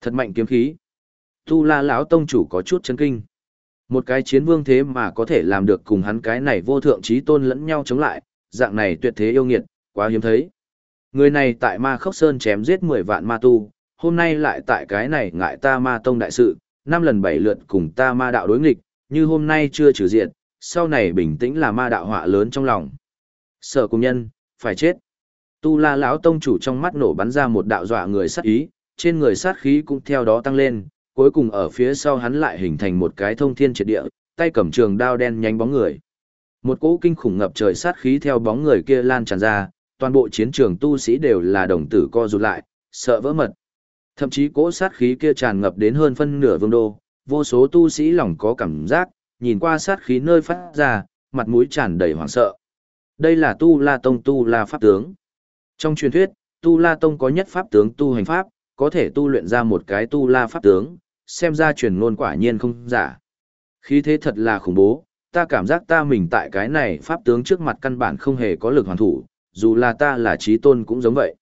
Thật mạnh kiếm khí. Tu La lão tông chủ có chút chấn kinh. Một cái chiến vương thế mà có thể làm được cùng hắn cái này vô thượng trí tôn lẫn nhau chống lại, dạng này tuyệt thế yêu nghiệt, quá hiếm thấy. Người này tại Ma Khốc Sơn chém giết 10 vạn ma tu, hôm nay lại tại cái này ngại ta ma tông đại sự, năm lần bảy lượt cùng ta ma đạo đối nghịch, như hôm nay chưa trừ diện, sau này bình tĩnh là ma đạo họa lớn trong lòng. Sở cùng nhân, phải chết. Tu La lão tông chủ trong mắt nổ bắn ra một đạo dọa người sát ý, trên người sát khí cũng theo đó tăng lên, cuối cùng ở phía sau hắn lại hình thành một cái thông thiên triệt địa, tay cầm trường đao đen nhánh bóng người. Một cỗ kinh khủng ngập trời sát khí theo bóng người kia lan tràn ra, toàn bộ chiến trường tu sĩ đều là đồng tử co rụt lại, sợ vỡ mật. Thậm chí cỗ sát khí kia tràn ngập đến hơn phân nửa vương đô, vô số tu sĩ lòng có cảm giác, nhìn qua sát khí nơi phát ra, mặt mũi tràn đầy hoảng sợ. Đây là Tu La Tông Tu La Pháp Tướng. Trong truyền thuyết, Tu La Tông có nhất Pháp Tướng tu hành Pháp, có thể tu luyện ra một cái Tu La Pháp Tướng, xem ra truyền ngôn quả nhiên không giả. Khí thế thật là khủng bố, ta cảm giác ta mình tại cái này Pháp Tướng trước mặt căn bản không hề có lực hoàn thủ, dù là ta là trí tôn cũng giống vậy.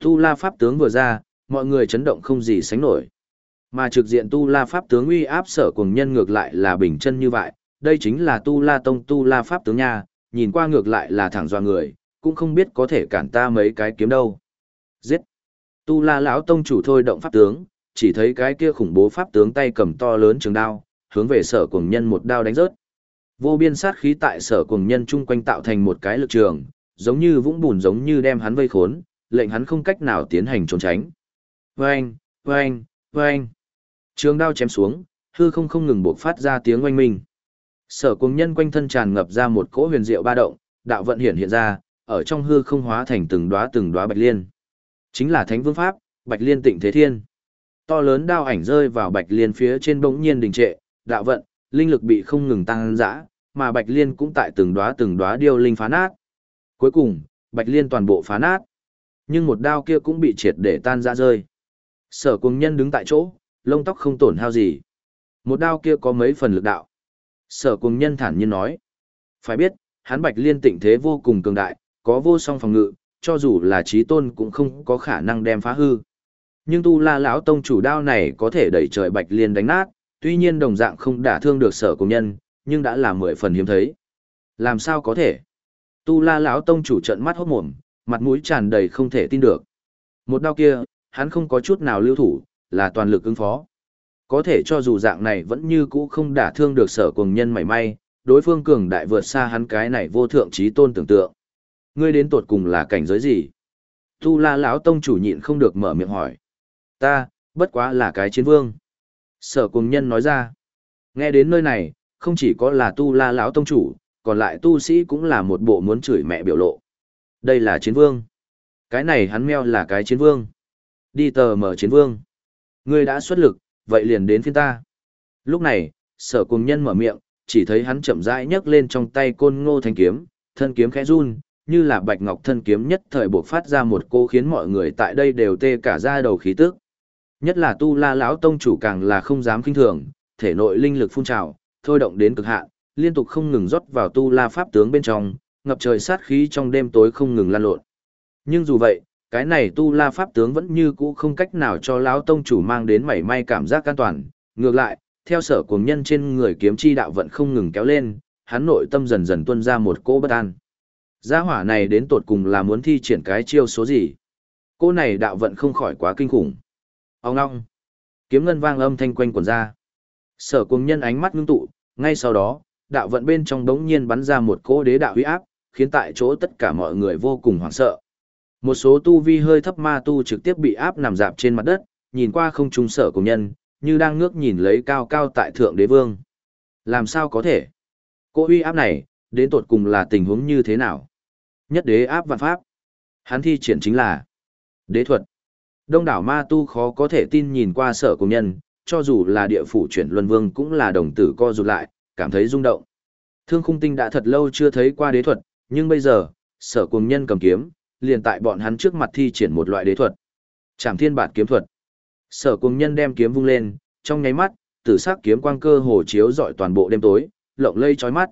Tu La Pháp Tướng vừa ra, mọi người chấn động không gì sánh nổi. Mà trực diện Tu La Pháp Tướng uy áp sở cùng nhân ngược lại là bình chân như vậy, đây chính là Tu La Tông Tu La Pháp Tướng nha, nhìn qua ngược lại là thẳng doa người, cũng không biết có thể cản ta mấy cái kiếm đâu. Giết! Tu La lão tông chủ thôi động pháp tướng, chỉ thấy cái kia khủng bố pháp tướng tay cầm to lớn trường đao, hướng về sở cuồng nhân một đao đánh rớt. Vô biên sát khí tại sở cuồng nhân chung quanh tạo thành một cái lực trường, giống như vũng bùn giống như đem hắn vây khốn, lệnh hắn không cách nào tiến hành trốn tránh. Vâng, vâng, vâng. Trường đao chém xuống, hư không không ngừng buộc phát ra tiếng oanh minh. Sở cuồng nhân quanh thân tràn ngập ra một cỗ huyền diệu ba động, đạo vận hiện hiện ra, ở trong hư không hóa thành từng đóa từng đóa bạch liên. Chính là Thánh Vương Pháp, Bạch Liên Tịnh Thế Thiên. To lớn đao ảnh rơi vào Bạch Liên phía trên bỗng nhiên đình trệ, đạo vận, linh lực bị không ngừng tăng dã, mà Bạch Liên cũng tại từng đóa từng đóa điêu linh phá nát. Cuối cùng, Bạch Liên toàn bộ phá nát. Nhưng một đao kia cũng bị triệt để tan ra rơi. Sở Cuồng Nhân đứng tại chỗ, lông tóc không tổn hao gì. Một đao kia có mấy phần lực đạo. Sở Cuồng Nhân thản nhiên nói, phải biết, hắn Bạch Liên Tịnh Thế vô cùng cường đại, có vô song phòng ngự, cho dù là trí tôn cũng không có khả năng đem phá hư. Nhưng tu la lão tông chủ đao này có thể đẩy trời bạch liên đánh nát, tuy nhiên đồng dạng không đả thương được sở công nhân, nhưng đã là mười phần hiếm thấy. Làm sao có thể? Tu la lão tông chủ trận mắt hốt mồm, mặt mũi tràn đầy không thể tin được. Một đao kia, hắn không có chút nào lưu thủ, là toàn lực ứng phó. Có thể cho dù dạng này vẫn như cũ không đả thương được sở cùng nhân mảy may, đối phương cường đại vượt xa hắn cái này vô thượng trí tôn tưởng tượng. Ngươi đến tột cùng là cảnh giới gì? Tu La lão tông chủ nhịn không được mở miệng hỏi. Ta, bất quá là cái chiến vương. Sở cùng nhân nói ra. Nghe đến nơi này, không chỉ có là Tu La lão tông chủ, còn lại tu sĩ cũng là một bộ muốn chửi mẹ biểu lộ. Đây là chiến vương. Cái này hắn meo là cái chiến vương. Đi tờ mở chiến vương. Ngươi đã xuất lực, vậy liền đến phiên ta. Lúc này, sở cùng nhân mở miệng, chỉ thấy hắn chậm rãi nhấc lên trong tay côn ngô thanh kiếm, thân kiếm khẽ run, như là bạch ngọc thân kiếm nhất thời buộc phát ra một cô khiến mọi người tại đây đều tê cả ra đầu khí tức. Nhất là tu la lão tông chủ càng là không dám kinh thường, thể nội linh lực phun trào, thôi động đến cực hạn, liên tục không ngừng rót vào tu la pháp tướng bên trong, ngập trời sát khí trong đêm tối không ngừng lan lộn. Nhưng dù vậy, cái này tu la pháp tướng vẫn như cũ không cách nào cho lão tông chủ mang đến mảy may cảm giác an toàn, ngược lại, theo sở cuồng nhân trên người kiếm chi đạo vẫn không ngừng kéo lên, hắn nội tâm dần dần tuôn ra một cỗ bất an. Gia hỏa này đến tột cùng là muốn thi triển cái chiêu số gì? Cô này đạo vận không khỏi quá kinh khủng. Ông ngong. Kiếm ngân vang âm thanh quanh quần ra. Sở cùng nhân ánh mắt ngưng tụ, ngay sau đó, đạo vận bên trong đống nhiên bắn ra một cỗ đế đạo huy áp, khiến tại chỗ tất cả mọi người vô cùng hoảng sợ. Một số tu vi hơi thấp ma tu trực tiếp bị áp nằm dạp trên mặt đất, nhìn qua không trung sở cùng nhân, như đang ngước nhìn lấy cao cao tại thượng đế vương. Làm sao có thể? Cỗ uy áp này, đến tột cùng là tình huống như thế nào? Nhất đế áp vạn pháp. Hắn thi triển chính là đế thuật. Đông đảo ma tu khó có thể tin nhìn qua sở công nhân, cho dù là địa phủ chuyển luân vương cũng là đồng tử co rụt lại, cảm thấy rung động. Thương khung tinh đã thật lâu chưa thấy qua đế thuật, nhưng bây giờ, sở cùng nhân cầm kiếm, liền tại bọn hắn trước mặt thi triển một loại đế thuật. Trảm thiên bản kiếm thuật. Sở cùng nhân đem kiếm vung lên, trong nháy mắt, tử sắc kiếm quang cơ hồ chiếu rọi toàn bộ đêm tối, lộng lây chói mắt.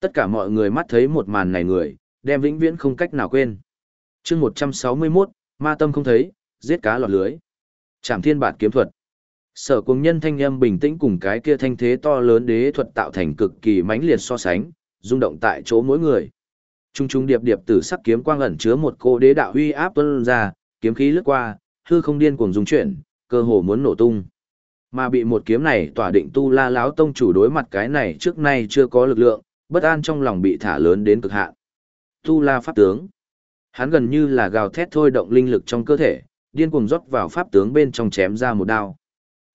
Tất cả mọi người mắt thấy một màn này người, đem vĩnh viễn không cách nào quên. chương 161, ma tâm không thấy, giết cá lọt lưới. Trảm thiên bản kiếm thuật. Sở cuồng nhân thanh âm bình tĩnh cùng cái kia thanh thế to lớn đế thuật tạo thành cực kỳ mãnh liệt so sánh, rung động tại chỗ mỗi người. Trung trung điệp điệp tử sắc kiếm quang ẩn chứa một cô đế đạo uy áp tuôn ra, kiếm khí lướt qua, hư không điên cuồng rung chuyển, cơ hồ muốn nổ tung. Mà bị một kiếm này tỏa định tu la láo tông chủ đối mặt cái này trước nay chưa có lực lượng, bất an trong lòng bị thả lớn đến cực hạn. Tu la pháp tướng. Hắn gần như là gào thét thôi động linh lực trong cơ thể, điên cuồng rót vào pháp tướng bên trong chém ra một đao.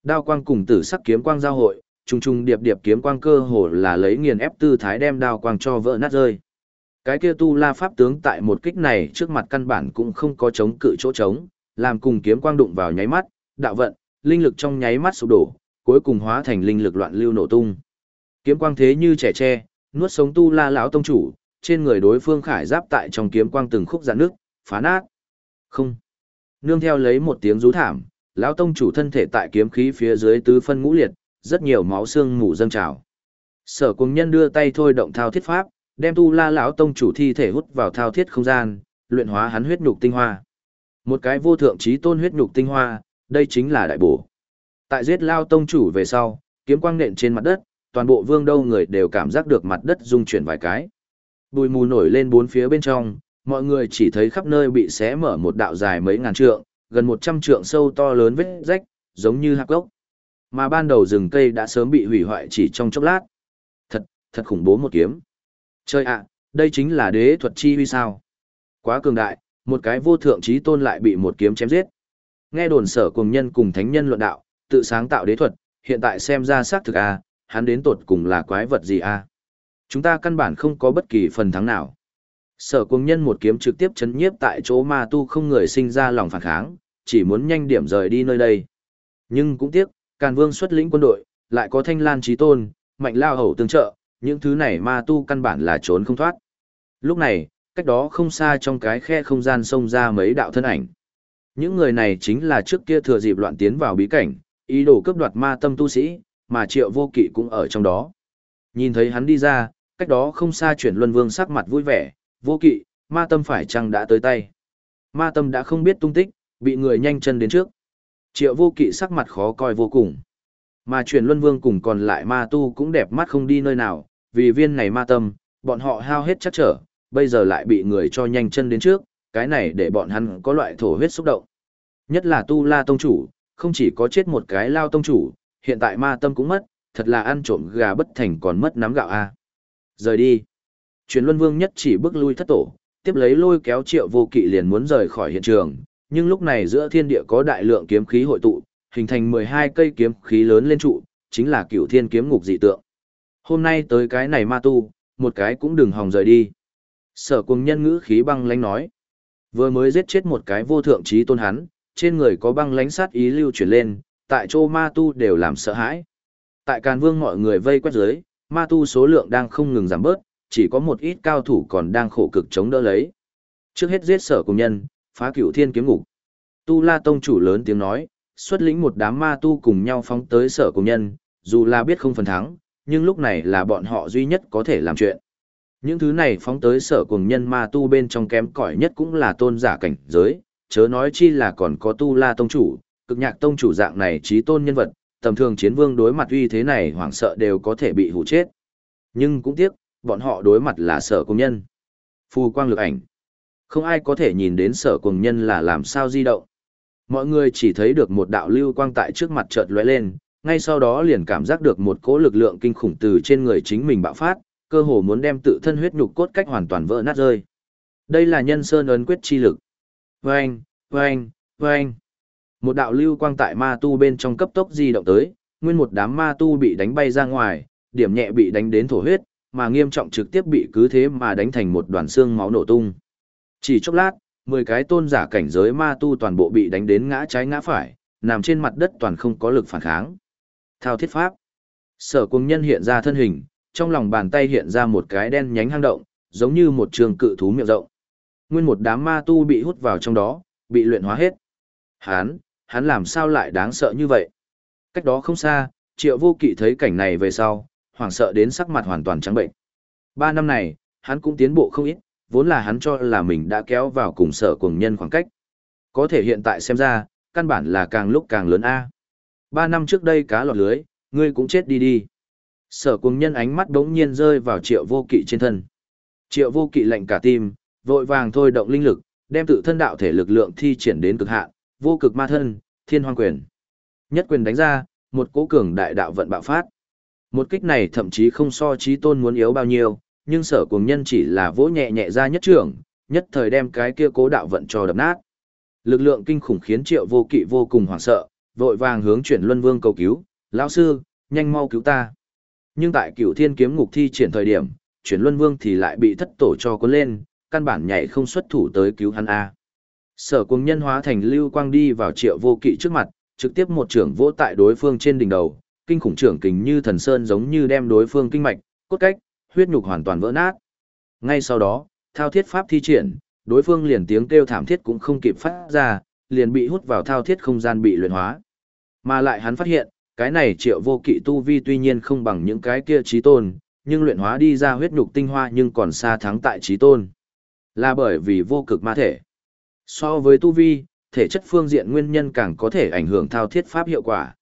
Đao quang cùng tử sắc kiếm quang giao hội, trùng trùng điệp điệp kiếm quang cơ hồ là lấy nghiền ép tư thái đem đao quang cho vỡ nát rơi. Cái kia tu la pháp tướng tại một kích này trước mặt căn bản cũng không có chống cự chỗ trống, làm cùng kiếm quang đụng vào nháy mắt, đạo vận, linh lực trong nháy mắt sụp đổ, cuối cùng hóa thành linh lực loạn lưu nổ tung. Kiếm quang thế như trẻ tre, nuốt sống tu la lão tông chủ, trên người đối phương khải giáp tại trong kiếm quang từng khúc giãn nước, phá nát. Không. Nương theo lấy một tiếng rú thảm, lão tông chủ thân thể tại kiếm khí phía dưới tứ phân ngũ liệt, rất nhiều máu xương mù dâng trào. Sở Cung Nhân đưa tay thôi động thao thiết pháp, đem tu la lão tông chủ thi thể hút vào thao thiết không gian, luyện hóa hắn huyết nhục tinh hoa. Một cái vô thượng trí tôn huyết nhục tinh hoa, đây chính là đại bổ. Tại giết lao tông chủ về sau, kiếm quang nện trên mặt đất, toàn bộ vương đâu người đều cảm giác được mặt đất rung chuyển vài cái. Bùi mù nổi lên bốn phía bên trong, mọi người chỉ thấy khắp nơi bị xé mở một đạo dài mấy ngàn trượng, gần một trăm trượng sâu to lớn vết rách, giống như hạc gốc. Mà ban đầu rừng cây đã sớm bị hủy hoại chỉ trong chốc lát. Thật, thật khủng bố một kiếm. Chơi ạ, đây chính là đế thuật chi huy sao. Quá cường đại, một cái vô thượng trí tôn lại bị một kiếm chém giết. Nghe đồn sở cùng nhân cùng thánh nhân luận đạo, tự sáng tạo đế thuật, hiện tại xem ra xác thực a, hắn đến tột cùng là quái vật gì a? Chúng ta căn bản không có bất kỳ phần thắng nào. Sở cùng nhân một kiếm trực tiếp chấn nhiếp tại chỗ ma tu không người sinh ra lòng phản kháng, chỉ muốn nhanh điểm rời đi nơi đây. Nhưng cũng tiếc, Càn Vương xuất lĩnh quân đội, lại có Thanh Lan Chí Tôn, Mạnh Lao Hầu tương trợ, những thứ này ma tu căn bản là trốn không thoát. Lúc này, cách đó không xa trong cái khe không gian xông ra mấy đạo thân ảnh. Những người này chính là trước kia thừa dịp loạn tiến vào bí cảnh, ý đồ cướp đoạt ma tâm tu sĩ, mà triệu vô kỵ cũng ở trong đó. Nhìn thấy hắn đi ra, cách đó không xa chuyển luân vương sắc mặt vui vẻ, vô kỵ, ma tâm phải chăng đã tới tay. Ma tâm đã không biết tung tích, bị người nhanh chân đến trước. Triệu vô kỵ sắc mặt khó coi vô cùng. Mà chuyển luân vương cùng còn lại ma tu cũng đẹp mắt không đi nơi nào, vì viên này ma tâm, bọn họ hao hết chắc trở, bây giờ lại bị người cho nhanh chân đến trước, cái này để bọn hắn có loại thổ huyết xúc động. Nhất là tu la tông chủ, không chỉ có chết một cái lao tông chủ, hiện tại ma tâm cũng mất, thật là ăn trộm gà bất thành còn mất nắm gạo a. Rời đi. Truyền Luân Vương nhất chỉ bước lui thất tổ, tiếp lấy lôi kéo Triệu Vô Kỵ liền muốn rời khỏi hiện trường, nhưng lúc này giữa thiên địa có đại lượng kiếm khí hội tụ, hình thành 12 cây kiếm khí lớn lên trụ, chính là Cửu Thiên kiếm ngục dị tượng. Hôm nay tới cái này ma tu, một cái cũng đừng hòng rời đi. Sở cùng nhân ngữ khí băng lãnh nói. Vừa mới giết chết một cái vô thượng trí tôn hắn, trên người có băng lãnh sát ý lưu chuyển lên, tại chỗ ma tu đều làm sợ hãi. Tại Càn Vương mọi người vây quét dưới, ma tu số lượng đang không ngừng giảm bớt, chỉ có một ít cao thủ còn đang khổ cực chống đỡ lấy. Trước hết giết sở cùng nhân, phá cửu thiên kiếm ngục. Tu La Tông chủ lớn tiếng nói, xuất lĩnh một đám ma tu cùng nhau phóng tới sở cùng nhân, dù là biết không phần thắng, nhưng lúc này là bọn họ duy nhất có thể làm chuyện. Những thứ này phóng tới sở cùng nhân ma tu bên trong kém cỏi nhất cũng là tôn giả cảnh giới, chớ nói chi là còn có tu la tông chủ, cực nhạc tông chủ dạng này trí tôn nhân vật, tầm thường chiến vương đối mặt uy thế này hoảng sợ đều có thể bị hủ chết. Nhưng cũng tiếc, bọn họ đối mặt là sở công nhân. Phù quang lực ảnh. Không ai có thể nhìn đến sở cùng nhân là làm sao di động. Mọi người chỉ thấy được một đạo lưu quang tại trước mặt chợt lóe lên, ngay sau đó liền cảm giác được một cỗ lực lượng kinh khủng từ trên người chính mình bạo phát, cơ hồ muốn đem tự thân huyết nhục cốt cách hoàn toàn vỡ nát rơi. Đây là nhân sơn ấn quyết chi lực. Vâng, vâng, vâng. Một đạo lưu quang tại ma tu bên trong cấp tốc di động tới, nguyên một đám ma tu bị đánh bay ra ngoài, điểm nhẹ bị đánh đến thổ huyết, mà nghiêm trọng trực tiếp bị cứ thế mà đánh thành một đoàn xương máu nổ tung. Chỉ chốc lát, 10 cái tôn giả cảnh giới ma tu toàn bộ bị đánh đến ngã trái ngã phải, nằm trên mặt đất toàn không có lực phản kháng. Thao thiết pháp. Sở cung nhân hiện ra thân hình, trong lòng bàn tay hiện ra một cái đen nhánh hang động, giống như một trường cự thú miệng rộng. Nguyên một đám ma tu bị hút vào trong đó, bị luyện hóa hết. Hán, hắn làm sao lại đáng sợ như vậy? Cách đó không xa, triệu vô kỵ thấy cảnh này về sau, hoảng sợ đến sắc mặt hoàn toàn trắng bệnh. Ba năm này, hắn cũng tiến bộ không ít, vốn là hắn cho là mình đã kéo vào cùng sở cùng nhân khoảng cách. Có thể hiện tại xem ra, căn bản là càng lúc càng lớn A. Ba năm trước đây cá lọt lưới, ngươi cũng chết đi đi. Sở cuồng nhân ánh mắt đống nhiên rơi vào triệu vô kỵ trên thân. Triệu vô kỵ lạnh cả tim, vội vàng thôi động linh lực, đem tự thân đạo thể lực lượng thi triển đến cực hạn, vô cực ma thân, thiên hoang quyền. Nhất quyền đánh ra, một cỗ cường đại đạo vận bạo phát. Một kích này thậm chí không so trí tôn muốn yếu bao nhiêu, nhưng sở cuồng nhân chỉ là vỗ nhẹ nhẹ ra nhất trưởng, nhất thời đem cái kia cố đạo vận cho đập nát. Lực lượng kinh khủng khiến triệu vô kỵ vô cùng hoảng sợ, vội vàng hướng chuyển luân vương cầu cứu, lão sư, nhanh mau cứu ta. Nhưng tại cửu thiên kiếm ngục thi triển thời điểm, chuyển luân vương thì lại bị thất tổ cho cuốn lên, căn bản nhảy không xuất thủ tới cứu hắn A. Sở cùng nhân hóa thành lưu quang đi vào triệu vô kỵ trước mặt, trực tiếp một trưởng vỗ tại đối phương trên đỉnh đầu, kinh khủng trưởng kình như thần sơn giống như đem đối phương kinh mạch, cốt cách, huyết nhục hoàn toàn vỡ nát. Ngay sau đó, thao thiết pháp thi triển, đối phương liền tiếng kêu thảm thiết cũng không kịp phát ra, liền bị hút vào thao thiết không gian bị luyện hóa. Mà lại hắn phát hiện, cái này triệu vô kỵ tu vi tuy nhiên không bằng những cái kia trí tôn, nhưng luyện hóa đi ra huyết nhục tinh hoa nhưng còn xa thắng tại trí tôn. Là bởi vì vô cực ma thể. So với tu vi, thể chất phương diện nguyên nhân càng có thể ảnh hưởng thao thiết pháp hiệu quả.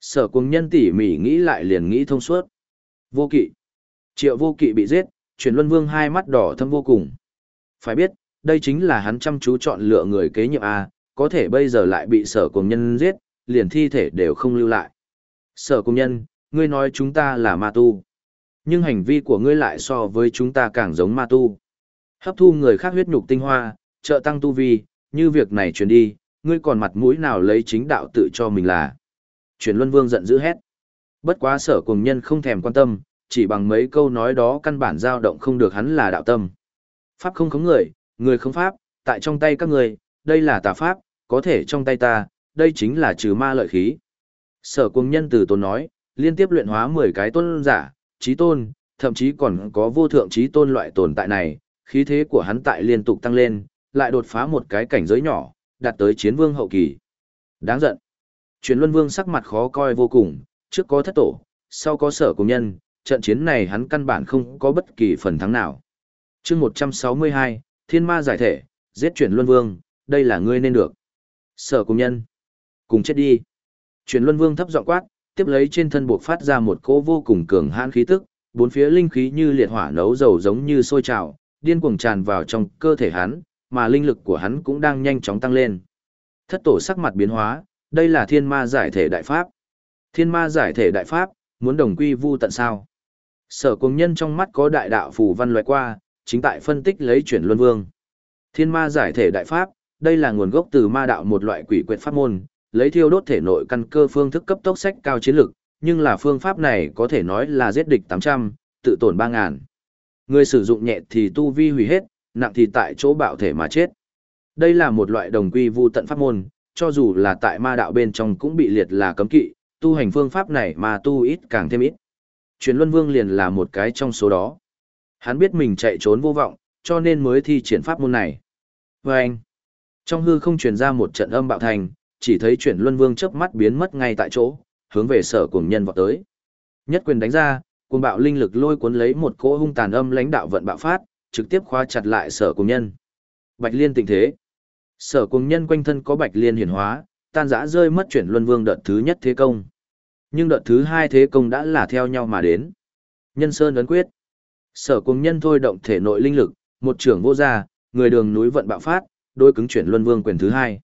Sở cùng nhân tỉ mỉ nghĩ lại liền nghĩ thông suốt. Vô kỵ. Triệu vô kỵ bị giết, chuyển luân vương hai mắt đỏ thâm vô cùng. Phải biết, đây chính là hắn chăm chú chọn lựa người kế nhiệm A, có thể bây giờ lại bị sở cùng nhân giết, liền thi thể đều không lưu lại. Sở cùng nhân, ngươi nói chúng ta là ma tu. Nhưng hành vi của ngươi lại so với chúng ta càng giống ma tu. Hấp thu người khác huyết nhục tinh hoa, trợ tăng tu vi, như việc này truyền đi, ngươi còn mặt mũi nào lấy chính đạo tự cho mình là. Truyền Luân Vương giận dữ hét. Bất quá sở cùng nhân không thèm quan tâm, chỉ bằng mấy câu nói đó căn bản dao động không được hắn là đạo tâm. Pháp không khống người, người không pháp, tại trong tay các người, đây là tà pháp, có thể trong tay ta, đây chính là trừ ma lợi khí. Sở cùng nhân từ tôn nói, liên tiếp luyện hóa 10 cái tôn giả, trí tôn, thậm chí còn có vô thượng trí tôn loại tồn tại này, khí thế của hắn tại liên tục tăng lên, lại đột phá một cái cảnh giới nhỏ, đạt tới chiến vương hậu kỳ. Đáng giận. Truyền Luân Vương sắc mặt khó coi vô cùng, trước có thất tổ, sau có sở cùng nhân, trận chiến này hắn căn bản không có bất kỳ phần thắng nào. chương 162, Thiên Ma giải thể, giết Truyền Luân Vương, đây là ngươi nên được. Sở cùng nhân, cùng chết đi. Truyền Luân Vương thấp giọng quát, tiếp lấy trên thân buộc phát ra một cỗ vô cùng cường hãn khí tức, bốn phía linh khí như liệt hỏa nấu dầu giống như sôi trào, điên cuồng tràn vào trong cơ thể hắn, mà linh lực của hắn cũng đang nhanh chóng tăng lên. Thất tổ sắc mặt biến hóa, đây là thiên ma giải thể đại pháp. Thiên ma giải thể đại pháp, muốn đồng quy vu tận sao. Sở cùng nhân trong mắt có đại đạo phù văn loại qua, chính tại phân tích lấy chuyển luân vương. Thiên ma giải thể đại pháp, đây là nguồn gốc từ ma đạo một loại quỷ quyệt pháp môn, lấy thiêu đốt thể nội căn cơ phương thức cấp tốc sách cao chiến lực, nhưng là phương pháp này có thể nói là giết địch 800, tự tổn 3000. Người sử dụng nhẹ thì tu vi hủy hết, nặng thì tại chỗ bạo thể mà chết. Đây là một loại đồng quy vu tận pháp môn, cho dù là tại ma đạo bên trong cũng bị liệt là cấm kỵ, tu hành phương pháp này mà tu ít càng thêm ít. Truyền Luân Vương liền là một cái trong số đó. Hắn biết mình chạy trốn vô vọng, cho nên mới thi triển pháp môn này. Và anh, trong hư không truyền ra một trận âm bạo thành, chỉ thấy Truyền Luân Vương chớp mắt biến mất ngay tại chỗ, hướng về sở cùng nhân vọt tới. Nhất quyền đánh ra, cuồng bạo linh lực lôi cuốn lấy một cỗ hung tàn âm lãnh đạo vận bạo phát, trực tiếp khóa chặt lại sở cùng nhân. Bạch liên tình thế. Sở cùng nhân quanh thân có bạch liên hiển hóa, tan rã rơi mất chuyển luân vương đợt thứ nhất thế công. Nhưng đợt thứ hai thế công đã là theo nhau mà đến. Nhân sơn ấn quyết. Sở cùng nhân thôi động thể nội linh lực, một trưởng vô gia, người đường núi vận bạo phát, đôi cứng chuyển luân vương quyền thứ hai.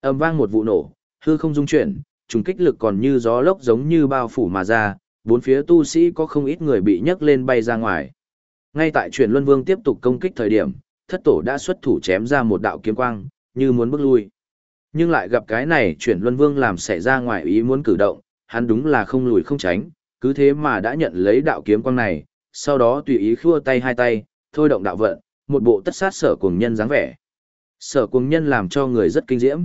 Âm vang một vụ nổ, hư không dung chuyển, trùng kích lực còn như gió lốc giống như bao phủ mà ra, bốn phía tu sĩ có không ít người bị nhấc lên bay ra ngoài. Ngay tại truyền Luân Vương tiếp tục công kích thời điểm, thất tổ đã xuất thủ chém ra một đạo kiếm quang, như muốn bước lui. Nhưng lại gặp cái này chuyển Luân Vương làm xảy ra ngoài ý muốn cử động, hắn đúng là không lùi không tránh, cứ thế mà đã nhận lấy đạo kiếm quang này, sau đó tùy ý khua tay hai tay, thôi động đạo vận, một bộ tất sát sở cuồng nhân dáng vẻ. Sở cuồng nhân làm cho người rất kinh diễm.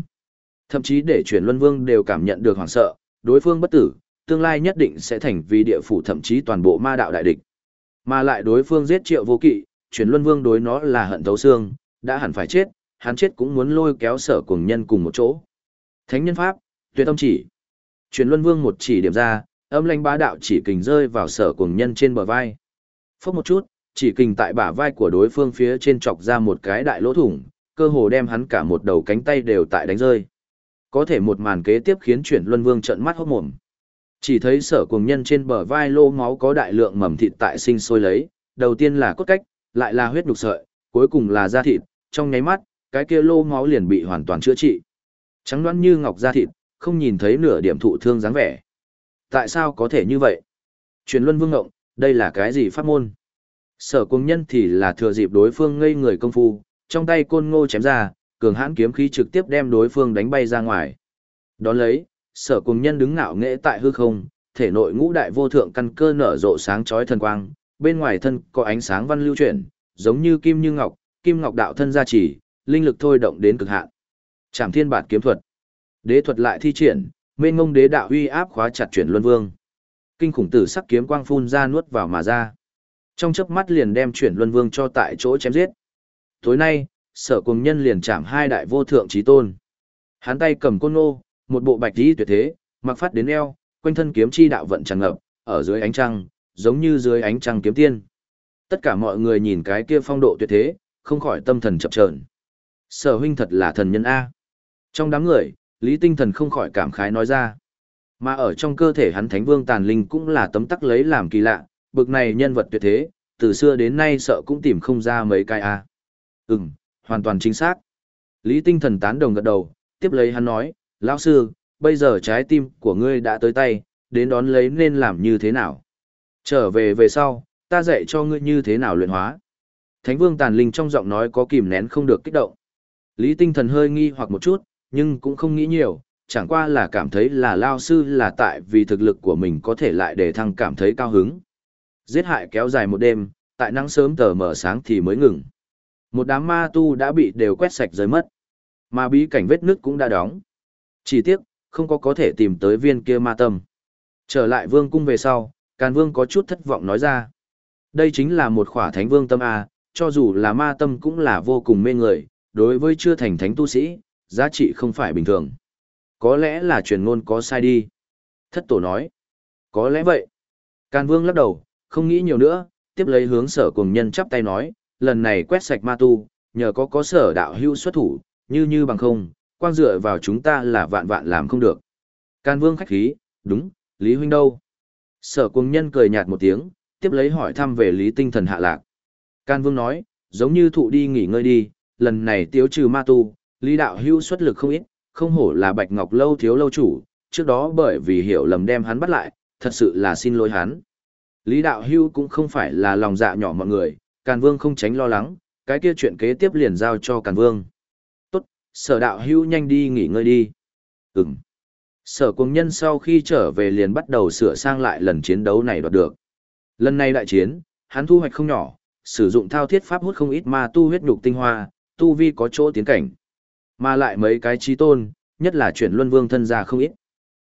Thậm chí để chuyển Luân Vương đều cảm nhận được hoảng sợ, đối phương bất tử, tương lai nhất định sẽ thành vì địa phủ thậm chí toàn bộ ma đạo đại địch. Mà lại đối phương giết triệu vô kỵ, chuyển luân vương đối nó là hận thấu xương, đã hẳn phải chết, hắn chết cũng muốn lôi kéo sở cùng nhân cùng một chỗ. Thánh nhân pháp, tuyệt âm chỉ. Chuyển luân vương một chỉ điểm ra, âm lanh bá đạo chỉ kình rơi vào sở cùng nhân trên bờ vai. Phốc một chút, chỉ kình tại bả vai của đối phương phía trên chọc ra một cái đại lỗ thủng, cơ hồ đem hắn cả một đầu cánh tay đều tại đánh rơi. Có thể một màn kế tiếp khiến chuyển luân vương trợn mắt hốt mồm. Chỉ thấy sở cuồng nhân trên bờ vai lô máu có đại lượng mầm thịt tại sinh sôi lấy, đầu tiên là cốt cách, lại là huyết nhục sợi, cuối cùng là da thịt, trong nháy mắt, cái kia lô máu liền bị hoàn toàn chữa trị. Trắng đoán như ngọc da thịt, không nhìn thấy nửa điểm thụ thương dáng vẻ. Tại sao có thể như vậy? Truyền luân vương ngộng, đây là cái gì pháp môn? Sở cuồng nhân thì là thừa dịp đối phương ngây người công phu, trong tay côn ngô chém ra, cường hãn kiếm khí trực tiếp đem đối phương đánh bay ra ngoài. Đón lấy, sở cùng nhân đứng ngạo nghễ tại hư không, thể nội ngũ đại vô thượng căn cơ nở rộ sáng chói thần quang, bên ngoài thân có ánh sáng văn lưu chuyển, giống như kim như ngọc, kim ngọc đạo thân gia trì, linh lực thôi động đến cực hạn. Trảm thiên bản kiếm thuật. Đế thuật lại thi triển, mênh ngông đế đạo uy áp khóa chặt chuyển luân vương. Kinh khủng tử sắc kiếm quang phun ra nuốt vào mà ra. Trong chớp mắt liền đem chuyển luân vương cho tại chỗ chém giết. Tối nay, sở cùng nhân liền chạm hai đại vô thượng trí tôn. Hắn tay cầm côn nô, một bộ bạch y tuyệt thế, mặc phát đến eo, quanh thân kiếm chi đạo vận tràn ngập, ở dưới ánh trăng, giống như dưới ánh trăng kiếm tiên. Tất cả mọi người nhìn cái kia phong độ tuyệt thế, không khỏi tâm thần chập chờn. Sở huynh thật là thần nhân A. Trong đám người, Lý Tinh Thần không khỏi cảm khái nói ra. Mà ở trong cơ thể hắn Thánh Vương Tàn Linh cũng là tấm tắc lấy làm kỳ lạ, bực này nhân vật tuyệt thế, từ xưa đến nay sợ cũng tìm không ra mấy cái A. Ừm, hoàn toàn chính xác. Lý Tinh Thần tán đồng gật đầu, tiếp lấy hắn nói, lão sư, bây giờ trái tim của ngươi đã tới tay, đến đón lấy nên làm như thế nào? Trở về về sau, ta dạy cho ngươi như thế nào luyện hóa. Thánh Vương Tàn Linh trong giọng nói có kìm nén không được kích động. Lý Tinh Thần hơi nghi hoặc một chút, nhưng cũng không nghĩ nhiều, chẳng qua là cảm thấy là lao sư là tại vì thực lực của mình có thể lại để thăng cảm thấy cao hứng. Giết hại kéo dài một đêm, tại nắng sớm tờ mở sáng thì mới ngừng. Một đám ma tu đã bị đều quét sạch rơi mất. Mà bí cảnh vết nước cũng đã đóng. Chỉ tiếc, không có có thể tìm tới viên kia ma tâm. Trở lại vương cung về sau, Càn Vương có chút thất vọng nói ra. Đây chính là một khỏa thánh vương tâm A, cho dù là ma tâm cũng là vô cùng mê người, đối với chưa thành thánh tu sĩ, giá trị không phải bình thường. Có lẽ là truyền ngôn có sai đi. Thất tổ nói. Có lẽ vậy. Càn Vương lắc đầu, không nghĩ nhiều nữa, tiếp lấy hướng sở cùng nhân chắp tay nói, lần này quét sạch ma tu, nhờ có có sở đạo hưu xuất thủ, như như bằng không, quang dựa vào chúng ta là vạn vạn làm không được. Can Vương khách khí, đúng, Lý Huynh đâu? Sở cùng nhân cười nhạt một tiếng, tiếp lấy hỏi thăm về Lý Tinh Thần hạ lạc. Can Vương nói, giống như thụ đi nghỉ ngơi đi, lần này tiêu trừ ma tu, Lý Đạo Hưu xuất lực không ít, không hổ là Bạch Ngọc Lâu thiếu lâu chủ, trước đó bởi vì hiểu lầm đem hắn bắt lại, thật sự là xin lỗi hắn. Lý Đạo Hưu cũng không phải là lòng dạ nhỏ mọi người, Càn Vương không tránh lo lắng, cái kia chuyện kế tiếp liền giao cho Càn Vương. Sở đạo hưu nhanh đi nghỉ ngơi đi. Ừm. Sở cùng nhân sau khi trở về liền bắt đầu sửa sang lại lần chiến đấu này đoạt được. Lần này đại chiến, hắn thu hoạch không nhỏ, sử dụng thao thiết pháp hút không ít ma tu huyết nhục tinh hoa, tu vi có chỗ tiến cảnh. Mà lại mấy cái trí tôn, nhất là chuyển luân vương thân ra không ít.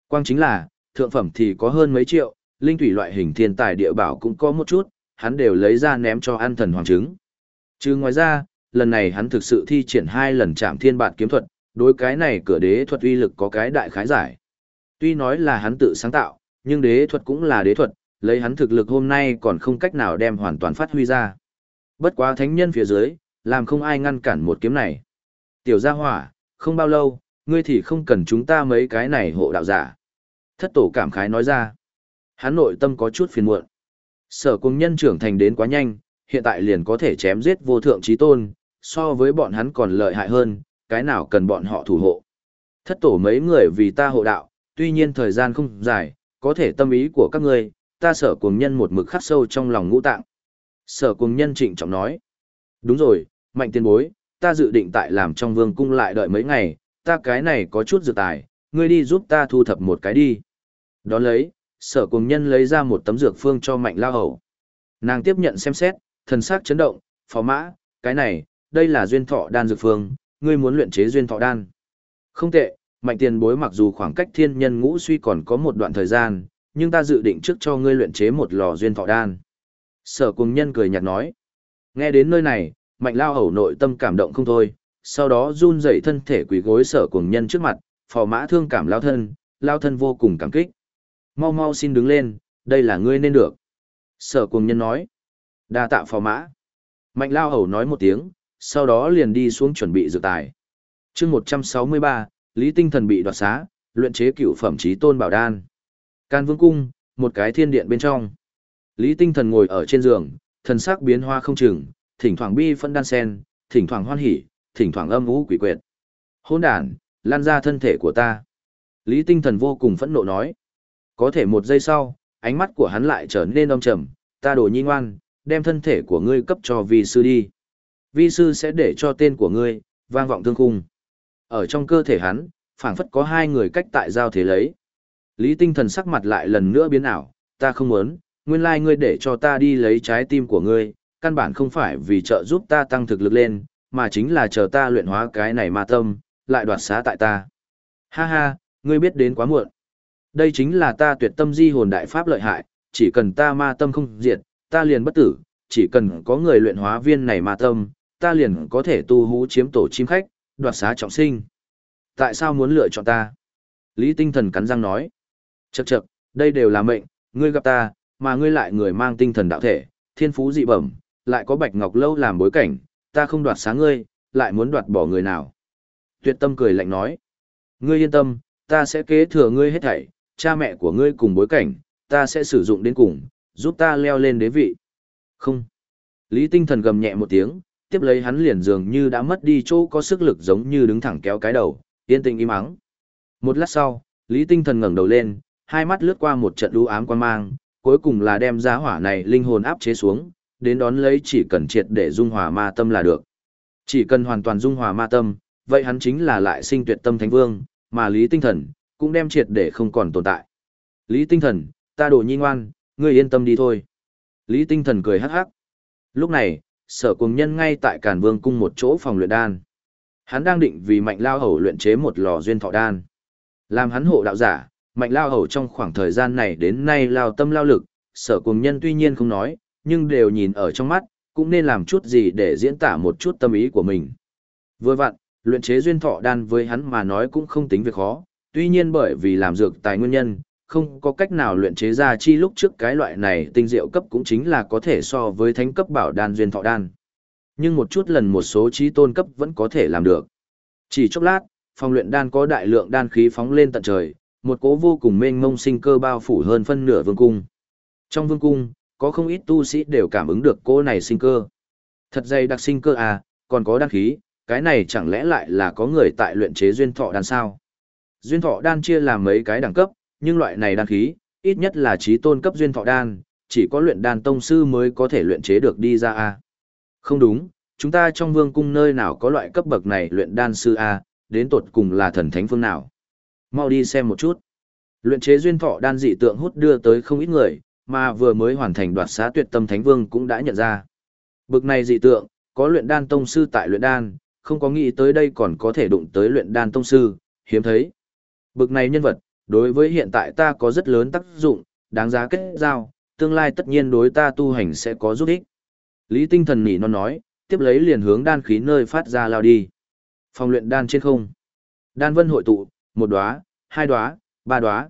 Quang chính là, thượng phẩm thì có hơn mấy triệu, linh thủy loại hình thiên tài địa bảo cũng có một chút, hắn đều lấy ra ném cho an thần hoàng trứng. Chứ ngoài ra, lần này hắn thực sự thi triển hai lần chạm thiên bản kiếm thuật, đối cái này cửa đế thuật uy lực có cái đại khái giải. Tuy nói là hắn tự sáng tạo, nhưng đế thuật cũng là đế thuật, lấy hắn thực lực hôm nay còn không cách nào đem hoàn toàn phát huy ra. Bất quá thánh nhân phía dưới, làm không ai ngăn cản một kiếm này. Tiểu gia hỏa, không bao lâu, ngươi thì không cần chúng ta mấy cái này hộ đạo giả. Thất tổ cảm khái nói ra. Hắn nội tâm có chút phiền muộn. Sở cung nhân trưởng thành đến quá nhanh, hiện tại liền có thể chém giết vô thượng trí tôn, so với bọn hắn còn lợi hại hơn, cái nào cần bọn họ thủ hộ. Thất tổ mấy người vì ta hộ đạo, tuy nhiên thời gian không dài, có thể tâm ý của các ngươi, ta sở cuồng nhân một mực khắc sâu trong lòng ngũ tạng. Sở cuồng nhân trịnh trọng nói. Đúng rồi, mạnh tiên bối, ta dự định tại làm trong vương cung lại đợi mấy ngày, ta cái này có chút dược tài, ngươi đi giúp ta thu thập một cái đi. Đón lấy, sở cuồng nhân lấy ra một tấm dược phương cho mạnh lao hầu. Nàng tiếp nhận xem xét, thần sắc chấn động, phó mã, cái này, đây là duyên thọ đan dược phương, ngươi muốn luyện chế duyên thọ đan. Không tệ, mạnh tiền bối mặc dù khoảng cách thiên nhân ngũ suy còn có một đoạn thời gian, nhưng ta dự định trước cho ngươi luyện chế một lò duyên thọ đan. Sở cùng nhân cười nhạt nói. Nghe đến nơi này, mạnh lao hầu nội tâm cảm động không thôi, sau đó run dậy thân thể quỳ gối sở cùng nhân trước mặt, phò mã thương cảm lao thân, lao thân vô cùng cảm kích. Mau mau xin đứng lên, đây là ngươi nên được. Sở cùng nhân nói. đa tạ phò mã. Mạnh lao hầu nói một tiếng, sau đó liền đi xuống chuẩn bị dự tài. chương 163, Lý Tinh Thần bị đoạt xá, luyện chế cựu phẩm chí tôn bảo đan. Can Vương cung, một cái thiên điện bên trong. Lý Tinh Thần ngồi ở trên giường, thần sắc biến hoa không chừng, thỉnh thoảng bi phân đan sen, thỉnh thoảng hoan hỉ, thỉnh thoảng âm u quỷ quyệt. Hỗn đản, lan ra thân thể của ta. Lý Tinh Thần vô cùng phẫn nộ nói. Có thể một giây sau, ánh mắt của hắn lại trở nên âm trầm, ta đồ nhi ngoan, đem thân thể của ngươi cấp cho vi sư đi. Vi sư sẽ để cho tên của ngươi, vang vọng thương khung. Ở trong cơ thể hắn, phảng phất có hai người cách tại giao thế lấy. Lý tinh thần sắc mặt lại lần nữa biến ảo, ta không muốn, nguyên lai ngươi để cho ta đi lấy trái tim của ngươi, căn bản không phải vì trợ giúp ta tăng thực lực lên, mà chính là chờ ta luyện hóa cái này ma tâm, lại đoạt xá tại ta. Ha ha, ngươi biết đến quá muộn. Đây chính là ta tuyệt tâm di hồn đại pháp lợi hại, chỉ cần ta ma tâm không diệt, ta liền bất tử, chỉ cần có người luyện hóa viên này ma tâm, ta liền có thể tu hú chiếm tổ chim khách, đoạt xá trọng sinh. Tại sao muốn lựa chọn ta? Lý tinh thần cắn răng nói. Chậc chậc, đây đều là mệnh, ngươi gặp ta, mà ngươi lại người mang tinh thần đạo thể, thiên phú dị bẩm, lại có bạch ngọc lâu làm bối cảnh, ta không đoạt xá ngươi, lại muốn đoạt bỏ người nào. Tuyệt tâm cười lạnh nói. Ngươi yên tâm, ta sẽ kế thừa ngươi hết thảy, cha mẹ của ngươi cùng bối cảnh, ta sẽ sử dụng đến cùng, giúp ta leo lên đế vị. Không. Lý tinh thần gầm nhẹ một tiếng, tiếp lấy hắn liền dường như đã mất đi chỗ có sức lực giống như đứng thẳng kéo cái đầu, yên tĩnh im ắng. Một lát sau, Lý tinh thần ngẩng đầu lên, hai mắt lướt qua một trận u ám quan mang, cuối cùng là đem giá hỏa này linh hồn áp chế xuống, đến đón lấy chỉ cần triệt để dung hòa ma tâm là được. Chỉ cần hoàn toàn dung hòa ma tâm, vậy hắn chính là lại sinh tuyệt tâm thánh vương, mà Lý tinh thần, cũng đem triệt để không còn tồn tại. Lý tinh thần, ta đồ nhi ngoan, ngươi yên tâm đi thôi. Lý tinh thần cười hắc hắc. Lúc này, sở cùng nhân ngay tại Càn Vương cung một chỗ phòng luyện đan. Hắn đang định vì mạnh lao hầu luyện chế một lò duyên thọ đan. Làm hắn hộ đạo giả, mạnh lao hầu trong khoảng thời gian này đến nay lao tâm lao lực, sở cùng nhân tuy nhiên không nói, nhưng đều nhìn ở trong mắt, cũng nên làm chút gì để diễn tả một chút tâm ý của mình. Vừa vặn, luyện chế duyên thọ đan với hắn mà nói cũng không tính việc khó, tuy nhiên bởi vì làm dược tài nguyên nhân, không có cách nào luyện chế ra chi lúc trước cái loại này tinh diệu cấp cũng chính là có thể so với thánh cấp bảo đan duyên thọ đan. Nhưng một chút lần một số trí tôn cấp vẫn có thể làm được. Chỉ chốc lát, phòng luyện đan có đại lượng đan khí phóng lên tận trời, một cố vô cùng mênh mông sinh cơ bao phủ hơn phân nửa vương cung. Trong vương cung, có không ít tu sĩ đều cảm ứng được cô này sinh cơ. Thật dày đặc sinh cơ à, còn có đan khí, cái này chẳng lẽ lại là có người tại luyện chế duyên thọ đan sao? Duyên thọ đan chia làm mấy cái đẳng cấp, nhưng loại này đan khí, ít nhất là trí tôn cấp duyên thọ đan, chỉ có luyện đan tông sư mới có thể luyện chế được đi ra a. Không đúng, chúng ta trong vương cung nơi nào có loại cấp bậc này luyện đan sư a, đến tột cùng là thần thánh phương nào. Mau đi xem một chút. Luyện chế duyên thọ đan dị tượng hút đưa tới không ít người, mà vừa mới hoàn thành đoạt xá tuyệt tâm thánh vương cũng đã nhận ra. Bực này dị tượng, có luyện đan tông sư tại luyện đan, không có nghĩ tới đây còn có thể đụng tới luyện đan tông sư, hiếm thấy. Bực này nhân vật, đối với hiện tại ta có rất lớn tác dụng, đáng giá kết giao, tương lai tất nhiên đối ta tu hành sẽ có giúp ích. Lý tinh thần nỉ non nói, tiếp lấy liền hướng đan khí nơi phát ra lao đi. Phòng luyện đan trên không. Đan vân hội tụ, một đóa, hai đóa, ba đóa.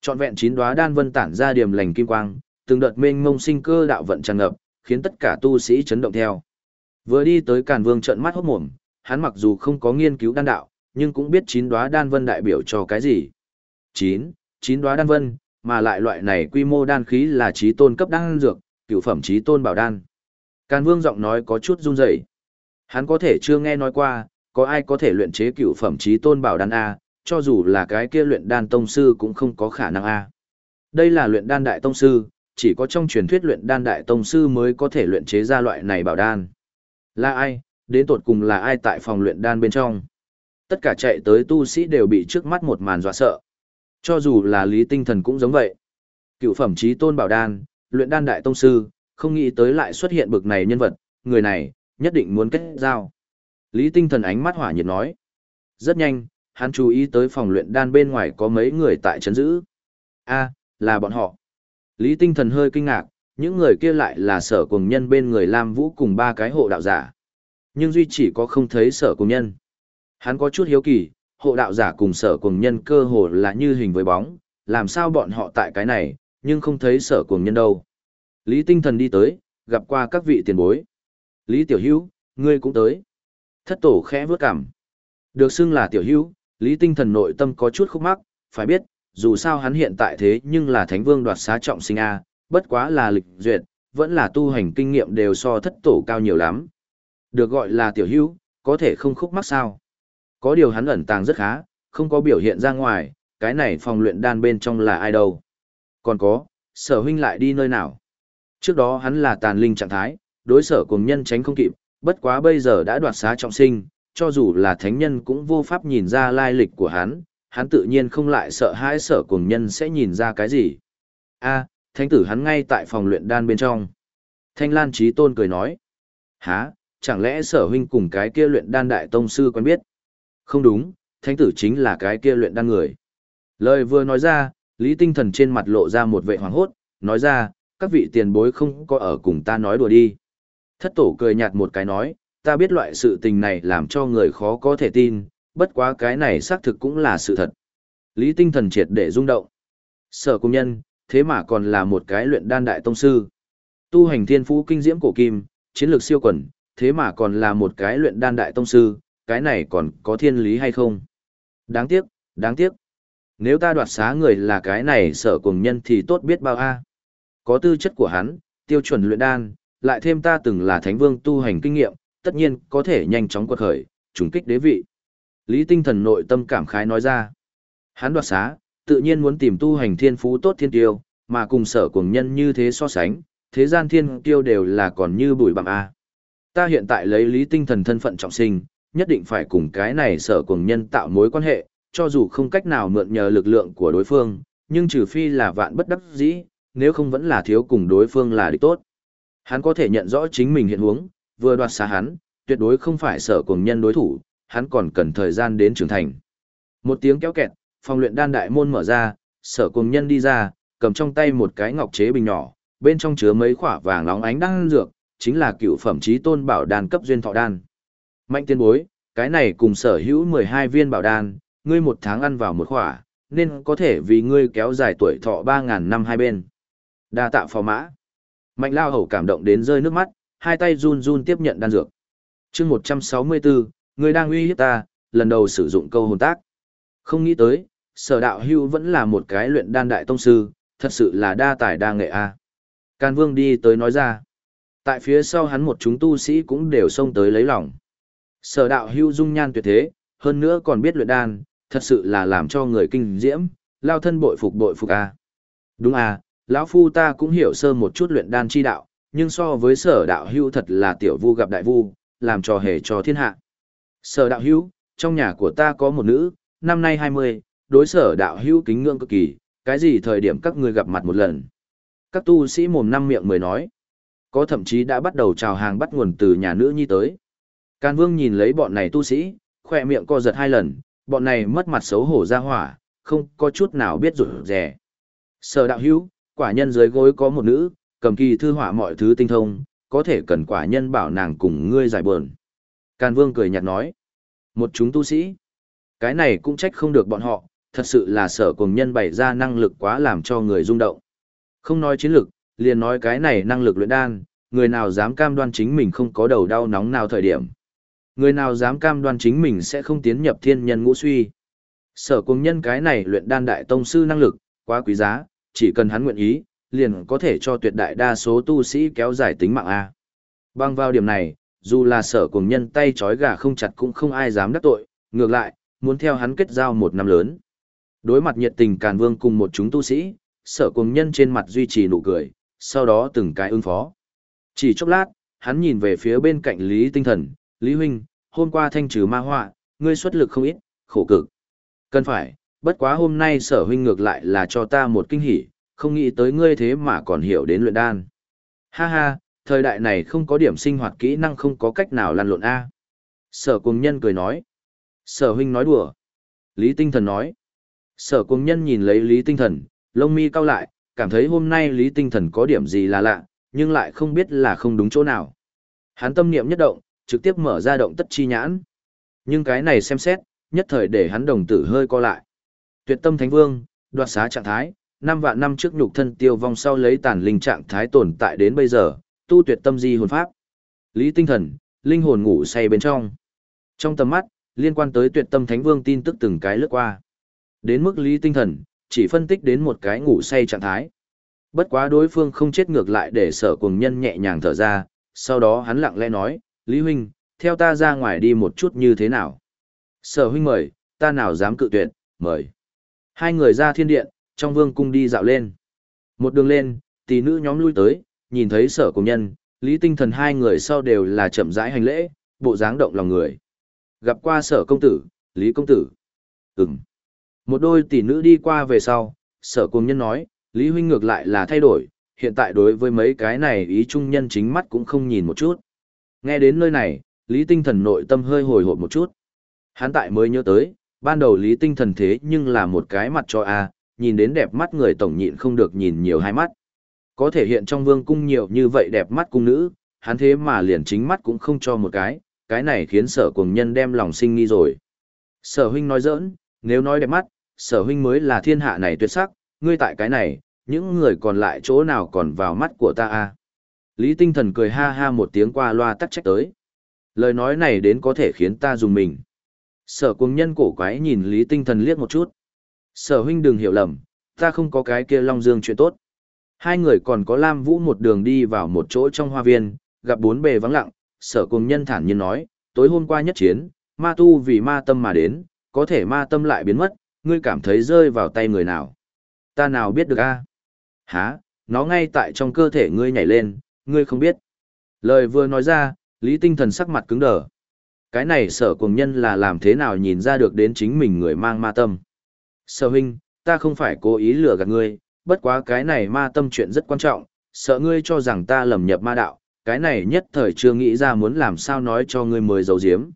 Trọn vẹn chín đóa đan vân tản ra điểm lành kim quang, từng đợt mênh mông sinh cơ đạo vận tràn ngập, khiến tất cả tu sĩ chấn động theo. Vừa đi tới Càn Vương trợn mắt hốt mồm, hắn mặc dù không có nghiên cứu đan đạo, nhưng cũng biết chín đóa đan vân đại biểu cho cái gì. Chín, chín đóa đan vân, mà lại loại này quy mô đan khí là trí tôn cấp đan dược, cựu phẩm trí tôn bảo đan. Càn Vương giọng nói có chút run rẩy. Hắn có thể chưa nghe nói qua, có ai có thể luyện chế cựu phẩm trí tôn bảo đan a, cho dù là cái kia luyện đan tông sư cũng không có khả năng a. Đây là luyện đan đại tông sư, chỉ có trong truyền thuyết luyện đan đại tông sư mới có thể luyện chế ra loại này bảo đan. Là ai? Đến tột cùng là ai tại phòng luyện đan bên trong? Tất cả chạy tới tu sĩ đều bị trước mắt một màn dọa sợ. Cho dù là lý tinh thần cũng giống vậy. Cựu phẩm trí tôn bảo đan, luyện đan đại tông sư, không nghĩ tới lại xuất hiện bực này nhân vật, người này, nhất định muốn kết giao. Lý tinh thần ánh mắt hỏa nhiệt nói. Rất nhanh, hắn chú ý tới phòng luyện đan bên ngoài có mấy người tại chấn giữ. a là bọn họ. Lý tinh thần hơi kinh ngạc, những người kia lại là sở cùng nhân bên người Lam Vũ cùng ba cái hộ đạo giả. Nhưng duy chỉ có không thấy sở cùng nhân. Hắn có chút hiếu kỳ, hộ đạo giả cùng sở cùng nhân cơ hồ là như hình với bóng, làm sao bọn họ tại cái này, nhưng không thấy sở cùng nhân đâu. Lý tinh thần đi tới, gặp qua các vị tiền bối. Lý tiểu hữu, ngươi cũng tới. Thất tổ khẽ vớt cảm. Được xưng là tiểu hữu, Lý tinh thần nội tâm có chút khúc mắc, phải biết, dù sao hắn hiện tại thế nhưng là thánh vương đoạt xá trọng sinh A, bất quá là lịch duyệt, vẫn là tu hành kinh nghiệm đều so thất tổ cao nhiều lắm. Được gọi là tiểu hữu, có thể không khúc mắc sao. Có điều hắn ẩn tàng rất khá, không có biểu hiện ra ngoài, cái này phòng luyện đan bên trong là ai đâu. Còn có, sở huynh lại đi nơi nào. Trước đó hắn là tàn linh trạng thái, đối sở cùng nhân tránh không kịp, bất quá bây giờ đã đoạt xá trọng sinh, cho dù là thánh nhân cũng vô pháp nhìn ra lai lịch của hắn, hắn tự nhiên không lại sợ hãi sở cùng nhân sẽ nhìn ra cái gì. a thánh tử hắn ngay tại phòng luyện đan bên trong. Thanh Lan Trí Tôn cười nói. há, chẳng lẽ sở huynh cùng cái kia luyện đan đại tông sư quen biết? Không đúng, thánh tử chính là cái kia luyện đan người. Lời vừa nói ra, Lý Tinh Thần trên mặt lộ ra một vệ hoảng hốt, nói ra, các vị tiền bối không có ở cùng ta nói đùa đi. Thất tổ cười nhạt một cái nói, ta biết loại sự tình này làm cho người khó có thể tin, bất quá cái này xác thực cũng là sự thật. Lý tinh thần triệt để rung động. Sở công nhân, thế mà còn là một cái luyện đan đại tông sư. Tu hành thiên phú kinh diễm cổ kim, chiến lược siêu quần, thế mà còn là một cái luyện đan đại tông sư, cái này còn có thiên lý hay không? Đáng tiếc, đáng tiếc. Nếu ta đoạt xá người là cái này sở cùng nhân thì tốt biết bao a. Có tư chất của hắn, tiêu chuẩn luyện đan, lại thêm ta từng là thánh vương tu hành kinh nghiệm, tất nhiên có thể nhanh chóng quật khởi, trùng kích đế vị. Lý tinh thần nội tâm cảm khái nói ra. Hắn đoạt xá, tự nhiên muốn tìm tu hành thiên phú tốt thiên tiêu, mà cùng sở cùng nhân như thế so sánh, thế gian thiên tiêu đều là còn như bụi bặm A. Ta hiện tại lấy lý tinh thần thân phận trọng sinh, nhất định phải cùng cái này sở cùng nhân tạo mối quan hệ, cho dù không cách nào mượn nhờ lực lượng của đối phương, nhưng trừ phi là vạn bất đắc dĩ, nếu không vẫn là thiếu cùng đối phương là địch tốt. Hắn có thể nhận rõ chính mình hiện huống, vừa đoạt xá hắn, tuyệt đối không phải sở cùng nhân đối thủ, hắn còn cần thời gian đến trưởng thành. Một tiếng kéo kẹt, phòng luyện đan đại môn mở ra, sở cùng nhân đi ra, cầm trong tay một cái ngọc chế bình nhỏ, bên trong chứa mấy khỏa vàng nóng ánh đan dược, chính là cựu phẩm trí tôn bảo đan cấp duyên thọ đan. Mạnh tiên bối, cái này cùng sở hữu 12 viên bảo đan, ngươi một tháng ăn vào một khỏa, nên có thể vì ngươi kéo dài tuổi thọ 3.000 năm hai bên. Đa tạ phò mã. Mạnh lao hầu cảm động đến rơi nước mắt, hai tay run run tiếp nhận đan dược. chương 164, ngươi đang uy hiếp ta, lần đầu sử dụng câu hồn tác. Không nghĩ tới, sở đạo hưu vẫn là một cái luyện đan đại tông sư, thật sự là đa tài đa nghệ a. À. Can Vương đi tới nói ra. Tại phía sau hắn một chúng tu sĩ cũng đều xông tới lấy lòng. Sở đạo hưu dung nhan tuyệt thế, hơn nữa còn biết luyện đan, thật sự là làm cho người kinh diễm, lao thân bội phục bội phục a. Đúng à, lão phu ta cũng hiểu sơ một chút luyện đan chi đạo, nhưng so với sở đạo hưu thật là tiểu vu gặp đại vu, làm trò hề cho thiên hạ. Sở đạo hưu, trong nhà của ta có một nữ, năm nay 20, đối sở đạo hưu kính ngưỡng cực kỳ, cái gì thời điểm các ngươi gặp mặt một lần. Các tu sĩ mồm năm miệng mới nói, có thậm chí đã bắt đầu chào hàng bắt nguồn từ nhà nữ nhi tới. Can Vương nhìn lấy bọn này tu sĩ, khỏe miệng co giật hai lần, bọn này mất mặt xấu hổ ra hỏa, không có chút nào biết rủi rẻ. Sở đạo hữu, quả nhân dưới gối có một nữ, cầm kỳ thư họa mọi thứ tinh thông, có thể cần quả nhân bảo nàng cùng ngươi giải buồn. Càn Vương cười nhạt nói, một chúng tu sĩ, cái này cũng trách không được bọn họ, thật sự là sở cùng nhân bày ra năng lực quá làm cho người rung động. Không nói chiến lực, liền nói cái này năng lực luyện đan, người nào dám cam đoan chính mình không có đầu đau nóng nào thời điểm. Người nào dám cam đoan chính mình sẽ không tiến nhập thiên nhân ngũ suy. Sở cùng nhân cái này luyện đan đại tông sư năng lực, quá quý giá, chỉ cần hắn nguyện ý, liền có thể cho tuyệt đại đa số tu sĩ kéo dài tính mạng A. Bằng vào điểm này, dù là sở cùng nhân tay trói gà không chặt cũng không ai dám đắc tội, ngược lại, muốn theo hắn kết giao một năm lớn. Đối mặt nhiệt tình Càn Vương cùng một chúng tu sĩ, sở cùng nhân trên mặt duy trì nụ cười, sau đó từng cái ứng phó. Chỉ chốc lát, hắn nhìn về phía bên cạnh Lý Tinh Thần, Lý Huynh, hôm qua thanh trừ ma họa, ngươi xuất lực không ít, khổ cực. Cần phải, bất quá hôm nay sở huynh ngược lại là cho ta một kinh hỉ, không nghĩ tới ngươi thế mà còn hiểu đến luyện đan. Ha ha, thời đại này không có điểm sinh hoạt kỹ năng không có cách nào lăn lộn A. Sở cùng nhân cười nói. Sở huynh nói đùa. Lý tinh thần nói. Sở cùng nhân nhìn lấy Lý tinh thần, lông mi cau lại, cảm thấy hôm nay Lý tinh thần có điểm gì là lạ, nhưng lại không biết là không đúng chỗ nào. Hắn tâm niệm nhất động, trực tiếp mở ra động tất chi nhãn. Nhưng cái này xem xét, nhất thời để hắn đồng tử hơi co lại. Tuyệt tâm thánh vương, đoạt xá trạng thái, năm vạn năm trước nhục thân tiêu vong sau lấy tàn linh trạng thái tồn tại đến bây giờ, tu tuyệt tâm di hồn pháp. Lý tinh thần, linh hồn ngủ say bên trong. Trong tầm mắt, liên quan tới tuyệt tâm thánh vương tin tức từng cái lướt qua. Đến mức lý tinh thần, chỉ phân tích đến một cái ngủ say trạng thái. Bất quá đối phương không chết ngược lại để sở cùng nhân nhẹ nhàng thở ra, sau đó hắn lặng lẽ nói, Lý Huynh, theo ta ra ngoài đi một chút như thế nào? Sở huynh mời, ta nào dám cự tuyệt, mời. Hai người ra thiên điện, trong vương cung đi dạo lên. Một đường lên, tỷ nữ nhóm lui tới, nhìn thấy sở công nhân, lý tinh thần hai người sau đều là chậm rãi hành lễ, bộ dáng động lòng người. Gặp qua sở công tử, lý công tử. Ừm. Một đôi tỷ nữ đi qua về sau, sở công nhân nói, lý huynh ngược lại là thay đổi, hiện tại đối với mấy cái này ý trung nhân chính mắt cũng không nhìn một chút. Nghe đến nơi này, lý tinh thần nội tâm hơi hồi hộp một chút. Hắn tại mới nhớ tới, ban đầu lý tinh thần thế nhưng là một cái mặt cho a nhìn đến đẹp mắt người tổng nhịn không được nhìn nhiều hai mắt. Có thể hiện trong vương cung nhiều như vậy đẹp mắt cung nữ, hắn thế mà liền chính mắt cũng không cho một cái, cái này khiến sở cùng nhân đem lòng sinh nghi rồi. Sở huynh nói giỡn, nếu nói đẹp mắt, sở huynh mới là thiên hạ này tuyệt sắc, ngươi tại cái này, những người còn lại chỗ nào còn vào mắt của ta a Lý tinh thần cười ha ha một tiếng qua loa tắt trách tới. Lời nói này đến có thể khiến ta dùng mình. Sở cuồng nhân cổ quái nhìn Lý tinh thần liếc một chút. Sở huynh đừng hiểu lầm, ta không có cái kia long dương chuyện tốt. Hai người còn có Lam Vũ một đường đi vào một chỗ trong hoa viên, gặp bốn bề vắng lặng, sở cuồng nhân thản nhiên nói, tối hôm qua nhất chiến, ma tu vì ma tâm mà đến, có thể ma tâm lại biến mất, ngươi cảm thấy rơi vào tay người nào. Ta nào biết được a? À? Hả, nó ngay tại trong cơ thể ngươi nhảy lên, ngươi không biết. Lời vừa nói ra, Lý Tinh Thần sắc mặt cứng đờ. Cái này sở cùng nhân là làm thế nào nhìn ra được đến chính mình người mang ma tâm. Sở huynh, ta không phải cố ý lừa gạt ngươi, bất quá cái này ma tâm chuyện rất quan trọng, sợ ngươi cho rằng ta lầm nhập ma đạo, cái này nhất thời chưa nghĩ ra muốn làm sao nói cho ngươi mới giấu giếm.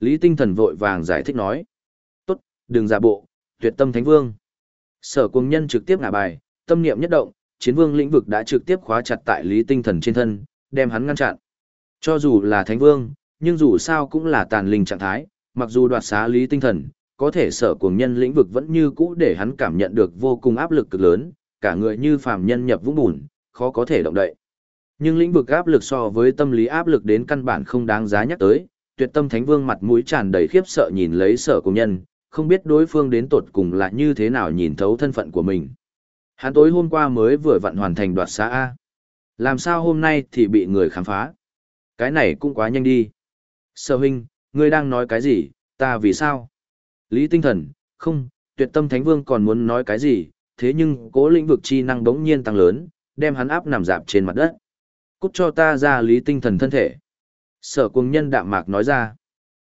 Lý tinh thần vội vàng giải thích nói. Tốt, đừng giả bộ, tuyệt tâm thánh vương. Sở cùng nhân trực tiếp ngả bài, tâm niệm nhất động, chiến vương lĩnh vực đã trực tiếp khóa chặt tại lý tinh thần trên thân, đem hắn ngăn chặn. Cho dù là thánh vương, nhưng dù sao cũng là tàn linh trạng thái, mặc dù đoạt xá lý tinh thần, có thể sở cuồng nhân lĩnh vực vẫn như cũ để hắn cảm nhận được vô cùng áp lực cực lớn, cả người như phàm nhân nhập vũng bùn, khó có thể động đậy. Nhưng lĩnh vực áp lực so với tâm lý áp lực đến căn bản không đáng giá nhắc tới, tuyệt tâm thánh vương mặt mũi tràn đầy khiếp sợ nhìn lấy sở cuồng nhân, không biết đối phương đến tột cùng là như thế nào nhìn thấu thân phận của mình. Hắn tối hôm qua mới vừa vặn hoàn thành đoạt xã A. Làm sao hôm nay thì bị người khám phá? Cái này cũng quá nhanh đi. Sở huynh, ngươi đang nói cái gì, ta vì sao? Lý tinh thần, không, tuyệt tâm thánh vương còn muốn nói cái gì, thế nhưng cố lĩnh vực chi năng bỗng nhiên tăng lớn, đem hắn áp nằm dạp trên mặt đất. Cút cho ta ra lý tinh thần thân thể. Sở cuồng nhân đạm mạc nói ra.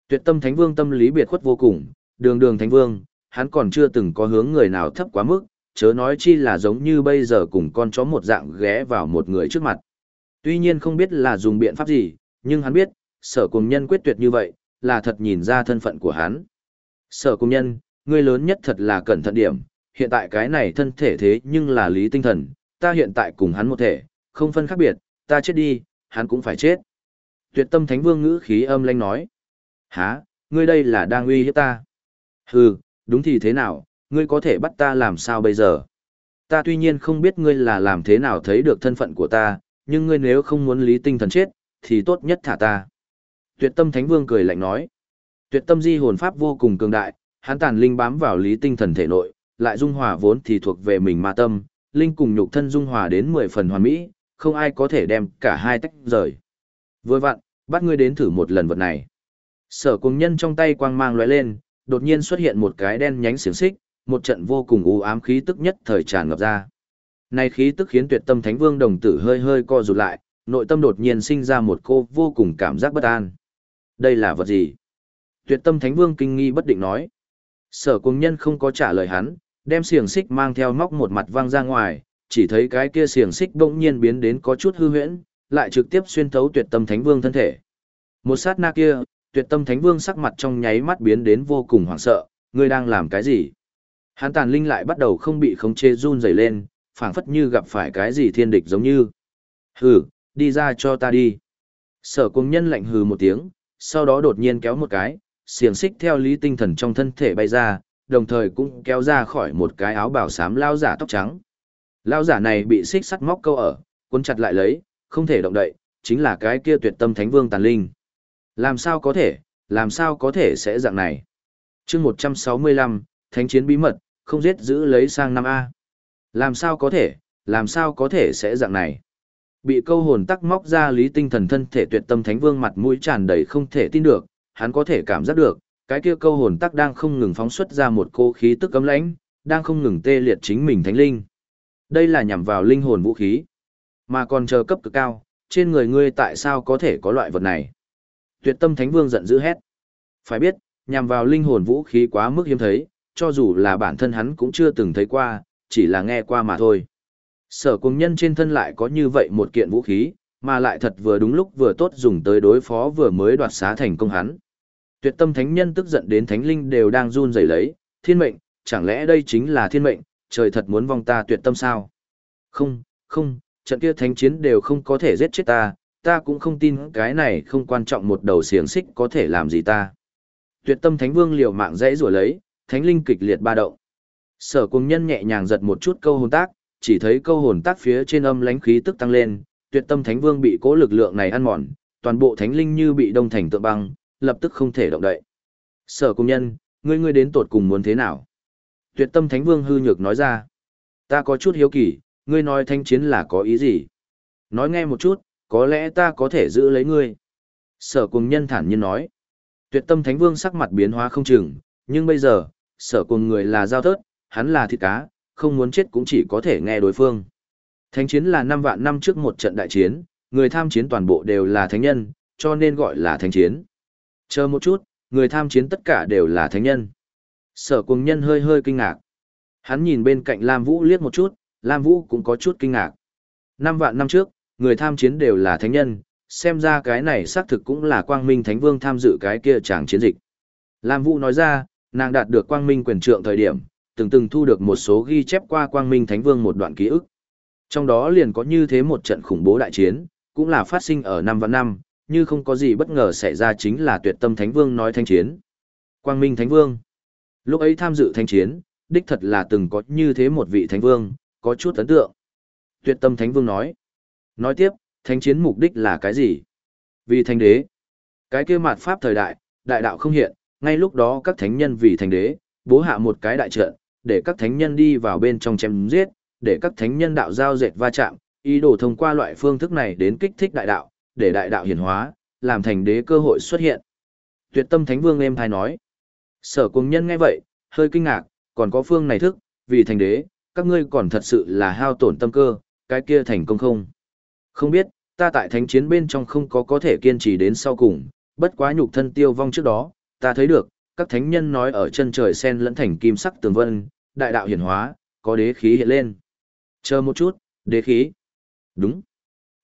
Tuyệt tâm thánh vương tâm lý biệt khuất vô cùng, đường đường thánh vương, hắn còn chưa từng có hướng người nào thấp quá mức, chớ nói chi là giống như bây giờ cùng con chó một dạng ghé vào một người trước mặt. Tuy nhiên không biết là dùng biện pháp gì, nhưng hắn biết, sở cùng nhân quyết tuyệt như vậy, là thật nhìn ra thân phận của hắn. Sở cùng nhân, ngươi lớn nhất thật là cẩn thận điểm, hiện tại cái này thân thể thế nhưng là lý tinh thần, ta hiện tại cùng hắn một thể, không phân khác biệt, ta chết đi, hắn cũng phải chết. Tuyệt tâm thánh vương ngữ khí âm lanh nói. Hả, ngươi đây là đang uy hiếp ta. Hừ, đúng thì thế nào, ngươi có thể bắt ta làm sao bây giờ? Ta tuy nhiên không biết ngươi là làm thế nào thấy được thân phận của ta, nhưng ngươi nếu không muốn lý tinh thần chết, thì tốt nhất thả ta. Tuyệt tâm thánh vương cười lạnh nói. Tuyệt tâm di hồn pháp vô cùng cường đại, hắn tàn linh bám vào lý tinh thần thể nội, lại dung hòa vốn thì thuộc về mình ma tâm, linh cùng nhục thân dung hòa đến 10 phần hoàn mỹ, không ai có thể đem cả hai tách rời. Vừa vặn, bắt ngươi đến thử một lần vật này. Sở Cung nhân trong tay quang mang lóe lên, đột nhiên xuất hiện một cái đen nhánh xiềng xích, một trận vô cùng u ám khí tức nhất thời tràn ngập ra. Này khí tức khiến tuyệt tâm thánh vương đồng tử hơi hơi co rụt lại, nội tâm đột nhiên sinh ra một cô vô cùng cảm giác bất an. Đây là vật gì? tuyệt tâm thánh vương kinh nghi bất định nói. Sở cung nhân không có trả lời hắn, đem xiềng xích mang theo móc một mặt văng ra ngoài, chỉ thấy cái kia xiềng xích bỗng nhiên biến đến có chút hư huyễn, lại trực tiếp xuyên thấu tuyệt tâm thánh vương thân thể. Một sát na kia, tuyệt tâm thánh vương sắc mặt trong nháy mắt biến đến vô cùng hoảng sợ, ngươi đang làm cái gì? Hắn tàn linh lại bắt đầu không bị khống chế run rẩy lên, phảng phất như gặp phải cái gì thiên địch giống như. Hừ, đi ra cho ta đi. Sở cung nhân lạnh hừ một tiếng, sau đó đột nhiên kéo một cái, xiềng xích theo lý tinh thần trong thân thể bay ra, đồng thời cũng kéo ra khỏi một cái áo bảo xám lao giả tóc trắng. Lao giả này bị xích sắt móc câu ở, cuốn chặt lại lấy, không thể động đậy, chính là cái kia tuyệt tâm thánh vương tàn linh. Làm sao có thể, làm sao có thể sẽ dạng này. chương 165, Thánh chiến bí mật, không giết giữ lấy sang năm A. Làm sao có thể, làm sao có thể sẽ dạng này. Bị câu hồn tắc móc ra lý tinh thần thân thể tuyệt tâm thánh vương mặt mũi tràn đầy không thể tin được, hắn có thể cảm giác được, cái kia câu hồn tắc đang không ngừng phóng xuất ra một cô khí tức cấm lãnh, đang không ngừng tê liệt chính mình thánh linh. Đây là nhằm vào linh hồn vũ khí, mà còn chờ cấp cực cao, trên người ngươi tại sao có thể có loại vật này? Tuyệt tâm thánh vương giận dữ hét. Phải biết, nhằm vào linh hồn vũ khí quá mức hiếm thấy, cho dù là bản thân hắn cũng chưa từng thấy qua, chỉ là nghe qua mà thôi. Sở cùng nhân trên thân lại có như vậy một kiện vũ khí, mà lại thật vừa đúng lúc vừa tốt dùng tới đối phó vừa mới đoạt xá thành công hắn. Tuyệt tâm thánh nhân tức giận đến thánh linh đều đang run rẩy lấy, thiên mệnh, chẳng lẽ đây chính là thiên mệnh, trời thật muốn vong ta tuyệt tâm sao? Không, không, trận kia thánh chiến đều không có thể giết chết ta, ta cũng không tin cái này không quan trọng một đầu xiềng xích có thể làm gì ta. Tuyệt tâm thánh vương liều mạng dãy rủa lấy, thánh linh kịch liệt ba động. Sở cung nhân nhẹ nhàng giật một chút câu hồn tác, chỉ thấy câu hồn tác phía trên âm lãnh khí tức tăng lên, tuyệt tâm thánh vương bị cố lực lượng này ăn mòn, toàn bộ thánh linh như bị đông thành tượng băng, lập tức không thể động đậy. Sở cung nhân, ngươi ngươi đến tột cùng muốn thế nào? Tuyệt tâm thánh vương hư nhược nói ra. Ta có chút hiếu kỳ, ngươi nói thanh chiến là có ý gì? Nói nghe một chút, có lẽ ta có thể giữ lấy ngươi. Sở cùng nhân thản nhiên nói. Tuyệt tâm thánh vương sắc mặt biến hóa không chừng, nhưng bây giờ, sở cùng người là giao thớt, hắn là thịt cá, không muốn chết cũng chỉ có thể nghe đối phương. Thánh chiến là năm vạn năm trước một trận đại chiến, người tham chiến toàn bộ đều là thánh nhân, cho nên gọi là thánh chiến. Chờ một chút, người tham chiến tất cả đều là thánh nhân. Sở cùng nhân hơi hơi kinh ngạc. Hắn nhìn bên cạnh Lam Vũ liếc một chút, Lam Vũ cũng có chút kinh ngạc. Năm vạn năm trước, người tham chiến đều là thánh nhân, xem ra cái này xác thực cũng là quang minh thánh vương tham dự cái kia tràng chiến dịch. Lam Vũ nói ra, nàng đạt được quang minh quyền trượng thời điểm, từng từng thu được một số ghi chép qua quang minh thánh vương một đoạn ký ức. Trong đó liền có như thế một trận khủng bố đại chiến, cũng là phát sinh ở năm và năm, như không có gì bất ngờ xảy ra chính là tuyệt tâm thánh vương nói thanh chiến. Quang minh thánh vương. Lúc ấy tham dự thanh chiến, đích thật là từng có như thế một vị thánh vương, có chút ấn tượng. Tuyệt tâm thánh vương nói. Nói tiếp, thanh chiến mục đích là cái gì? Vì thanh đế. Cái kia mạt pháp thời đại, đại đạo không hiện, ngay lúc đó các thánh nhân vì thành đế, bố hạ một cái đại trận, để các thánh nhân đi vào bên trong chém giết, để các thánh nhân đạo giao dệt va chạm, ý đồ thông qua loại phương thức này đến kích thích đại đạo, để đại đạo hiển hóa, làm thành đế cơ hội xuất hiện. Tuyệt tâm thánh vương em thai nói. Sở cùng nhân nghe vậy, hơi kinh ngạc, còn có phương này thức, vì thành đế, các ngươi còn thật sự là hao tổn tâm cơ, cái kia thành công không? Không biết, ta tại thánh chiến bên trong không có có thể kiên trì đến sau cùng, bất quá nhục thân tiêu vong trước đó, ta thấy được, các thánh nhân nói ở chân trời sen lẫn thành kim sắc tường vân, đại đạo hiển hóa, có đế khí hiện lên. Chờ một chút, đế khí. Đúng.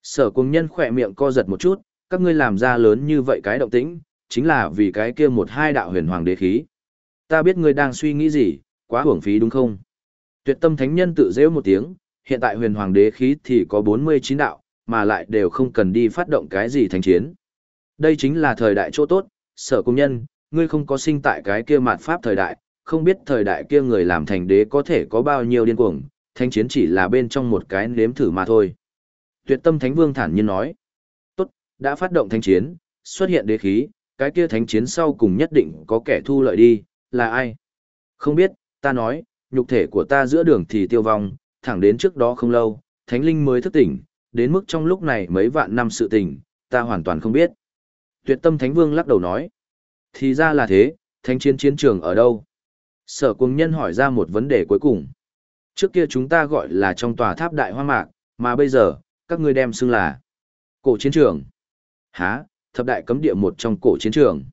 Sở Cung nhân khỏe miệng co giật một chút, các ngươi làm ra lớn như vậy cái động tĩnh, chính là vì cái kia một hai đạo huyền hoàng đế khí. Ta biết ngươi đang suy nghĩ gì, quá hưởng phí đúng không? Tuyệt tâm thánh nhân tự rêu một tiếng, hiện tại huyền hoàng đế khí thì có 49 đạo, mà lại đều không cần đi phát động cái gì thành chiến. Đây chính là thời đại chỗ tốt, sở công nhân, ngươi không có sinh tại cái kia mạt pháp thời đại, không biết thời đại kia người làm thành đế có thể có bao nhiêu điên cuồng, Thánh chiến chỉ là bên trong một cái nếm thử mà thôi. Tuyệt tâm thánh vương thản nhiên nói, tốt, đã phát động thánh chiến, xuất hiện đế khí, cái kia thánh chiến sau cùng nhất định có kẻ thu lợi đi, là ai? Không biết, ta nói, nhục thể của ta giữa đường thì tiêu vong, thẳng đến trước đó không lâu, thánh linh mới thức tỉnh, đến mức trong lúc này mấy vạn năm sự tỉnh, ta hoàn toàn không biết. Tuyệt tâm thánh vương lắc đầu nói, thì ra là thế, thánh chiến chiến trường ở đâu? Sở cùng nhân hỏi ra một vấn đề cuối cùng. Trước kia chúng ta gọi là trong tòa tháp đại hoa mạc, mà bây giờ, các ngươi đem xưng là cổ chiến trường. Hả, thập đại cấm địa một trong cổ chiến trường.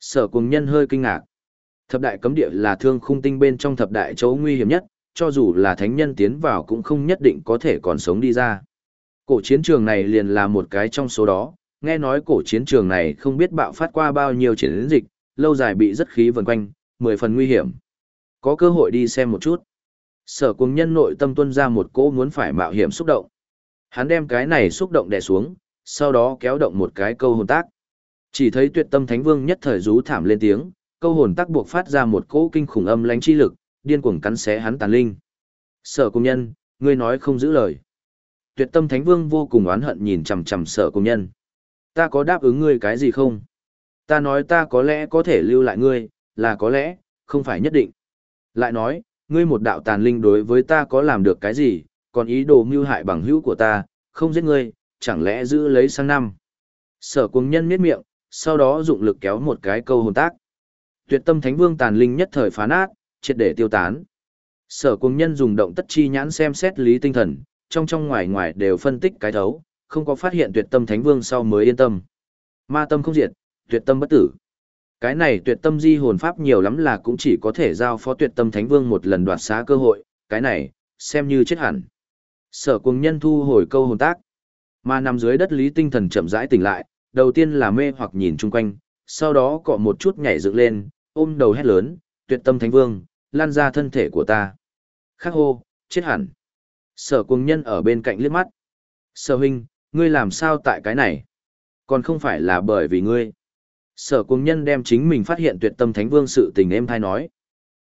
Sở cùng nhân hơi kinh ngạc. Thập đại cấm địa là thương khung tinh bên trong thập đại chỗ nguy hiểm nhất, cho dù là thánh nhân tiến vào cũng không nhất định có thể còn sống đi ra. Cổ chiến trường này liền là một cái trong số đó, nghe nói cổ chiến trường này không biết bạo phát qua bao nhiêu chiến dịch, lâu dài bị rất khí vần quanh, mười phần nguy hiểm. Có cơ hội đi xem một chút. Sở cùng nhân nội tâm tuân ra một cỗ muốn phải mạo hiểm xúc động. Hắn đem cái này xúc động đè xuống, sau đó kéo động một cái câu hồn tác. Chỉ thấy tuyệt tâm thánh vương nhất thời rú thảm lên tiếng, câu hồn tác buộc phát ra một cỗ kinh khủng âm lãnh chi lực, điên cuồng cắn xé hắn tàn linh. Sở công nhân, ngươi nói không giữ lời. Tuyệt tâm thánh vương vô cùng oán hận nhìn chằm chằm sở công nhân. Ta có đáp ứng ngươi cái gì không? Ta nói ta có lẽ có thể lưu lại ngươi, là có lẽ, không phải nhất định. Lại nói, ngươi một đạo tàn linh đối với ta có làm được cái gì, còn ý đồ mưu hại bằng hữu của ta, không giết ngươi, chẳng lẽ giữ lấy sang năm. Sở cuồng nhân miết miệng, sau đó dụng lực kéo một cái câu hồn tác. Tuyệt tâm thánh vương tàn linh nhất thời phá nát, triệt để tiêu tán. Sở cuồng nhân dùng động tất chi nhãn xem xét lý tinh thần, trong trong ngoài ngoài đều phân tích cái thấu, không có phát hiện tuyệt tâm thánh vương sau mới yên tâm. Ma tâm không diệt, tuyệt tâm bất tử. Cái này tuyệt tâm di hồn pháp nhiều lắm là cũng chỉ có thể giao phó tuyệt tâm thánh vương một lần đoạt xá cơ hội, cái này, xem như chết hẳn. Sở cùng nhân thu hồi câu hồn tác. Mà nằm dưới đất lý tinh thần chậm rãi tỉnh lại, đầu tiên là mê hoặc nhìn chung quanh, sau đó cọ một chút nhảy dựng lên, ôm đầu hét lớn, tuyệt tâm thánh vương, lan ra thân thể của ta. Khắc hô, chết hẳn. Sở cùng nhân ở bên cạnh liếc mắt. Sở huynh, ngươi làm sao tại cái này? Còn không phải là bởi vì ngươi. Sở cung nhân đem chính mình phát hiện tuyệt tâm thánh vương sự tình em thai nói.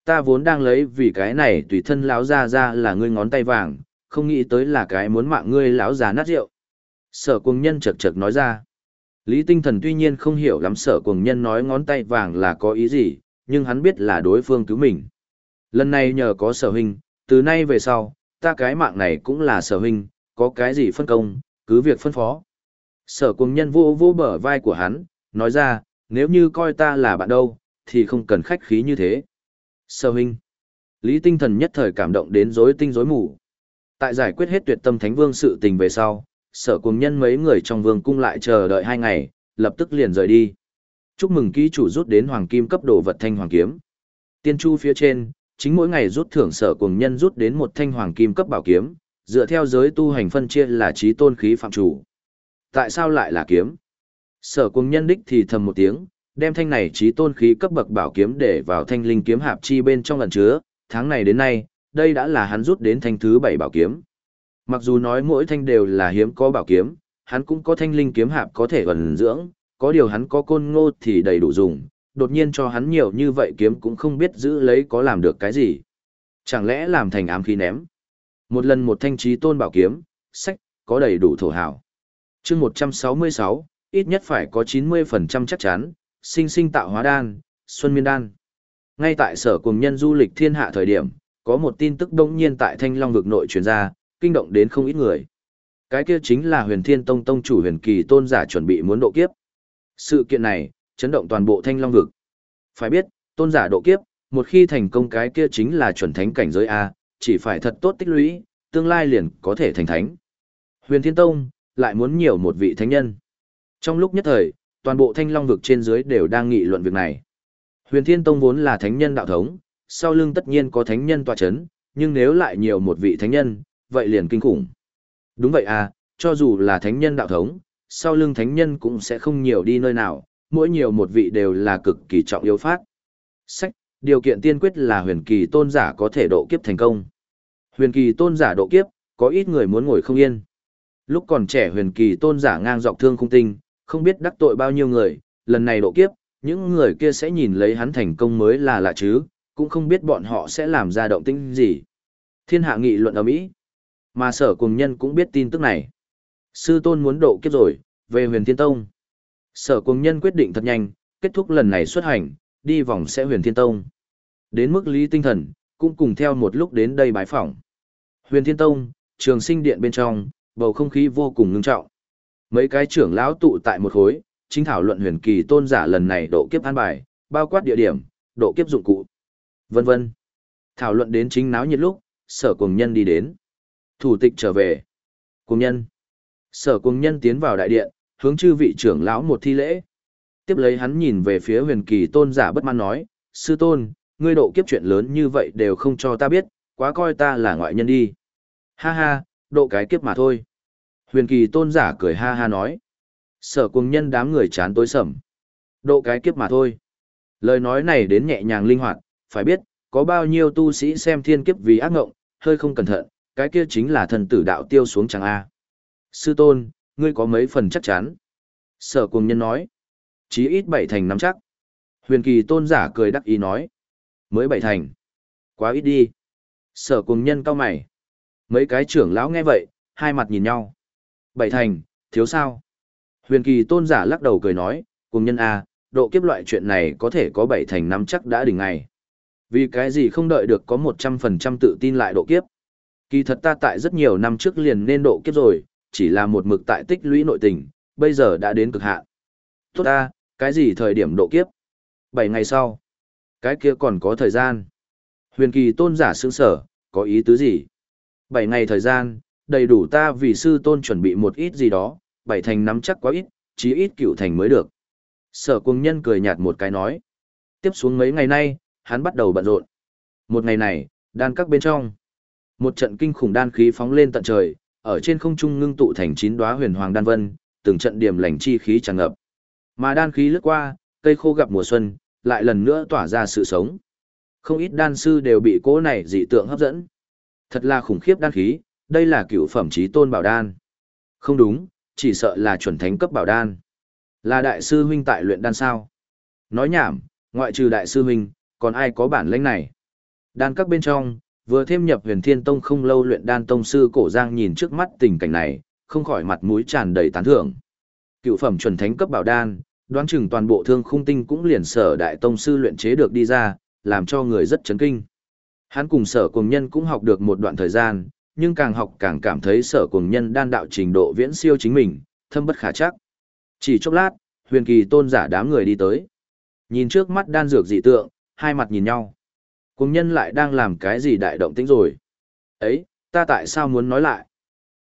Ta vốn đang lấy vì cái này tùy thân lão ra ra là ngươi ngón tay vàng, không nghĩ tới là cái muốn mạng ngươi lão già nát rượu. Sở cung nhân chật chật nói ra. Lý tinh thần tuy nhiên không hiểu lắm sở cuồng nhân nói ngón tay vàng là có ý gì, nhưng hắn biết là đối phương cứu mình. Lần này nhờ có sở huynh, từ nay về sau, ta cái mạng này cũng là sở huynh, có cái gì phân công, cứ việc phân phó. Sở cùng nhân vô vô bờ vai của hắn, nói ra, nếu như coi ta là bạn đâu, thì không cần khách khí như thế. Sở huynh. Lý tinh thần nhất thời cảm động đến rối tinh rối mù. Tại giải quyết hết tuyệt tâm thánh vương sự tình về sau, sở cùng nhân mấy người trong vương cung lại chờ đợi hai ngày, lập tức liền rời đi. Chúc mừng ký chủ rút đến hoàng kim cấp đồ vật thanh hoàng kiếm. Tiên chu phía trên, chính mỗi ngày rút thưởng sở cùng nhân rút đến một thanh hoàng kim cấp bảo kiếm, dựa theo giới tu hành phân chia là trí tôn khí phạm chủ. Tại sao lại là kiếm? Sở cùng nhân đích thì thầm một tiếng, đem thanh này trí tôn khí cấp bậc bảo kiếm để vào thanh linh kiếm hạp chi bên trong lần chứa, tháng này đến nay, đây đã là hắn rút đến thanh thứ bảy bảo kiếm. Mặc dù nói mỗi thanh đều là hiếm có bảo kiếm, hắn cũng có thanh linh kiếm hạp có thể gần dưỡng, có điều hắn có côn ngô thì đầy đủ dùng, đột nhiên cho hắn nhiều như vậy kiếm cũng không biết giữ lấy có làm được cái gì. Chẳng lẽ làm thành ám khí ném? Một lần một thanh trí tôn bảo kiếm, sách, có đầy đủ thổ hảo. chương 166, ít nhất phải có 90% chắc chắn, sinh sinh tạo hóa đan, xuân miên đan. Ngay tại sở cùng nhân du lịch thiên hạ thời điểm, có một tin tức đông nhiên tại thanh long vực nội truyền ra, kinh động đến không ít người. Cái kia chính là huyền thiên tông tông chủ huyền kỳ tôn giả chuẩn bị muốn độ kiếp. Sự kiện này, chấn động toàn bộ thanh long vực. Phải biết, tôn giả độ kiếp, một khi thành công cái kia chính là chuẩn thánh cảnh giới A, chỉ phải thật tốt tích lũy, tương lai liền có thể thành thánh. Huyền Thiên Tông, lại muốn nhiều một vị thánh nhân. Trong lúc nhất thời, toàn bộ thanh long vực trên dưới đều đang nghị luận việc này. Huyền Thiên Tông vốn là thánh nhân đạo thống, sau lưng tất nhiên có thánh nhân tọa chấn, nhưng nếu lại nhiều một vị thánh nhân, vậy liền kinh khủng. Đúng vậy à, cho dù là thánh nhân đạo thống, sau lưng thánh nhân cũng sẽ không nhiều đi nơi nào, mỗi nhiều một vị đều là cực kỳ trọng yếu phát. Sách, điều kiện tiên quyết là huyền kỳ tôn giả có thể độ kiếp thành công. Huyền kỳ tôn giả độ kiếp, có ít người muốn ngồi không yên. Lúc còn trẻ huyền kỳ tôn giả ngang dọc thương khung tinh, không biết đắc tội bao nhiêu người, lần này độ kiếp, những người kia sẽ nhìn lấy hắn thành công mới là lạ chứ, cũng không biết bọn họ sẽ làm ra động tĩnh gì. Thiên hạ nghị luận ở Mỹ, mà sở cùng nhân cũng biết tin tức này. Sư tôn muốn độ kiếp rồi, về huyền thiên tông. Sở cùng nhân quyết định thật nhanh, kết thúc lần này xuất hành, đi vòng sẽ huyền thiên tông. Đến mức lý tinh thần, cũng cùng theo một lúc đến đây bái phỏng. Huyền thiên tông, trường sinh điện bên trong, bầu không khí vô cùng ngưng trọng. Mấy cái trưởng lão tụ tại một khối, chính thảo luận huyền kỳ tôn giả lần này độ kiếp an bài, bao quát địa điểm, độ kiếp dụng cụ, vân vân. Thảo luận đến chính náo nhiệt lúc, sở cùng nhân đi đến. Thủ tịch trở về. Cùng nhân. Sở cùng nhân tiến vào đại điện, hướng chư vị trưởng lão một thi lễ. Tiếp lấy hắn nhìn về phía huyền kỳ tôn giả bất mãn nói, sư tôn, ngươi độ kiếp chuyện lớn như vậy đều không cho ta biết, quá coi ta là ngoại nhân đi. Ha ha, độ cái kiếp mà thôi. Huyền kỳ tôn giả cười ha ha nói. Sở cùng nhân đám người chán tối sầm. Độ cái kiếp mà thôi. Lời nói này đến nhẹ nhàng linh hoạt, phải biết, có bao nhiêu tu sĩ xem thiên kiếp vì ác ngộng, hơi không cẩn thận, cái kia chính là thần tử đạo tiêu xuống chẳng A. Sư tôn, ngươi có mấy phần chắc chắn? Sở cùng nhân nói. Chí ít bảy thành nắm chắc. Huyền kỳ tôn giả cười đắc ý nói. Mới bảy thành. Quá ít đi. Sở cùng nhân cao mày. Mấy cái trưởng lão nghe vậy, hai mặt nhìn nhau. Bảy thành, thiếu sao? Huyền kỳ tôn giả lắc đầu cười nói, cùng nhân A, độ kiếp loại chuyện này có thể có bảy thành năm chắc đã đỉnh ngày. Vì cái gì không đợi được có 100% tự tin lại độ kiếp. Kỳ thật ta tại rất nhiều năm trước liền nên độ kiếp rồi, chỉ là một mực tại tích lũy nội tình, bây giờ đã đến cực hạn. Tốt ta, cái gì thời điểm độ kiếp? bảy ngày sau. Cái kia còn có thời gian. Huyền kỳ tôn giả sướng sở, có ý tứ gì? bảy ngày thời gian, đầy đủ ta vì sư tôn chuẩn bị một ít gì đó, bảy thành nắm chắc quá ít, chí ít cựu thành mới được. Sở cung nhân cười nhạt một cái nói. Tiếp xuống mấy ngày nay, hắn bắt đầu bận rộn. Một ngày này, đan các bên trong. Một trận kinh khủng đan khí phóng lên tận trời, ở trên không trung ngưng tụ thành chín đóa huyền hoàng đan vân, từng trận điểm lành chi khí tràn ngập. Mà đan khí lướt qua, cây khô gặp mùa xuân, lại lần nữa tỏa ra sự sống. Không ít đan sư đều bị cỗ này dị tượng hấp dẫn. Thật là khủng khiếp đan khí, đây là cựu phẩm trí tôn bảo đan. Không đúng, chỉ sợ là chuẩn thánh cấp bảo đan. Là đại sư huynh tại luyện đan sao? Nói nhảm, ngoại trừ đại sư huynh, còn ai có bản lĩnh này? Đan các bên trong, vừa thêm nhập huyền thiên tông không lâu luyện đan tông sư cổ giang nhìn trước mắt tình cảnh này, không khỏi mặt mũi tràn đầy tán thưởng. Cựu phẩm chuẩn thánh cấp bảo đan, đoán chừng toàn bộ thương khung tinh cũng liền sở đại tông sư luyện chế được đi ra, làm cho người rất chấn kinh. Hắn cùng sở cùng nhân cũng học được một đoạn thời gian, nhưng càng học càng cảm thấy sở cùng nhân đan đạo trình độ viễn siêu chính mình, thâm bất khả chắc. Chỉ chốc lát, huyền kỳ tôn giả đám người đi tới. Nhìn trước mắt đan dược dị tượng, hai mặt nhìn nhau. Cùng nhân lại đang làm cái gì đại động tĩnh rồi. Ấy, ta tại sao muốn nói lại?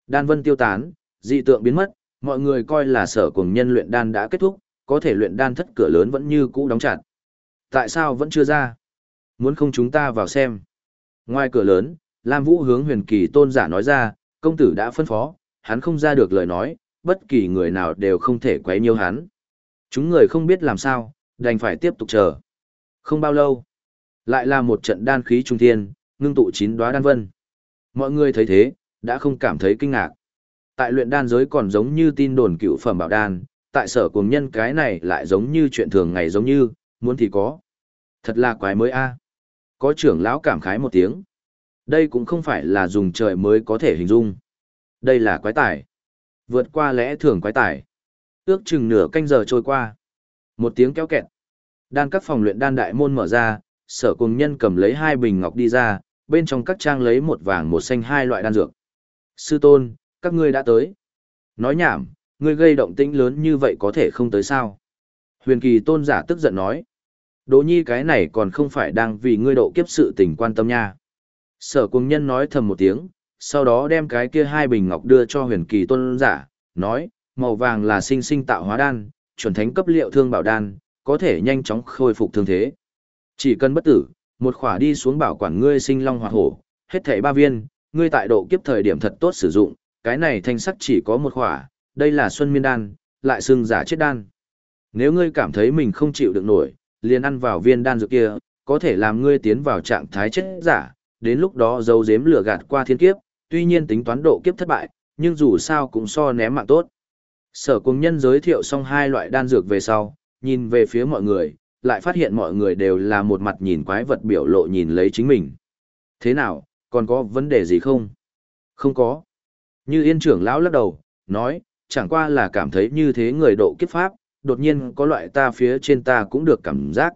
Đan vân tiêu tán, dị tượng biến mất, mọi người coi là sở cùng nhân luyện đan đã kết thúc, có thể luyện đan thất cửa lớn vẫn như cũ đóng chặt. Tại sao vẫn chưa ra? Muốn không chúng ta vào xem. Ngoài cửa lớn, Lam Vũ hướng huyền kỳ tôn giả nói ra, công tử đã phân phó, hắn không ra được lời nói, bất kỳ người nào đều không thể quấy nhiêu hắn. Chúng người không biết làm sao, đành phải tiếp tục chờ. Không bao lâu, lại là một trận đan khí trung thiên, ngưng tụ chín đóa đan vân. Mọi người thấy thế, đã không cảm thấy kinh ngạc. Tại luyện đan giới còn giống như tin đồn cựu phẩm bảo đan, tại sở cùng nhân cái này lại giống như chuyện thường ngày giống như, muốn thì có. Thật là quái mới a. Có trưởng lão cảm khái một tiếng. Đây cũng không phải là dùng trời mới có thể hình dung. Đây là quái tải. Vượt qua lẽ thường quái tải. Ước chừng nửa canh giờ trôi qua. Một tiếng kéo kẹt. Đan các phòng luyện đan đại môn mở ra, sở cùng nhân cầm lấy hai bình ngọc đi ra, bên trong các trang lấy một vàng một xanh hai loại đan dược. Sư tôn, các ngươi đã tới. Nói nhảm, ngươi gây động tĩnh lớn như vậy có thể không tới sao. Huyền kỳ tôn giả tức giận nói. Đỗ nhi cái này còn không phải đang vì ngươi độ kiếp sự tình quan tâm nha. Sở Cung nhân nói thầm một tiếng, sau đó đem cái kia hai bình ngọc đưa cho huyền kỳ tôn giả, nói, màu vàng là sinh sinh tạo hóa đan, chuẩn thánh cấp liệu thương bảo đan, có thể nhanh chóng khôi phục thương thế. Chỉ cần bất tử, một khỏa đi xuống bảo quản ngươi sinh long hoạt hổ, hết thảy ba viên, ngươi tại độ kiếp thời điểm thật tốt sử dụng, cái này thanh sắc chỉ có một khỏa, đây là xuân miên đan, lại xương giả chết đan. Nếu ngươi cảm thấy mình không chịu được nổi, liền ăn vào viên đan dược kia, có thể làm ngươi tiến vào trạng thái chết giả, đến lúc đó dấu dếm lửa gạt qua thiên kiếp, tuy nhiên tính toán độ kiếp thất bại, nhưng dù sao cũng so ném mạng tốt. Sở cùng nhân giới thiệu xong hai loại đan dược về sau, nhìn về phía mọi người, lại phát hiện mọi người đều là một mặt nhìn quái vật biểu lộ nhìn lấy chính mình. Thế nào, còn có vấn đề gì không? Không có. Như yên trưởng lão lắc đầu, nói, chẳng qua là cảm thấy như thế người độ kiếp pháp, đột nhiên có loại ta phía trên ta cũng được cảm giác.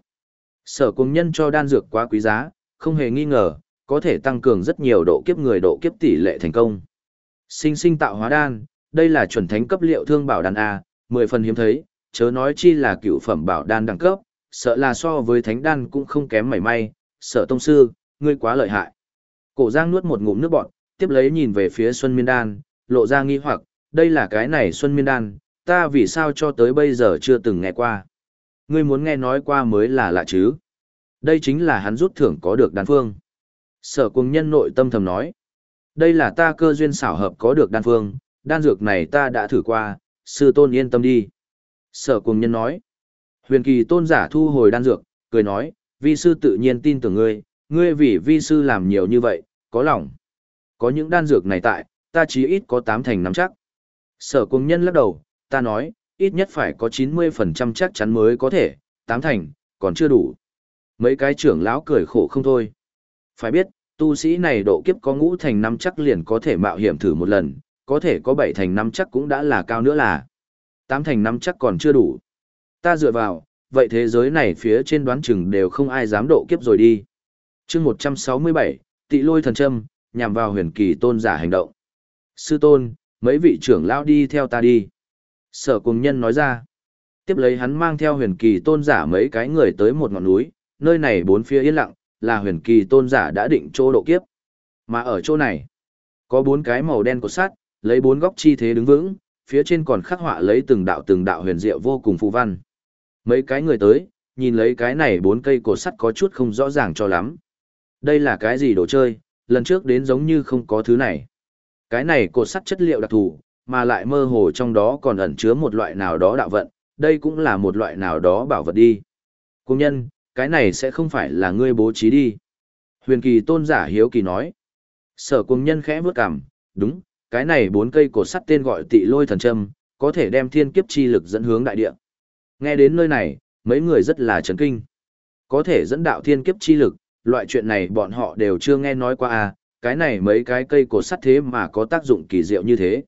Sở cùng nhân cho đan dược quá quý giá, không hề nghi ngờ, có thể tăng cường rất nhiều độ kiếp người độ kiếp tỷ lệ thành công. Sinh sinh tạo hóa đan, đây là chuẩn thánh cấp liệu thương bảo đan A, 10 phần hiếm thấy, chớ nói chi là cựu phẩm bảo đan đẳng cấp, sợ là so với thánh đan cũng không kém mảy may, sợ tông sư, ngươi quá lợi hại. Cổ giang nuốt một ngụm nước bọt, tiếp lấy nhìn về phía Xuân Miên Đan, lộ ra nghi hoặc, đây là cái này Xuân Miên Đan, ta vì sao cho tới bây giờ chưa từng nghe qua. Ngươi muốn nghe nói qua mới là lạ chứ. Đây chính là hắn rút thưởng có được đan phương. Sở cùng nhân nội tâm thầm nói. Đây là ta cơ duyên xảo hợp có được đan phương, đan dược này ta đã thử qua, sư tôn yên tâm đi. Sở cùng nhân nói. Huyền kỳ tôn giả thu hồi đan dược, cười nói, vi sư tự nhiên tin tưởng ngươi, ngươi vì vi sư làm nhiều như vậy, có lòng. Có những đan dược này tại, ta chí ít có tám thành nắm chắc. Sở cùng nhân lắc đầu, ta nói, ít nhất phải có 90% chắc chắn mới có thể, tám thành, còn chưa đủ. Mấy cái trưởng lão cười khổ không thôi. Phải biết, tu sĩ này độ kiếp có ngũ thành năm chắc liền có thể mạo hiểm thử một lần, có thể có bảy thành năm chắc cũng đã là cao nữa là. Tám thành năm chắc còn chưa đủ. Ta dựa vào, vậy thế giới này phía trên đoán chừng đều không ai dám độ kiếp rồi đi. chương 167, tị lôi thần châm, nhằm vào huyền kỳ tôn giả hành động. Sư tôn, mấy vị trưởng lão đi theo ta đi. Sở cùng nhân nói ra. Tiếp lấy hắn mang theo huyền kỳ tôn giả mấy cái người tới một ngọn núi, nơi này bốn phía yên lặng, là huyền kỳ tôn giả đã định chỗ độ kiếp. Mà ở chỗ này, có bốn cái màu đen của sắt, lấy bốn góc chi thế đứng vững, phía trên còn khắc họa lấy từng đạo từng đạo huyền diệu vô cùng phù văn. Mấy cái người tới, nhìn lấy cái này bốn cây cột sắt có chút không rõ ràng cho lắm. Đây là cái gì đồ chơi, lần trước đến giống như không có thứ này. Cái này cột sắt chất liệu đặc thù, mà lại mơ hồ trong đó còn ẩn chứa một loại nào đó đạo vận, đây cũng là một loại nào đó bảo vật đi. Công nhân, cái này sẽ không phải là ngươi bố trí đi. Huyền kỳ tôn giả hiếu kỳ nói. Sở công nhân khẽ bước cằm, đúng, cái này bốn cây cột sắt tên gọi tị lôi thần châm, có thể đem thiên kiếp chi lực dẫn hướng đại địa. Nghe đến nơi này, mấy người rất là chấn kinh. Có thể dẫn đạo thiên kiếp chi lực, loại chuyện này bọn họ đều chưa nghe nói qua à, cái này mấy cái cây cột sắt thế mà có tác dụng kỳ diệu như thế.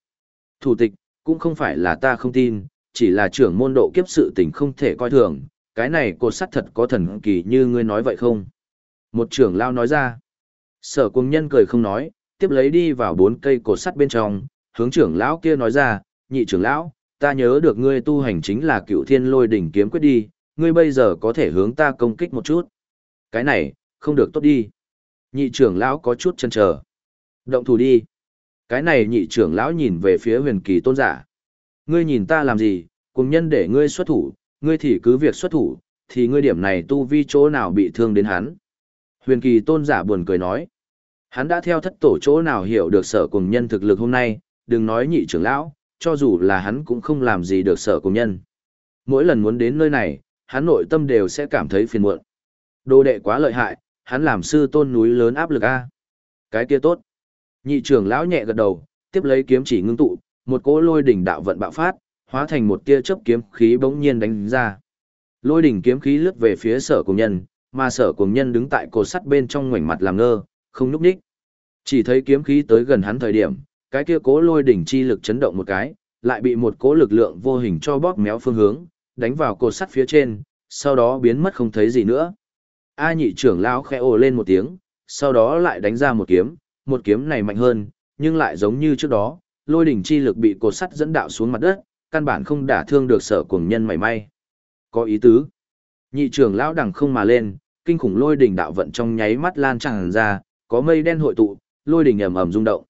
Thủ tịch, cũng không phải là ta không tin, chỉ là trưởng môn độ kiếp sự tình không thể coi thường, cái này cột sắt thật có thần kỳ như ngươi nói vậy không? Một trưởng lao nói ra. Sở quân nhân cười không nói, tiếp lấy đi vào bốn cây cột sắt bên trong, hướng trưởng lão kia nói ra, nhị trưởng lão, ta nhớ được ngươi tu hành chính là cựu thiên lôi đỉnh kiếm quyết đi, ngươi bây giờ có thể hướng ta công kích một chút. Cái này, không được tốt đi. Nhị trưởng lão có chút chân chờ. Động thủ đi. Cái này nhị trưởng lão nhìn về phía huyền kỳ tôn giả. Ngươi nhìn ta làm gì, cùng nhân để ngươi xuất thủ, ngươi thì cứ việc xuất thủ, thì ngươi điểm này tu vi chỗ nào bị thương đến hắn. Huyền kỳ tôn giả buồn cười nói. Hắn đã theo thất tổ chỗ nào hiểu được sở cùng nhân thực lực hôm nay, đừng nói nhị trưởng lão, cho dù là hắn cũng không làm gì được sở cùng nhân. Mỗi lần muốn đến nơi này, hắn nội tâm đều sẽ cảm thấy phiền muộn. Đồ đệ quá lợi hại, hắn làm sư tôn núi lớn áp lực a. Cái kia tốt. Nhị trưởng lão nhẹ gật đầu, tiếp lấy kiếm chỉ ngưng tụ, một cỗ lôi đỉnh đạo vận bạo phát, hóa thành một tia chớp kiếm khí bỗng nhiên đánh ra. Lôi đỉnh kiếm khí lướt về phía sở cùng nhân, mà sở cùng nhân đứng tại cột sắt bên trong ngoảnh mặt làm ngơ, không núp đích. Chỉ thấy kiếm khí tới gần hắn thời điểm, cái kia cố lôi đỉnh chi lực chấn động một cái, lại bị một cố lực lượng vô hình cho bóp méo phương hướng, đánh vào cột sắt phía trên, sau đó biến mất không thấy gì nữa. A nhị trưởng lão khẽ ồ lên một tiếng, sau đó lại đánh ra một kiếm, một kiếm này mạnh hơn, nhưng lại giống như trước đó, lôi đỉnh chi lực bị cột sắt dẫn đạo xuống mặt đất, căn bản không đả thương được sở cuồng nhân mảy may. Có ý tứ. Nhị trưởng lão đằng không mà lên, kinh khủng lôi đỉnh đạo vận trong nháy mắt lan tràn ra, có mây đen hội tụ, lôi đỉnh ầm ầm rung động.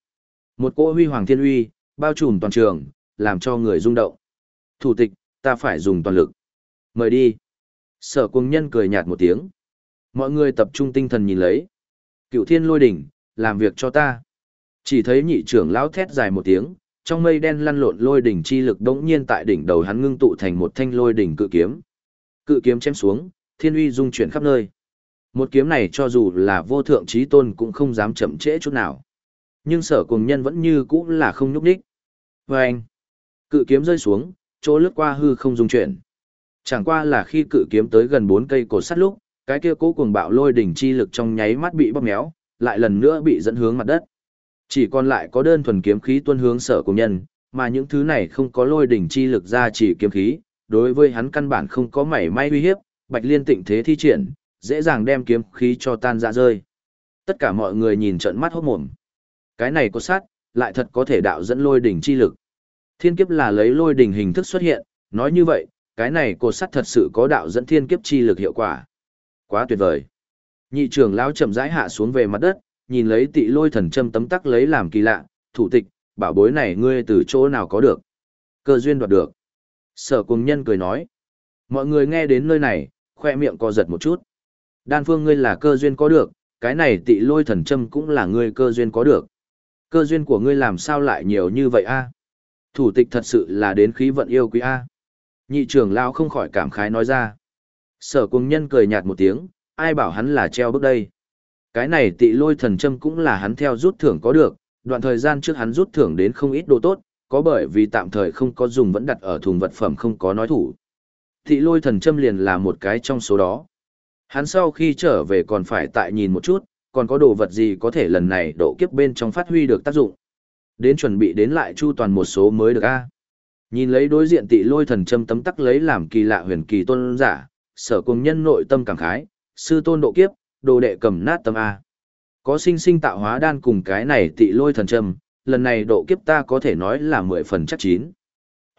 Một cỗ huy hoàng thiên uy, bao trùm toàn trường, làm cho người rung động. Thủ tịch, ta phải dùng toàn lực. Mời đi. Sở cuồng nhân cười nhạt một tiếng. Mọi người tập trung tinh thần nhìn lấy. Cựu thiên lôi đỉnh, làm việc cho ta. Chỉ thấy nhị trưởng lão thét dài một tiếng, trong mây đen lăn lộn lôi đỉnh chi lực đống nhiên tại đỉnh đầu hắn ngưng tụ thành một thanh lôi đỉnh cự kiếm. Cự kiếm chém xuống, thiên uy dung chuyển khắp nơi. Một kiếm này cho dù là vô thượng trí tôn cũng không dám chậm trễ chút nào. Nhưng sở cùng nhân vẫn như cũ là không nhúc đích. Và anh, cự kiếm rơi xuống, chỗ lướt qua hư không dung chuyển. Chẳng qua là khi cự kiếm tới gần bốn cây cột sắt lúc, cái kia cố cuồng bạo lôi đỉnh chi lực trong nháy mắt bị bóp méo, lại lần nữa bị dẫn hướng mặt đất. Chỉ còn lại có đơn thuần kiếm khí tuân hướng sở cùng nhân, mà những thứ này không có lôi đỉnh chi lực ra chỉ kiếm khí, đối với hắn căn bản không có mảy may uy hiếp, Bạch Liên tịnh thế thi triển, dễ dàng đem kiếm khí cho tan ra rơi. Tất cả mọi người nhìn trận mắt hốt mồm. Cái này có sát, lại thật có thể đạo dẫn lôi đỉnh chi lực. Thiên kiếp là lấy lôi đỉnh hình thức xuất hiện, nói như vậy, cái này cột sắt thật sự có đạo dẫn thiên kiếp chi lực hiệu quả. Quá tuyệt vời. Nhị trưởng lão chậm rãi hạ xuống về mặt đất, nhìn lấy tị lôi thần châm tấm tắc lấy làm kỳ lạ, thủ tịch, bảo bối này ngươi từ chỗ nào có được. Cơ duyên đoạt được. Sở cùng nhân cười nói. Mọi người nghe đến nơi này, khoe miệng co giật một chút. Đan phương ngươi là cơ duyên có được, cái này tị lôi thần châm cũng là ngươi cơ duyên có được. Cơ duyên của ngươi làm sao lại nhiều như vậy a? Thủ tịch thật sự là đến khí vận yêu quý a. Nhị trưởng lão không khỏi cảm khái nói ra. Sở cùng nhân cười nhạt một tiếng, ai bảo hắn là treo bước đây. Cái này tị lôi thần châm cũng là hắn theo rút thưởng có được, đoạn thời gian trước hắn rút thưởng đến không ít đồ tốt, có bởi vì tạm thời không có dùng vẫn đặt ở thùng vật phẩm không có nói thủ. Tị lôi thần châm liền là một cái trong số đó. Hắn sau khi trở về còn phải tại nhìn một chút, còn có đồ vật gì có thể lần này độ kiếp bên trong phát huy được tác dụng. Đến chuẩn bị đến lại chu toàn một số mới được a. Nhìn lấy đối diện tị lôi thần châm tấm tắc lấy làm kỳ lạ huyền kỳ tôn giả, sở cùng nhân nội tâm cảm khái, sư tôn độ kiếp, đồ đệ cầm nát tâm A. Có sinh sinh tạo hóa đan cùng cái này tị lôi thần trầm, lần này độ kiếp ta có thể nói là mười phần chắc chín.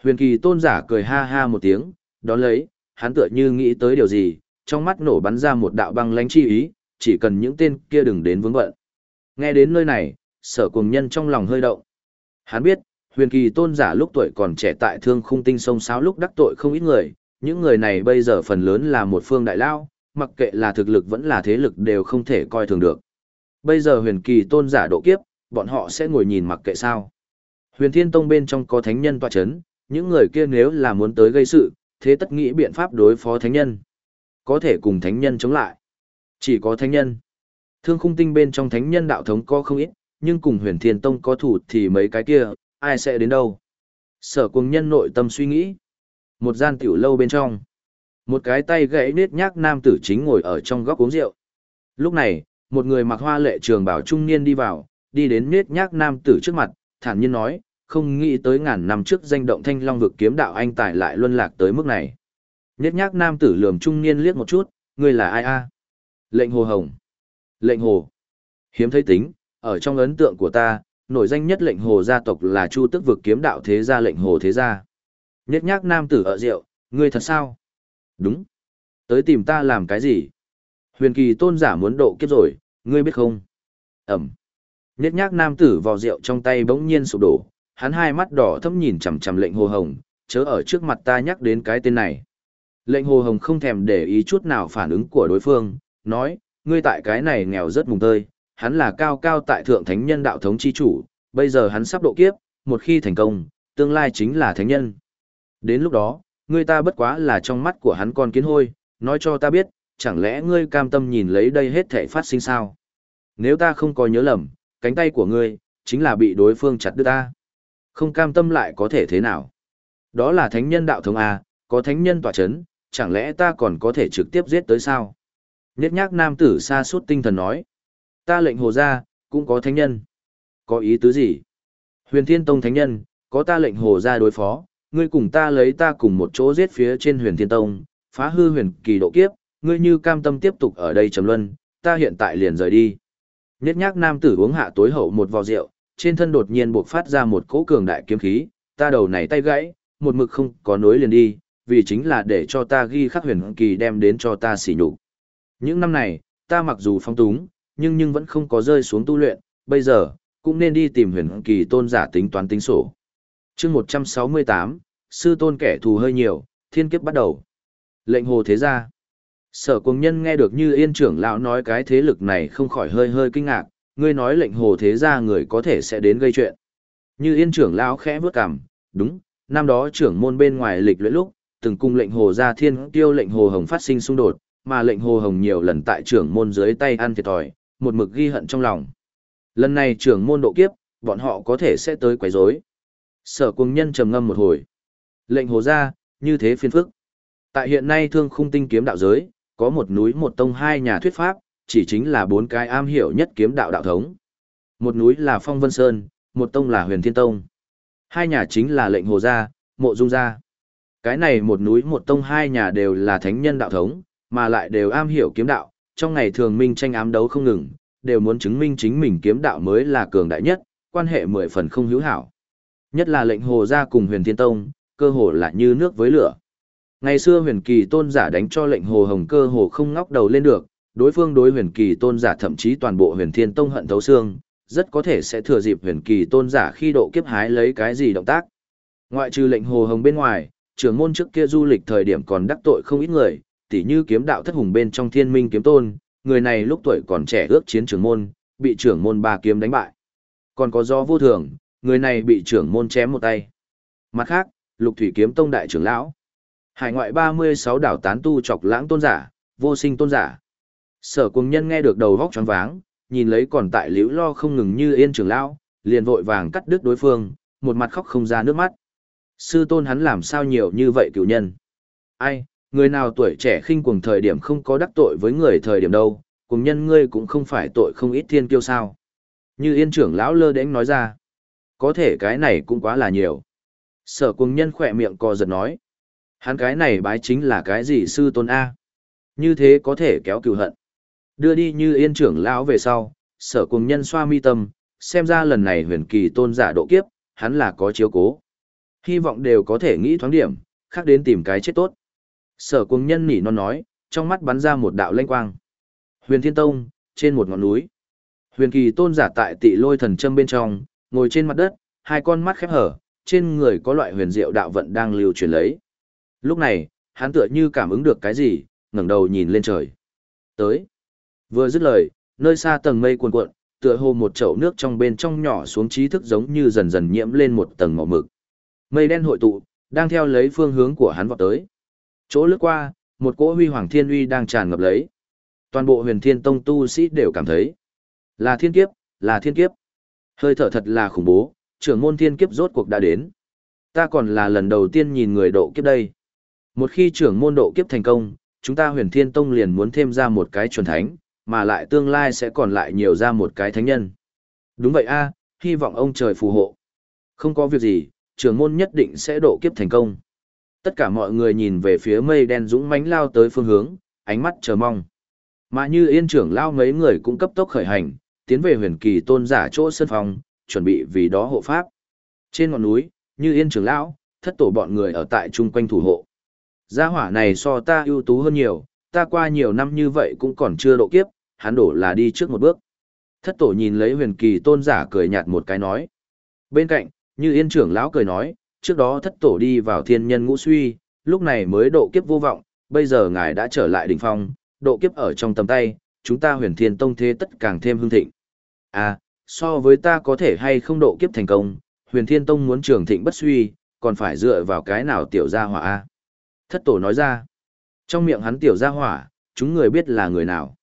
Huyền kỳ tôn giả cười ha ha một tiếng, đón lấy, hắn tựa như nghĩ tới điều gì, trong mắt nổ bắn ra một đạo băng lánh chi ý, chỉ cần những tên kia đừng đến vướng bận. Nghe đến nơi này, sở cùng nhân trong lòng hơi động. Hắn biết, huyền kỳ tôn giả lúc tuổi còn trẻ tại thương khung tinh sông sáo lúc đắc tội không ít người, những người này bây giờ phần lớn là một phương đại lao, mặc kệ là thực lực vẫn là thế lực đều không thể coi thường được. Bây giờ huyền kỳ tôn giả độ kiếp, bọn họ sẽ ngồi nhìn mặc kệ sao. Huyền thiên tông bên trong có thánh nhân tọa chấn, những người kia nếu là muốn tới gây sự, thế tất nghĩ biện pháp đối phó thánh nhân. Có thể cùng thánh nhân chống lại. Chỉ có thánh nhân. Thương khung tinh bên trong thánh nhân đạo thống có không ít, nhưng cùng huyền thiên tông có thủ thì mấy cái kia, ai sẽ đến đâu. Sở cùng nhân nội tâm suy nghĩ. Một gian tiểu lâu bên trong. Một cái tay gãy nết nhác nam tử chính ngồi ở trong góc uống rượu. Lúc này, một người mặc hoa lệ trường bảo trung niên đi vào, đi đến nết nhác nam tử trước mặt, thản nhiên nói, không nghĩ tới ngàn năm trước danh động thanh long vực kiếm đạo anh tài lại luân lạc tới mức này. Nết nhác nam tử lườm trung niên liếc một chút, người là ai a? Lệnh hồ hồng. Lệnh hồ. Hiếm thấy tính, ở trong ấn tượng của ta, nổi danh nhất lệnh hồ gia tộc là chu tức vực kiếm đạo thế gia lệnh hồ thế gia. Nhất nhác nam tử ở rượu, ngươi thật sao? Đúng. Tới tìm ta làm cái gì? Huyền kỳ tôn giả muốn độ kiếp rồi, ngươi biết không? Ẩm. Nhất nhác nam tử vào rượu trong tay bỗng nhiên sụp đổ, hắn hai mắt đỏ thâm nhìn chằm chằm lệnh hồ hồng, chớ ở trước mặt ta nhắc đến cái tên này. Lệnh hồ hồng không thèm để ý chút nào phản ứng của đối phương, nói, ngươi tại cái này nghèo rất mùng tơi, hắn là cao cao tại thượng thánh nhân đạo thống chi chủ, bây giờ hắn sắp độ kiếp, một khi thành công, tương lai chính là thánh nhân. Đến lúc đó, ngươi ta bất quá là trong mắt của hắn con kiến hôi, nói cho ta biết, chẳng lẽ ngươi cam tâm nhìn lấy đây hết thể phát sinh sao? Nếu ta không có nhớ lầm, cánh tay của ngươi, chính là bị đối phương chặt đứt ta. Không cam tâm lại có thể thế nào? Đó là thánh nhân đạo thống A, có thánh nhân tỏa chấn, chẳng lẽ ta còn có thể trực tiếp giết tới sao? Nhất nhác nam tử xa suốt tinh thần nói. Ta lệnh hồ ra, cũng có thánh nhân. Có ý tứ gì? Huyền Thiên Tông thánh nhân, có ta lệnh hồ ra đối phó, ngươi cùng ta lấy ta cùng một chỗ giết phía trên Huyền Thiên Tông, phá hư huyền kỳ độ kiếp, ngươi như cam tâm tiếp tục ở đây trầm luân, ta hiện tại liền rời đi. Nhất nhác nam tử uống hạ tối hậu một vò rượu, trên thân đột nhiên buộc phát ra một cỗ cường đại kiếm khí, ta đầu này tay gãy, một mực không có nối liền đi, vì chính là để cho ta ghi khắc huyền kỳ đem đến cho ta xỉ nhục. Những năm này, ta mặc dù phong túng, nhưng nhưng vẫn không có rơi xuống tu luyện, bây giờ, cũng nên đi tìm huyền kỳ tôn giả tính toán tính sổ chương 168, sư tôn kẻ thù hơi nhiều, thiên kiếp bắt đầu. Lệnh hồ thế gia. Sở cùng nhân nghe được như yên trưởng lão nói cái thế lực này không khỏi hơi hơi kinh ngạc, ngươi nói lệnh hồ thế gia người có thể sẽ đến gây chuyện. Như yên trưởng lão khẽ vướt cằm, đúng, năm đó trưởng môn bên ngoài lịch luyện lúc, từng cung lệnh hồ gia thiên tiêu lệnh hồ hồng phát sinh xung đột, mà lệnh hồ hồng nhiều lần tại trưởng môn dưới tay ăn thiệt thòi, một mực ghi hận trong lòng. Lần này trưởng môn độ kiếp, bọn họ có thể sẽ tới quấy rối. Sở cung nhân trầm ngâm một hồi. Lệnh hồ ra, như thế phiên phức. Tại hiện nay thương khung tinh kiếm đạo giới, có một núi một tông hai nhà thuyết pháp, chỉ chính là bốn cái am hiểu nhất kiếm đạo đạo thống. Một núi là Phong Vân Sơn, một tông là Huyền Thiên Tông. Hai nhà chính là lệnh hồ gia, mộ dung gia. Cái này một núi một tông hai nhà đều là thánh nhân đạo thống, mà lại đều am hiểu kiếm đạo, trong ngày thường minh tranh ám đấu không ngừng, đều muốn chứng minh chính mình kiếm đạo mới là cường đại nhất, quan hệ mười phần không hữu hảo. Nhất là lệnh hồ gia cùng huyền thiên tông, cơ hồ là như nước với lửa. Ngày xưa huyền kỳ tôn giả đánh cho lệnh hồ hồng cơ hồ không ngóc đầu lên được, đối phương đối huyền kỳ tôn giả thậm chí toàn bộ huyền thiên tông hận thấu xương, rất có thể sẽ thừa dịp huyền kỳ tôn giả khi độ kiếp hái lấy cái gì động tác. Ngoại trừ lệnh hồ hồng bên ngoài, trưởng môn trước kia du lịch thời điểm còn đắc tội không ít người, tỉ như kiếm đạo thất hùng bên trong thiên minh kiếm tôn, người này lúc tuổi còn trẻ ước chiến trưởng môn, bị trưởng môn ba kiếm đánh bại. Còn có do vô thường, người này bị trưởng môn chém một tay. Mặt khác, lục thủy kiếm tông đại trưởng lão. Hải ngoại 36 đảo tán tu chọc lãng tôn giả, vô sinh tôn giả. Sở cùng nhân nghe được đầu vóc choáng váng, nhìn lấy còn tại liễu lo không ngừng như yên trưởng lão, liền vội vàng cắt đứt đối phương, một mặt khóc không ra nước mắt. Sư tôn hắn làm sao nhiều như vậy cựu nhân? Ai, người nào tuổi trẻ khinh cuồng thời điểm không có đắc tội với người thời điểm đâu, cùng nhân ngươi cũng không phải tội không ít thiên kiêu sao. Như yên trưởng lão lơ đễnh nói ra. Có thể cái này cũng quá là nhiều. Sở cùng nhân khỏe miệng co giật nói. Hắn cái này bái chính là cái gì sư tôn A. Như thế có thể kéo cựu hận. Đưa đi như yên trưởng lão về sau, sở cùng nhân xoa mi tâm, xem ra lần này huyền kỳ tôn giả độ kiếp, hắn là có chiếu cố. Hy vọng đều có thể nghĩ thoáng điểm, khác đến tìm cái chết tốt. Sở cùng nhân nỉ non nói, trong mắt bắn ra một đạo lanh quang. Huyền Thiên Tông, trên một ngọn núi. Huyền kỳ tôn giả tại tị lôi thần châm bên trong, ngồi trên mặt đất, hai con mắt khép hở, trên người có loại huyền diệu đạo vận đang lưu truyền lấy. Lúc này, hắn tựa như cảm ứng được cái gì, ngẩng đầu nhìn lên trời. Tới. Vừa dứt lời, nơi xa tầng mây cuồn cuộn, tựa hồ một chậu nước trong bên trong nhỏ xuống trí thức giống như dần dần nhiễm lên một tầng màu mực. Mây đen hội tụ, đang theo lấy phương hướng của hắn vọt tới. Chỗ lướt qua, một cỗ huy hoàng thiên uy đang tràn ngập lấy. Toàn bộ huyền thiên tông tu sĩ đều cảm thấy. Là thiên kiếp, là thiên kiếp. Hơi thở thật là khủng bố, trưởng môn thiên kiếp rốt cuộc đã đến. Ta còn là lần đầu tiên nhìn người độ kiếp đây. Một khi trưởng môn độ kiếp thành công, chúng ta huyền thiên tông liền muốn thêm ra một cái chuẩn thánh, mà lại tương lai sẽ còn lại nhiều ra một cái thánh nhân. Đúng vậy a, hy vọng ông trời phù hộ. Không có việc gì, trưởng môn nhất định sẽ độ kiếp thành công. Tất cả mọi người nhìn về phía mây đen dũng mãnh lao tới phương hướng, ánh mắt chờ mong. Mà như yên trưởng lao mấy người cũng cấp tốc khởi hành, tiến về huyền kỳ tôn giả chỗ sân phòng, chuẩn bị vì đó hộ pháp. Trên ngọn núi, như yên trưởng lão, thất tổ bọn người ở tại chung quanh thủ hộ. Gia hỏa này so ta ưu tú hơn nhiều, ta qua nhiều năm như vậy cũng còn chưa độ kiếp, hắn đổ là đi trước một bước. Thất tổ nhìn lấy huyền kỳ tôn giả cười nhạt một cái nói. Bên cạnh, như yên trưởng lão cười nói, trước đó thất tổ đi vào thiên nhân ngũ suy, lúc này mới độ kiếp vô vọng, bây giờ ngài đã trở lại đỉnh phong, độ kiếp ở trong tầm tay, chúng ta huyền thiên tông thế tất càng thêm hưng thịnh. À, so với ta có thể hay không độ kiếp thành công, huyền thiên tông muốn trường thịnh bất suy, còn phải dựa vào cái nào tiểu gia hỏa a Thất tổ nói ra, trong miệng hắn tiểu gia hỏa, chúng người biết là người nào.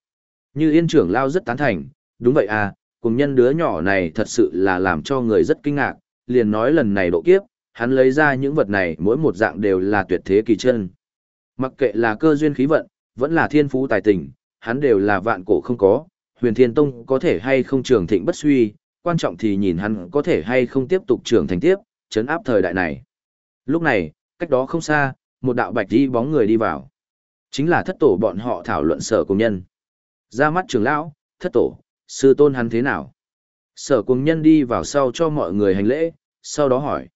Như yên trưởng lao rất tán thành, đúng vậy à, cùng nhân đứa nhỏ này thật sự là làm cho người rất kinh ngạc, liền nói lần này độ kiếp, hắn lấy ra những vật này mỗi một dạng đều là tuyệt thế kỳ chân. Mặc kệ là cơ duyên khí vận, vẫn là thiên phú tài tình, hắn đều là vạn cổ không có, huyền thiên tông có thể hay không trường thịnh bất suy, quan trọng thì nhìn hắn có thể hay không tiếp tục trưởng thành tiếp, chấn áp thời đại này. Lúc này, cách đó không xa, một đạo bạch đi bóng người đi vào. Chính là thất tổ bọn họ thảo luận sở công nhân. Ra mắt trưởng lão, thất tổ, sư tôn hắn thế nào? Sở công nhân đi vào sau cho mọi người hành lễ, sau đó hỏi.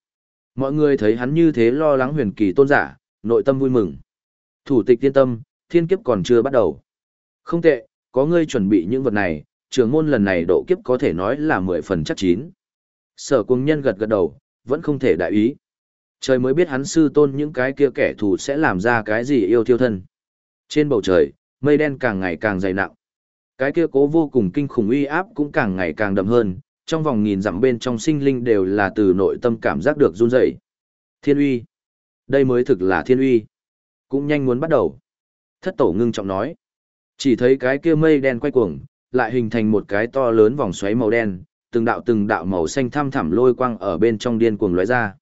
Mọi người thấy hắn như thế lo lắng huyền kỳ tôn giả, nội tâm vui mừng. Thủ tịch tiên tâm, thiên kiếp còn chưa bắt đầu. Không tệ, có ngươi chuẩn bị những vật này, trường môn lần này độ kiếp có thể nói là mười phần chắc chín. Sở cung nhân gật gật đầu, vẫn không thể đại ý. Trời mới biết hắn sư tôn những cái kia kẻ thù sẽ làm ra cái gì yêu thiêu thân. Trên bầu trời, mây đen càng ngày càng dày nặng. Cái kia cố vô cùng kinh khủng uy áp cũng càng ngày càng đậm hơn, trong vòng nghìn dặm bên trong sinh linh đều là từ nội tâm cảm giác được run rẩy. Thiên uy. Đây mới thực là thiên uy. Cũng nhanh muốn bắt đầu. Thất tổ ngưng trọng nói. Chỉ thấy cái kia mây đen quay cuồng, lại hình thành một cái to lớn vòng xoáy màu đen, từng đạo từng đạo màu xanh thăm thẳm lôi quang ở bên trong điên cuồng lóe ra.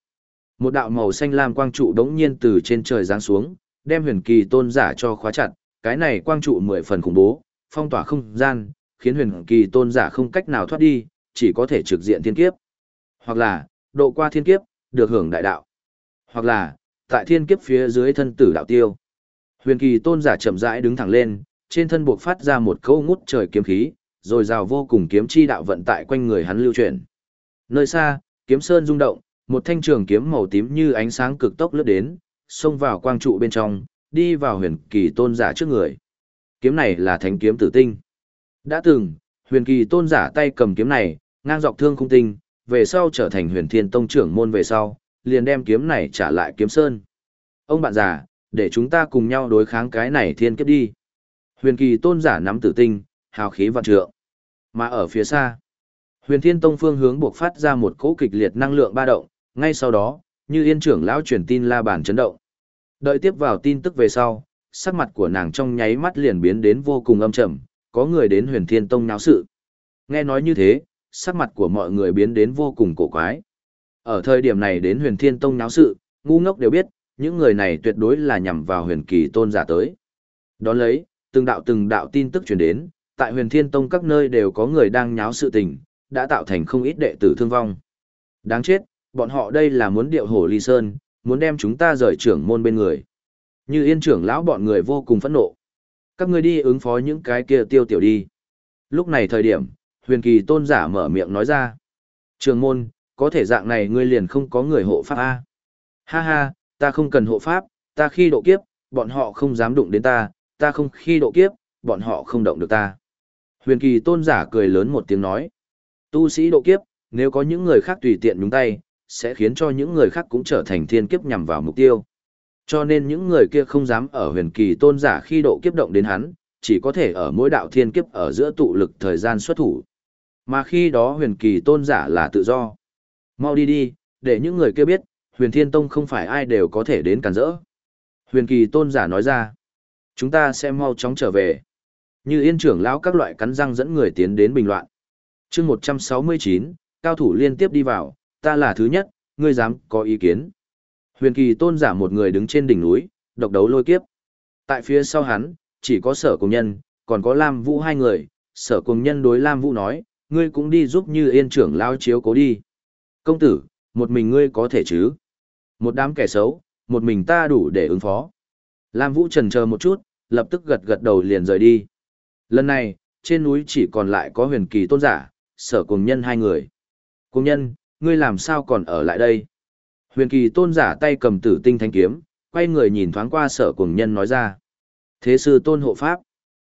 Một đạo màu xanh lam quang trụ đống nhiên từ trên trời giáng xuống, đem huyền kỳ tôn giả cho khóa chặt, cái này quang trụ mười phần khủng bố, phong tỏa không gian, khiến huyền kỳ tôn giả không cách nào thoát đi, chỉ có thể trực diện thiên kiếp. Hoặc là, độ qua thiên kiếp, được hưởng đại đạo. Hoặc là, tại thiên kiếp phía dưới thân tử đạo tiêu. Huyền kỳ tôn giả chậm rãi đứng thẳng lên, trên thân buộc phát ra một câu ngút trời kiếm khí, rồi rào vô cùng kiếm chi đạo vận tại quanh người hắn lưu chuyển. Nơi xa, kiếm sơn rung động, một thanh trường kiếm màu tím như ánh sáng cực tốc lướt đến, xông vào quang trụ bên trong, đi vào huyền kỳ tôn giả trước người. Kiếm này là thánh kiếm tử tinh. Đã từng, huyền kỳ tôn giả tay cầm kiếm này, ngang dọc thương khung tinh, về sau trở thành huyền thiên tông trưởng môn về sau, liền đem kiếm này trả lại kiếm sơn. Ông bạn già, để chúng ta cùng nhau đối kháng cái này thiên kiếp đi. Huyền kỳ tôn giả nắm tử tinh, hào khí vạn trượng. Mà ở phía xa, huyền thiên tông phương hướng buộc phát ra một cỗ kịch liệt năng lượng ba động, ngay sau đó, như yên trưởng lão truyền tin la bàn chấn động. Đợi tiếp vào tin tức về sau, sắc mặt của nàng trong nháy mắt liền biến đến vô cùng âm trầm, có người đến huyền thiên tông náo sự. Nghe nói như thế, sắc mặt của mọi người biến đến vô cùng cổ quái. Ở thời điểm này đến huyền thiên tông náo sự, ngu ngốc đều biết, những người này tuyệt đối là nhằm vào huyền kỳ tôn giả tới. Đón lấy, từng đạo từng đạo tin tức truyền đến, tại huyền thiên tông các nơi đều có người đang nháo sự tình, đã tạo thành không ít đệ tử thương vong. Đáng chết, bọn họ đây là muốn điệu hổ ly sơn, muốn đem chúng ta rời trưởng môn bên người. Như yên trưởng lão bọn người vô cùng phẫn nộ. Các ngươi đi ứng phó những cái kia tiêu tiểu đi. Lúc này thời điểm, huyền kỳ tôn giả mở miệng nói ra. Trường môn, có thể dạng này ngươi liền không có người hộ pháp A. Ha ha, ta không cần hộ pháp, ta khi độ kiếp, bọn họ không dám đụng đến ta, ta không khi độ kiếp, bọn họ không động được ta. Huyền kỳ tôn giả cười lớn một tiếng nói. Tu sĩ độ kiếp, nếu có những người khác tùy tiện nhúng tay, sẽ khiến cho những người khác cũng trở thành thiên kiếp nhằm vào mục tiêu. Cho nên những người kia không dám ở huyền kỳ tôn giả khi độ kiếp động đến hắn, chỉ có thể ở mỗi đạo thiên kiếp ở giữa tụ lực thời gian xuất thủ. Mà khi đó huyền kỳ tôn giả là tự do. Mau đi đi, để những người kia biết, huyền thiên tông không phải ai đều có thể đến cản rỡ. Huyền kỳ tôn giả nói ra, chúng ta sẽ mau chóng trở về. Như yên trưởng lão các loại cắn răng dẫn người tiến đến bình loạn. chương 169, cao thủ liên tiếp đi vào, ta là thứ nhất, ngươi dám có ý kiến. Huyền kỳ tôn giả một người đứng trên đỉnh núi, độc đấu lôi kiếp. Tại phía sau hắn, chỉ có sở cùng nhân, còn có Lam Vũ hai người, sở cùng nhân đối Lam Vũ nói, ngươi cũng đi giúp như yên trưởng lao chiếu cố đi. Công tử, một mình ngươi có thể chứ? Một đám kẻ xấu, một mình ta đủ để ứng phó. Lam Vũ trần chờ một chút, lập tức gật gật đầu liền rời đi. Lần này, trên núi chỉ còn lại có huyền kỳ tôn giả, sở cùng nhân hai người. Cùng nhân, ngươi làm sao còn ở lại đây? Huyền kỳ tôn giả tay cầm tử tinh thanh kiếm, quay người nhìn thoáng qua sở cùng nhân nói ra. Thế sư tôn hộ pháp.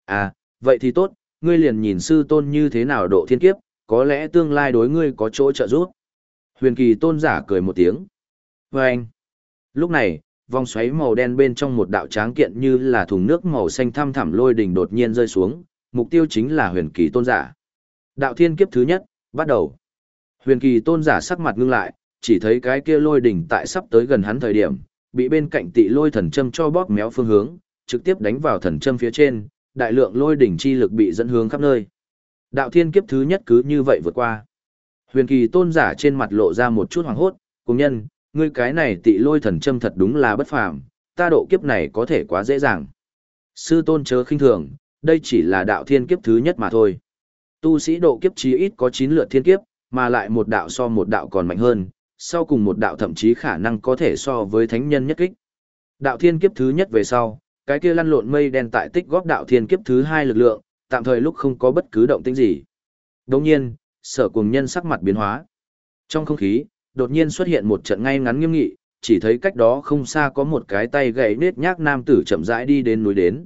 À, vậy thì tốt, ngươi liền nhìn sư tôn như thế nào độ thiên kiếp, có lẽ tương lai đối ngươi có chỗ trợ giúp. Huyền kỳ tôn giả cười một tiếng. Và anh. Lúc này, vòng xoáy màu đen bên trong một đạo tráng kiện như là thùng nước màu xanh thăm thẳm lôi đỉnh đột nhiên rơi xuống, mục tiêu chính là huyền kỳ tôn giả. Đạo thiên kiếp thứ nhất, bắt đầu. Huyền kỳ tôn giả sắc mặt ngưng lại, chỉ thấy cái kia lôi đỉnh tại sắp tới gần hắn thời điểm, bị bên cạnh tị lôi thần châm cho bóp méo phương hướng, trực tiếp đánh vào thần châm phía trên, đại lượng lôi đỉnh chi lực bị dẫn hướng khắp nơi. Đạo thiên kiếp thứ nhất cứ như vậy vượt qua. Huyền kỳ tôn giả trên mặt lộ ra một chút hoàng hốt, cùng nhân, ngươi cái này tị lôi thần châm thật đúng là bất phàm, ta độ kiếp này có thể quá dễ dàng. Sư tôn chớ khinh thường, đây chỉ là đạo thiên kiếp thứ nhất mà thôi. Tu sĩ độ kiếp chí ít có 9 lượt thiên kiếp, mà lại một đạo so một đạo còn mạnh hơn, sau cùng một đạo thậm chí khả năng có thể so với thánh nhân nhất kích. Đạo thiên kiếp thứ nhất về sau, cái kia lăn lộn mây đen tại tích góp đạo thiên kiếp thứ hai lực lượng, tạm thời lúc không có bất cứ động tĩnh gì. Đồng nhiên, sở cùng nhân sắc mặt biến hóa. Trong không khí, đột nhiên xuất hiện một trận ngay ngắn nghiêm nghị, chỉ thấy cách đó không xa có một cái tay gậy nết nhác nam tử chậm rãi đi đến núi đến.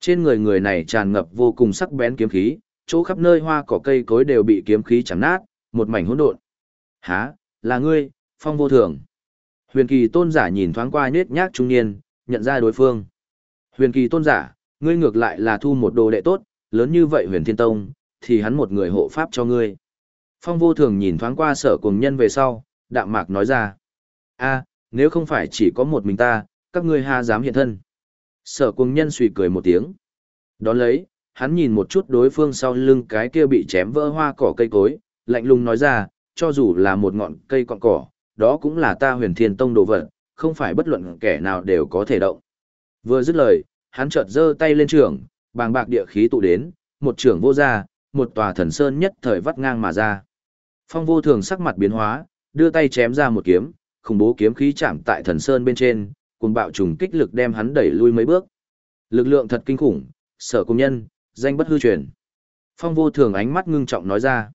Trên người người này tràn ngập vô cùng sắc bén kiếm khí, chỗ khắp nơi hoa cỏ cây cối đều bị kiếm khí chằm nát, một mảnh hỗn độn. Hả, là ngươi, phong vô thường. Huyền kỳ tôn giả nhìn thoáng qua nết nhác trung niên, nhận ra đối phương. Huyền kỳ tôn giả, ngươi ngược lại là thu một đồ đệ tốt, lớn như vậy huyền thiên tông, thì hắn một người hộ pháp cho ngươi. Phong vô thường nhìn thoáng qua sở Cuồng nhân về sau, đạm mạc nói ra. a nếu không phải chỉ có một mình ta, các ngươi ha dám hiện thân. Sở cùng nhân suy cười một tiếng. Đón lấy, hắn nhìn một chút đối phương sau lưng cái kia bị chém vỡ hoa cỏ cây cối, lạnh lùng nói ra, cho dù là một ngọn cây cọn cỏ, đó cũng là ta huyền thiên tông đồ vật, không phải bất luận kẻ nào đều có thể động. Vừa dứt lời, hắn chợt giơ tay lên trường, bàng bạc địa khí tụ đến, một trường vô ra, một tòa thần sơn nhất thời vắt ngang mà ra. Phong vô thường sắc mặt biến hóa, đưa tay chém ra một kiếm, khủng bố kiếm khí chạm tại thần sơn bên trên, cùng bạo trùng kích lực đem hắn đẩy lui mấy bước. Lực lượng thật kinh khủng, sở công nhân, danh bất hư truyền. Phong vô thường ánh mắt ngưng trọng nói ra.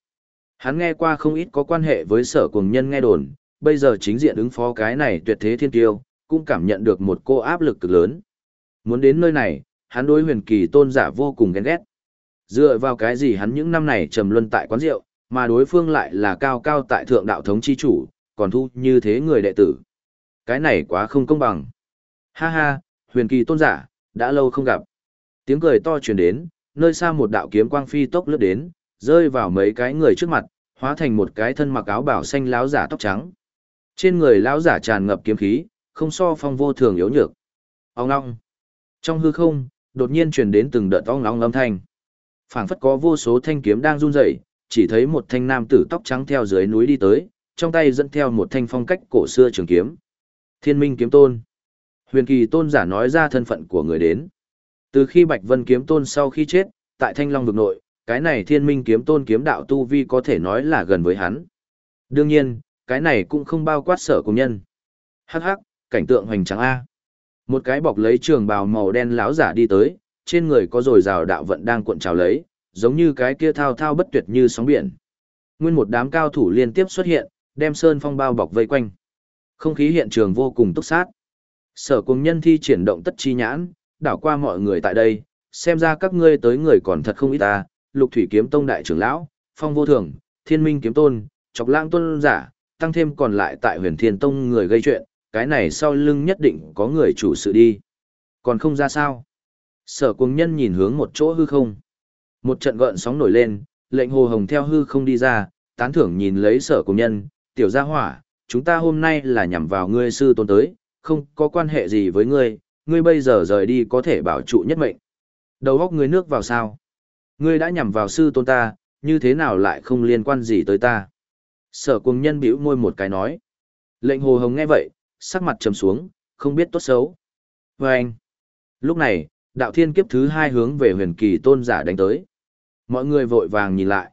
Hắn nghe qua không ít có quan hệ với sở cùng nhân nghe đồn, bây giờ chính diện ứng phó cái này tuyệt thế thiên tiêu, cũng cảm nhận được một cô áp lực cực lớn. Muốn đến nơi này, hắn đối huyền kỳ tôn giả vô cùng ghen ghét. Dựa vào cái gì hắn những năm này trầm luân tại quán rượu, mà đối phương lại là cao cao tại thượng đạo thống chi chủ, còn thu như thế người đệ tử. Cái này quá không công bằng. Ha ha, huyền kỳ tôn giả, đã lâu không gặp. Tiếng cười to truyền đến, nơi xa một đạo kiếm quang phi tốc lướt đến, rơi vào mấy cái người trước mặt, hóa thành một cái thân mặc áo bảo xanh láo giả tóc trắng. Trên người lão giả tràn ngập kiếm khí, không so phong vô thường yếu nhược. Ông ngong. Trong hư không, đột nhiên truyền đến từng đợt ong long âm thanh. Phảng phất có vô số thanh kiếm đang run rẩy, chỉ thấy một thanh nam tử tóc trắng theo dưới núi đi tới, trong tay dẫn theo một thanh phong cách cổ xưa trường kiếm. Thiên Minh kiếm tôn. Huyền Kỳ tôn giả nói ra thân phận của người đến. Từ khi Bạch Vân kiếm tôn sau khi chết, tại Thanh Long vực nội, cái này Thiên Minh kiếm tôn kiếm đạo tu vi có thể nói là gần với hắn. Đương nhiên, cái này cũng không bao quát sở cùng nhân. Hắc hắc, cảnh tượng hoành tráng A. Một cái bọc lấy trường bào màu đen láo giả đi tới, trên người có rồi rào đạo vận đang cuộn trào lấy, giống như cái kia thao thao bất tuyệt như sóng biển. Nguyên một đám cao thủ liên tiếp xuất hiện, đem sơn phong bao bọc vây quanh. Không khí hiện trường vô cùng túc sát. Sở cùng nhân thi triển động tất chi nhãn, đảo qua mọi người tại đây, xem ra các ngươi tới người còn thật không ít ta, lục thủy kiếm tông đại trưởng lão, phong vô thường, thiên minh kiếm tôn, chọc lang tôn giả, tăng thêm còn lại tại huyền thiên tông người gây chuyện, cái này sau lưng nhất định có người chủ sự đi. Còn không ra sao. Sở cùng nhân nhìn hướng một chỗ hư không. Một trận gợn sóng nổi lên, lệnh hồ hồng theo hư không đi ra, tán thưởng nhìn lấy sở cùng nhân, tiểu gia hỏa, chúng ta hôm nay là nhằm vào ngươi sư tôn tới, không có quan hệ gì với ngươi, ngươi bây giờ rời đi có thể bảo trụ nhất mệnh. Đầu góc ngươi nước vào sao? Ngươi đã nhằm vào sư tôn ta, như thế nào lại không liên quan gì tới ta? Sở cùng nhân bĩu môi một cái nói. Lệnh hồ hồng nghe vậy, sắc mặt trầm xuống, không biết tốt xấu. Và anh, lúc này, đạo thiên kiếp thứ hai hướng về huyền kỳ tôn giả đánh tới. Mọi người vội vàng nhìn lại.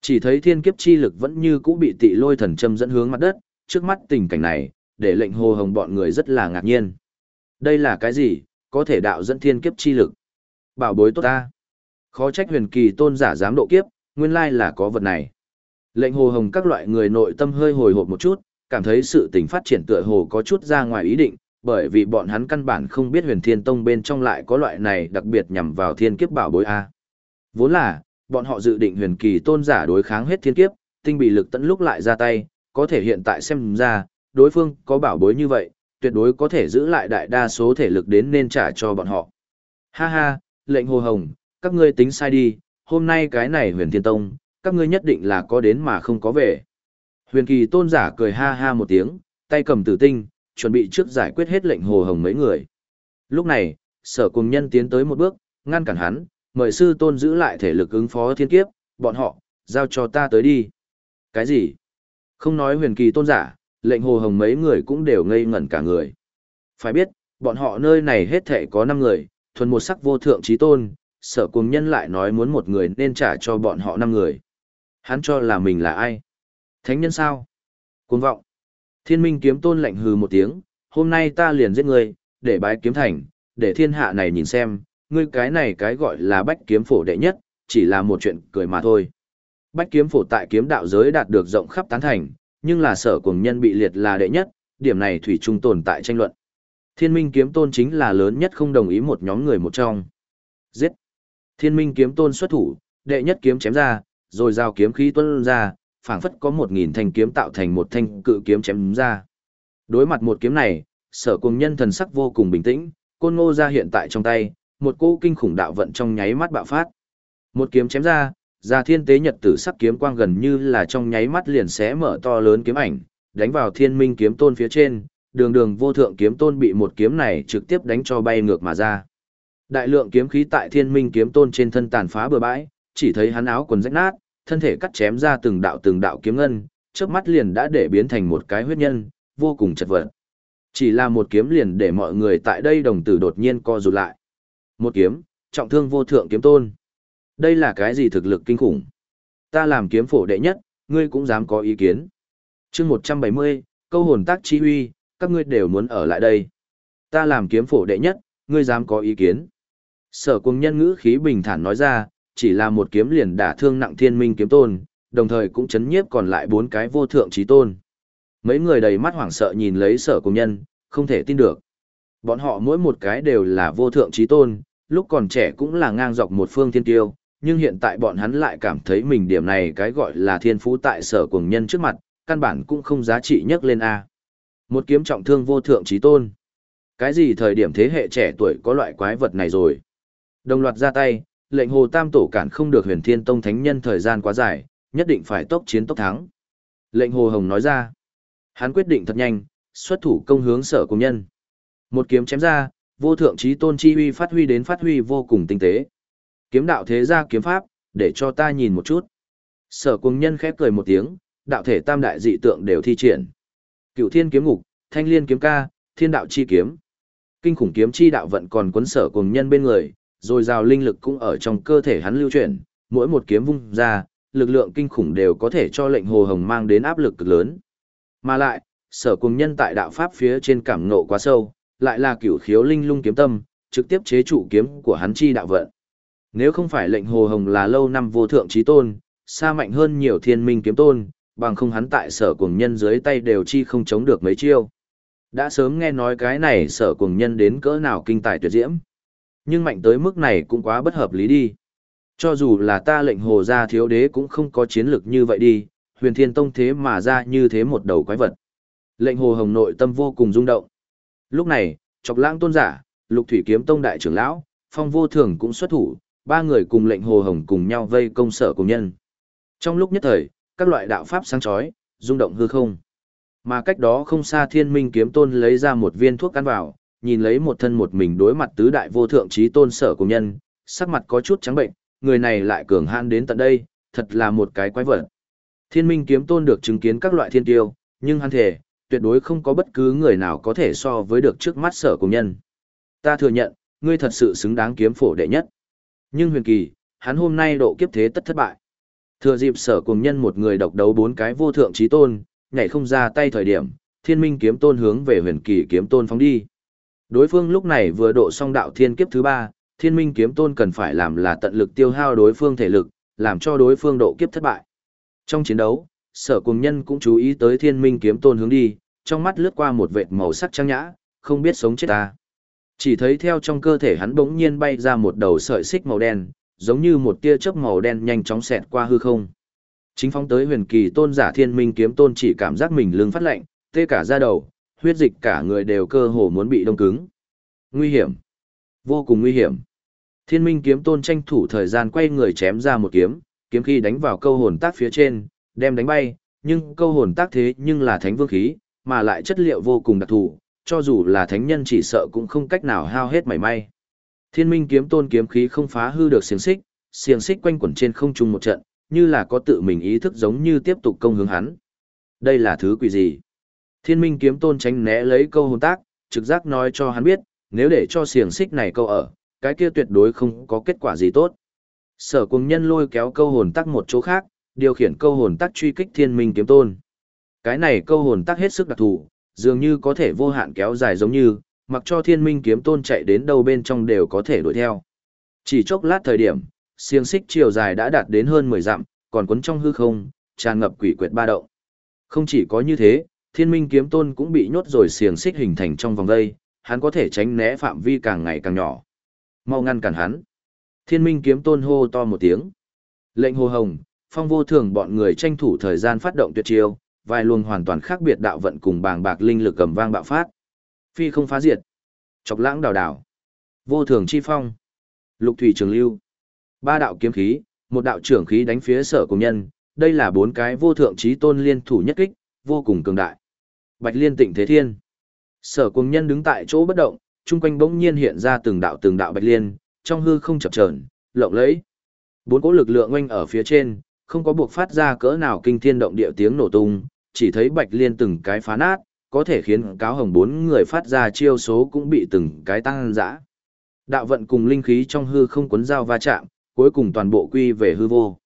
Chỉ thấy thiên kiếp chi lực vẫn như cũ bị tị lôi thần châm dẫn hướng mặt đất, trước mắt tình cảnh này, để lệnh hồ hồng bọn người rất là ngạc nhiên. Đây là cái gì, có thể đạo dẫn thiên kiếp chi lực. Bảo bối tốt ta. Khó trách huyền kỳ tôn giả dám độ kiếp, nguyên lai là có vật này. Lệnh hồ hồng các loại người nội tâm hơi hồi hộp một chút, cảm thấy sự tình phát triển tựa hồ có chút ra ngoài ý định, bởi vì bọn hắn căn bản không biết huyền thiên tông bên trong lại có loại này đặc biệt nhằm vào thiên kiếp bảo bối A. Vốn là, bọn họ dự định huyền kỳ tôn giả đối kháng hết thiên kiếp, tinh bị lực tận lúc lại ra tay, có thể hiện tại xem ra, đối phương có bảo bối như vậy, tuyệt đối có thể giữ lại đại đa số thể lực đến nên trả cho bọn họ. Ha ha, lệnh hồ hồng, các ngươi tính sai đi, hôm nay cái này huyền thiên tông, các ngươi nhất định là có đến mà không có về. Huyền kỳ tôn giả cười ha ha một tiếng, tay cầm tử tinh, chuẩn bị trước giải quyết hết lệnh hồ hồng mấy người. Lúc này, sở cùng nhân tiến tới một bước, ngăn cản hắn, mời sư tôn giữ lại thể lực ứng phó thiên kiếp, bọn họ, giao cho ta tới đi. Cái gì? Không nói huyền kỳ tôn giả, lệnh hồ hồng mấy người cũng đều ngây ngẩn cả người. Phải biết, bọn họ nơi này hết thể có 5 người, thuần một sắc vô thượng trí tôn, sở cùng nhân lại nói muốn một người nên trả cho bọn họ 5 người. Hắn cho là mình là ai? Thánh nhân sao? Cuồng vọng. Thiên minh kiếm tôn lệnh hừ một tiếng, hôm nay ta liền giết ngươi, để bái kiếm thành, để thiên hạ này nhìn xem, ngươi cái này cái gọi là bách kiếm phổ đệ nhất, chỉ là một chuyện cười mà thôi. Bách kiếm phổ tại kiếm đạo giới đạt được rộng khắp tán thành, nhưng là sở cùng nhân bị liệt là đệ nhất, điểm này thủy trung tồn tại tranh luận. Thiên minh kiếm tôn chính là lớn nhất không đồng ý một nhóm người một trong. Giết! Thiên minh kiếm tôn xuất thủ, đệ nhất kiếm chém ra, rồi giao kiếm khí tuân ra, phảng phất có một nghìn thanh kiếm tạo thành một thanh cự kiếm chém ra. Đối mặt một kiếm này, sở cùng nhân thần sắc vô cùng bình tĩnh, côn ngô ra hiện tại trong tay, một cỗ kinh khủng đạo vận trong nháy mắt bạo phát. Một kiếm chém ra, ra thiên tế nhật tử sắc kiếm quang gần như là trong nháy mắt liền xé mở to lớn kiếm ảnh, đánh vào thiên minh kiếm tôn phía trên, đường đường vô thượng kiếm tôn bị một kiếm này trực tiếp đánh cho bay ngược mà ra. Đại lượng kiếm khí tại thiên minh kiếm tôn trên thân tàn phá bừa bãi, chỉ thấy hắn áo quần rách nát, thân thể cắt chém ra từng đạo từng đạo kiếm ngân, chớp mắt liền đã để biến thành một cái huyết nhân, vô cùng chật vật. Chỉ là một kiếm liền để mọi người tại đây đồng tử đột nhiên co rụt lại. Một kiếm, trọng thương vô thượng kiếm tôn. Đây là cái gì thực lực kinh khủng? Ta làm kiếm phổ đệ nhất, ngươi cũng dám có ý kiến. chương 170, câu hồn tác chi huy, các ngươi đều muốn ở lại đây. Ta làm kiếm phổ đệ nhất, ngươi dám có ý kiến. Sở cùng nhân ngữ khí bình thản nói ra, chỉ là một kiếm liền đả thương nặng thiên minh kiếm tôn, đồng thời cũng chấn nhiếp còn lại bốn cái vô thượng trí tôn. Mấy người đầy mắt hoảng sợ nhìn lấy sở cùng nhân, không thể tin được. Bọn họ mỗi một cái đều là vô thượng trí tôn, lúc còn trẻ cũng là ngang dọc một phương thiên tiêu, nhưng hiện tại bọn hắn lại cảm thấy mình điểm này cái gọi là thiên phú tại sở cùng nhân trước mặt, căn bản cũng không giá trị nhất lên A. Một kiếm trọng thương vô thượng trí tôn. Cái gì thời điểm thế hệ trẻ tuổi có loại quái vật này rồi? Đồng loạt ra tay, lệnh hồ tam tổ cản không được huyền thiên tông thánh nhân thời gian quá dài, nhất định phải tốc chiến tốc thắng. Lệnh hồ hồng nói ra. Hắn quyết định thật nhanh, xuất thủ công hướng sở cùng nhân. Một kiếm chém ra, vô thượng trí tôn chi uy phát huy đến phát huy vô cùng tinh tế. Kiếm đạo thế gia kiếm pháp, để cho ta nhìn một chút. Sở cùng nhân khép cười một tiếng, đạo thể tam đại dị tượng đều thi triển. Cựu thiên kiếm ngục, thanh liên kiếm ca, thiên đạo chi kiếm. Kinh khủng kiếm chi đạo vận còn cuốn sở cùng nhân bên người, rồi rào linh lực cũng ở trong cơ thể hắn lưu chuyển, mỗi một kiếm vung ra, lực lượng kinh khủng đều có thể cho lệnh hồ hồng mang đến áp lực cực lớn. Mà lại, sở cùng nhân tại đạo pháp phía trên cảm ngộ quá sâu, lại là cửu khiếu linh lung kiếm tâm, trực tiếp chế trụ kiếm của hắn chi đạo vận. Nếu không phải lệnh hồ hồng là lâu năm vô thượng trí tôn, xa mạnh hơn nhiều thiên minh kiếm tôn, bằng không hắn tại sở cuồng nhân dưới tay đều chi không chống được mấy chiêu. Đã sớm nghe nói cái này sở cuồng nhân đến cỡ nào kinh tài tuyệt diễm. Nhưng mạnh tới mức này cũng quá bất hợp lý đi. Cho dù là ta lệnh hồ gia thiếu đế cũng không có chiến lược như vậy đi, huyền thiên tông thế mà ra như thế một đầu quái vật. Lệnh hồ hồng nội tâm vô cùng rung động. Lúc này, chọc lãng tôn giả, lục thủy kiếm tông đại trưởng lão, phong vô thường cũng xuất thủ, ba người cùng lệnh hồ hồng cùng nhau vây công sở cùng nhân. Trong lúc nhất thời, các loại đạo pháp sáng chói, rung động hư không. Mà cách đó không xa thiên minh kiếm tôn lấy ra một viên thuốc ăn vào, nhìn lấy một thân một mình đối mặt tứ đại vô thượng trí tôn sở cùng nhân, sắc mặt có chút trắng bệnh, người này lại cường hãn đến tận đây, thật là một cái quái vật. Thiên minh kiếm tôn được chứng kiến các loại thiên tiêu, nhưng hắn thể, tuyệt đối không có bất cứ người nào có thể so với được trước mắt sở cùng nhân. Ta thừa nhận, ngươi thật sự xứng đáng kiếm phổ đệ nhất. Nhưng huyền kỳ, hắn hôm nay độ kiếp thế tất thất bại. Thừa dịp sở cùng nhân một người độc đấu bốn cái vô thượng trí tôn, nhảy không ra tay thời điểm, thiên minh kiếm tôn hướng về huyền kỳ kiếm tôn phóng đi. Đối phương lúc này vừa độ xong đạo thiên kiếp thứ ba, thiên minh kiếm tôn cần phải làm là tận lực tiêu hao đối phương thể lực, làm cho đối phương độ kiếp thất bại. Trong chiến đấu, sở cùng nhân cũng chú ý tới thiên minh kiếm tôn hướng đi, trong mắt lướt qua một vệt màu sắc trang nhã, không biết sống chết ta. Chỉ thấy theo trong cơ thể hắn bỗng nhiên bay ra một đầu sợi xích màu đen, giống như một tia chớp màu đen nhanh chóng xẹt qua hư không. Chính phóng tới huyền kỳ tôn giả thiên minh kiếm tôn chỉ cảm giác mình lưng phát lạnh, tê cả da đầu, huyết dịch cả người đều cơ hồ muốn bị đông cứng. Nguy hiểm. Vô cùng nguy hiểm. Thiên minh kiếm tôn tranh thủ thời gian quay người chém ra một kiếm, kiếm khi đánh vào câu hồn tác phía trên, đem đánh bay, nhưng câu hồn tác thế nhưng là thánh vương khí, mà lại chất liệu vô cùng đặc thù, cho dù là thánh nhân chỉ sợ cũng không cách nào hao hết mảy may. Thiên minh kiếm tôn kiếm khí không phá hư được xiềng xích, xiềng xích quanh quẩn trên không trung một trận, như là có tự mình ý thức giống như tiếp tục công hướng hắn. Đây là thứ quỷ gì? Thiên minh kiếm tôn tránh né lấy câu hồn tác, trực giác nói cho hắn biết, nếu để cho xiềng xích này câu ở, cái kia tuyệt đối không có kết quả gì tốt. Sở cùng nhân lôi kéo câu hồn tác một chỗ khác, điều khiển câu hồn tắc truy kích thiên minh kiếm tôn. Cái này câu hồn tắc hết sức đặc thù, dường như có thể vô hạn kéo dài giống như, mặc cho thiên minh kiếm tôn chạy đến đâu bên trong đều có thể đuổi theo. Chỉ chốc lát thời điểm, xiềng xích chiều dài đã đạt đến hơn 10 dặm, còn quấn trong hư không, tràn ngập quỷ quyệt ba động. Không chỉ có như thế, thiên minh kiếm tôn cũng bị nhốt rồi xiềng xích hình thành trong vòng đây, hắn có thể tránh né phạm vi càng ngày càng nhỏ. Mau ngăn cản hắn. Thiên minh kiếm tôn hô to một tiếng. Lệnh hồ hồng, phong vô thường bọn người tranh thủ thời gian phát động tuyệt chiêu, vài luồng hoàn toàn khác biệt đạo vận cùng bàng bạc linh lực cầm vang bạo phát. Phi không phá diệt. Chọc lãng đào đảo. Vô thường chi phong. Lục thủy trường lưu. Ba đạo kiếm khí, một đạo trưởng khí đánh phía sở cùng nhân. Đây là bốn cái vô thượng trí tôn liên thủ nhất kích, vô cùng cường đại. Bạch liên tịnh thế thiên. Sở cùng nhân đứng tại chỗ bất động, chung quanh bỗng nhiên hiện ra từng đạo từng đạo bạch liên, trong hư không chập chờn, lộng lẫy. Bốn cỗ lực lượng oanh ở phía trên, không có buộc phát ra cỡ nào kinh thiên động địa tiếng nổ tung, chỉ thấy bạch liên từng cái phá nát, có thể khiến cáo hồng bốn người phát ra chiêu số cũng bị từng cái tăng dã. Đạo vận cùng linh khí trong hư không cuốn dao va chạm, cuối cùng toàn bộ quy về hư vô.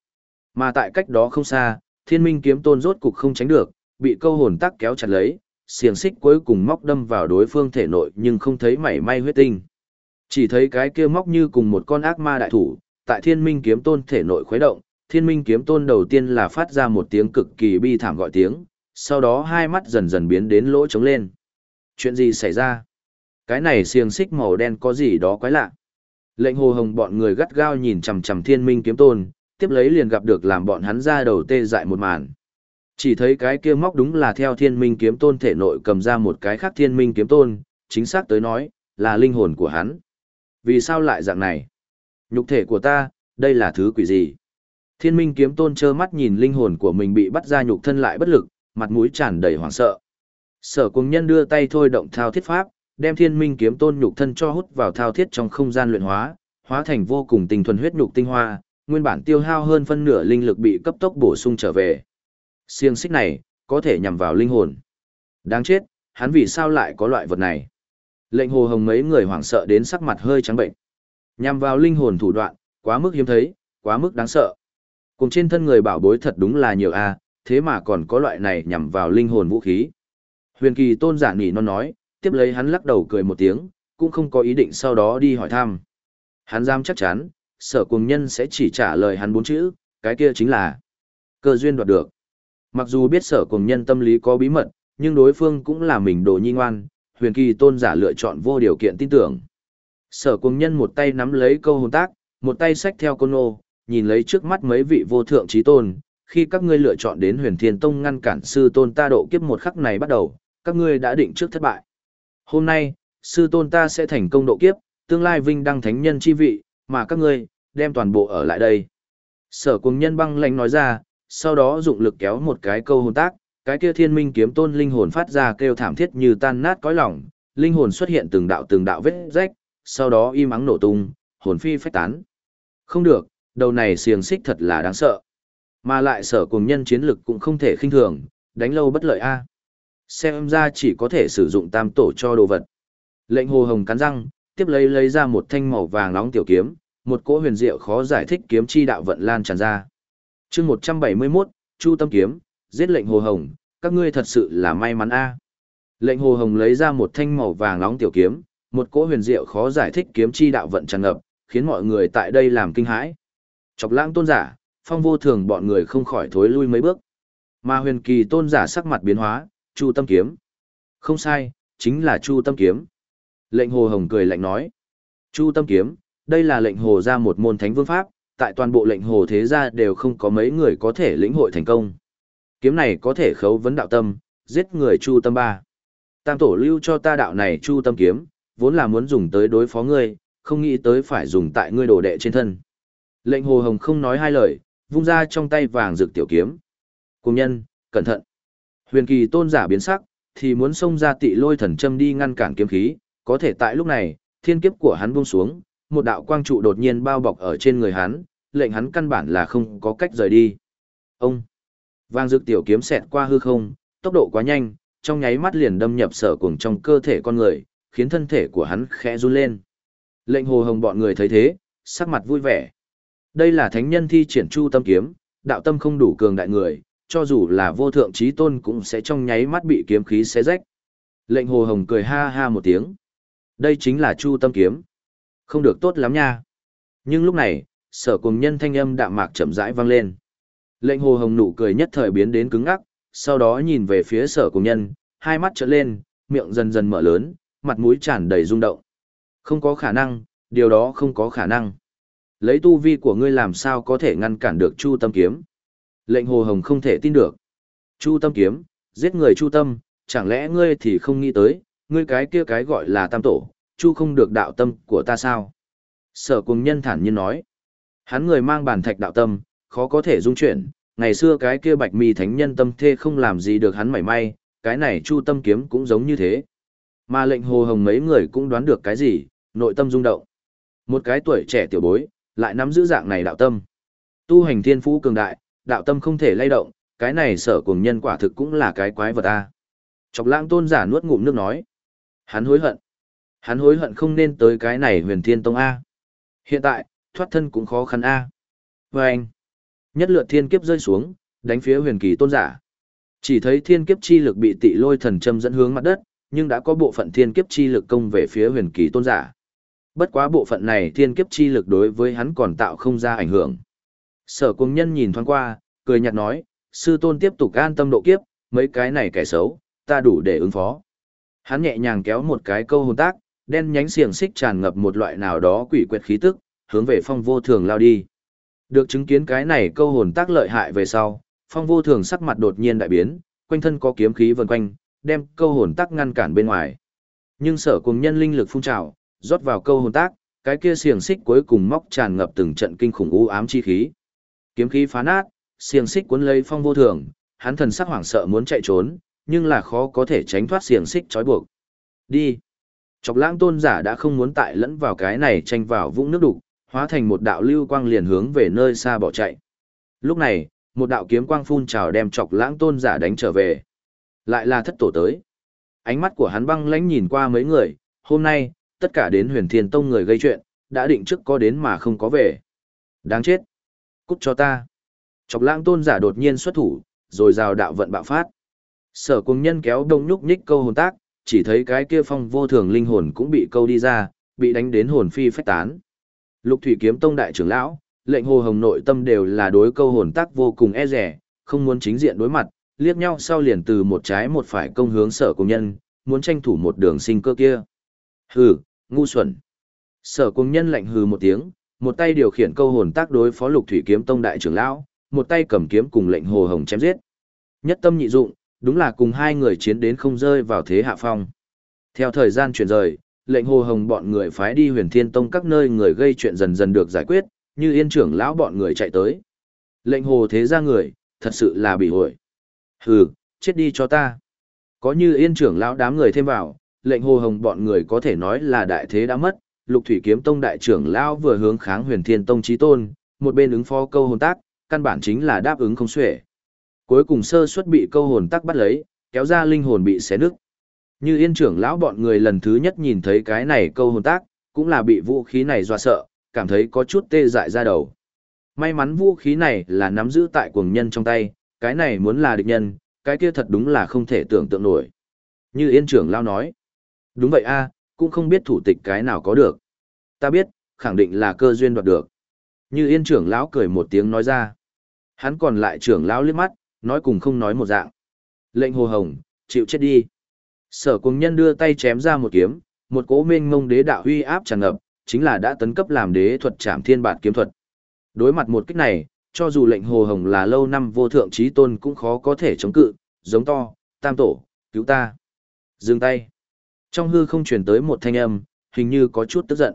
Mà tại cách đó không xa, thiên minh kiếm tôn rốt cục không tránh được, bị câu hồn tắc kéo chặt lấy, xiềng xích cuối cùng móc đâm vào đối phương thể nội nhưng không thấy mảy may huyết tinh. Chỉ thấy cái kia móc như cùng một con ác ma đại thủ, tại thiên minh kiếm tôn thể nội khuấy động, thiên minh kiếm tôn đầu tiên là phát ra một tiếng cực kỳ bi thảm gọi tiếng, sau đó hai mắt dần dần biến đến lỗ trống lên. Chuyện gì xảy ra? Cái này xiềng xích màu đen có gì đó quái lạ. Lệnh hồ hồng bọn người gắt gao nhìn chằm chằm thiên minh kiếm tôn, tiếp lấy liền gặp được làm bọn hắn ra đầu tê dại một màn. Chỉ thấy cái kia móc đúng là theo thiên minh kiếm tôn thể nội cầm ra một cái khác thiên minh kiếm tôn, chính xác tới nói, là linh hồn của hắn. Vì sao lại dạng này? Nhục thể của ta, đây là thứ quỷ gì? Thiên minh kiếm tôn trơ mắt nhìn linh hồn của mình bị bắt ra nhục thân lại bất lực, mặt mũi tràn đầy hoảng sợ. Sở cùng nhân đưa tay thôi động thao thiết pháp, đem thiên minh kiếm tôn nhục thân cho hút vào thao thiết trong không gian luyện hóa, hóa thành vô cùng tinh thuần huyết nhục tinh hoa, nguyên bản tiêu hao hơn phân nửa linh lực bị cấp tốc bổ sung trở về. Siêng xích này, có thể nhằm vào linh hồn. Đáng chết, hắn vì sao lại có loại vật này? Lệnh hồ hồng mấy người hoảng sợ đến sắc mặt hơi trắng bệnh. Nhằm vào linh hồn thủ đoạn, quá mức hiếm thấy, quá mức đáng sợ. Cùng trên thân người bảo bối thật đúng là nhiều a, thế mà còn có loại này nhằm vào linh hồn vũ khí. Huyền kỳ tôn giả nỉ non nói, tiếp lấy hắn lắc đầu cười một tiếng, cũng không có ý định sau đó đi hỏi thăm. Hắn dám chắc chắn, sở cùng nhân sẽ chỉ trả lời hắn bốn chữ, cái kia chính là cơ duyên đoạt được. Mặc dù biết sở cùng nhân tâm lý có bí mật, nhưng đối phương cũng là mình đồ nhi ngoan, huyền kỳ tôn giả lựa chọn vô điều kiện tin tưởng. Sở cùng nhân một tay nắm lấy câu hồn tác, một tay xách theo côn ô, nhìn lấy trước mắt mấy vị vô thượng trí tôn, khi các ngươi lựa chọn đến huyền thiên tông ngăn cản sư tôn ta độ kiếp một khắc này bắt đầu, các ngươi đã định trước thất bại. Hôm nay, sư tôn ta sẽ thành công độ kiếp, tương lai vinh đăng thánh nhân chi vị, mà các ngươi, đem toàn bộ ở lại đây. Sở cùng nhân băng lãnh nói ra, sau đó dụng lực kéo một cái câu hồn tác, cái kia thiên minh kiếm tôn linh hồn phát ra kêu thảm thiết như tan nát cõi lòng, linh hồn xuất hiện từng đạo từng đạo vết rách, sau đó im ắng nổ tung, hồn phi phách tán. Không được, đầu này xiềng xích thật là đáng sợ. Mà lại sở cùng nhân chiến lực cũng không thể khinh thường, đánh lâu bất lợi a. Xem ra chỉ có thể sử dụng tam tổ cho đồ vật. Lệnh hồ hồng cắn răng, tiếp lấy lấy ra một thanh màu vàng nóng tiểu kiếm, một cỗ huyền diệu khó giải thích kiếm chi đạo vận lan tràn ra. chương 171, Chu Tâm Kiếm, giết lệnh hồ hồng, các ngươi thật sự là may mắn a. Lệnh hồ hồng lấy ra một thanh màu vàng nóng tiểu kiếm, một cỗ huyền diệu khó giải thích kiếm chi đạo vận tràn ngập, khiến mọi người tại đây làm kinh hãi. Chọc lãng tôn giả, phong vô thường bọn người không khỏi thối lui mấy bước. Mà huyền kỳ tôn giả sắc mặt biến hóa, Chu Tâm Kiếm. Không sai, chính là Chu Tâm Kiếm. Lệnh Hồ Hồng cười lạnh nói. Chu Tâm Kiếm, đây là lệnh Hồ ra một môn thánh vương pháp, tại toàn bộ lệnh Hồ thế gia đều không có mấy người có thể lĩnh hội thành công. Kiếm này có thể khấu vấn đạo tâm, giết người Chu Tâm Ba. Tam tổ lưu cho ta đạo này Chu Tâm Kiếm, vốn là muốn dùng tới đối phó ngươi, không nghĩ tới phải dùng tại ngươi đồ đệ trên thân. Lệnh Hồ Hồng không nói hai lời, vung ra trong tay vàng rực tiểu kiếm. Cùng nhân, cẩn thận. Huyền kỳ tôn giả biến sắc, thì muốn xông ra tị lôi thần châm đi ngăn cản kiếm khí, có thể tại lúc này, thiên kiếp của hắn buông xuống, một đạo quang trụ đột nhiên bao bọc ở trên người hắn, lệnh hắn căn bản là không có cách rời đi. Ông! Vàng rực tiểu kiếm xẹt qua hư không, tốc độ quá nhanh, trong nháy mắt liền đâm nhập sở cuồng trong cơ thể con người, khiến thân thể của hắn khẽ run lên. Lệnh hồ hồng bọn người thấy thế, sắc mặt vui vẻ. Đây là thánh nhân thi triển chu tâm kiếm, đạo tâm không đủ cường đại người, cho dù là vô thượng trí tôn cũng sẽ trong nháy mắt bị kiếm khí xé rách. Lệnh hồ hồng cười ha ha một tiếng. Đây chính là chu tâm kiếm. Không được tốt lắm nha. Nhưng lúc này, sở cùng nhân thanh âm đạm mạc chậm rãi vang lên. Lệnh hồ hồng nụ cười nhất thời biến đến cứng ngắc, sau đó nhìn về phía sở cùng nhân, hai mắt trợn lên, miệng dần dần mở lớn, mặt mũi tràn đầy rung động. Không có khả năng, điều đó không có khả năng. Lấy tu vi của ngươi làm sao có thể ngăn cản được Chu Tâm Kiếm? Lệnh Hồ Hồng không thể tin được. Chu Tâm Kiếm, giết người Chu Tâm, chẳng lẽ ngươi thì không nghĩ tới, ngươi cái kia cái gọi là tam tổ, Chu không được đạo tâm của ta sao? Sở cùng nhân thản nhiên nói. Hắn người mang bản thạch đạo tâm, khó có thể dung chuyển, ngày xưa cái kia bạch mi thánh nhân tâm thê không làm gì được hắn mảy may, cái này Chu Tâm Kiếm cũng giống như thế. Mà lệnh Hồ Hồng mấy người cũng đoán được cái gì, nội tâm rung động. Một cái tuổi trẻ tiểu bối, lại nắm giữ dạng này đạo tâm. Tu hành thiên phú cường đại, đạo tâm không thể lay động, cái này sở cùng nhân quả thực cũng là cái quái vật a. Chọc lãng tôn giả nuốt ngụm nước nói. Hắn hối hận. Hắn hối hận không nên tới cái này huyền thiên tông A. Hiện tại, thoát thân cũng khó khăn A. Và anh. Nhất lượt thiên kiếp rơi xuống, đánh phía huyền kỳ tôn giả. Chỉ thấy thiên kiếp chi lực bị tị lôi thần châm dẫn hướng mặt đất, nhưng đã có bộ phận thiên kiếp chi lực công về phía huyền kỳ tôn giả. Bất quá bộ phận này thiên kiếp chi lực đối với hắn còn tạo không ra ảnh hưởng. Sở cung nhân nhìn thoáng qua, cười nhạt nói, sư tôn tiếp tục an tâm độ kiếp, mấy cái này kẻ xấu, ta đủ để ứng phó. Hắn nhẹ nhàng kéo một cái câu hồn tác, đen nhánh xiềng xích tràn ngập một loại nào đó quỷ quyệt khí tức, hướng về phong vô thường lao đi. Được chứng kiến cái này câu hồn tác lợi hại về sau, phong vô thường sắc mặt đột nhiên đại biến, quanh thân có kiếm khí vần quanh, đem câu hồn tác ngăn cản bên ngoài. Nhưng sở cùng nhân linh lực phun trào, rót vào câu hồn tác, cái kia xiềng xích cuối cùng móc tràn ngập từng trận kinh khủng u ám chi khí. Kiếm khí phá nát, xiềng xích cuốn lấy phong vô thường, hắn thần sắc hoảng sợ muốn chạy trốn, nhưng là khó có thể tránh thoát xiềng xích trói buộc. Đi. Chọc lãng tôn giả đã không muốn tại lẫn vào cái này tranh vào vũng nước đục, hóa thành một đạo lưu quang liền hướng về nơi xa bỏ chạy. Lúc này, một đạo kiếm quang phun trào đem chọc lãng tôn giả đánh trở về. Lại là thất tổ tới. Ánh mắt của hắn băng lãnh nhìn qua mấy người, hôm nay, tất cả đến huyền thiên tông người gây chuyện, đã định trước có đến mà không có về. Đáng chết. Cút cho ta. Chọc lãng tôn giả đột nhiên xuất thủ, rồi rào đạo vận bạo phát. Sở cùng nhân kéo đông nhúc nhích câu hồn tác, chỉ thấy cái kia phong vô thường linh hồn cũng bị câu đi ra, bị đánh đến hồn phi phách tán. Lục Thủy Kiếm Tông đại trưởng lão, lệnh Hồ Hồng nội tâm đều là đối câu hồn tác vô cùng e rẻ, không muốn chính diện đối mặt, liếc nhau sau liền từ một trái một phải công hướng sở cùng nhân, muốn tranh thủ một đường sinh cơ kia. Hừ, ngu xuẩn. Sở Cung nhân lạnh hừ một tiếng, một tay điều khiển câu hồn tác đối phó Lục Thủy Kiếm Tông đại trưởng lão, một tay cầm kiếm cùng lệnh Hồ Hồng chém giết. Nhất tâm nhị dụng, đúng là cùng hai người chiến đến không rơi vào thế hạ phong. Theo thời gian chuyển rời, lệnh hồ hồng bọn người phái đi huyền thiên tông các nơi người gây chuyện dần dần được giải quyết, như yên trưởng lão bọn người chạy tới. Lệnh hồ thế ra người, thật sự là bị hội. Hừ, chết đi cho ta. Có như yên trưởng lão đám người thêm vào, lệnh hồ hồng bọn người có thể nói là đại thế đã mất, lục thủy kiếm tông đại trưởng lão vừa hướng kháng huyền thiên tông trí tôn, một bên ứng phó câu hồn tác, căn bản chính là đáp ứng không xuể. Cuối cùng sơ suất bị câu hồn tác bắt lấy, kéo ra linh hồn bị xé nứt. Như yên trưởng lão bọn người lần thứ nhất nhìn thấy cái này câu hồn tác, cũng là bị vũ khí này dọa sợ, cảm thấy có chút tê dại ra đầu. May mắn vũ khí này là nắm giữ tại cuồng nhân trong tay, cái này muốn là địch nhân, cái kia thật đúng là không thể tưởng tượng nổi. Như yên trưởng lão nói. Đúng vậy a, cũng không biết thủ tịch cái nào có được. Ta biết, khẳng định là cơ duyên đoạt được. Như yên trưởng lão cười một tiếng nói ra. Hắn còn lại trưởng lão liếc mắt, nói cùng không nói một dạng. Lệnh hồ hồng, chịu chết đi. Sở cùng nhân đưa tay chém ra một kiếm, một cỗ mênh mông đế đạo huy áp tràn ngập, chính là đã tấn cấp làm đế thuật trảm thiên bản kiếm thuật. Đối mặt một kích này, cho dù lệnh hồ hồng là lâu năm vô thượng trí tôn cũng khó có thể chống cự, giống to, tam tổ, cứu ta. Dừng tay. Trong hư không truyền tới một thanh âm, hình như có chút tức giận.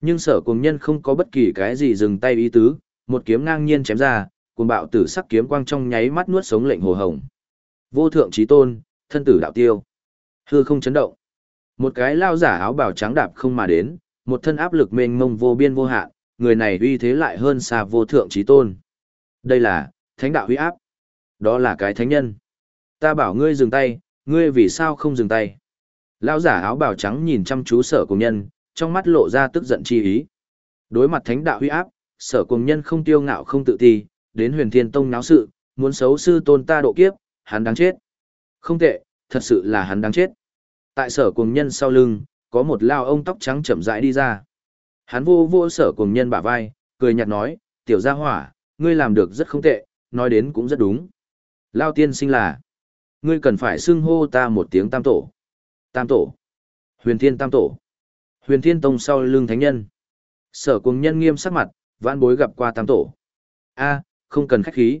Nhưng sở cùng nhân không có bất kỳ cái gì dừng tay ý tứ, một kiếm ngang nhiên chém ra, cuồng bạo tử sắc kiếm quang trong nháy mắt nuốt sống lệnh hồ hồng. Vô thượng chí tôn, thân tử đạo tiêu. Hư không chấn động. Một cái lao giả áo bào trắng đạp không mà đến, một thân áp lực mênh mông vô biên vô hạn, người này uy thế lại hơn xa vô thượng chí tôn. Đây là thánh đạo uy áp. Đó là cái thánh nhân. Ta bảo ngươi dừng tay, ngươi vì sao không dừng tay? Lão giả áo bào trắng nhìn chăm chú sở cùng nhân, trong mắt lộ ra tức giận chi ý. Đối mặt thánh đạo huy áp, sở cùng nhân không tiêu ngạo không tự ti, đến huyền thiên tông náo sự, muốn xấu sư tôn ta độ kiếp, hắn đáng chết. Không tệ, thật sự là hắn đáng chết. Tại sở cùng nhân sau lưng, có một lao ông tóc trắng chậm rãi đi ra. Hắn vô vô sở cùng nhân bả vai, cười nhạt nói, tiểu gia hỏa, ngươi làm được rất không tệ, nói đến cũng rất đúng. Lao tiên sinh là, ngươi cần phải xưng hô ta một tiếng tam tổ. Tam tổ. Huyền thiên tam tổ. Huyền thiên tông sau lưng thánh nhân. Sở cùng nhân nghiêm sắc mặt, vãn bối gặp qua tam tổ. a không cần khách khí.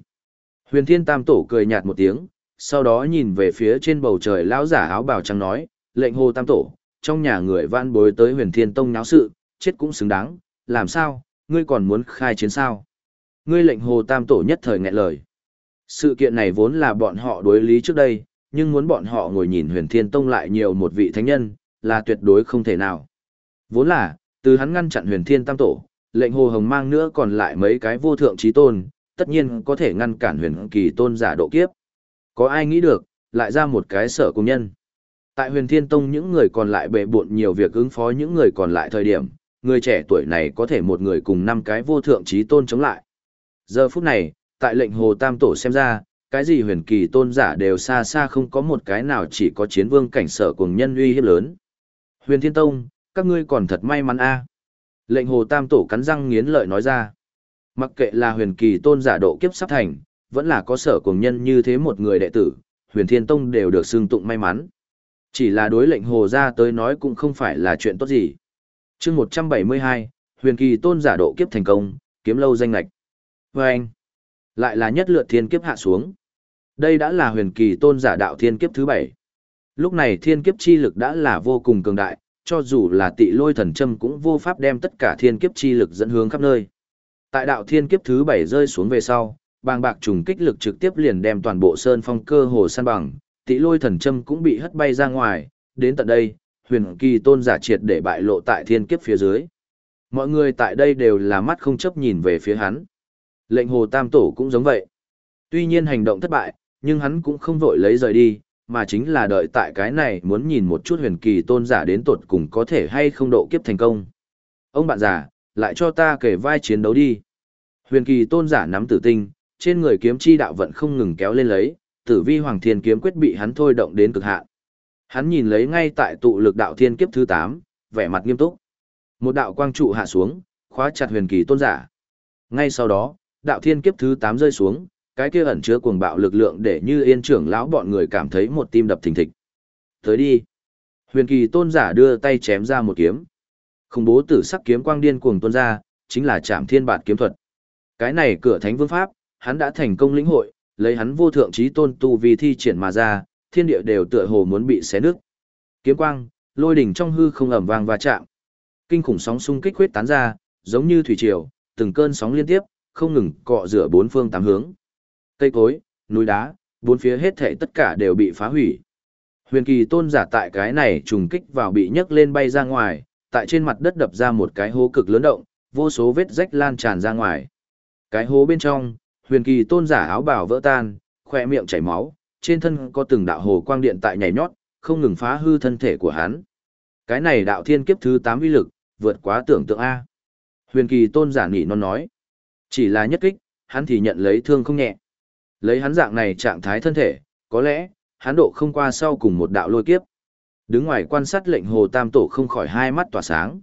Huyền Thiên Tam Tổ cười nhạt một tiếng, sau đó nhìn về phía trên bầu trời lão giả áo bào trắng nói, lệnh hồ Tam Tổ, trong nhà người vãn bối tới Huyền Thiên Tông náo sự, chết cũng xứng đáng, làm sao, ngươi còn muốn khai chiến sao? Ngươi lệnh hồ Tam Tổ nhất thời nghẹn lời. Sự kiện này vốn là bọn họ đối lý trước đây, nhưng muốn bọn họ ngồi nhìn Huyền Thiên Tông lại nhiều một vị thánh nhân, là tuyệt đối không thể nào. Vốn là, từ hắn ngăn chặn Huyền Thiên Tam Tổ, lệnh hồ hồng mang nữa còn lại mấy cái vô thượng trí tôn, tất nhiên có thể ngăn cản huyền kỳ tôn giả độ kiếp. Có ai nghĩ được, lại ra một cái sở công nhân. Tại huyền thiên tông những người còn lại bệ bộn nhiều việc ứng phó những người còn lại thời điểm, người trẻ tuổi này có thể một người cùng năm cái vô thượng trí tôn chống lại. Giờ phút này, tại lệnh hồ tam tổ xem ra, cái gì huyền kỳ tôn giả đều xa xa không có một cái nào chỉ có chiến vương cảnh sở cùng nhân uy hiếp lớn. Huyền thiên tông, các ngươi còn thật may mắn a. Lệnh hồ tam tổ cắn răng nghiến lợi nói ra. Mặc kệ là huyền kỳ tôn giả độ kiếp sắp thành, vẫn là có sở cùng nhân như thế một người đệ tử, huyền thiên tông đều được xưng tụng may mắn. Chỉ là đối lệnh hồ ra tới nói cũng không phải là chuyện tốt gì. chương 172, huyền kỳ tôn giả độ kiếp thành công, kiếm lâu danh lạch. Vâng! anh, lại là nhất lượt thiên kiếp hạ xuống. Đây đã là huyền kỳ tôn giả đạo thiên kiếp thứ bảy. Lúc này thiên kiếp chi lực đã là vô cùng cường đại, cho dù là tị lôi thần châm cũng vô pháp đem tất cả thiên kiếp chi lực dẫn hướng khắp nơi. Tại đạo thiên kiếp thứ bảy rơi xuống về sau, bàng bạc trùng kích lực trực tiếp liền đem toàn bộ sơn phong cơ hồ san bằng, tị lôi thần châm cũng bị hất bay ra ngoài, đến tận đây, huyền kỳ tôn giả triệt để bại lộ tại thiên kiếp phía dưới. Mọi người tại đây đều là mắt không chấp nhìn về phía hắn. Lệnh hồ tam tổ cũng giống vậy. Tuy nhiên hành động thất bại, nhưng hắn cũng không vội lấy rời đi, mà chính là đợi tại cái này muốn nhìn một chút huyền kỳ tôn giả đến tột cùng có thể hay không độ kiếp thành công. Ông bạn già, lại cho ta kể vai chiến đấu đi. Huyền kỳ tôn giả nắm tử tinh, trên người kiếm chi đạo vận không ngừng kéo lên lấy, tử vi hoàng thiên kiếm quyết bị hắn thôi động đến cực hạn. Hắn nhìn lấy ngay tại tụ lực đạo thiên kiếp thứ 8, vẻ mặt nghiêm túc. Một đạo quang trụ hạ xuống, khóa chặt huyền kỳ tôn giả. Ngay sau đó, đạo thiên kiếp thứ 8 rơi xuống, cái kia ẩn chứa cuồng bạo lực lượng để như yên trưởng lão bọn người cảm thấy một tim đập thình thịch. Tới đi. Huyền kỳ tôn giả đưa tay chém ra một kiếm. Khủng bố tử sắc kiếm quang điên cuồng tuôn ra, chính là Trảm Thiên Bạt kiếm thuật. Cái này cửa thánh vương pháp, hắn đã thành công lĩnh hội, lấy hắn vô thượng chí tôn tu vì thi triển mà ra, thiên địa đều tựa hồ muốn bị xé nứt. Kiếm quang, lôi đỉnh trong hư không ầm vang va chạm. Kinh khủng sóng xung kích huyết tán ra, giống như thủy triều, từng cơn sóng liên tiếp, không ngừng cọ rửa bốn phương tám hướng. Cây cối, núi đá, bốn phía hết thảy tất cả đều bị phá hủy. Huyền kỳ tôn giả tại cái này trùng kích vào bị nhấc lên bay ra ngoài, tại trên mặt đất đập ra một cái hố cực lớn động, vô số vết rách lan tràn ra ngoài. Cái hố bên trong, huyền kỳ tôn giả áo bào vỡ tan, khỏe miệng chảy máu, trên thân có từng đạo hồ quang điện tại nhảy nhót, không ngừng phá hư thân thể của hắn. Cái này đạo thiên kiếp thứ 8 uy lực, vượt quá tưởng tượng A. Huyền kỳ tôn giả nỉ non nói. Chỉ là nhất kích, hắn thì nhận lấy thương không nhẹ. Lấy hắn dạng này trạng thái thân thể, có lẽ, hắn độ không qua sau cùng một đạo lôi kiếp. Đứng ngoài quan sát lệnh hồ tam tổ không khỏi hai mắt tỏa sáng.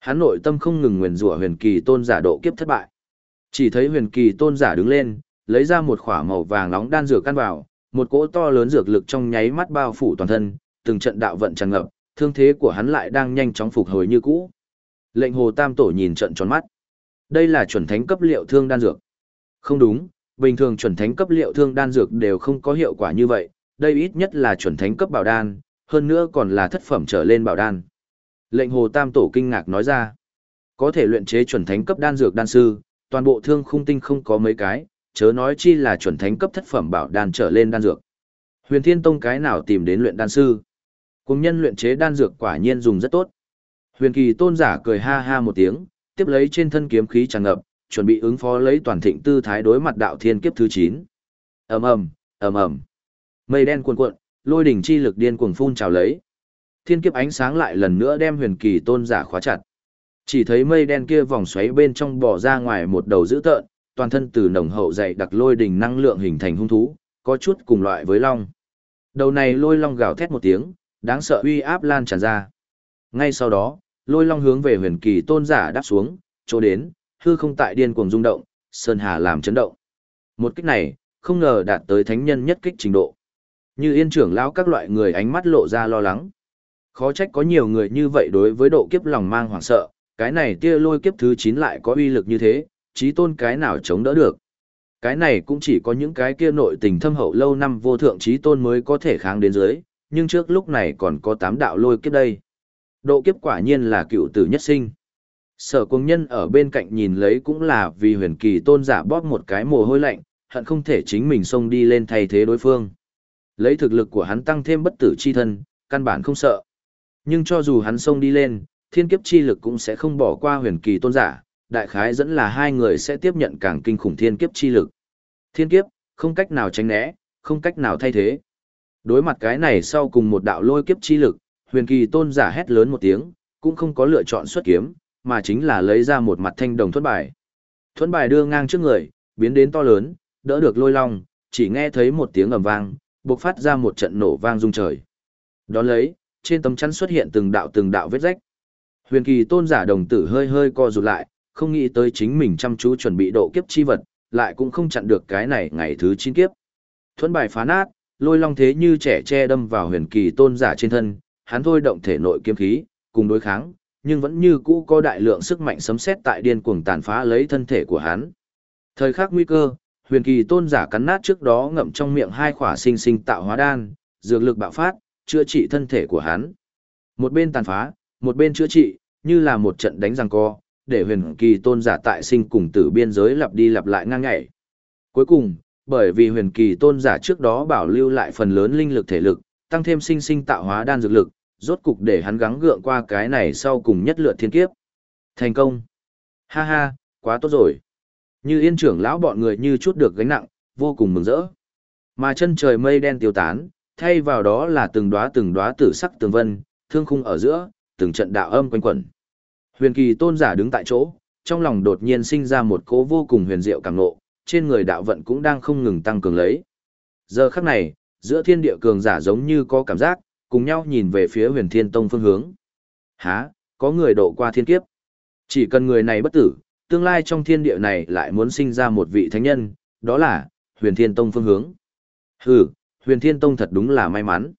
Hắn nội tâm không ngừng nguyền rủa huyền kỳ tôn giả độ kiếp thất bại. Chỉ thấy huyền kỳ tôn giả đứng lên, lấy ra một khỏa màu vàng nóng đan dược căn vào, một cỗ to lớn dược lực trong nháy mắt bao phủ toàn thân, từng trận đạo vận tràn ngập, thương thế của hắn lại đang nhanh chóng phục hồi như cũ. Lệnh Hồ Tam Tổ nhìn trận tròn mắt. Đây là chuẩn thánh cấp liệu thương đan dược. Không đúng, bình thường chuẩn thánh cấp liệu thương đan dược đều không có hiệu quả như vậy, đây ít nhất là chuẩn thánh cấp bảo đan, hơn nữa còn là thất phẩm trở lên bảo đan. Lệnh Hồ Tam Tổ kinh ngạc nói ra, có thể luyện chế chuẩn thánh cấp đan dược đan sư, toàn bộ thương khung tinh không có mấy cái, chớ nói chi là chuẩn thánh cấp thất phẩm bảo đan trở lên đan dược. Huyền Thiên Tông cái nào tìm đến luyện đan sư? Cùng nhân luyện chế đan dược quả nhiên dùng rất tốt. Huyền Kỳ tôn giả cười ha ha một tiếng, tiếp lấy trên thân kiếm khí tràn ngập, chuẩn bị ứng phó lấy toàn thịnh tư thái đối mặt đạo thiên kiếp thứ 9. Ầm ầm, ầm ầm. Mây đen cuồn cuộn, lôi đỉnh chi lực điên cuồng phun trào lấy. Thiên kiếp ánh sáng lại lần nữa đem Huyền Kỳ tôn giả khóa chặt. Chỉ thấy mây đen kia vòng xoáy bên trong bò ra ngoài một đầu dữ tợn, toàn thân từ nồng hậu dày đặc lôi đỉnh năng lượng hình thành hung thú, có chút cùng loại với long. Đầu này lôi long gào thét một tiếng, đáng sợ uy áp lan tràn ra. Ngay sau đó, lôi long hướng về huyền kỳ tôn giả đáp xuống, chỗ đến, hư không tại điên cuồng rung động, sơn hà làm chấn động. Một kích này, không ngờ đạt tới thánh nhân nhất kích trình độ. Như yên trưởng lão các loại người ánh mắt lộ ra lo lắng. Khó trách có nhiều người như vậy đối với độ kiếp lòng mang hoảng sợ, cái này tia lôi kiếp thứ 9 lại có uy lực như thế, trí tôn cái nào chống đỡ được. Cái này cũng chỉ có những cái kia nội tình thâm hậu lâu năm vô thượng trí tôn mới có thể kháng đến dưới, nhưng trước lúc này còn có tám đạo lôi kiếp đây. Độ kiếp quả nhiên là cựu tử nhất sinh. Sở công nhân ở bên cạnh nhìn lấy cũng là vì huyền kỳ tôn giả bóp một cái mồ hôi lạnh, hận không thể chính mình xông đi lên thay thế đối phương. Lấy thực lực của hắn tăng thêm bất tử chi thân, căn bản không sợ. Nhưng cho dù hắn xông đi lên, thiên kiếp chi lực cũng sẽ không bỏ qua huyền kỳ tôn giả, đại khái dẫn là hai người sẽ tiếp nhận càng kinh khủng thiên kiếp chi lực. Thiên kiếp, không cách nào tránh né, không cách nào thay thế. Đối mặt cái này sau cùng một đạo lôi kiếp chi lực, huyền kỳ tôn giả hét lớn một tiếng, cũng không có lựa chọn xuất kiếm, mà chính là lấy ra một mặt thanh đồng thuẫn bài. Thuẫn bài đưa ngang trước người, biến đến to lớn, đỡ được lôi long, chỉ nghe thấy một tiếng ầm vang, bộc phát ra một trận nổ vang rung trời. Đón lấy, trên tấm chắn xuất hiện từng đạo từng đạo vết rách. Huyền kỳ tôn giả đồng tử hơi hơi co rụt lại, không nghĩ tới chính mình chăm chú chuẩn bị độ kiếp chi vật, lại cũng không chặn được cái này ngày thứ chín kiếp. Thuẫn bài phá nát, lôi long thế như trẻ che đâm vào huyền kỳ tôn giả trên thân, hắn thôi động thể nội kiếm khí, cùng đối kháng, nhưng vẫn như cũ có đại lượng sức mạnh sấm sét tại điên cuồng tàn phá lấy thân thể của hắn. Thời khắc nguy cơ, huyền kỳ tôn giả cắn nát trước đó ngậm trong miệng hai khỏa sinh sinh tạo hóa đan, dược lực bạo phát, chữa trị thân thể của hắn. Một bên tàn phá, một bên chữa trị, như là một trận đánh răng co, để huyền kỳ tôn giả tại sinh cùng tử biên giới lặp đi lặp lại ngang ngảy. Cuối cùng, bởi vì huyền kỳ tôn giả trước đó bảo lưu lại phần lớn linh lực thể lực, tăng thêm sinh sinh tạo hóa đan dược lực, rốt cục để hắn gắng gượng qua cái này sau cùng nhất lượt thiên kiếp. Thành công! Ha ha, quá tốt rồi! Như yên trưởng lão bọn người như chút được gánh nặng, vô cùng mừng rỡ. Mà chân trời mây đen tiêu tán, thay vào đó là từng đóa từng đóa tử sắc tường vân, thương khung ở giữa, từng trận đạo âm quanh quẩn. Huyền kỳ tôn giả đứng tại chỗ, trong lòng đột nhiên sinh ra một cố vô cùng huyền diệu càng nộ, trên người đạo vận cũng đang không ngừng tăng cường lấy. Giờ khắc này, giữa thiên địa cường giả giống như có cảm giác, cùng nhau nhìn về phía huyền thiên tông phương hướng. Hả, có người độ qua thiên kiếp. Chỉ cần người này bất tử, tương lai trong thiên địa này lại muốn sinh ra một vị thánh nhân, đó là huyền thiên tông phương hướng. Hừ, huyền thiên tông thật đúng là may mắn.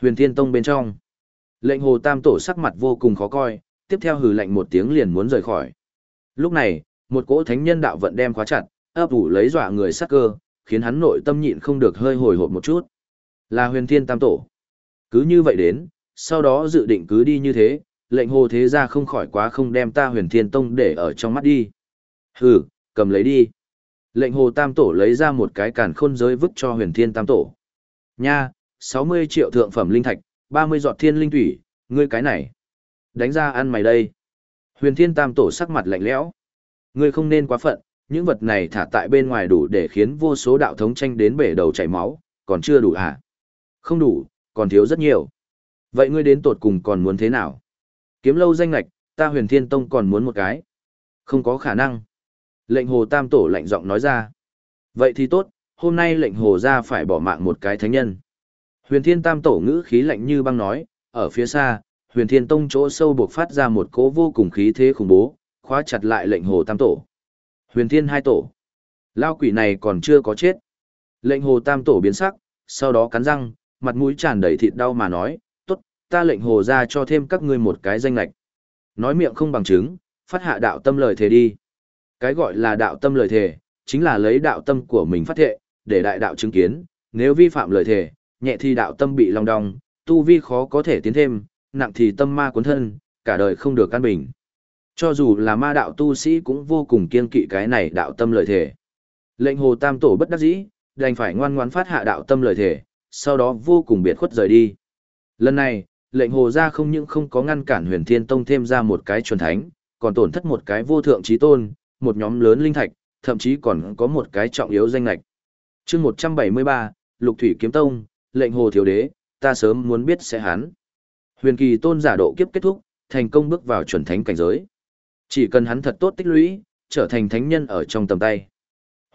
Huyền thiên tông bên trong. Lệnh hồ tam tổ sắc mặt vô cùng khó coi, tiếp theo hừ lệnh một tiếng liền muốn rời khỏi. Lúc này, một cỗ thánh nhân đạo vận đem khóa chặt, ấp ủ lấy dọa người sắc cơ, khiến hắn nội tâm nhịn không được hơi hồi hộp một chút. Là huyền thiên tam tổ. Cứ như vậy đến, sau đó dự định cứ đi như thế, lệnh hồ thế ra không khỏi quá không đem ta huyền thiên tông để ở trong mắt đi. Hừ, cầm lấy đi. Lệnh hồ tam tổ lấy ra một cái càn khôn giới vứt cho huyền thiên tam tổ. Nha, 60 triệu thượng phẩm linh thạch, 30 giọt thiên linh thủy, ngươi cái này. Đánh ra ăn mày đây. Huyền thiên tam tổ sắc mặt lạnh lẽo. Ngươi không nên quá phận, những vật này thả tại bên ngoài đủ để khiến vô số đạo thống tranh đến bể đầu chảy máu, còn chưa đủ à? Không đủ, còn thiếu rất nhiều. Vậy ngươi đến tột cùng còn muốn thế nào? Kiếm lâu danh lạch, ta huyền thiên tông còn muốn một cái. Không có khả năng. Lệnh hồ tam tổ lạnh giọng nói ra. Vậy thì tốt, hôm nay lệnh hồ ra phải bỏ mạng một cái thánh nhân. Huyền thiên tam tổ ngữ khí lạnh như băng nói, ở phía xa, huyền thiên tông chỗ sâu buộc phát ra một cỗ vô cùng khí thế khủng bố, khóa chặt lại lệnh hồ tam tổ. Huyền thiên hai tổ. Lao quỷ này còn chưa có chết. Lệnh hồ tam tổ biến sắc, sau đó cắn răng, mặt mũi tràn đầy thịt đau mà nói, tốt, ta lệnh hồ ra cho thêm các ngươi một cái danh lạch. Nói miệng không bằng chứng, phát hạ đạo tâm lời thề đi. Cái gọi là đạo tâm lời thề, chính là lấy đạo tâm của mình phát thệ, để đại đạo chứng kiến, nếu vi phạm lời thề, nhẹ thì đạo tâm bị long đong, tu vi khó có thể tiến thêm, nặng thì tâm ma cuốn thân, cả đời không được căn bình. Cho dù là ma đạo tu sĩ cũng vô cùng kiên kỵ cái này đạo tâm lời thề. Lệnh hồ tam tổ bất đắc dĩ, đành phải ngoan ngoãn phát hạ đạo tâm lời thề, sau đó vô cùng biệt khuất rời đi. Lần này, lệnh hồ ra không những không có ngăn cản huyền thiên tông thêm ra một cái chuẩn thánh, còn tổn thất một cái vô thượng trí tôn, một nhóm lớn linh thạch, thậm chí còn có một cái trọng yếu danh lạch. chương 173, Lục Thủy Kiếm Tông, lệnh hồ thiếu đế, ta sớm muốn biết sẽ hắn. Huyền kỳ tôn giả độ kiếp kết thúc, thành công bước vào chuẩn thánh cảnh giới. Chỉ cần hắn thật tốt tích lũy, trở thành thánh nhân ở trong tầm tay.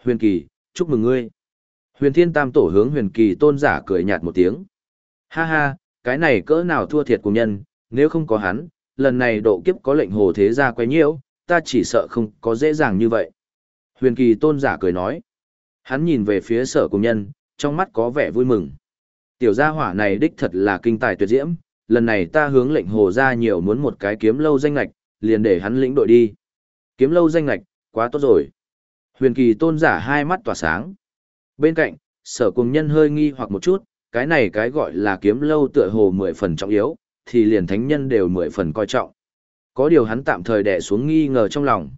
Huyền kỳ, chúc mừng ngươi. Huyền thiên tam tổ hướng huyền kỳ tôn giả cười nhạt một tiếng. Ha ha, cái này cỡ nào thua thiệt của nhân, nếu không có hắn, lần này độ kiếp có lệnh hồ thế gia quay nhiễu, ta chỉ sợ không có dễ dàng như vậy. Huyền kỳ tôn giả cười nói. Hắn nhìn về phía sở cùng nhân, trong mắt có vẻ vui mừng. Tiểu gia hỏa này đích thật là kinh tài tuyệt diễm, lần này ta hướng lệnh hồ ra nhiều muốn một cái kiếm lâu danh lạch, liền để hắn lĩnh đội đi. Kiếm lâu danh lạch, quá tốt rồi. Huyền kỳ tôn giả hai mắt tỏa sáng. Bên cạnh, sở cùng nhân hơi nghi hoặc một chút, cái này cái gọi là kiếm lâu tựa hồ mười phần trọng yếu, thì liền thánh nhân đều mười phần coi trọng. Có điều hắn tạm thời đè xuống nghi ngờ trong lòng.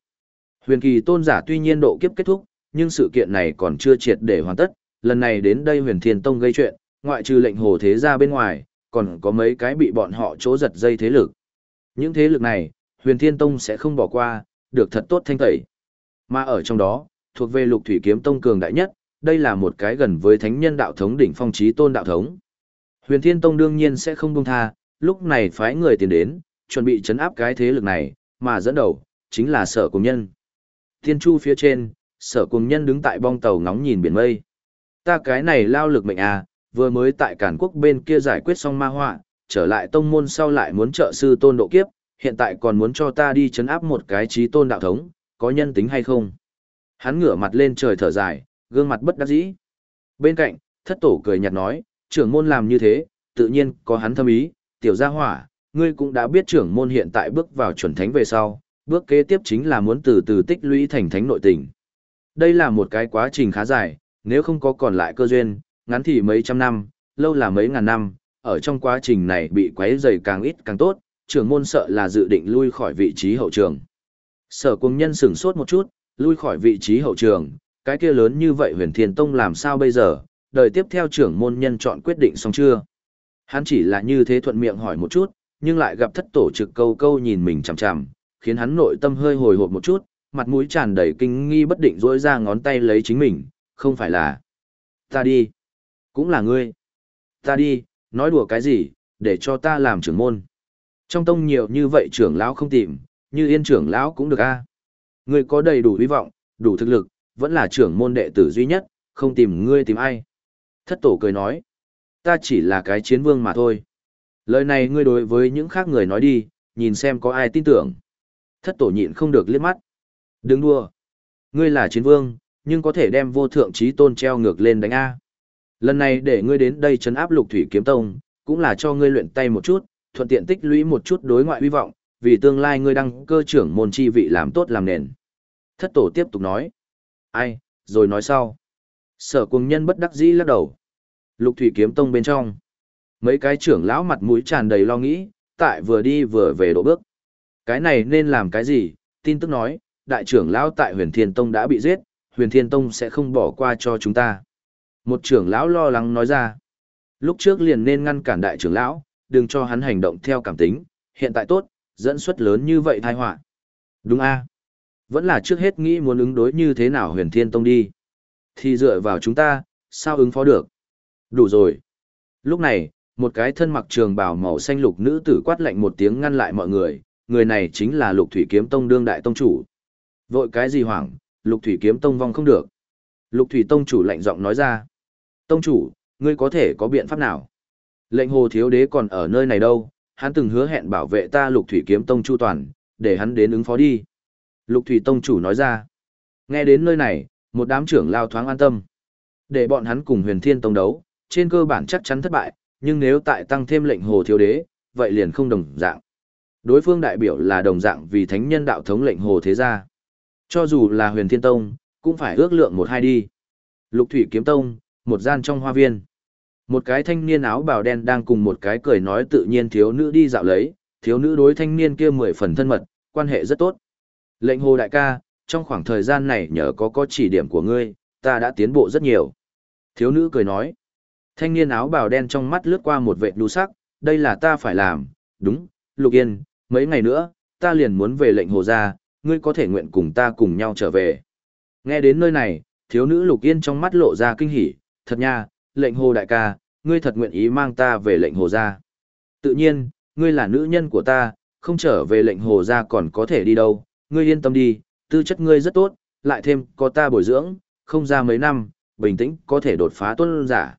Huyền kỳ tôn giả tuy nhiên độ kiếp kết thúc, nhưng sự kiện này còn chưa triệt để hoàn tất, lần này đến đây huyền thiên tông gây chuyện, ngoại trừ lệnh hồ thế ra bên ngoài, còn có mấy cái bị bọn họ chỗ giật dây thế lực. Những thế lực này, huyền thiên tông sẽ không bỏ qua, được thật tốt thanh tẩy. Mà ở trong đó, thuộc về lục thủy kiếm tông cường đại nhất, đây là một cái gần với thánh nhân đạo thống đỉnh phong trí tôn đạo thống. Huyền Thiên Tông đương nhiên sẽ không buông tha, lúc này phái người tiền đến, chuẩn bị chấn áp cái thế lực này, mà dẫn đầu, chính là sở cùng nhân. Thiên Chu phía trên, sở cùng nhân đứng tại bong tàu ngóng nhìn biển mây. Ta cái này lao lực mệnh à, vừa mới tại cản quốc bên kia giải quyết xong ma họa, trở lại tông môn sau lại muốn trợ sư tôn độ kiếp, hiện tại còn muốn cho ta đi chấn áp một cái trí tôn đạo thống, có nhân tính hay không? Hắn ngửa mặt lên trời thở dài, gương mặt bất đắc dĩ. Bên cạnh, thất tổ cười nhạt nói, trưởng môn làm như thế, tự nhiên có hắn thâm ý, tiểu gia hỏa, ngươi cũng đã biết trưởng môn hiện tại bước vào chuẩn thánh về sau, bước kế tiếp chính là muốn từ từ tích lũy thành thánh nội tình. Đây là một cái quá trình khá dài, nếu không có còn lại cơ duyên, ngắn thì mấy trăm năm, lâu là mấy ngàn năm, ở trong quá trình này bị quấy rầy càng ít càng tốt, trưởng môn sợ là dự định lui khỏi vị trí hậu trường. Sở cung nhân sửng sốt một chút, lui khỏi vị trí hậu trường, cái kia lớn như vậy huyền thiên tông làm sao bây giờ, đời tiếp theo trưởng môn nhân chọn quyết định xong chưa? Hắn chỉ là như thế thuận miệng hỏi một chút, nhưng lại gặp thất tổ trực câu câu nhìn mình chằm chằm, khiến hắn nội tâm hơi hồi hộp một chút, mặt mũi tràn đầy kinh nghi bất định rỗi ra ngón tay lấy chính mình, không phải là ta đi, cũng là ngươi, ta đi, nói đùa cái gì, để cho ta làm trưởng môn. Trong tông nhiều như vậy trưởng lão không tìm, như yên trưởng lão cũng được a. Ngươi có đầy đủ hy vọng, đủ thực lực, vẫn là trưởng môn đệ tử duy nhất, không tìm ngươi tìm ai. Thất tổ cười nói, ta chỉ là cái chiến vương mà thôi. Lời này ngươi đối với những khác người nói đi, nhìn xem có ai tin tưởng. Thất tổ nhịn không được liếc mắt. Đừng đua. Ngươi là chiến vương, nhưng có thể đem vô thượng trí tôn treo ngược lên đánh A. Lần này để ngươi đến đây chấn áp lục thủy kiếm tông, cũng là cho ngươi luyện tay một chút, thuận tiện tích lũy một chút đối ngoại hy vọng, vì tương lai ngươi đăng cơ trưởng môn chi vị làm tốt làm nền. Thất tổ tiếp tục nói. Ai, rồi nói sau. Sở cùng nhân bất đắc dĩ lắc đầu. Lục thủy kiếm tông bên trong. Mấy cái trưởng lão mặt mũi tràn đầy lo nghĩ, tại vừa đi vừa về độ bước. Cái này nên làm cái gì? Tin tức nói, đại trưởng lão tại huyền thiên tông đã bị giết, huyền thiên tông sẽ không bỏ qua cho chúng ta. Một trưởng lão lo lắng nói ra. Lúc trước liền nên ngăn cản đại trưởng lão, đừng cho hắn hành động theo cảm tính, hiện tại tốt, dẫn xuất lớn như vậy tai họa. Đúng a vẫn là trước hết nghĩ muốn ứng đối như thế nào huyền thiên tông đi. Thì dựa vào chúng ta, sao ứng phó được? Đủ rồi. Lúc này, một cái thân mặc trường bào màu xanh lục nữ tử quát lạnh một tiếng ngăn lại mọi người, người này chính là Lục Thủy Kiếm Tông đương đại tông chủ. Vội cái gì hoảng, Lục Thủy Kiếm Tông vong không được. Lục Thủy Tông chủ lạnh giọng nói ra. Tông chủ, ngươi có thể có biện pháp nào? Lệnh hồ thiếu đế còn ở nơi này đâu, hắn từng hứa hẹn bảo vệ ta Lục Thủy Kiếm Tông chu toàn, để hắn đến ứng phó đi. Lục Thủy Tông chủ nói ra. Nghe đến nơi này, một đám trưởng lao thoáng an tâm. Để bọn hắn cùng huyền thiên tông đấu, trên cơ bản chắc chắn thất bại, nhưng nếu tại tăng thêm lệnh hồ thiếu đế, vậy liền không đồng dạng. Đối phương đại biểu là đồng dạng vì thánh nhân đạo thống lệnh hồ thế gia. Cho dù là huyền thiên tông, cũng phải ước lượng một hai đi. Lục thủy kiếm tông, một gian trong hoa viên. Một cái thanh niên áo bào đen đang cùng một cái cười nói tự nhiên thiếu nữ đi dạo lấy, thiếu nữ đối thanh niên kia mười phần thân mật, quan hệ rất tốt. Lệnh hồ đại ca, trong khoảng thời gian này nhờ có có chỉ điểm của ngươi, ta đã tiến bộ rất nhiều. Thiếu nữ cười nói. Thanh niên áo bào đen trong mắt lướt qua một vệ đu sắc, đây là ta phải làm, đúng, Lục Yên, mấy ngày nữa, ta liền muốn về lệnh hồ ra, ngươi có thể nguyện cùng ta cùng nhau trở về. Nghe đến nơi này, thiếu nữ Lục Yên trong mắt lộ ra kinh hỉ, thật nha, lệnh hồ đại ca, ngươi thật nguyện ý mang ta về lệnh hồ ra. Tự nhiên, ngươi là nữ nhân của ta, không trở về lệnh hồ ra còn có thể đi đâu, ngươi yên tâm đi, tư chất ngươi rất tốt, lại thêm có ta bồi dưỡng, không ra mấy năm, bình tĩnh có thể đột phá tuân giả.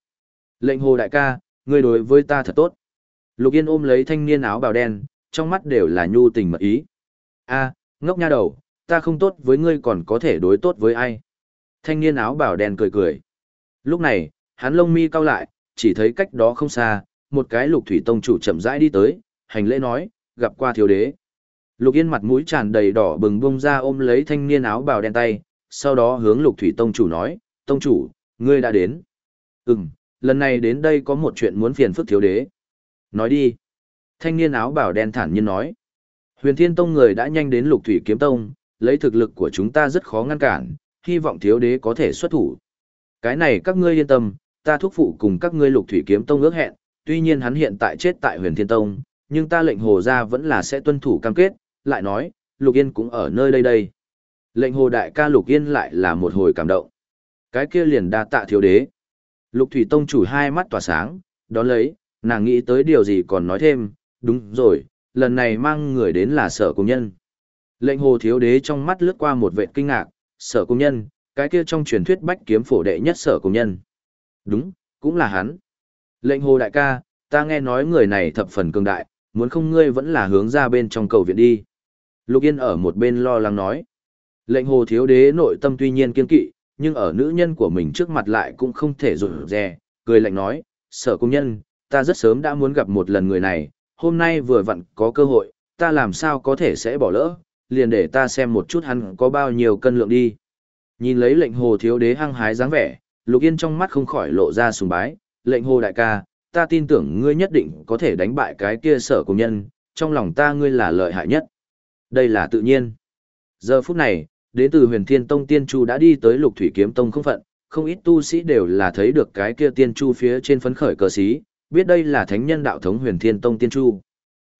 Lệnh hồ đại ca, ngươi đối với ta thật tốt. Lục Yên ôm lấy thanh niên áo bào đen, trong mắt đều là nhu tình mật ý. a ngốc nha đầu, ta không tốt với ngươi còn có thể đối tốt với ai. Thanh niên áo bào đen cười cười. Lúc này, hắn lông mi cau lại, chỉ thấy cách đó không xa, một cái lục thủy tông chủ chậm rãi đi tới, hành lễ nói, gặp qua thiếu đế. Lục Yên mặt mũi tràn đầy đỏ bừng bung ra ôm lấy thanh niên áo bào đen tay, sau đó hướng lục thủy tông chủ nói, tông chủ, ngươi đã đến. Ừm, lần này đến đây có một chuyện muốn phiền phức thiếu đế. Nói đi. Thanh niên áo bào đen thản nhiên nói. Huyền Thiên Tông người đã nhanh đến Lục Thủy Kiếm Tông, lấy thực lực của chúng ta rất khó ngăn cản, hy vọng thiếu đế có thể xuất thủ. Cái này các ngươi yên tâm, ta thúc phụ cùng các ngươi Lục Thủy Kiếm Tông ước hẹn, tuy nhiên hắn hiện tại chết tại Huyền Thiên Tông, nhưng ta lệnh hồ gia vẫn là sẽ tuân thủ cam kết, lại nói, Lục Yên cũng ở nơi đây đây. Lệnh hồ đại ca Lục Yên lại là một hồi cảm động. Cái kia liền đa tạ thiếu đế. Lục Thủy Tông chủ hai mắt tỏa sáng, đón lấy, nàng nghĩ tới điều gì còn nói thêm, đúng rồi, lần này mang người đến là sở công nhân. Lệnh hồ thiếu đế trong mắt lướt qua một vệ kinh ngạc, sở công nhân, cái kia trong truyền thuyết bách kiếm phổ đệ nhất sở công nhân. Đúng, cũng là hắn. Lệnh hồ đại ca, ta nghe nói người này thập phần cường đại, muốn không ngươi vẫn là hướng ra bên trong cầu viện đi. Lục Yên ở một bên lo lắng nói. Lệnh hồ thiếu đế nội tâm tuy nhiên kiên kỵ, nhưng ở nữ nhân của mình trước mặt lại cũng không thể rụt rè, cười lạnh nói, sở công nhân, ta rất sớm đã muốn gặp một lần người này, hôm nay vừa vặn có cơ hội, ta làm sao có thể sẽ bỏ lỡ, liền để ta xem một chút hắn có bao nhiêu cân lượng đi. Nhìn lấy lệnh hồ thiếu đế hăng hái dáng vẻ, lục yên trong mắt không khỏi lộ ra sùng bái, lệnh hồ đại ca, ta tin tưởng ngươi nhất định có thể đánh bại cái kia sở công nhân, trong lòng ta ngươi là lợi hại nhất. Đây là tự nhiên. Giờ phút này, đến từ huyền thiên tông tiên chu đã đi tới lục thủy kiếm tông không phận, không ít tu sĩ đều là thấy được cái kia tiên chu phía trên phấn khởi cờ xí, biết đây là thánh nhân đạo thống huyền thiên tông tiên chu.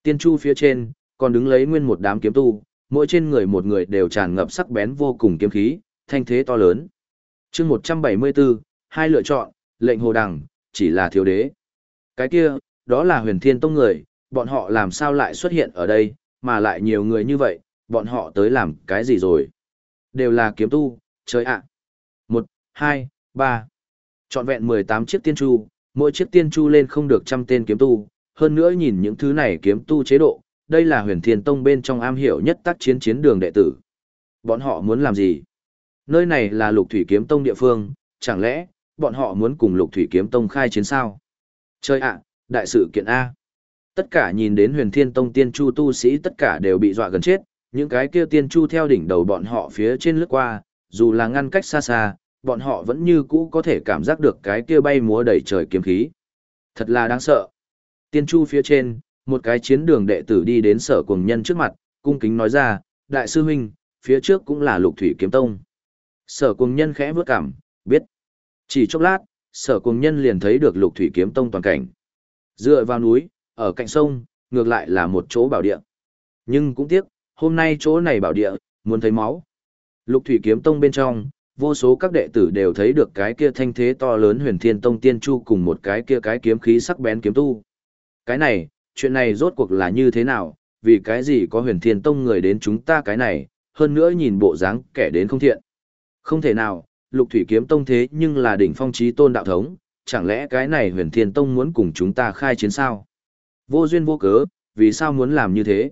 Tiên chu phía trên, còn đứng lấy nguyên một đám kiếm tu, mỗi trên người một người đều tràn ngập sắc bén vô cùng kiếm khí, thanh thế to lớn. chương 174, hai lựa chọn, lệnh hồ đằng, chỉ là thiếu đế. Cái kia, đó là huyền thiên tông người, bọn họ làm sao lại xuất hiện ở đây, mà lại nhiều người như vậy, bọn họ tới làm cái gì rồi. Đều là kiếm tu, trời ạ. Một, hai, ba. Chọn vẹn mười tám chiếc tiên chu, mỗi chiếc tiên chu lên không được trăm tên kiếm tu, hơn nữa nhìn những thứ này kiếm tu chế độ, đây là huyền thiên tông bên trong am hiểu nhất tác chiến chiến đường đệ tử. Bọn họ muốn làm gì? Nơi này là lục thủy kiếm tông địa phương, chẳng lẽ, bọn họ muốn cùng lục thủy kiếm tông khai chiến sao? Chơi ạ, đại sự kiện A. Tất cả nhìn đến huyền thiên tông tiên chu tu sĩ tất cả đều bị dọa gần chết, những cái kia tiên chu theo đỉnh đầu bọn họ phía trên lướt qua, dù là ngăn cách xa xa, bọn họ vẫn như cũ có thể cảm giác được cái kia bay múa đầy trời kiếm khí. Thật là đáng sợ. Tiên chu phía trên, một cái chiến đường đệ tử đi đến sở cùng nhân trước mặt, cung kính nói ra, đại sư huynh, phía trước cũng là lục thủy kiếm tông. Sở cùng nhân khẽ bước cảm, biết. Chỉ chốc lát, sở cùng nhân liền thấy được lục thủy kiếm tông toàn cảnh. Dựa vào núi, ở cạnh sông, ngược lại là một chỗ bảo địa. Nhưng cũng tiếc, hôm nay chỗ này bảo địa, muốn thấy máu. Lục thủy kiếm tông bên trong, vô số các đệ tử đều thấy được cái kia thanh thế to lớn huyền thiên tông tiên chu cùng một cái kia cái kiếm khí sắc bén kiếm tu. Cái này, chuyện này rốt cuộc là như thế nào, vì cái gì có huyền thiên tông người đến chúng ta cái này, hơn nữa nhìn bộ dáng kẻ đến không thiện. Không thể nào, lục thủy kiếm tông thế nhưng là đỉnh phong trí tôn đạo thống, chẳng lẽ cái này huyền thiên tông muốn cùng chúng ta khai chiến sao? Vô duyên vô cớ, vì sao muốn làm như thế?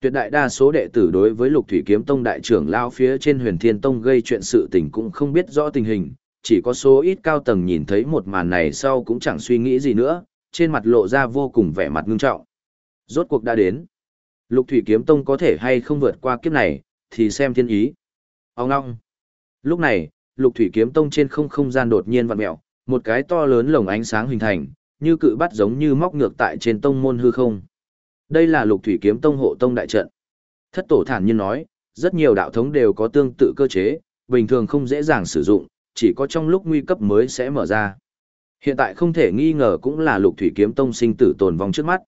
Tuyệt đại đa số đệ tử đối với lục thủy kiếm tông đại trưởng lao phía trên huyền thiên tông gây chuyện sự tình cũng không biết rõ tình hình, chỉ có số ít cao tầng nhìn thấy một màn này sau cũng chẳng suy nghĩ gì nữa, trên mặt lộ ra vô cùng vẻ mặt ngưng trọng. Rốt cuộc đã đến. Lục thủy kiếm tông có thể hay không vượt qua kiếp này, thì xem thiên ý. Ông ngong. Lúc này, lục thủy kiếm tông trên không không gian đột nhiên vặn mẹo, một cái to lớn lồng ánh sáng hình thành, như cự bắt giống như móc ngược tại trên tông môn hư không. Đây là lục thủy kiếm tông hộ tông đại trận. Thất tổ thản nhiên nói, rất nhiều đạo thống đều có tương tự cơ chế, bình thường không dễ dàng sử dụng, chỉ có trong lúc nguy cấp mới sẽ mở ra. Hiện tại không thể nghi ngờ cũng là lục thủy kiếm tông sinh tử tồn vong trước mắt.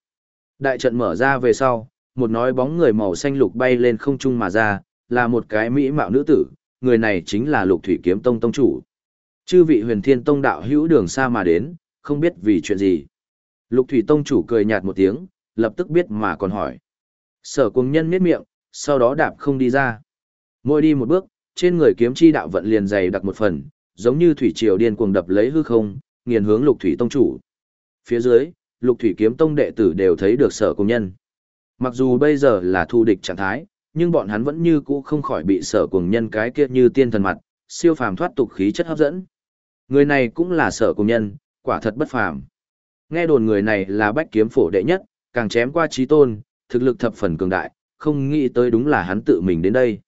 Đại trận mở ra về sau, một nói bóng người màu xanh lục bay lên không trung mà ra, là một cái mỹ mạo nữ tử, người này chính là lục thủy kiếm tông tông chủ. Chư vị huyền thiên tông đạo hữu đường xa mà đến, không biết vì chuyện gì. Lục thủy tông chủ cười nhạt một tiếng, lập tức biết mà còn hỏi. Sở cùng nhân miết miệng, sau đó đạp không đi ra. Mỗi đi một bước, trên người kiếm chi đạo vận liền dày đặc một phần, giống như thủy triều điên cuồng đập lấy hư không, nghiền hướng lục thủy tông chủ. Phía dưới, lục thủy kiếm tông đệ tử đều thấy được sở cùng nhân. Mặc dù bây giờ là thu địch trạng thái, nhưng bọn hắn vẫn như cũ không khỏi bị sở cùng nhân cái kia như tiên thần mặt, siêu phàm thoát tục khí chất hấp dẫn. Người này cũng là sở cùng nhân, quả thật bất phàm. Nghe đồn người này là bách kiếm phổ đệ nhất, càng chém qua trí tôn, thực lực thập phần cường đại, không nghĩ tới đúng là hắn tự mình đến đây.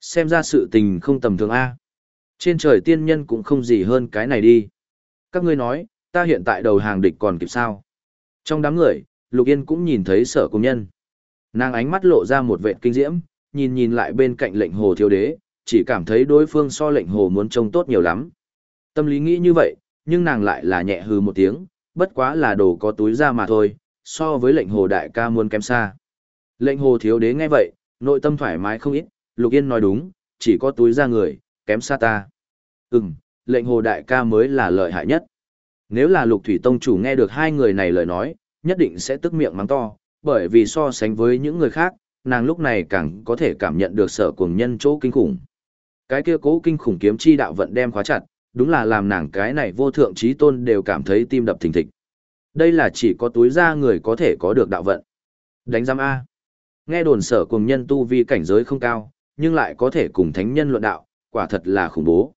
Xem ra sự tình không tầm thường A. Trên trời tiên nhân cũng không gì hơn cái này đi. Các ngươi nói, ta hiện tại đầu hàng địch còn kịp sao? Trong đám người, Lục Yên cũng nhìn thấy sở công nhân. Nàng ánh mắt lộ ra một vệt kinh diễm, nhìn nhìn lại bên cạnh lệnh hồ thiếu đế, chỉ cảm thấy đối phương so lệnh hồ muốn trông tốt nhiều lắm. Tâm lý nghĩ như vậy, nhưng nàng lại là nhẹ hư một tiếng, bất quá là đồ có túi ra mà thôi, so với lệnh hồ đại ca muốn kém xa. Lệnh hồ thiếu đế nghe vậy, nội tâm thoải mái không ít, Lục Yên nói đúng, chỉ có túi ra người, kém xa ta. Ừm, lệnh hồ đại ca mới là lợi hại nhất. Nếu là lục thủy tông chủ nghe được hai người này lời nói, nhất định sẽ tức miệng mắng to, bởi vì so sánh với những người khác, nàng lúc này càng có thể cảm nhận được sở cuồng nhân chỗ kinh khủng. Cái kia cố kinh khủng kiếm chi đạo vận đem khóa chặt, đúng là làm nàng cái này vô thượng trí tôn đều cảm thấy tim đập thình thịch. Đây là chỉ có túi ra người có thể có được đạo vận. Đánh giam A. Nghe đồn sở cùng nhân tu vi cảnh giới không cao, nhưng lại có thể cùng thánh nhân luận đạo, quả thật là khủng bố.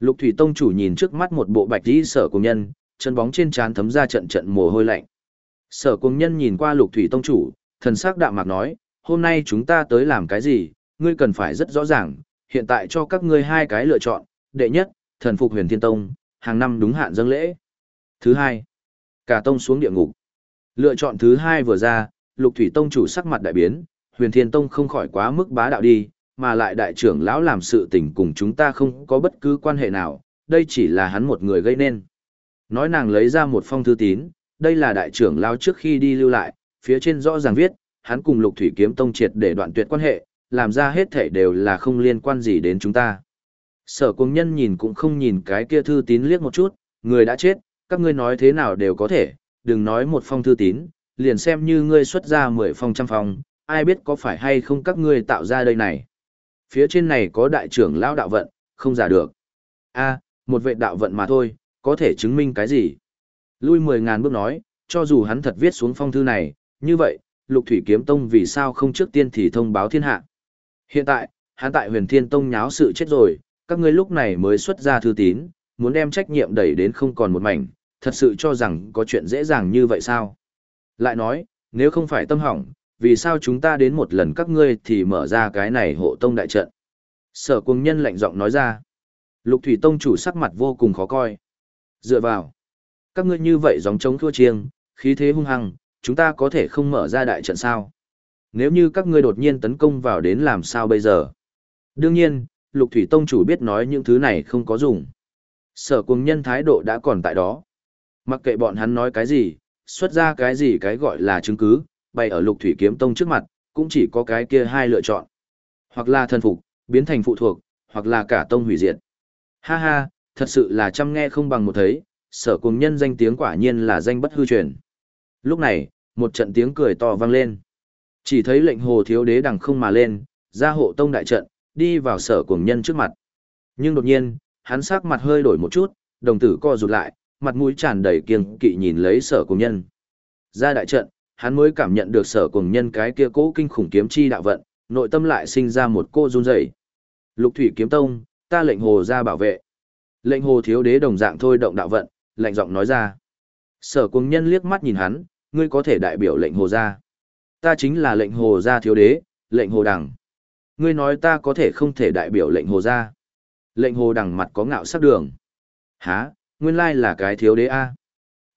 Lục Thủy Tông chủ nhìn trước mắt một bộ bạch tí sở cùng nhân, chân bóng trên trán thấm ra trận trận mồ hôi lạnh. Sở cùng nhân nhìn qua Lục Thủy Tông chủ, thần sắc đạm mạc nói, hôm nay chúng ta tới làm cái gì, ngươi cần phải rất rõ ràng, hiện tại cho các ngươi hai cái lựa chọn, đệ nhất, thần phục huyền thiên tông, hàng năm đúng hạn dâng lễ. Thứ hai, cả tông xuống địa ngục. Lựa chọn thứ hai vừa ra, Lục Thủy Tông chủ sắc mặt đại biến, huyền thiên tông không khỏi quá mức bá đạo đi, mà lại đại trưởng lão làm sự tình cùng chúng ta không có bất cứ quan hệ nào, đây chỉ là hắn một người gây nên. Nói nàng lấy ra một phong thư tín, đây là đại trưởng lão trước khi đi lưu lại, phía trên rõ ràng viết, hắn cùng lục thủy kiếm tông triệt để đoạn tuyệt quan hệ, làm ra hết thể đều là không liên quan gì đến chúng ta. Sở cuồng nhân nhìn cũng không nhìn cái kia thư tín liếc một chút, người đã chết, các ngươi nói thế nào đều có thể, đừng nói một phong thư tín, liền xem như ngươi xuất ra mười phong trăm phong, ai biết có phải hay không các ngươi tạo ra đây này. Phía trên này có đại trưởng lão đạo vận, không giả được. a một vệ đạo vận mà thôi, có thể chứng minh cái gì? Lui mười ngàn bước nói, cho dù hắn thật viết xuống phong thư này, như vậy, Lục Thủy Kiếm Tông vì sao không trước tiên thì thông báo thiên hạ. Hiện tại, hắn tại huyền thiên tông nháo sự chết rồi, các ngươi lúc này mới xuất ra thư tín, muốn đem trách nhiệm đẩy đến không còn một mảnh, thật sự cho rằng có chuyện dễ dàng như vậy sao? Lại nói, nếu không phải tâm hỏng, vì sao chúng ta đến một lần các ngươi thì mở ra cái này hộ tông đại trận? Sở cung nhân lạnh giọng nói ra. Lục thủy tông chủ sắc mặt vô cùng khó coi. Dựa vào. Các ngươi như vậy giống chống thua chiêng, khí thế hung hăng, chúng ta có thể không mở ra đại trận sao? Nếu như các ngươi đột nhiên tấn công vào đến làm sao bây giờ? Đương nhiên, lục thủy tông chủ biết nói những thứ này không có dùng. Sở cùng nhân thái độ đã còn tại đó. Mặc kệ bọn hắn nói cái gì, xuất ra cái gì cái gọi là chứng cứ, bày ở lục thủy kiếm tông trước mặt, cũng chỉ có cái kia hai lựa chọn. Hoặc là thân phục, biến thành phụ thuộc, hoặc là cả tông hủy diệt. Ha ha, thật sự là chăm nghe không bằng một thấy, sở cùng nhân danh tiếng quả nhiên là danh bất hư truyền. Lúc này, một trận tiếng cười to vang lên. Chỉ thấy lệnh hồ thiếu đế đằng không mà lên, ra hộ tông đại trận, đi vào sở cuồng nhân trước mặt. Nhưng đột nhiên, hắn sắc mặt hơi đổi một chút, đồng tử co rụt lại, mặt mũi tràn đầy kiêng kỵ nhìn lấy sở cuồng nhân. Ra đại trận, hắn mới cảm nhận được sở cuồng nhân cái kia cố kinh khủng kiếm chi đạo vận, nội tâm lại sinh ra một cô run rẩy. Lục thủy kiếm tông, ta lệnh hồ ra bảo vệ. Lệnh hồ thiếu đế đồng dạng thôi động đạo vận, lạnh giọng nói ra. Sở cuồng nhân liếc mắt nhìn hắn, ngươi có thể đại biểu lệnh hồ ra. Ta chính là lệnh hồ gia thiếu đế, lệnh hồ đằng. Ngươi nói ta có thể không thể đại biểu lệnh hồ ra, Lệnh hồ đằng mặt có ngạo sắc đường. Hả, nguyên lai là cái thiếu đế A.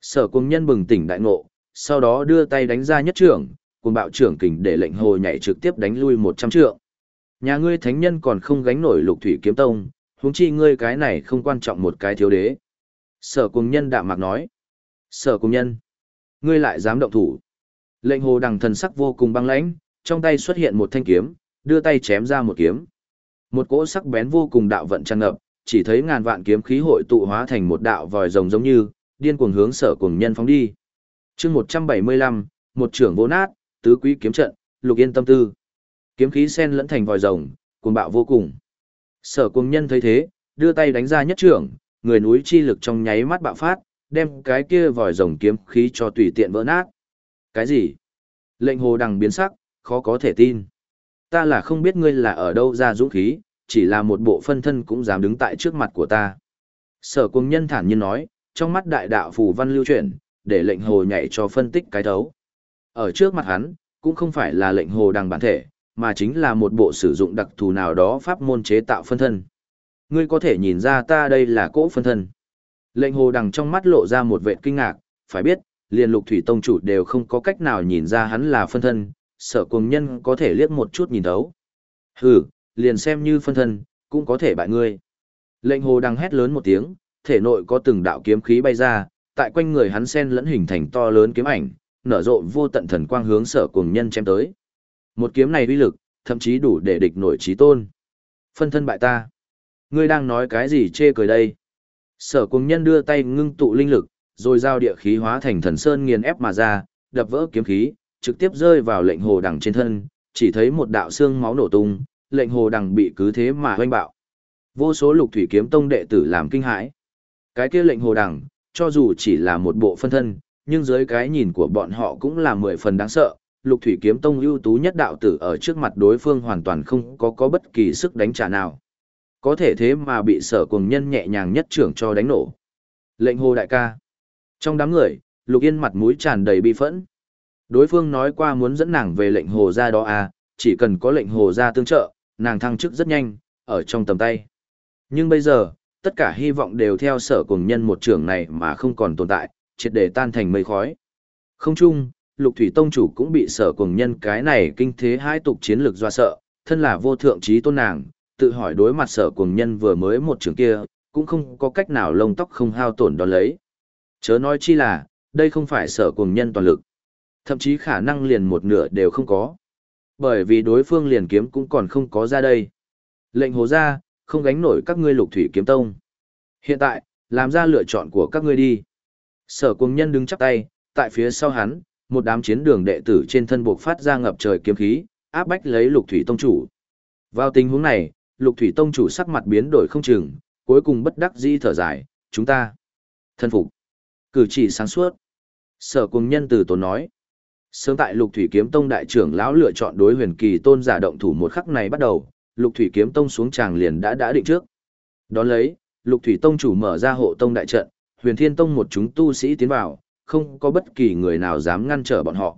Sở cùng nhân bừng tỉnh đại ngộ, sau đó đưa tay đánh ra nhất trưởng, cùng bạo trưởng kình để lệnh hồ nhảy trực tiếp đánh lui một trăm trượng. Nhà ngươi thánh nhân còn không gánh nổi lục thủy kiếm tông, huống chi ngươi cái này không quan trọng một cái thiếu đế. Sở cùng nhân đạm mạc nói. Sở cùng nhân. Ngươi lại dám động thủ. Lệnh hồ đằng thần sắc vô cùng băng lãnh, trong tay xuất hiện một thanh kiếm, đưa tay chém ra một kiếm. Một cỗ sắc bén vô cùng đạo vận tràn ngập, chỉ thấy ngàn vạn kiếm khí hội tụ hóa thành một đạo vòi rồng giống như, điên cuồng hướng sở cùng nhân phóng đi. chương 175, một trưởng vô nát, tứ quý kiếm trận, lục yên tâm tư. Kiếm khí sen lẫn thành vòi rồng, cuồng bạo vô cùng. Sở cùng nhân thấy thế, đưa tay đánh ra nhất trưởng, người núi chi lực trong nháy mắt bạo phát, đem cái kia vòi rồng kiếm khí cho tùy tiện vỡ nát. Cái gì? Lệnh hồ đằng biến sắc, khó có thể tin. Ta là không biết ngươi là ở đâu ra dũng khí, chỉ là một bộ phân thân cũng dám đứng tại trước mặt của ta. Sở cung nhân thản nhiên nói, trong mắt đại đạo phù văn lưu chuyển, để lệnh hồ nhảy cho phân tích cái thấu. Ở trước mặt hắn, cũng không phải là lệnh hồ đằng bản thể, mà chính là một bộ sử dụng đặc thù nào đó pháp môn chế tạo phân thân. Ngươi có thể nhìn ra ta đây là cỗ phân thân. Lệnh hồ đằng trong mắt lộ ra một vệ kinh ngạc, phải biết, liền lục thủy tông chủ đều không có cách nào nhìn ra hắn là phân thân, sở cuồng nhân có thể liếc một chút nhìn thấu. Hừ, liền xem như phân thân, cũng có thể bại ngươi. Lệnh hồ đang hét lớn một tiếng, thể nội có từng đạo kiếm khí bay ra, tại quanh người hắn sen lẫn hình thành to lớn kiếm ảnh, nở rộ vô tận thần quang hướng sở cuồng nhân chém tới. Một kiếm này uy lực, thậm chí đủ để địch nổi trí tôn. Phân thân bại ta. Ngươi đang nói cái gì chê cười đây? Sở cuồng nhân đưa tay ngưng tụ linh lực, rồi giao địa khí hóa thành thần sơn nghiền ép mà ra, đập vỡ kiếm khí, trực tiếp rơi vào lệnh hồ đằng trên thân, chỉ thấy một đạo xương máu nổ tung, lệnh hồ đằng bị cứ thế mà hoanh bạo. Vô số lục thủy kiếm tông đệ tử làm kinh hãi. Cái kia lệnh hồ đằng, cho dù chỉ là một bộ phân thân, nhưng dưới cái nhìn của bọn họ cũng là mười phần đáng sợ. Lục thủy kiếm tông ưu tú nhất đạo tử ở trước mặt đối phương hoàn toàn không có có bất kỳ sức đánh trả nào. Có thể thế mà bị sở cùng nhân nhẹ nhàng nhất trưởng cho đánh nổ. Lệnh hồ đại ca. Trong đám người, Lục Yên mặt mũi tràn đầy bi phẫn. Đối phương nói qua muốn dẫn nàng về lệnh hồ gia đó à, chỉ cần có lệnh hồ gia tương trợ, nàng thăng chức rất nhanh, ở trong tầm tay. Nhưng bây giờ, tất cả hy vọng đều theo sở cùng nhân một trưởng này mà không còn tồn tại, triệt để tan thành mây khói. Không chung, lục thủy tông chủ cũng bị sở cùng nhân cái này kinh thế hai tục chiến lược do sợ, thân là vô thượng trí tôn nàng, tự hỏi đối mặt sở cùng nhân vừa mới một trường kia, cũng không có cách nào lông tóc không hao tổn đón lấy. Chớ nói chi là, đây không phải sở cùng nhân toàn lực. Thậm chí khả năng liền một nửa đều không có. Bởi vì đối phương liền kiếm cũng còn không có ra đây. Lệnh hồ ra, không gánh nổi các ngươi lục thủy kiếm tông. Hiện tại, làm ra lựa chọn của các ngươi đi. Sở cùng nhân đứng chắp tay, tại phía sau hắn, một đám chiến đường đệ tử trên thân buộc phát ra ngập trời kiếm khí, áp bách lấy lục thủy tông chủ. Vào tình huống này, lục thủy tông chủ sắc mặt biến đổi không chừng, cuối cùng bất đắc dĩ thở dài, chúng ta thân phục. Cử chỉ sáng suốt. Sở cùng nhân từ tổ nói. Sớm tại Lục Thủy Kiếm Tông đại trưởng lão lựa chọn đối huyền kỳ tôn giả động thủ một khắc này bắt đầu, Lục Thủy Kiếm Tông xuống tràng liền đã đã định trước. Đón lấy, Lục Thủy Tông chủ mở ra hộ tông đại trận, Huyền Thiên Tông một chúng tu sĩ tiến vào, không có bất kỳ người nào dám ngăn trở bọn họ.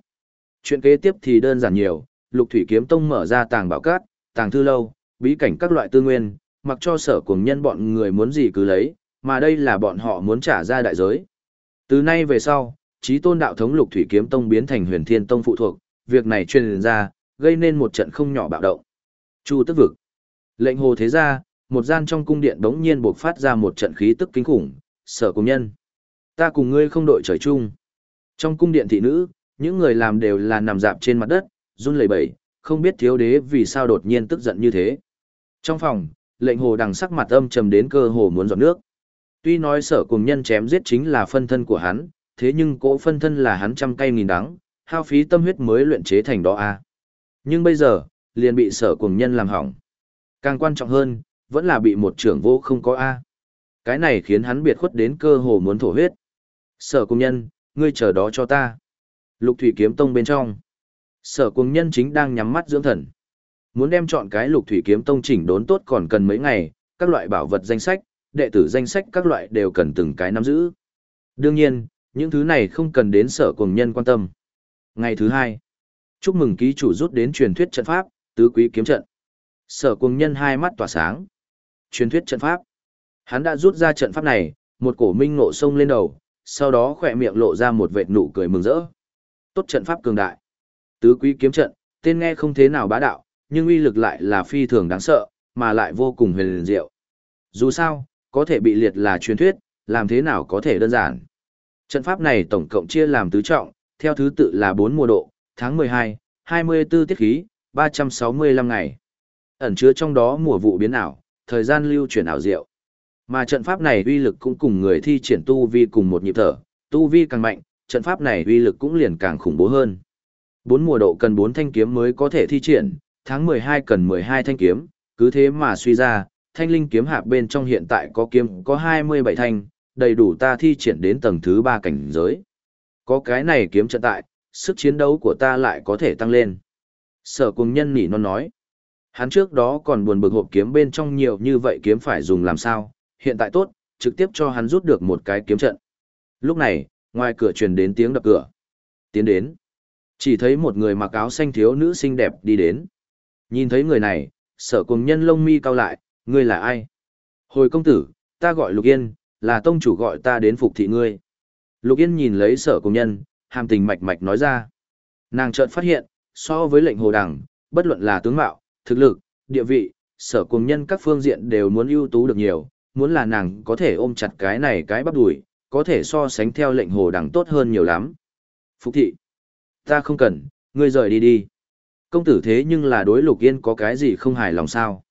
Chuyện kế tiếp thì đơn giản nhiều, Lục Thủy Kiếm Tông mở ra tàng bảo cát, tàng thư lâu, bí cảnh các loại tư nguyên, mặc cho sở cùng nhân bọn người muốn gì cứ lấy, mà đây là bọn họ muốn trả ra đại giới. Từ nay về sau, trí tôn đạo thống Lục Thủy Kiếm Tông biến thành Huyền Thiên Tông phụ thuộc, việc này truyền ra, gây nên một trận không nhỏ bạo động. Chu tức vực. Lệnh hồ thế ra, một gian trong cung điện đống nhiên buộc phát ra một trận khí tức kinh khủng, sở công nhân. Ta cùng ngươi không đội trời chung. Trong cung điện thị nữ, những người làm đều là nằm dạp trên mặt đất, run lẩy bẩy, không biết thiếu đế vì sao đột nhiên tức giận như thế. Trong phòng, lệnh hồ đằng sắc mặt âm trầm đến cơ hồ muốn giọt nước. Tuy nói sở cùng nhân chém giết chính là phân thân của hắn, thế nhưng cỗ phân thân là hắn trăm cây nghìn đắng, hao phí tâm huyết mới luyện chế thành đó a. Nhưng bây giờ, liền bị sở cùng nhân làm hỏng. Càng quan trọng hơn, vẫn là bị một trưởng vô không có a. Cái này khiến hắn biệt khuất đến cơ hồ muốn thổ huyết. Sở cùng nhân, ngươi chờ đó cho ta. Lục thủy kiếm tông bên trong. Sở cùng nhân chính đang nhắm mắt dưỡng thần. Muốn đem chọn cái lục thủy kiếm tông chỉnh đốn tốt còn cần mấy ngày, các loại bảo vật danh sách, đệ tử danh sách các loại đều cần từng cái nắm giữ. Đương nhiên, những thứ này không cần đến sở cùng nhân quan tâm. Ngày thứ hai, chúc mừng ký chủ rút đến truyền thuyết trận pháp, tứ quý kiếm trận. Sở cùng nhân hai mắt tỏa sáng. Truyền thuyết trận pháp. Hắn đã rút ra trận pháp này, một cổ minh nộ sông lên đầu, sau đó khỏe miệng lộ ra một vệt nụ cười mừng rỡ. Tốt trận pháp cường đại. Tứ quý kiếm trận, tên nghe không thế nào bá đạo, nhưng uy lực lại là phi thường đáng sợ, mà lại vô cùng huyền diệu. Dù sao, có thể bị liệt là truyền thuyết, làm thế nào có thể đơn giản. Trận pháp này tổng cộng chia làm tứ trọng, theo thứ tự là 4 mùa độ, tháng 12, 24 tiết khí, 365 ngày. Ẩn chứa trong đó mùa vụ biến ảo, thời gian lưu chuyển ảo diệu. Mà trận pháp này uy lực cũng cùng người thi triển tu vi cùng một nhịp thở, tu vi càng mạnh, trận pháp này uy lực cũng liền càng khủng bố hơn. Bốn mùa độ cần bốn thanh kiếm mới có thể thi triển, tháng 12 cần 12 thanh kiếm, cứ thế mà suy ra, thanh linh kiếm hạp bên trong hiện tại có kiếm có 27 thanh, đầy đủ ta thi triển đến tầng thứ 3 cảnh giới. Có cái này kiếm trận tại, sức chiến đấu của ta lại có thể tăng lên. Sở cùng nhân nỉ non nói. Hắn trước đó còn buồn bực hộp kiếm bên trong nhiều như vậy kiếm phải dùng làm sao, hiện tại tốt, trực tiếp cho hắn rút được một cái kiếm trận. Lúc này, ngoài cửa truyền đến tiếng đập cửa. Tiến đến. Chỉ thấy một người mặc áo xanh thiếu nữ xinh đẹp đi đến. Nhìn thấy người này, sở cùng nhân lông mi cao lại, ngươi là ai? Hồi công tử, ta gọi Lục Yên, là tông chủ gọi ta đến phục thị ngươi. Lục Yên nhìn lấy sở công nhân, hàm tình mạch mạch nói ra. Nàng chợt phát hiện, so với lệnh hồ đằng, bất luận là tướng mạo, thực lực, địa vị, sở công nhân các phương diện đều muốn ưu tú được nhiều, muốn là nàng có thể ôm chặt cái này cái bắp đùi, có thể so sánh theo lệnh hồ đằng tốt hơn nhiều lắm. Phục thị, ta không cần, ngươi rời đi đi. Công tử thế nhưng là đối lục yên có cái gì không hài lòng sao?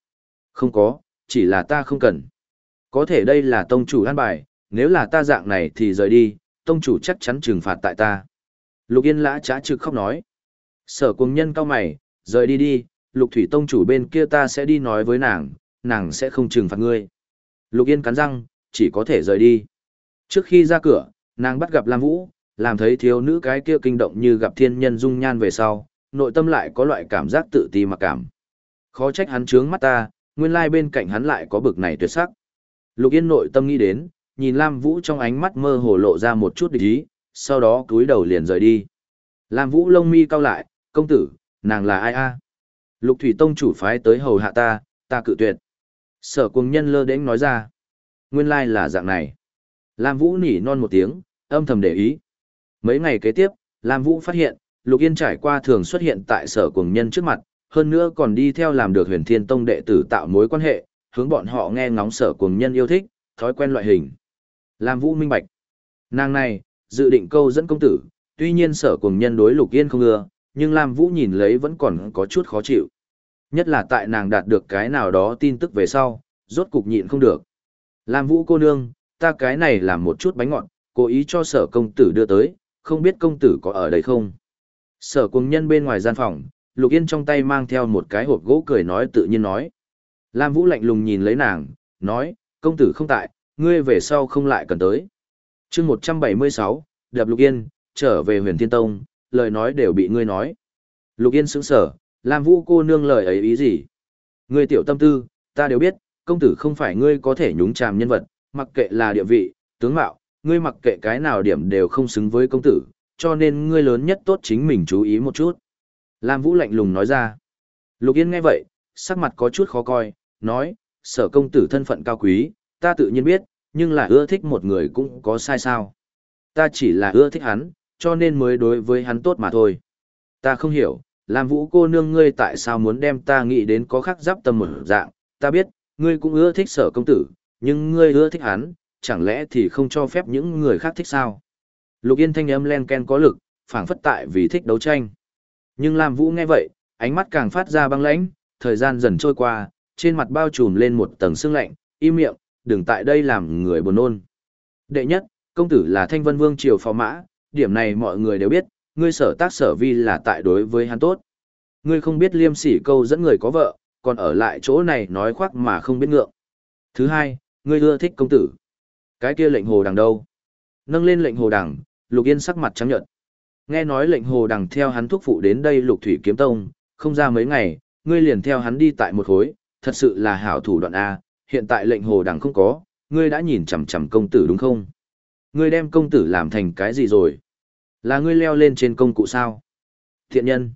Không có, chỉ là ta không cần. Có thể đây là tông chủ an bài, nếu là ta dạng này thì rời đi, tông chủ chắc chắn trừng phạt tại ta. Lục yên lã trá trực khóc nói. Sở cùng nhân cao mày, rời đi đi, lục thủy tông chủ bên kia ta sẽ đi nói với nàng, nàng sẽ không trừng phạt ngươi. Lục yên cắn răng, chỉ có thể rời đi. Trước khi ra cửa, nàng bắt gặp Lam Vũ, làm thấy thiếu nữ cái kia kinh động như gặp thiên nhân dung nhan về sau, nội tâm lại có loại cảm giác tự ti mặc cảm. Khó trách hắn trướng mắt ta, nguyên lai bên cạnh hắn lại có bực này tuyệt sắc. Lục Yên nội tâm nghĩ đến, nhìn Lam Vũ trong ánh mắt mơ hồ lộ ra một chút địch ý, sau đó cúi đầu liền rời đi. Lam Vũ lông mi cau lại, công tử, nàng là ai a? Lục Thủy Tông chủ phái tới hầu hạ ta, ta cự tuyệt. Sở cùng nhân lơ đến nói ra. Nguyên lai là dạng này. Lam Vũ nỉ non một tiếng, âm thầm để ý. Mấy ngày kế tiếp, Lam Vũ phát hiện, Lục Yên trải qua thường xuất hiện tại sở cùng nhân trước mặt, hơn nữa còn đi theo làm được huyền thiên tông đệ tử tạo mối quan hệ, hướng bọn họ nghe ngóng sở cuồng nhân yêu thích, thói quen loại hình. Lam Vũ minh bạch. Nàng này, dự định câu dẫn công tử, tuy nhiên sở cuồng nhân đối Lục Yên không ưa, nhưng Lam Vũ nhìn lấy vẫn còn có chút khó chịu. Nhất là tại nàng đạt được cái nào đó tin tức về sau, rốt cục nhịn không được. Lam Vũ cô nương, ta cái này làm một chút bánh ngọt, cố ý cho sở công tử đưa tới, không biết công tử có ở đây không? Sở cuồng nhân bên ngoài gian phòng, Lục Yên trong tay mang theo một cái hộp gỗ cười nói tự nhiên nói. Lam Vũ lạnh lùng nhìn lấy nàng, nói, công tử không tại, ngươi về sau không lại cần tới. chương 176, đập Lục Yên, trở về huyền thiên tông, lời nói đều bị ngươi nói. Lục Yên sững sở, Lam Vũ cô nương lời ấy ý gì? Ngươi tiểu tâm tư, ta đều biết, công tử không phải ngươi có thể nhúng chàm nhân vật, mặc kệ là địa vị, tướng mạo, ngươi mặc kệ cái nào điểm đều không xứng với công tử, cho nên ngươi lớn nhất tốt chính mình chú ý một chút. Lam Vũ lạnh lùng nói ra. Lục Yên nghe vậy, sắc mặt có chút khó coi, nói, sở công tử thân phận cao quý, ta tự nhiên biết, nhưng là ưa thích một người cũng có sai sao. Ta chỉ là ưa thích hắn, cho nên mới đối với hắn tốt mà thôi. Ta không hiểu, làm vũ cô nương ngươi tại sao muốn đem ta nghĩ đến có khắc giáp tâm một dạng, ta biết, ngươi cũng ưa thích sở công tử, nhưng ngươi ưa thích hắn, chẳng lẽ thì không cho phép những người khác thích sao? Lục Yên thanh âm len ken có lực, phảng phất tại vì thích đấu tranh. Nhưng Lam Vũ nghe vậy, ánh mắt càng phát ra băng lãnh, thời gian dần trôi qua, trên mặt bao trùm lên một tầng sương lạnh, im miệng, đừng tại đây làm người buồn nôn. Đệ nhất, công tử là Thanh Vân Vương triều phò mã, điểm này mọi người đều biết, ngươi sở tác sở vi là tại đối với hắn tốt. Ngươi không biết liêm sỉ câu dẫn người có vợ, còn ở lại chỗ này nói khoác mà không biết ngượng. Thứ hai, ngươi ưa thích công tử. Cái kia lệnh hồ đằng đâu? Nâng lên lệnh hồ đằng, Lục Yên sắc mặt trắng nhợt. Nghe nói lệnh hồ đằng theo hắn thúc phụ đến đây Lục Thủy Kiếm Tông, không ra mấy ngày, ngươi liền theo hắn đi tại một khối, thật sự là hảo thủ đoạn A, hiện tại lệnh hồ đằng không có, ngươi đã nhìn chằm chằm công tử đúng không? Ngươi đem công tử làm thành cái gì rồi? Là ngươi leo lên trên công cụ sao? Thiện nhân.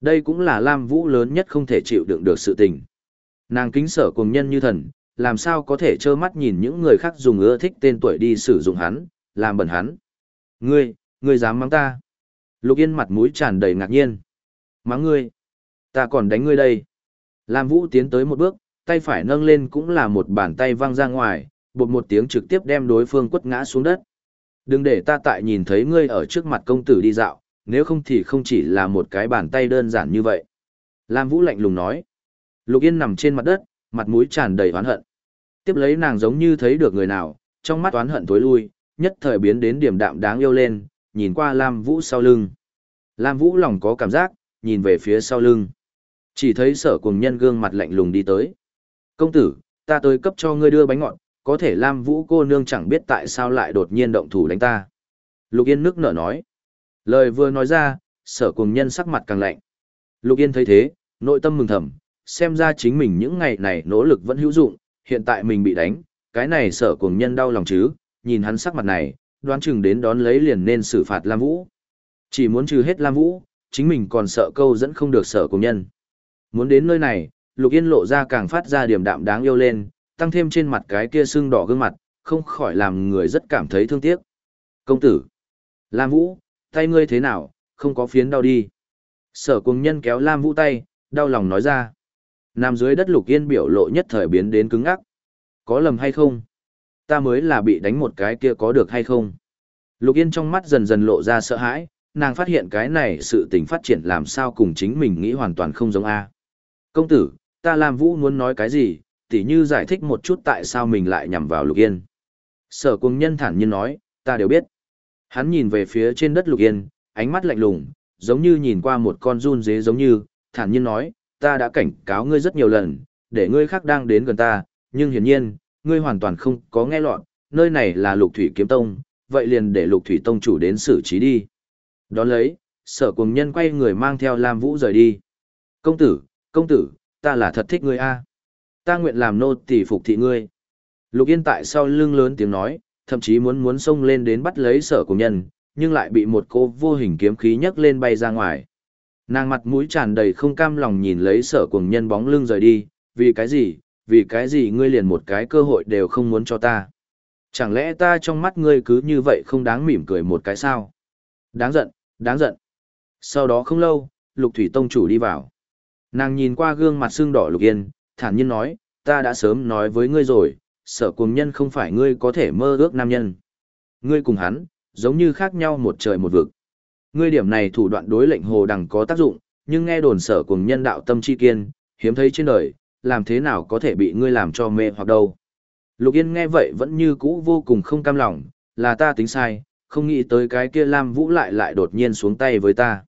Đây cũng là Lam Vũ lớn nhất không thể chịu đựng được sự tình. Nàng kính sở cùng nhân như thần, làm sao có thể trơ mắt nhìn những người khác dùng ưa thích tên tuổi đi sử dụng hắn, làm bẩn hắn. Ngươi, ngươi dám mắng ta. Lục Yên mặt mũi tràn đầy ngạc nhiên. Mắng ngươi. Ta còn đánh ngươi đây. Lam Vũ tiến tới một bước, tay phải nâng lên cũng là một bàn tay văng ra ngoài, bột một tiếng trực tiếp đem đối phương quất ngã xuống đất. Đừng để ta tại nhìn thấy ngươi ở trước mặt công tử đi dạo, nếu không thì không chỉ là một cái bàn tay đơn giản như vậy. Lam Vũ lạnh lùng nói. Lục Yên nằm trên mặt đất, mặt mũi tràn đầy oán hận. Tiếp lấy nàng giống như thấy được người nào, trong mắt oán hận tối lui, nhất thời biến đến điểm đạm đáng yêu lên, nhìn qua Lam Vũ sau lưng. Lam Vũ lòng có cảm giác, nhìn về phía sau lưng. Chỉ thấy sở cùng nhân gương mặt lạnh lùng đi tới. Công tử, ta tới cấp cho ngươi đưa bánh ngọt, có thể Lam Vũ cô nương chẳng biết tại sao lại đột nhiên động thủ đánh ta. Lục Yên nước nở nói. Lời vừa nói ra, sở cùng nhân sắc mặt càng lạnh. Lục Yên thấy thế, nội tâm mừng thầm, xem ra chính mình những ngày này nỗ lực vẫn hữu dụng, hiện tại mình bị đánh, cái này sở cùng nhân đau lòng chứ, nhìn hắn sắc mặt này, đoán chừng đến đón lấy liền nên xử phạt Lam Vũ. Chỉ muốn trừ hết Lam Vũ, chính mình còn sợ câu dẫn không được sở cùng nhân. Muốn đến nơi này, Lục Yên lộ ra càng phát ra điểm đạm đáng yêu lên, tăng thêm trên mặt cái kia sưng đỏ gương mặt, không khỏi làm người rất cảm thấy thương tiếc. Công tử! Lam Vũ, tay ngươi thế nào, không có phiến đau đi. Sở cùng nhân kéo Lam Vũ tay, đau lòng nói ra. Nằm dưới đất Lục Yên biểu lộ nhất thời biến đến cứng ngắc. Có lầm hay không? Ta mới là bị đánh một cái kia có được hay không? Lục Yên trong mắt dần dần lộ ra sợ hãi, nàng phát hiện cái này sự tình phát triển làm sao cùng chính mình nghĩ hoàn toàn không giống A. Công tử, ta làm vũ muốn nói cái gì, tỉ như giải thích một chút tại sao mình lại nhằm vào Lục Yên. Sở cung nhân thản nhiên nói, ta đều biết. Hắn nhìn về phía trên đất Lục Yên, ánh mắt lạnh lùng, giống như nhìn qua một con run dế giống như, thản nhiên nói, ta đã cảnh cáo ngươi rất nhiều lần, để ngươi khác đang đến gần ta, nhưng hiển nhiên, ngươi hoàn toàn không có nghe lọt, nơi này là Lục Thủy Kiếm Tông, vậy liền để Lục Thủy Tông chủ đến xử trí đi. Đón lấy, sở cùng nhân quay người mang theo Lam Vũ rời đi. Công tử, công tử, ta là thật thích ngươi a ta nguyện làm nô tỳ phục thị ngươi. Lục Yên tại sau lưng lớn tiếng nói, thậm chí muốn muốn xông lên đến bắt lấy sở cùng nhân, nhưng lại bị một cô vô hình kiếm khí nhấc lên bay ra ngoài. Nàng mặt mũi tràn đầy không cam lòng nhìn lấy sở cùng nhân bóng lưng rời đi, vì cái gì, vì cái gì ngươi liền một cái cơ hội đều không muốn cho ta. Chẳng lẽ ta trong mắt ngươi cứ như vậy không đáng mỉm cười một cái sao? Đáng giận, đáng giận. Sau đó không lâu, Lục Thủy Tông chủ đi vào. Nàng nhìn qua gương mặt xương đỏ Lục Yên, thản nhiên nói, ta đã sớm nói với ngươi rồi, sở cùng nhân không phải ngươi có thể mơ ước nam nhân. Ngươi cùng hắn, giống như khác nhau một trời một vực. Ngươi điểm này thủ đoạn đối lệnh hồ đằng có tác dụng, nhưng nghe đồn sở cùng nhân đạo tâm chi kiên, hiếm thấy trên đời, làm thế nào có thể bị ngươi làm cho mê hoặc đâu. Lục Yên nghe vậy vẫn như cũ vô cùng không cam lòng, là ta tính sai, không nghĩ tới cái kia Lam Vũ lại lại đột nhiên xuống tay với ta.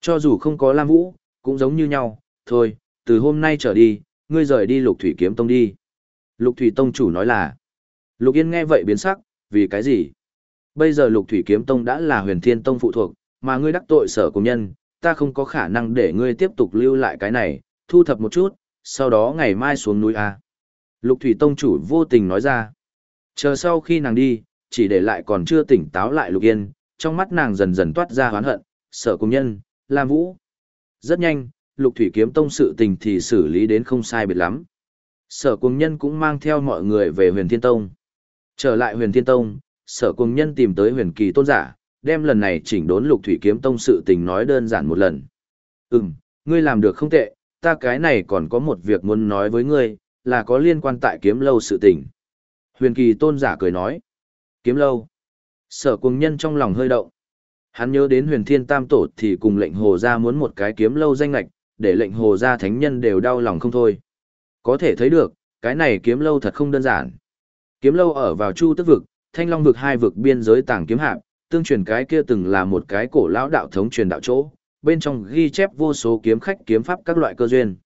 Cho dù không có Lam Vũ, cũng giống như nhau, thôi, từ hôm nay trở đi, ngươi rời đi lục thủy kiếm tông đi. Lục thủy tông chủ nói là. Lục yên nghe vậy biến sắc, vì cái gì? Bây giờ lục thủy kiếm tông đã là huyền thiên tông phụ thuộc, mà ngươi đắc tội sở công nhân, ta không có khả năng để ngươi tiếp tục lưu lại cái này, thu thập một chút, sau đó ngày mai xuống núi A. Lục thủy tông chủ vô tình nói ra. Chờ sau khi nàng đi, chỉ để lại còn chưa tỉnh táo lại lục yên, trong mắt nàng dần dần toát ra hoán hận, sở công nhân, Lam Vũ. Rất nhanh, lục thủy kiếm tông sự tình thì xử lý đến không sai biệt lắm. Sở cùng nhân cũng mang theo mọi người về huyền thiên tông. Trở lại huyền thiên tông, sở cùng nhân tìm tới huyền kỳ tôn giả, đem lần này chỉnh đốn lục thủy kiếm tông sự tình nói đơn giản một lần. Ừm, ngươi làm được không tệ, ta cái này còn có một việc muốn nói với ngươi, là có liên quan tại kiếm lâu sự tình. Huyền kỳ tôn giả cười nói. Kiếm lâu. Sở cùng nhân trong lòng hơi động. Hắn nhớ đến huyền thiên tam tổ thì cùng lệnh hồ ra muốn một cái kiếm lâu danh lạch, để lệnh hồ gia thánh nhân đều đau lòng không thôi. Có thể thấy được, cái này kiếm lâu thật không đơn giản. Kiếm lâu ở vào chu tức vực, thanh long vực hai vực biên giới tàng kiếm hạp, tương truyền cái kia từng là một cái cổ lão đạo thống truyền đạo chỗ, bên trong ghi chép vô số kiếm khách kiếm pháp các loại cơ duyên.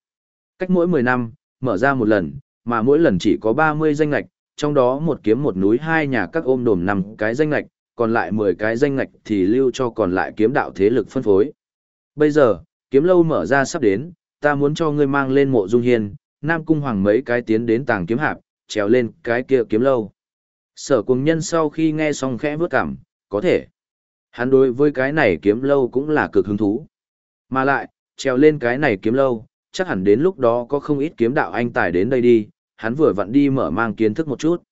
Cách mỗi 10 năm, mở ra một lần, mà mỗi lần chỉ có 30 danh lạch, trong đó một kiếm một núi hai nhà các ôm đồm năm cái danh lạch, còn lại 10 cái danh lạch thì lưu cho còn lại kiếm đạo thế lực phân phối. Bây giờ, kiếm lâu mở ra sắp đến, ta muốn cho ngươi mang lên mộ dung hiên, Nam Cung Hoàng mấy cái tiến đến tàng kiếm hạp, trèo lên cái kia kiếm lâu. Sở cùng nhân sau khi nghe xong khẽ vướt cảm, có thể. Hắn đối với cái này kiếm lâu cũng là cực hứng thú. Mà lại, trèo lên cái này kiếm lâu, chắc hẳn đến lúc đó có không ít kiếm đạo anh tài đến đây đi, hắn vừa vặn đi mở mang kiến thức một chút.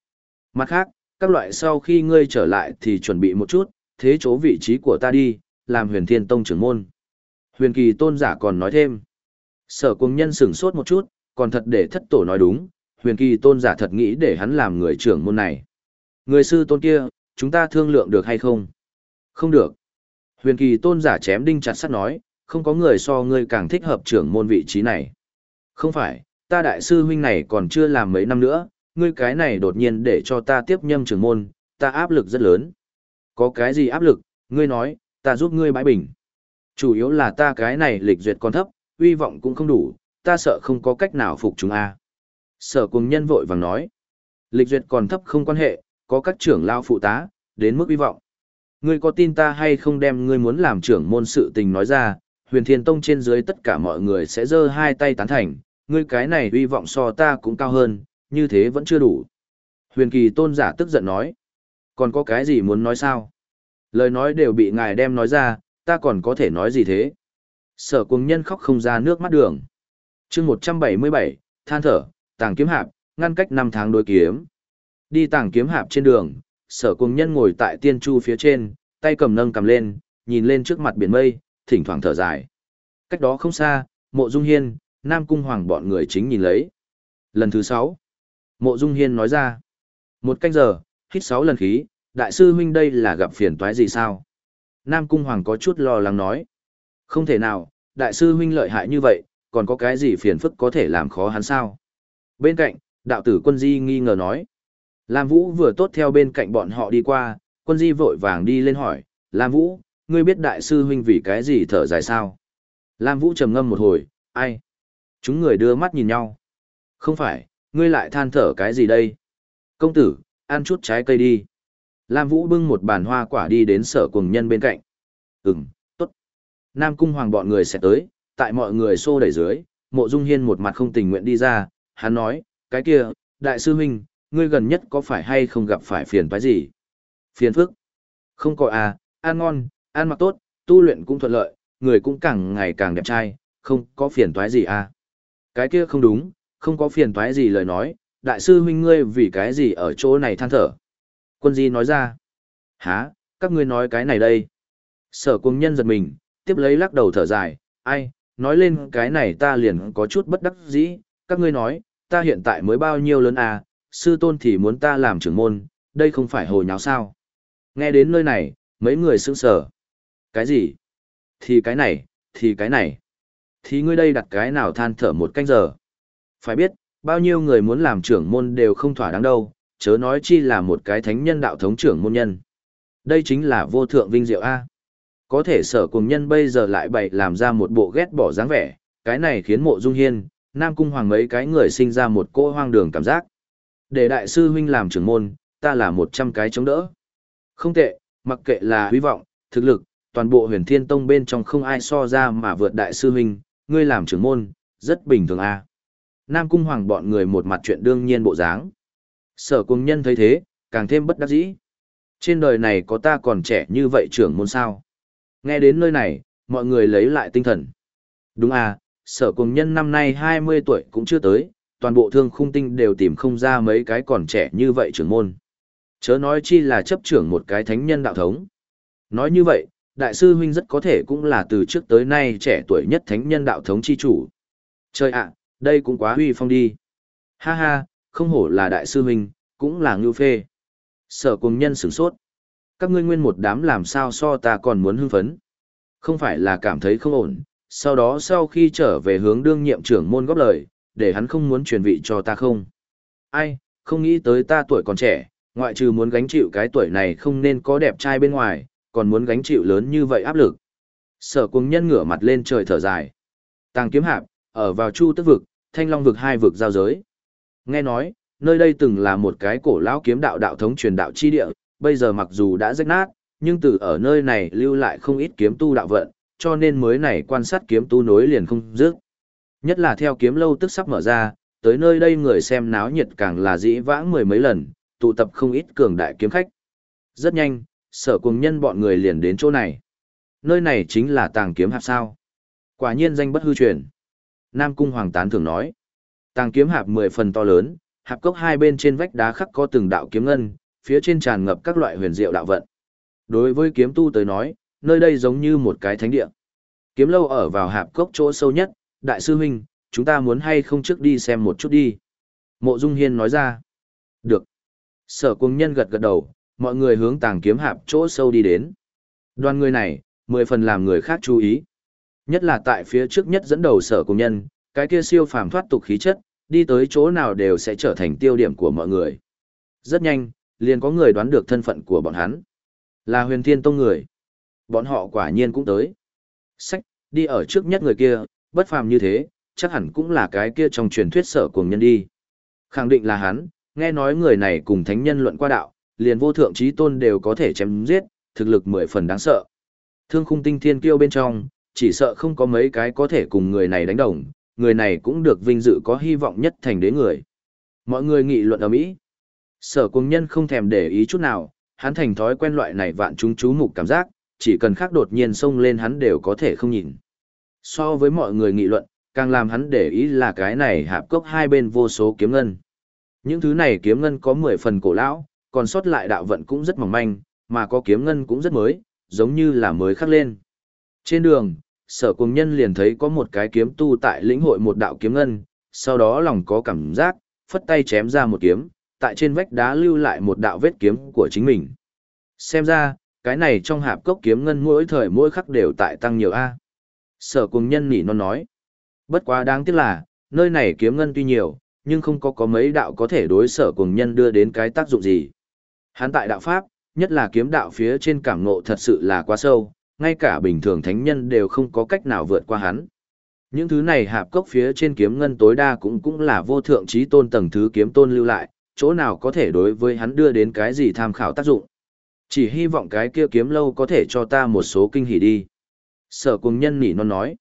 Mặt khác, các loại sau khi ngươi trở lại thì chuẩn bị một chút, thế chỗ vị trí của ta đi, làm huyền thiên tông trưởng môn. Huyền kỳ tôn giả còn nói thêm. Sở cung nhân sửng sốt một chút, còn thật để thất tổ nói đúng, huyền kỳ tôn giả thật nghĩ để hắn làm người trưởng môn này. Người sư tôn kia, chúng ta thương lượng được hay không? Không được. Huyền kỳ tôn giả chém đinh chặt sắt nói, không có người so ngươi càng thích hợp trưởng môn vị trí này. Không phải, ta đại sư huynh này còn chưa làm mấy năm nữa, ngươi cái này đột nhiên để cho ta tiếp nhâm trưởng môn, ta áp lực rất lớn. Có cái gì áp lực, ngươi nói, ta giúp ngươi bãi bình. Chủ yếu là ta cái này lịch duyệt còn thấp, uy vọng cũng không đủ, ta sợ không có cách nào phục chúng a. Sở cùng nhân vội vàng nói, lịch duyệt còn thấp không quan hệ, có các trưởng lao phụ tá, đến mức uy vọng. Ngươi có tin ta hay không đem ngươi muốn làm trưởng môn sự tình nói ra, huyền thiên tông trên dưới tất cả mọi người sẽ giơ hai tay tán thành, ngươi cái này uy vọng so ta cũng cao hơn, như thế vẫn chưa đủ. Huyền kỳ tôn giả tức giận nói, còn có cái gì muốn nói sao? Lời nói đều bị ngài đem nói ra, ta còn có thể nói gì thế? Sở cùng nhân khóc không ra nước mắt đường. chương 177, than thở, tàng kiếm hạp, ngăn cách năm tháng đối kiếm. Đi tàng kiếm hạp trên đường, sở cùng nhân ngồi tại tiên chu phía trên, tay cầm nâng cầm lên, nhìn lên trước mặt biển mây, thỉnh thoảng thở dài. Cách đó không xa, mộ dung hiên, nam cung hoàng bọn người chính nhìn lấy. Lần thứ sáu, mộ dung hiên nói ra. Một canh giờ, hít sáu lần khí, đại sư huynh đây là gặp phiền toái gì sao? Nam cung hoàng có chút lo lắng nói. Không thể nào, đại sư huynh lợi hại như vậy, còn có cái gì phiền phức có thể làm khó hắn sao? Bên cạnh, đạo tử quân di nghi ngờ nói. Lam Vũ vừa tốt theo bên cạnh bọn họ đi qua, quân di vội vàng đi lên hỏi, Lam Vũ, ngươi biết đại sư huynh vì cái gì thở dài sao? Lam Vũ trầm ngâm một hồi, ai? Chúng người đưa mắt nhìn nhau. Không phải, ngươi lại than thở cái gì đây? Công tử, ăn chút trái cây đi. Lam Vũ bưng một bàn hoa quả đi đến sở cùng nhân bên cạnh. Ừm, tốt. Nam cung hoàng bọn người sẽ tới, tại mọi người xô đẩy dưới, mộ dung hiên một mặt không tình nguyện đi ra, hắn nói, cái kia, đại sư huynh, ngươi gần nhất có phải hay không gặp phải phiền phải gì? Phiền phức? Không có à, ăn ngon, ăn mặc tốt, tu luyện cũng thuận lợi, người cũng càng ngày càng đẹp trai, không có phiền toái gì à? Cái kia không đúng, không có phiền toái gì lời nói, đại sư huynh ngươi vì cái gì ở chỗ này than thở? Quân di nói ra. Hả, các ngươi nói cái này đây. Sở cung nhân giật mình, tiếp lấy lắc đầu thở dài, ai, nói lên cái này ta liền có chút bất đắc dĩ, các ngươi nói, ta hiện tại mới bao nhiêu lớn à, sư tôn thì muốn ta làm trưởng môn, đây không phải hồi nháo sao. Nghe đến nơi này, mấy người sững sờ. Cái gì? Thì cái này, thì cái này. Thì ngươi đây đặt cái nào than thở một canh giờ. Phải biết, bao nhiêu người muốn làm trưởng môn đều không thỏa đáng đâu, chớ nói chi là một cái thánh nhân đạo thống trưởng môn nhân. Đây chính là vô thượng vinh diệu A. Có thể sở cùng nhân bây giờ lại bày làm ra một bộ ghét bỏ dáng vẻ, cái này khiến mộ dung hiên, Nam Cung Hoàng mấy cái người sinh ra một cô hoang đường cảm giác. Để đại sư huynh làm trưởng môn, ta là một trăm cái chống đỡ. Không tệ, mặc kệ là hy vọng, thực lực, toàn bộ huyền thiên tông bên trong không ai so ra mà vượt đại sư huynh, ngươi làm trưởng môn, rất bình thường a. Nam cung hoàng bọn người một mặt chuyện đương nhiên bộ dáng. Sở cung nhân thấy thế, càng thêm bất đắc dĩ. Trên đời này có ta còn trẻ như vậy trưởng môn sao. Nghe đến nơi này, mọi người lấy lại tinh thần. Đúng à, sở cùng nhân năm nay 20 tuổi cũng chưa tới, toàn bộ thương khung tinh đều tìm không ra mấy cái còn trẻ như vậy trưởng môn. Chớ nói chi là chấp trưởng một cái thánh nhân đạo thống. Nói như vậy, đại sư huynh rất có thể cũng là từ trước tới nay trẻ tuổi nhất thánh nhân đạo thống chi chủ. Trời ạ, đây cũng quá huy phong đi. Ha ha, không hổ là đại sư huynh, cũng là ngưu phê. Sở cùng nhân sửng sốt. Các ngươi nguyên một đám làm sao so ta còn muốn hưng phấn. Không phải là cảm thấy không ổn, sau đó sau khi trở về hướng đương nhiệm trưởng môn góp lời, để hắn không muốn truyền vị cho ta không. Ai, không nghĩ tới ta tuổi còn trẻ, ngoại trừ muốn gánh chịu cái tuổi này không nên có đẹp trai bên ngoài, còn muốn gánh chịu lớn như vậy áp lực. Sở cuồng nhân ngửa mặt lên trời thở dài. Tàng kiếm hạp, ở vào chu tức vực, thanh long vực hai vực giao giới. Nghe nói, nơi đây từng là một cái cổ lão kiếm đạo đạo thống truyền đạo chi địa, bây giờ mặc dù đã rách nát, nhưng từ ở nơi này lưu lại không ít kiếm tu đạo vận, cho nên mới này quan sát kiếm tu nối liền không dứt. Nhất là theo kiếm lâu tức sắp mở ra, tới nơi đây người xem náo nhiệt càng là dĩ vãng mười mấy lần, tụ tập không ít cường đại kiếm khách. Rất nhanh, sở cùng nhân bọn người liền đến chỗ này. Nơi này chính là tàng kiếm hạp sao. Quả nhiên danh bất hư truyền. Nam Cung Hoàng Tán thường nói. Tàng kiếm hạp mười phần to lớn, hạp cốc hai bên trên vách đá khắc có từng đạo kiếm ngân, phía trên tràn ngập các loại huyền diệu đạo vận. Đối với kiếm tu tới nói, nơi đây giống như một cái thánh địa. Kiếm lâu ở vào hạp cốc chỗ sâu nhất, đại sư huynh, chúng ta muốn hay không trước đi xem một chút đi. Mộ Dung Hiên nói ra. Được. Sở cung nhân gật gật đầu, mọi người hướng tàng kiếm hạp chỗ sâu đi đến. Đoàn người này, mười phần làm người khác chú ý. Nhất là tại phía trước nhất dẫn đầu sở cung nhân, cái kia siêu phàm thoát tục khí chất, đi tới chỗ nào đều sẽ trở thành tiêu điểm của mọi người. Rất nhanh, liền có người đoán được thân phận của bọn hắn. Là huyền thiên tông người. Bọn họ quả nhiên cũng tới. Sách, đi ở trước nhất người kia, bất phàm như thế, chắc hẳn cũng là cái kia trong truyền thuyết sở cùng nhân đi. Khẳng định là hắn, nghe nói người này cùng thánh nhân luận qua đạo, liền vô thượng trí tôn đều có thể chém giết, thực lực mười phần đáng sợ. Thương khung tinh thiên kiêu bên trong, chỉ sợ không có mấy cái có thể cùng người này đánh đồng, người này cũng được vinh dự có hy vọng nhất thành đế người. Mọi người nghị luận ở Mỹ. Sở quân nhân không thèm để ý chút nào, hắn thành thói quen loại này vạn chúng chú mục cảm giác, chỉ cần khác đột nhiên xông lên hắn đều có thể không nhìn. So với mọi người nghị luận, càng làm hắn để ý là cái này hạp cốc hai bên vô số kiếm ngân. Những thứ này kiếm ngân có 10 phần cổ lão, còn sót lại đạo vận cũng rất mỏng manh, mà có kiếm ngân cũng rất mới, giống như là mới khắc lên. Trên đường, sở cùng nhân liền thấy có một cái kiếm tu tại lĩnh hội một đạo kiếm ngân, sau đó lòng có cảm giác, phất tay chém ra một kiếm, tại trên vách đá lưu lại một đạo vết kiếm của chính mình. Xem ra, cái này trong hạp cốc kiếm ngân mỗi thời mỗi khắc đều tại tăng nhiều A. Sở cùng nhân nỉ non nói. Bất quá đáng tiếc là, nơi này kiếm ngân tuy nhiều, nhưng không có có mấy đạo có thể đối sở cùng nhân đưa đến cái tác dụng gì. Hán tại đạo Pháp, nhất là kiếm đạo phía trên cảm ngộ thật sự là quá sâu, ngay cả bình thường thánh nhân đều không có cách nào vượt qua hắn. Những thứ này hạp cốc phía trên kiếm ngân tối đa cũng cũng là vô thượng trí tôn tầng thứ kiếm tôn lưu lại, chỗ nào có thể đối với hắn đưa đến cái gì tham khảo tác dụng. Chỉ hy vọng cái kia kiếm lâu có thể cho ta một số kinh hỉ đi. Sở cùng nhân nỉ non nói.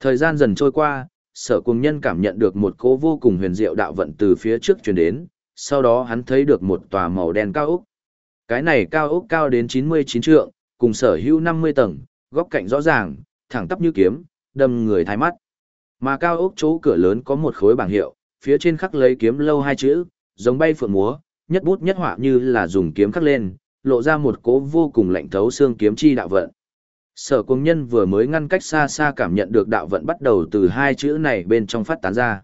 Thời gian dần trôi qua, sở cùng nhân cảm nhận được một cố vô cùng huyền diệu đạo vận từ phía trước truyền đến, sau đó hắn thấy được một tòa màu đen cao ốc. Cái này cao ốc cao đến 99 trượng, cùng sở hữu 50 tầng, góc cạnh rõ ràng, thẳng tắp như kiếm, đâm người thái mắt. Mà cao ốc chỗ cửa lớn có một khối bảng hiệu, phía trên khắc lấy kiếm lâu hai chữ, giống bay phượng múa, nhất bút nhất họa như là dùng kiếm khắc lên, lộ ra một cố vô cùng lạnh thấu xương kiếm chi đạo vận. Sở công nhân vừa mới ngăn cách xa xa cảm nhận được đạo vận bắt đầu từ hai chữ này bên trong phát tán ra.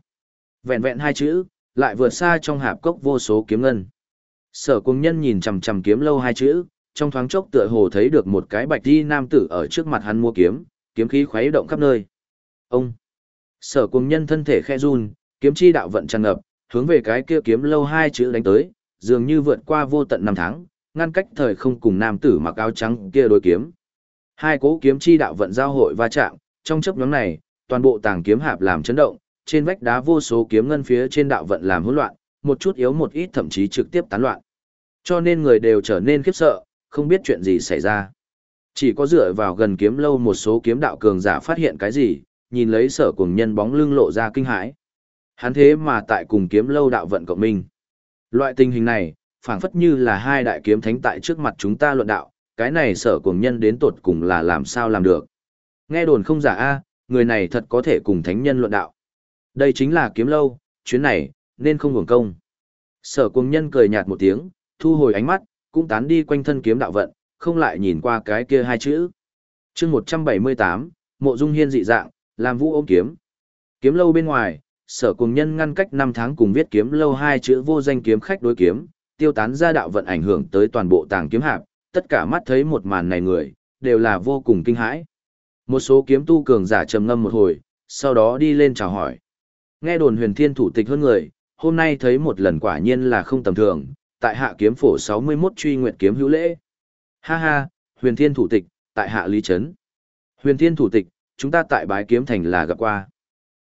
Vẹn vẹn hai chữ, lại vượt xa trong hạp cốc vô số kiếm ngân. Sở công nhân nhìn chằm chằm kiếm lâu hai chữ, trong thoáng chốc tựa hồ thấy được một cái bạch đi nam tử ở trước mặt hắn mua kiếm, kiếm khí khuấy động khắp nơi. Ông! Sở cùng nhân thân thể khe run, kiếm chi đạo vận tràn ngập, hướng về cái kia kiếm lâu hai chữ đánh tới, dường như vượt qua vô tận năm tháng, ngăn cách thời không cùng nam tử mặc áo trắng kia đối kiếm. Hai cố kiếm chi đạo vận giao hội va chạm, trong chấp nhóm này, toàn bộ tàng kiếm hạp làm chấn động, trên vách đá vô số kiếm ngân phía trên đạo vận làm hỗn loạn, một chút yếu một ít thậm chí trực tiếp tán loạn. Cho nên người đều trở nên khiếp sợ, không biết chuyện gì xảy ra. Chỉ có dựa vào gần kiếm lâu một số kiếm đạo cường giả phát hiện cái gì, nhìn lấy sở cùng nhân bóng lưng lộ ra kinh hãi. Hắn thế mà tại cùng kiếm lâu đạo vận cộng minh. Loại tình hình này, phảng phất như là hai đại kiếm thánh tại trước mặt chúng ta luận đạo, cái này sở cùng nhân đến tột cùng là làm sao làm được. Nghe đồn không giả a, người này thật có thể cùng thánh nhân luận đạo. Đây chính là kiếm lâu, chuyến này, nên không hưởng công. Sở cùng nhân cười nhạt một tiếng, thu hồi ánh mắt, cũng tán đi quanh thân kiếm đạo vận, không lại nhìn qua cái kia hai chữ. chương 178, mộ dung hiên dị dạng, làm vũ ôm kiếm. Kiếm lâu bên ngoài, sở cùng nhân ngăn cách năm tháng cùng viết kiếm lâu hai chữ vô danh kiếm khách đối kiếm, tiêu tán ra đạo vận ảnh hưởng tới toàn bộ tàng kiếm hạp, tất cả mắt thấy một màn này người, đều là vô cùng kinh hãi. Một số kiếm tu cường giả trầm ngâm một hồi, sau đó đi lên chào hỏi. Nghe đồn huyền thiên thủ tịch hơn người, hôm nay thấy một lần quả nhiên là không tầm thường, tại hạ kiếm phổ 61 truy nguyện kiếm hữu lễ. Ha ha, huyền thiên thủ tịch, tại hạ lý trấn. Huyền thiên thủ tịch, chúng ta tại bái kiếm thành là gặp qua.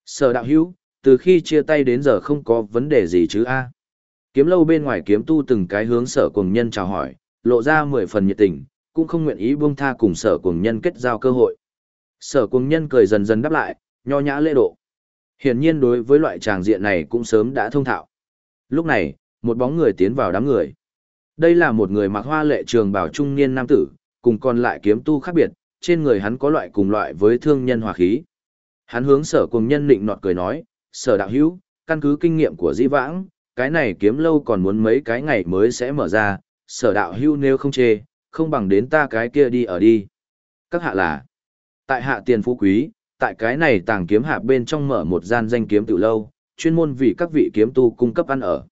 Sở đạo hữu, từ khi chia tay đến giờ không có vấn đề gì chứ a Kiếm lâu bên ngoài kiếm tu từng cái hướng sở cùng nhân chào hỏi, lộ ra mười phần nhiệt tình, cũng không nguyện ý buông tha cùng sở cùng nhân kết giao cơ hội. Sở cùng nhân cười dần dần đáp lại, nho nhã lễ độ. Hiển nhiên đối với loại tràng diện này cũng sớm đã thông thạo. Lúc này, một bóng người tiến vào đám người. Đây là một người mặc hoa lệ trường bào trung niên nam tử, cùng còn lại kiếm tu khác biệt, trên người hắn có loại cùng loại với thương nhân hòa khí. Hắn hướng sở cùng nhân định nọt cười nói, sở đạo hữu, căn cứ kinh nghiệm của di vãng, cái này kiếm lâu còn muốn mấy cái ngày mới sẽ mở ra, sở đạo hữu nếu không chê, không bằng đến ta cái kia đi ở đi. Các hạ là, tại hạ tiền phú quý, tại cái này tàng kiếm hạ bên trong mở một gian danh kiếm tự lâu, chuyên môn vì các vị kiếm tu cung cấp ăn ở.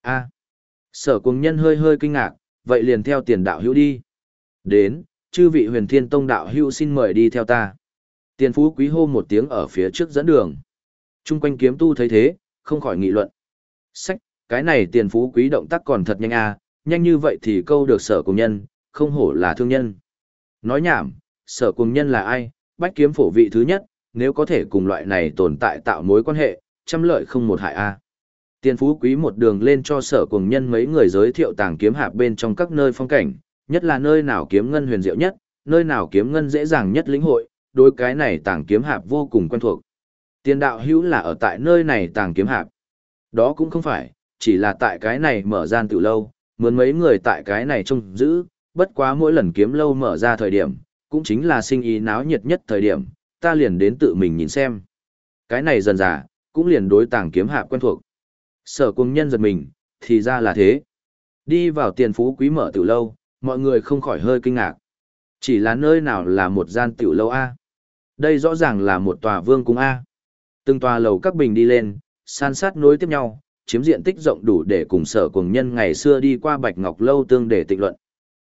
A. sở cùng nhân hơi hơi kinh ngạc, vậy liền theo tiền đạo hữu đi. Đến, chư vị huyền thiên tông đạo hữu xin mời đi theo ta. Tiền phú quý hô một tiếng ở phía trước dẫn đường. Trung quanh kiếm tu thấy thế, không khỏi nghị luận. Sách, cái này tiền phú quý động tác còn thật nhanh à, nhanh như vậy thì câu được sở cùng nhân, không hổ là thương nhân. Nói nhảm, sở cùng nhân là ai, bách kiếm phổ vị thứ nhất, nếu có thể cùng loại này tồn tại tạo mối quan hệ, trăm lợi không một hại a. Tiền phú quý một đường lên cho sở cùng nhân mấy người giới thiệu tàng kiếm hạp bên trong các nơi phong cảnh, nhất là nơi nào kiếm ngân huyền diệu nhất, nơi nào kiếm ngân dễ dàng nhất lĩnh hội, đối cái này tàng kiếm hạp vô cùng quen thuộc. Tiền đạo hữu là ở tại nơi này tàng kiếm hạp. Đó cũng không phải, chỉ là tại cái này mở gian tự lâu, muốn mấy người tại cái này trông giữ, bất quá mỗi lần kiếm lâu mở ra thời điểm, cũng chính là sinh ý náo nhiệt nhất thời điểm, ta liền đến tự mình nhìn xem. Cái này dần dà, cũng liền đối tàng kiếm hạp quen thuộc. Sở cùng nhân giật mình, thì ra là thế. Đi vào tiền phú quý mở tiểu lâu, mọi người không khỏi hơi kinh ngạc. Chỉ là nơi nào là một gian tiểu lâu A. Đây rõ ràng là một tòa vương cung A. Từng tòa lầu các bình đi lên, san sát nối tiếp nhau, chiếm diện tích rộng đủ để cùng sở cùng nhân ngày xưa đi qua Bạch Ngọc Lâu tương để tịnh luận.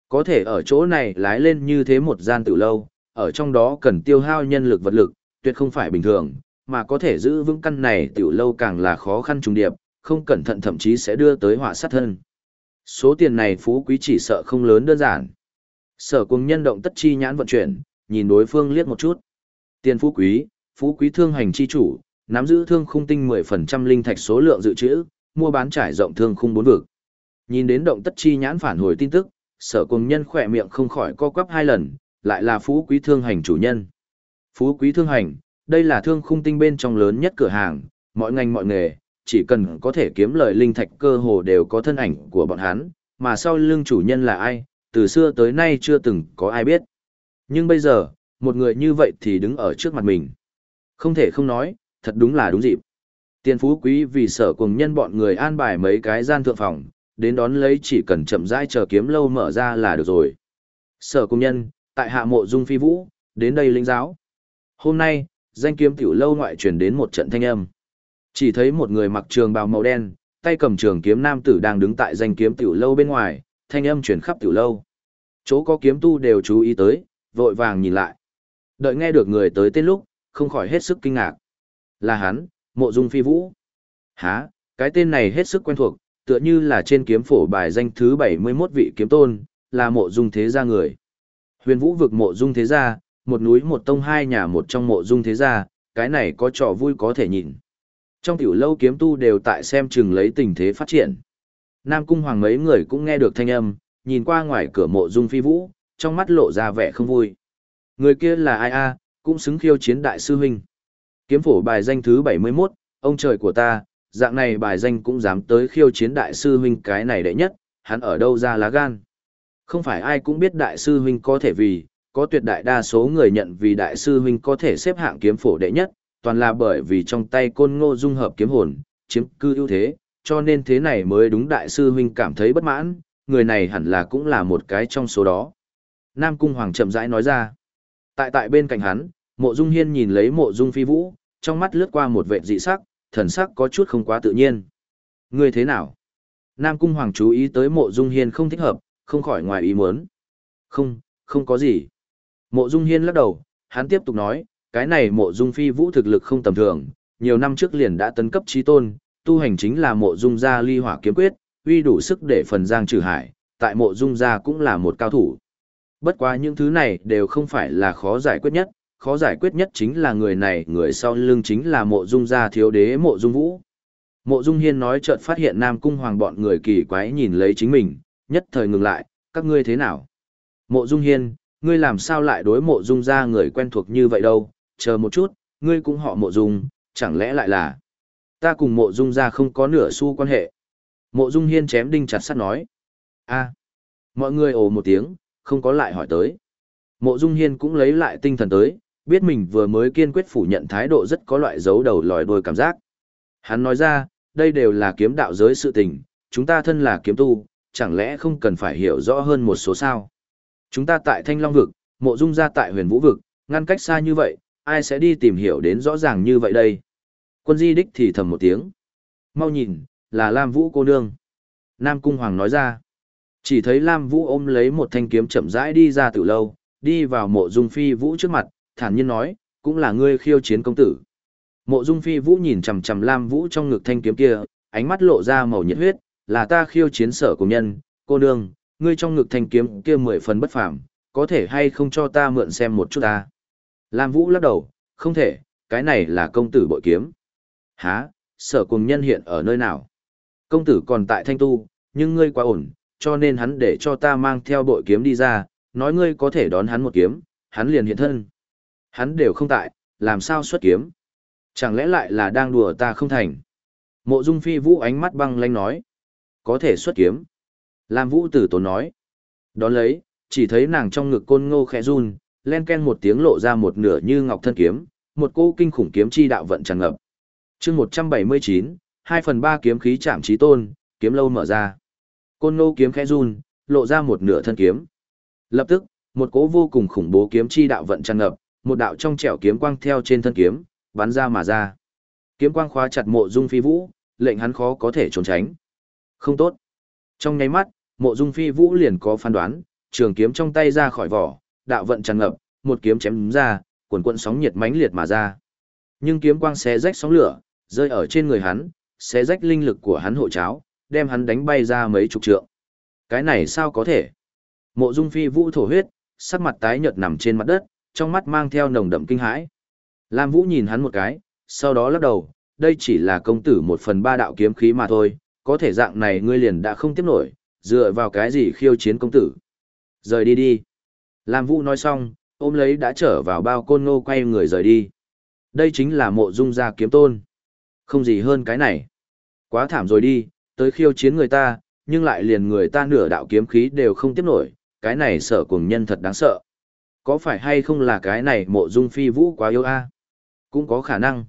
Có thể ở chỗ này lái lên như thế một gian tiểu lâu, ở trong đó cần tiêu hao nhân lực vật lực, tuyệt không phải bình thường, mà có thể giữ vững căn này tiểu lâu càng là khó khăn trùng điệp, không cẩn thận thậm chí sẽ đưa tới họa sát thân. Số tiền này phú quý chỉ sợ không lớn đơn giản. Sở cùng nhân động tất chi nhãn vận chuyển, nhìn đối phương liếc một chút. Tiền phú quý, phú quý thương hành chi chủ, nắm giữ thương khung tinh 10% linh thạch số lượng dự trữ, mua bán trải rộng thương khung bốn vực. Nhìn đến động tất chi nhãn phản hồi tin tức, sở cùng nhân khỏe miệng không khỏi co quắp hai lần, lại là phú quý thương hành chủ nhân. Phú quý thương hành, đây là thương khung tinh bên trong lớn nhất cửa hàng, mọi ngành mọi nghề, chỉ cần có thể kiếm lời linh thạch cơ hồ đều có thân ảnh của bọn hắn, mà sau lưng chủ nhân là ai, từ xưa tới nay chưa từng có ai biết. Nhưng bây giờ, một người như vậy thì đứng ở trước mặt mình. Không thể không nói, thật đúng là đúng dịp. Tiền phú quý vì sở cùng nhân bọn người an bài mấy cái gian thượng phòng, đến đón lấy chỉ cần chậm rãi chờ kiếm lâu mở ra là được rồi. Sở cùng nhân, tại hạ mộ dung phi vũ, đến đây linh giáo. Hôm nay, danh kiếm tiểu lâu ngoại truyền đến một trận thanh âm. Chỉ thấy một người mặc trường bào màu đen, tay cầm trường kiếm nam tử đang đứng tại danh kiếm tiểu lâu bên ngoài, thanh âm chuyển khắp tiểu lâu. Chỗ có kiếm tu đều chú ý tới, vội vàng nhìn lại. Đợi nghe được người tới tên lúc, không khỏi hết sức kinh ngạc. Là hắn, mộ dung phi vũ. Hả, cái tên này hết sức quen thuộc, tựa như là trên kiếm phổ bài danh thứ 71 vị kiếm tôn, là mộ dung thế gia người. Huyền vũ vực mộ dung thế gia, một núi một tông hai nhà một trong mộ dung thế gia, cái này có trò vui có thể nhìn. Trong tiểu lâu kiếm tu đều tại xem chừng lấy tình thế phát triển. Nam cung hoàng mấy người cũng nghe được thanh âm, nhìn qua ngoài cửa mộ dung phi vũ, trong mắt lộ ra vẻ không vui. Người kia là ai a, cũng xứng khiêu chiến đại sư huynh. Kiếm phổ bài danh thứ 71, ông trời của ta, dạng này bài danh cũng dám tới khiêu chiến đại sư huynh cái này đệ nhất, hắn ở đâu ra lá gan. Không phải ai cũng biết đại sư huynh có thể vì, có tuyệt đại đa số người nhận vì đại sư huynh có thể xếp hạng kiếm phổ đệ nhất, toàn là bởi vì trong tay côn ngô dung hợp kiếm hồn, chiếm cư ưu thế, cho nên thế này mới đúng đại sư huynh cảm thấy bất mãn, người này hẳn là cũng là một cái trong số đó. Nam Cung Hoàng chậm rãi nói ra. Tại tại bên cạnh hắn, mộ dung hiên nhìn lấy mộ dung phi vũ, trong mắt lướt qua một vệ dị sắc, thần sắc có chút không quá tự nhiên. Người thế nào? Nam Cung Hoàng chú ý tới mộ dung hiên không thích hợp, không khỏi ngoài ý muốn. Không, không có gì. Mộ dung hiên lắc đầu, hắn tiếp tục nói, cái này mộ dung phi vũ thực lực không tầm thường, nhiều năm trước liền đã tấn cấp trí tôn, tu hành chính là mộ dung gia ly hỏa kiếm quyết, uy đủ sức để phần giang trừ hải, tại mộ dung gia cũng là một cao thủ. Bất quá những thứ này đều không phải là khó giải quyết nhất, khó giải quyết nhất chính là người này, người sau lưng chính là mộ dung gia thiếu đế mộ dung vũ. Mộ dung hiên nói chợt phát hiện nam cung hoàng bọn người kỳ quái nhìn lấy chính mình, nhất thời ngừng lại, các ngươi thế nào? Mộ dung hiên, ngươi làm sao lại đối mộ dung gia người quen thuộc như vậy đâu, chờ một chút, ngươi cũng họ mộ dung, chẳng lẽ lại là... Ta cùng mộ dung gia không có nửa xu quan hệ. Mộ dung hiên chém đinh chặt sắt nói. a mọi người ồ một tiếng, không có lại hỏi tới. Mộ dung hiên cũng lấy lại tinh thần tới, biết mình vừa mới kiên quyết phủ nhận thái độ rất có loại dấu đầu lòi đôi cảm giác. Hắn nói ra, đây đều là kiếm đạo giới sự tình, chúng ta thân là kiếm tu, chẳng lẽ không cần phải hiểu rõ hơn một số sao. Chúng ta tại Thanh Long Vực, mộ dung ra tại huyền Vũ Vực, ngăn cách xa như vậy, ai sẽ đi tìm hiểu đến rõ ràng như vậy đây. Quân di đích thì thầm một tiếng. Mau nhìn, là Lam Vũ cô nương. Nam Cung Hoàng nói ra. Chỉ thấy Lam Vũ ôm lấy một thanh kiếm chậm rãi đi ra từ lâu, đi vào mộ dung phi Vũ trước mặt, thản nhiên nói, cũng là ngươi khiêu chiến công tử. Mộ dung phi Vũ nhìn chằm chằm Lam Vũ trong ngực thanh kiếm kia, ánh mắt lộ ra màu nhiệt huyết, là ta khiêu chiến sở cùng nhân, cô nương, ngươi trong ngực thanh kiếm kia mười phần bất phàm, có thể hay không cho ta mượn xem một chút ta. Lam Vũ lắc đầu, không thể, cái này là công tử bội kiếm. Hả, sở cùng nhân hiện ở nơi nào? Công tử còn tại thanh tu, nhưng ngươi quá ổn, cho nên hắn để cho ta mang theo bội kiếm đi ra, nói ngươi có thể đón hắn một kiếm, hắn liền hiện thân. Hắn đều không tại, làm sao xuất kiếm? Chẳng lẽ lại là đang đùa ta không thành? Mộ Dung Phi Vũ ánh mắt băng lanh nói, có thể xuất kiếm. Lam Vũ tử tốn nói, đón lấy, chỉ thấy nàng trong ngực côn ngô khẽ run, len ken một tiếng lộ ra một nửa như ngọc thân kiếm, một cô kinh khủng kiếm chi đạo vận tràn ngập. Chương 179, 2 phần 3 kiếm khí chạm chí tôn, kiếm lâu mở ra. Côn Ngô kiếm khẽ run, lộ ra một nửa thân kiếm. Lập tức, một cỗ vô cùng khủng bố kiếm chi đạo vận tràn ngập, một đạo trong trẻo kiếm quang theo trên thân kiếm, bắn ra mà ra. Kiếm quang khóa chặt Mộ Dung Phi Vũ, lệnh hắn khó có thể trốn tránh. Không tốt. Trong nháy mắt, Mộ Dung Phi Vũ liền có phán đoán, trường kiếm trong tay ra khỏi vỏ, đạo vận tràn ngập, một kiếm chém ra, cuồn cuộn sóng nhiệt mãnh liệt mà ra. Nhưng kiếm quang xé rách sóng lửa, rơi ở trên người hắn, xé rách linh lực của hắn hộ cháo, đem hắn đánh bay ra mấy chục trượng. Cái này sao có thể? Mộ Dung Phi Vũ thổ huyết, sắc mặt tái nhợt nằm trên mặt đất, trong mắt mang theo nồng đậm kinh hãi. Lam Vũ nhìn hắn một cái, sau đó lắc đầu, đây chỉ là công tử một phần ba đạo kiếm khí mà thôi, có thể dạng này ngươi liền đã không tiếp nổi, dựa vào cái gì khiêu chiến công tử. Rời đi đi. Lam Vũ nói xong, ôm lấy đã trở vào bao côn ngô quay người rời đi. Đây chính là mộ dung gia kiếm tôn. Không gì hơn cái này. Quá thảm rồi đi, tới khiêu chiến người ta, nhưng lại liền người ta nửa đạo kiếm khí đều không tiếp nổi, cái này sợ cùng nhân thật đáng sợ. Có phải hay không là cái này mộ dung phi vũ quá yêu a? Cũng có khả năng.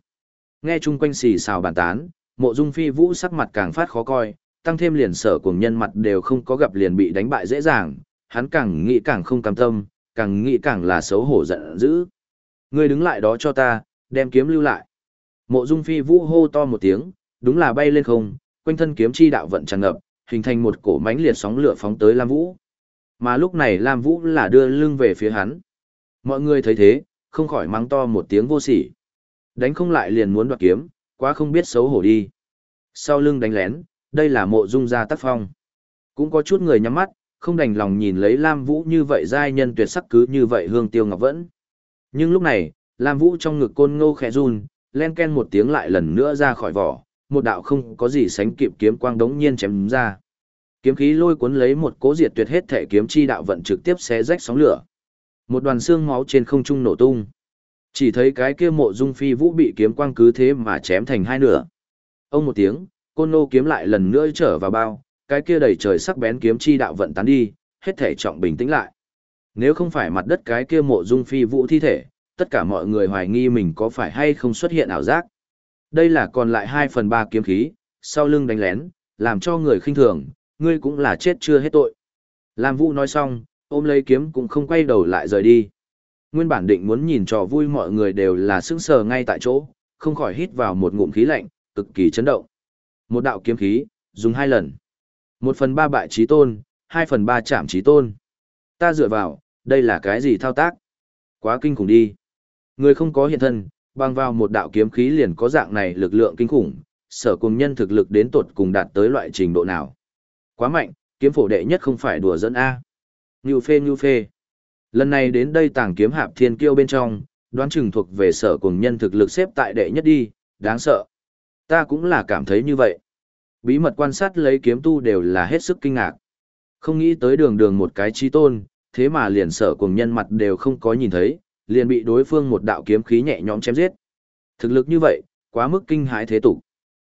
Nghe chung quanh xì xào bàn tán, mộ dung phi vũ sắc mặt càng phát khó coi, tăng thêm liền sở cùng nhân mặt đều không có gặp liền bị đánh bại dễ dàng, hắn càng nghĩ càng không cam tâm, càng nghĩ càng là xấu hổ giận dữ. Ngươi đứng lại đó cho ta, đem kiếm lưu lại. Mộ Dung Phi Vũ hô to một tiếng, đúng là bay lên không, quanh thân kiếm chi đạo vận tràn ngập, hình thành một cổ mãnh liệt sóng lửa phóng tới Lam Vũ. Mà lúc này Lam Vũ là đưa lưng về phía hắn. Mọi người thấy thế, không khỏi mắng to một tiếng vô sỉ. Đánh không lại liền muốn đoạt kiếm, quá không biết xấu hổ đi. Sau lưng đánh lén, đây là mộ dung gia tác phong. Cũng có chút người nhắm mắt, không đành lòng nhìn lấy Lam Vũ như vậy giai nhân tuyệt sắc cứ như vậy hương tiêu ngọc vẫn. Nhưng lúc này, Lam Vũ trong ngực côn ngô khẽ run, len ken một tiếng lại lần nữa ra khỏi vỏ, một đạo không có gì sánh kịp kiếm quang đống nhiên chém ra. Kiếm khí lôi cuốn lấy một cố diệt tuyệt hết thể kiếm chi đạo vận trực tiếp xé rách sóng lửa. Một đoàn xương máu trên không trung nổ tung. Chỉ thấy cái kia mộ dung phi vũ bị kiếm quang cứ thế mà chém thành hai nửa. Ông một tiếng, côn nô kiếm lại lần nữa trở vào bao, cái kia đầy trời sắc bén kiếm chi đạo vận tán đi, hết thể trọng bình tĩnh lại. Nếu không phải mặt đất cái kia mộ dung phi vũ thi thể, tất cả mọi người hoài nghi mình có phải hay không xuất hiện ảo giác. Đây là còn lại 2 phần 3 kiếm khí, sau lưng đánh lén, làm cho người khinh thường, ngươi cũng là chết chưa hết tội. Lam Vũ nói xong, ôm lấy kiếm cũng không quay đầu lại rời đi. Nguyên bản định muốn nhìn trò vui mọi người đều là sững sờ ngay tại chỗ, không khỏi hít vào một ngụm khí lạnh, cực kỳ chấn động. Một đạo kiếm khí, dùng hai lần. Một phần ba bại trí tôn, hai phần ba chạm trí tôn. Ta dựa vào, đây là cái gì thao tác? Quá kinh khủng đi. Người không có hiện thân, bằng vào một đạo kiếm khí liền có dạng này lực lượng kinh khủng, sở cùng nhân thực lực đến tột cùng đạt tới loại trình độ nào. Quá mạnh, kiếm phổ đệ nhất không phải đùa dẫn A. Ngưu phê ngưu phê. Lần này đến đây tàng kiếm hạp thiên kiêu bên trong, đoán chừng thuộc về sở cùng nhân thực lực xếp tại đệ nhất đi, đáng sợ. Ta cũng là cảm thấy như vậy. Bí mật quan sát lấy kiếm tu đều là hết sức kinh ngạc. Không nghĩ tới đường đường một cái chi tôn, thế mà liền sở cùng nhân mặt đều không có nhìn thấy, liền bị đối phương một đạo kiếm khí nhẹ nhõm chém giết. Thực lực như vậy, quá mức kinh hãi thế tục.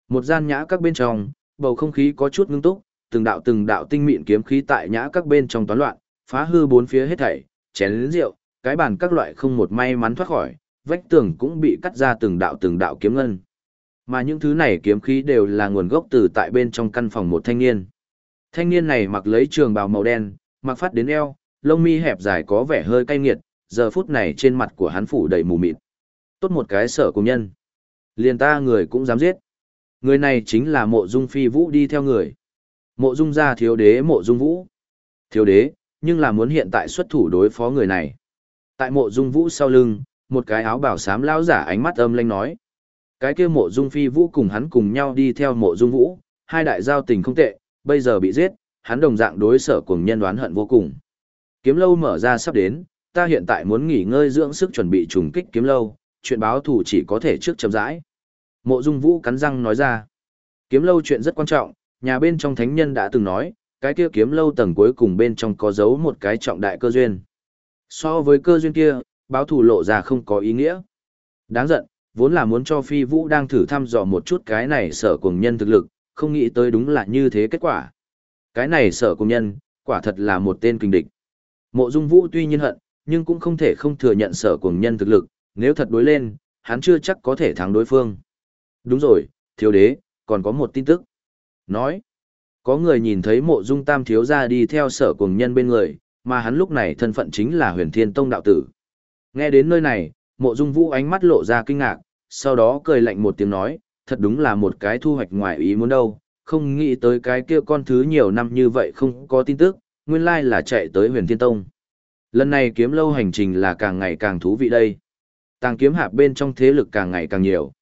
Một gian nhã các bên trong, bầu không khí có chút ngưng túc, từng đạo từng đạo tinh mịn kiếm khí tại nhã các bên trong toán loạn, phá hư bốn phía hết thảy, chén lớn rượu, cái bàn các loại không một may mắn thoát khỏi, vách tường cũng bị cắt ra từng đạo từng đạo kiếm ngân. Mà những thứ này kiếm khí đều là nguồn gốc từ tại bên trong căn phòng một thanh niên. Thanh niên này mặc lấy trường bào màu đen, mặc phát đến eo, lông mi hẹp dài có vẻ hơi cay nghiệt, giờ phút này trên mặt của hắn phủ đầy mù mịt. Tốt một cái sở công nhân. Liền ta người cũng dám giết. Người này chính là mộ dung phi vũ đi theo người. Mộ dung gia thiếu đế mộ dung vũ. Thiếu đế, nhưng là muốn hiện tại xuất thủ đối phó người này. Tại mộ dung vũ sau lưng, một cái áo bảo sám lão giả ánh mắt âm lanh nói. Cái kia mộ dung phi vũ cùng hắn cùng nhau đi theo mộ dung vũ, hai đại giao tình không tệ, bây giờ bị giết, hắn đồng dạng đối sở cùng nhân đoán hận vô cùng. Kiếm lâu mở ra sắp đến, ta hiện tại muốn nghỉ ngơi dưỡng sức chuẩn bị trùng kích kiếm lâu, chuyện báo thủ chỉ có thể trước chậm rãi. Mộ Dung Vũ cắn răng nói ra. Kiếm lâu chuyện rất quan trọng, nhà bên trong thánh nhân đã từng nói, cái kia kiếm lâu tầng cuối cùng bên trong có giấu một cái trọng đại cơ duyên. So với cơ duyên kia, báo thủ lộ ra không có ý nghĩa. Đáng giận, vốn là muốn cho Phi Vũ đang thử thăm dò một chút cái này sở cùng nhân thực lực, không nghĩ tới đúng là như thế kết quả. Cái này sở cùng nhân, quả thật là một tên kinh địch. Mộ Dung Vũ tuy nhiên hận, nhưng cũng không thể không thừa nhận sở cùng nhân thực lực, nếu thật đối lên, hắn chưa chắc có thể thắng đối phương. Đúng rồi, thiếu đế, còn có một tin tức. Nói, có người nhìn thấy mộ dung tam thiếu ra đi theo sở cùng nhân bên người, mà hắn lúc này thân phận chính là huyền thiên tông đạo tử. Nghe đến nơi này, mộ dung vũ ánh mắt lộ ra kinh ngạc, sau đó cười lạnh một tiếng nói, thật đúng là một cái thu hoạch ngoài ý muốn đâu, không nghĩ tới cái kia con thứ nhiều năm như vậy không có tin tức, nguyên lai là chạy tới huyền thiên tông. Lần này kiếm lâu hành trình là càng ngày càng thú vị đây. Tàng kiếm hạp bên trong thế lực càng ngày càng nhiều.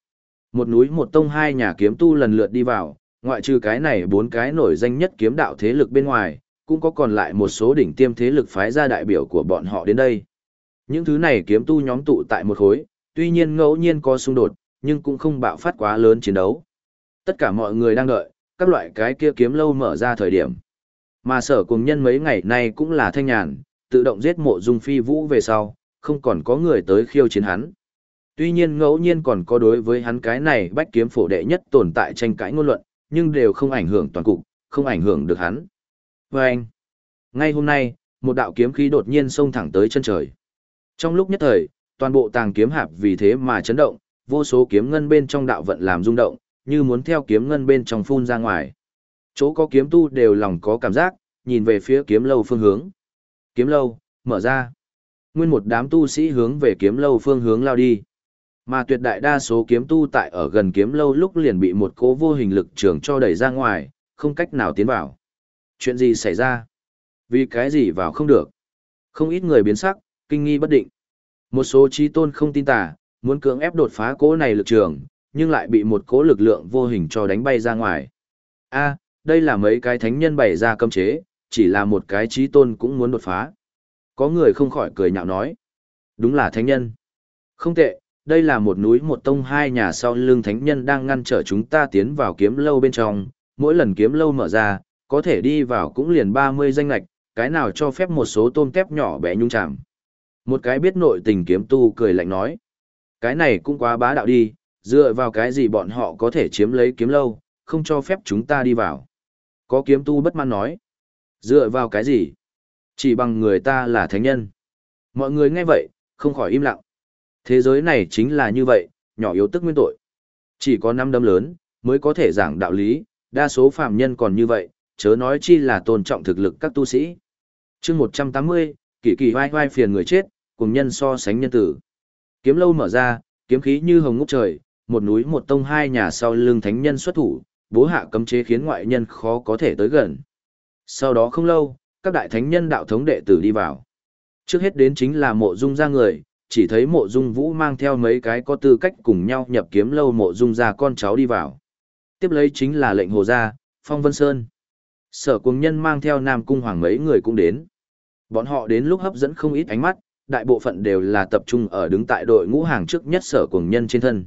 Một núi một tông hai nhà kiếm tu lần lượt đi vào, ngoại trừ cái này bốn cái nổi danh nhất kiếm đạo thế lực bên ngoài, cũng có còn lại một số đỉnh tiêm thế lực phái ra đại biểu của bọn họ đến đây. Những thứ này kiếm tu nhóm tụ tại một khối, tuy nhiên ngẫu nhiên có xung đột, nhưng cũng không bạo phát quá lớn chiến đấu. Tất cả mọi người đang đợi, các loại cái kia kiếm lâu mở ra thời điểm. Mà sở cùng nhân mấy ngày nay cũng là thanh nhàn, tự động giết mộ dung phi vũ về sau, không còn có người tới khiêu chiến hắn. Tuy nhiên ngẫu nhiên còn có đối với hắn cái này bách kiếm phổ đệ nhất tồn tại tranh cãi ngôn luận, nhưng đều không ảnh hưởng toàn cục, không ảnh hưởng được hắn. Và anh, ngay hôm nay, một đạo kiếm khí đột nhiên xông thẳng tới chân trời. Trong lúc nhất thời, toàn bộ tàng kiếm hạp vì thế mà chấn động, vô số kiếm ngân bên trong đạo vận làm rung động, như muốn theo kiếm ngân bên trong phun ra ngoài. Chỗ có kiếm tu đều lòng có cảm giác, nhìn về phía kiếm lâu phương hướng. Kiếm lâu, mở ra. Nguyên một đám tu sĩ hướng về kiếm lâu phương hướng lao đi. Mà tuyệt đại đa số kiếm tu tại ở gần kiếm lâu lúc liền bị một cố vô hình lực trường cho đẩy ra ngoài, không cách nào tiến vào. Chuyện gì xảy ra? Vì cái gì vào không được? Không ít người biến sắc, kinh nghi bất định. Một số trí tôn không tin tà, muốn cưỡng ép đột phá cố này lực trường, nhưng lại bị một cố lực lượng vô hình cho đánh bay ra ngoài. A, đây là mấy cái thánh nhân bày ra cấm chế, chỉ là một cái trí tôn cũng muốn đột phá. Có người không khỏi cười nhạo nói. Đúng là thánh nhân. Không tệ, đây là một núi một tông hai nhà sau lưng thánh nhân đang ngăn trở chúng ta tiến vào kiếm lâu bên trong, mỗi lần kiếm lâu mở ra, có thể đi vào cũng liền 30 danh lạch, cái nào cho phép một số tôm tép nhỏ bé nhung chạm. Một cái biết nội tình kiếm tu cười lạnh nói. Cái này cũng quá bá đạo đi, dựa vào cái gì bọn họ có thể chiếm lấy kiếm lâu, không cho phép chúng ta đi vào. Có kiếm tu bất mãn nói. Dựa vào cái gì? Chỉ bằng người ta là thánh nhân. Mọi người nghe vậy, không khỏi im lặng. Thế giới này chính là như vậy, nhỏ yếu tức nguyên tội. Chỉ có năm đấm lớn, mới có thể giảng đạo lý, đa số phạm nhân còn như vậy, chớ nói chi là tôn trọng thực lực các tu sĩ. chương 180, kỳ kỳ vai vai phiền người chết, cùng nhân so sánh nhân tử. Kiếm lâu mở ra, kiếm khí như hồng ngút trời, một núi một tông hai nhà sau lưng thánh nhân xuất thủ, bố hạ cấm chế khiến ngoại nhân khó có thể tới gần. Sau đó không lâu, các đại thánh nhân đạo thống đệ tử đi vào. Trước hết đến chính là mộ dung ra người, chỉ thấy mộ dung vũ mang theo mấy cái có tư cách cùng nhau nhập kiếm lâu mộ dung ra con cháu đi vào. Tiếp lấy chính là lệnh hồ gia, phong vân sơn. Sở cùng nhân mang theo nam cung hoàng mấy người cũng đến. Bọn họ đến lúc hấp dẫn không ít ánh mắt, đại bộ phận đều là tập trung ở đứng tại đội ngũ hàng trước nhất sở cuồng nhân trên thân.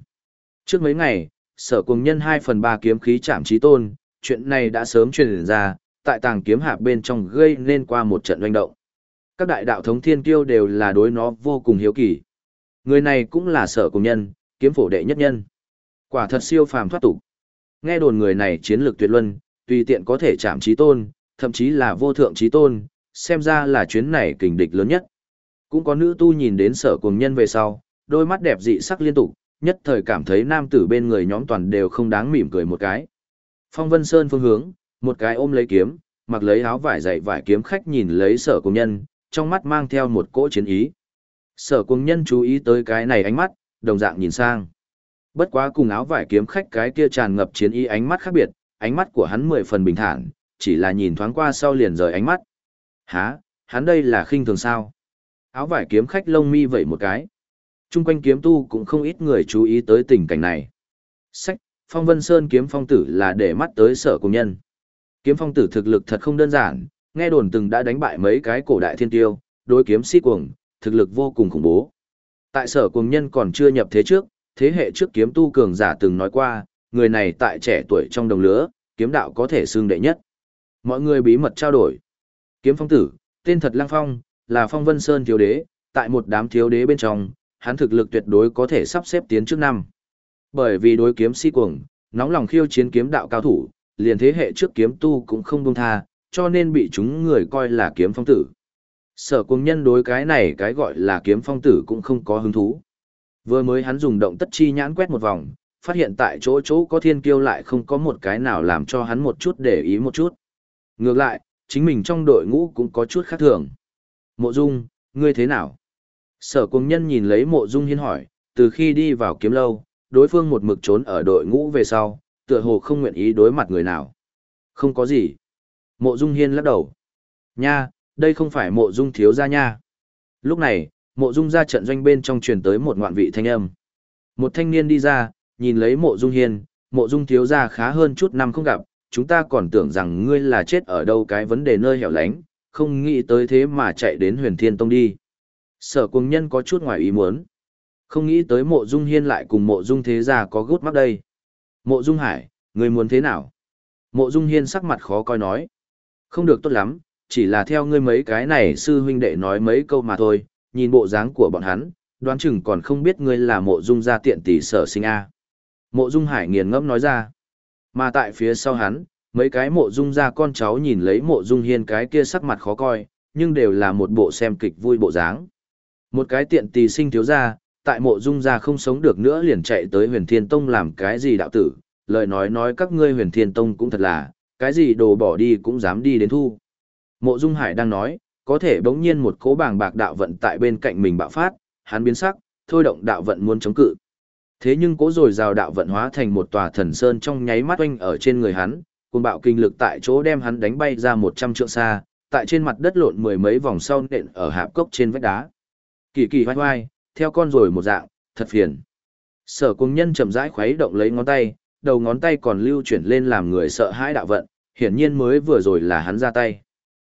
Trước mấy ngày, sở cuồng nhân 2 phần 3 kiếm khí chạm trí tôn, chuyện này đã sớm truyền ra, tại tàng kiếm hạp bên trong gây nên qua một trận doanh động. Các đại đạo thống thiên kiêu đều là đối nó vô cùng hiếu kỳ. Người này cũng là sở cuồng nhân, kiếm phổ đệ nhất nhân. Quả thật siêu phàm thoát tục. Nghe đồn người này chiến lược tuyệt luân, tùy tiện có thể chạm trí tôn, thậm chí là vô thượng trí tôn, xem ra là chuyến này kình địch lớn nhất. Cũng có nữ tu nhìn đến sở cùng nhân về sau, đôi mắt đẹp dị sắc liên tục, nhất thời cảm thấy nam tử bên người nhóm toàn đều không đáng mỉm cười một cái. Phong Vân Sơn phương hướng, một cái ôm lấy kiếm, mặc lấy áo vải dày vải kiếm khách nhìn lấy sở cùng nhân, trong mắt mang theo một cỗ chiến ý. Sở cùng nhân chú ý tới cái này ánh mắt, đồng dạng nhìn sang. Bất quá cùng áo vải kiếm khách cái kia tràn ngập chiến ý ánh mắt khác biệt, ánh mắt của hắn mười phần bình thản, chỉ là nhìn thoáng qua sau liền rời ánh mắt. Hả, hắn đây là khinh thường sao? Áo vải kiếm khách lông mi vẩy một cái. Trung quanh kiếm tu cũng không ít người chú ý tới tình cảnh này. Sách, Phong Vân Sơn kiếm phong tử là để mắt tới sở công nhân. Kiếm phong tử thực lực thật không đơn giản, nghe đồn từng đã đánh bại mấy cái cổ đại thiên tiêu, đối kiếm si cuồng, thực lực vô cùng khủng bố. Tại sở cùng nhân còn chưa nhập thế trước, thế hệ trước kiếm tu cường giả từng nói qua, người này tại trẻ tuổi trong đồng lứa, kiếm đạo có thể xương đệ nhất. Mọi người bí mật trao đổi. Kiếm phong tử, tên thật Lăng Phong, là Phong Vân Sơn thiếu đế, tại một đám thiếu đế bên trong, hắn thực lực tuyệt đối có thể sắp xếp tiến trước năm. Bởi vì đối kiếm si cuồng, nóng lòng khiêu chiến kiếm đạo cao thủ, liền thế hệ trước kiếm tu cũng không buông tha, cho nên bị chúng người coi là kiếm phong tử. Sở cuồng nhân đối cái này cái gọi là kiếm phong tử cũng không có hứng thú. Vừa mới hắn dùng động tất chi nhãn quét một vòng, phát hiện tại chỗ chỗ có thiên kiêu lại không có một cái nào làm cho hắn một chút để ý một chút. Ngược lại, chính mình trong đội ngũ cũng có chút khác thường. Mộ Dung, ngươi thế nào? Sở cùng nhân nhìn lấy mộ Dung hiên hỏi, từ khi đi vào kiếm lâu, đối phương một mực trốn ở đội ngũ về sau, tựa hồ không nguyện ý đối mặt người nào. Không có gì. Mộ Dung hiên lắc đầu. Nha, đây không phải mộ Dung thiếu gia nha. Lúc này, mộ Dung ra trận doanh bên trong truyền tới một ngoạn vị thanh âm. Một thanh niên đi ra, nhìn lấy mộ Dung hiên, mộ Dung thiếu gia khá hơn chút năm không gặp, chúng ta còn tưởng rằng ngươi là chết ở đâu cái vấn đề nơi hẻo lánh, không nghĩ tới thế mà chạy đến huyền thiên tông đi. Sở cùng nhân có chút ngoài ý muốn. Không nghĩ tới mộ dung hiên lại cùng mộ dung thế gia có gút mắc đây. Mộ dung hải, người muốn thế nào? Mộ dung hiên sắc mặt khó coi nói. Không được tốt lắm, chỉ là theo ngươi mấy cái này sư huynh đệ nói mấy câu mà thôi, nhìn bộ dáng của bọn hắn, đoán chừng còn không biết ngươi là mộ dung gia tiện tỷ sở sinh A. Mộ dung hải nghiền ngẫm nói ra. Mà tại phía sau hắn, mấy cái mộ dung gia con cháu nhìn lấy mộ dung hiên cái kia sắc mặt khó coi, nhưng đều là một bộ xem kịch vui bộ dáng. Một cái tiện tỳ sinh thiếu gia, tại mộ dung gia không sống được nữa liền chạy tới huyền thiên tông làm cái gì đạo tử, lời nói nói các ngươi huyền thiên tông cũng thật là, cái gì đồ bỏ đi cũng dám đi đến thu. Mộ dung hải đang nói, có thể bỗng nhiên một cố bàng bạc đạo vận tại bên cạnh mình bạo phát, hắn biến sắc, thôi động đạo vận muốn chống cự. Thế nhưng cố rồi rào đạo vận hóa thành một tòa thần sơn trong nháy mắt oanh ở trên người hắn, cùng bạo kinh lực tại chỗ đem hắn đánh bay ra một trăm trượng xa, tại trên mặt đất lộn mười mấy vòng sau nện ở hạp cốc trên vách đá. Kỳ kỳ hoai hoai, theo con rồi một dạng, thật phiền. Sở cung nhân chậm rãi khuấy động lấy ngón tay, đầu ngón tay còn lưu chuyển lên làm người sợ hãi đạo vận, hiển nhiên mới vừa rồi là hắn ra tay.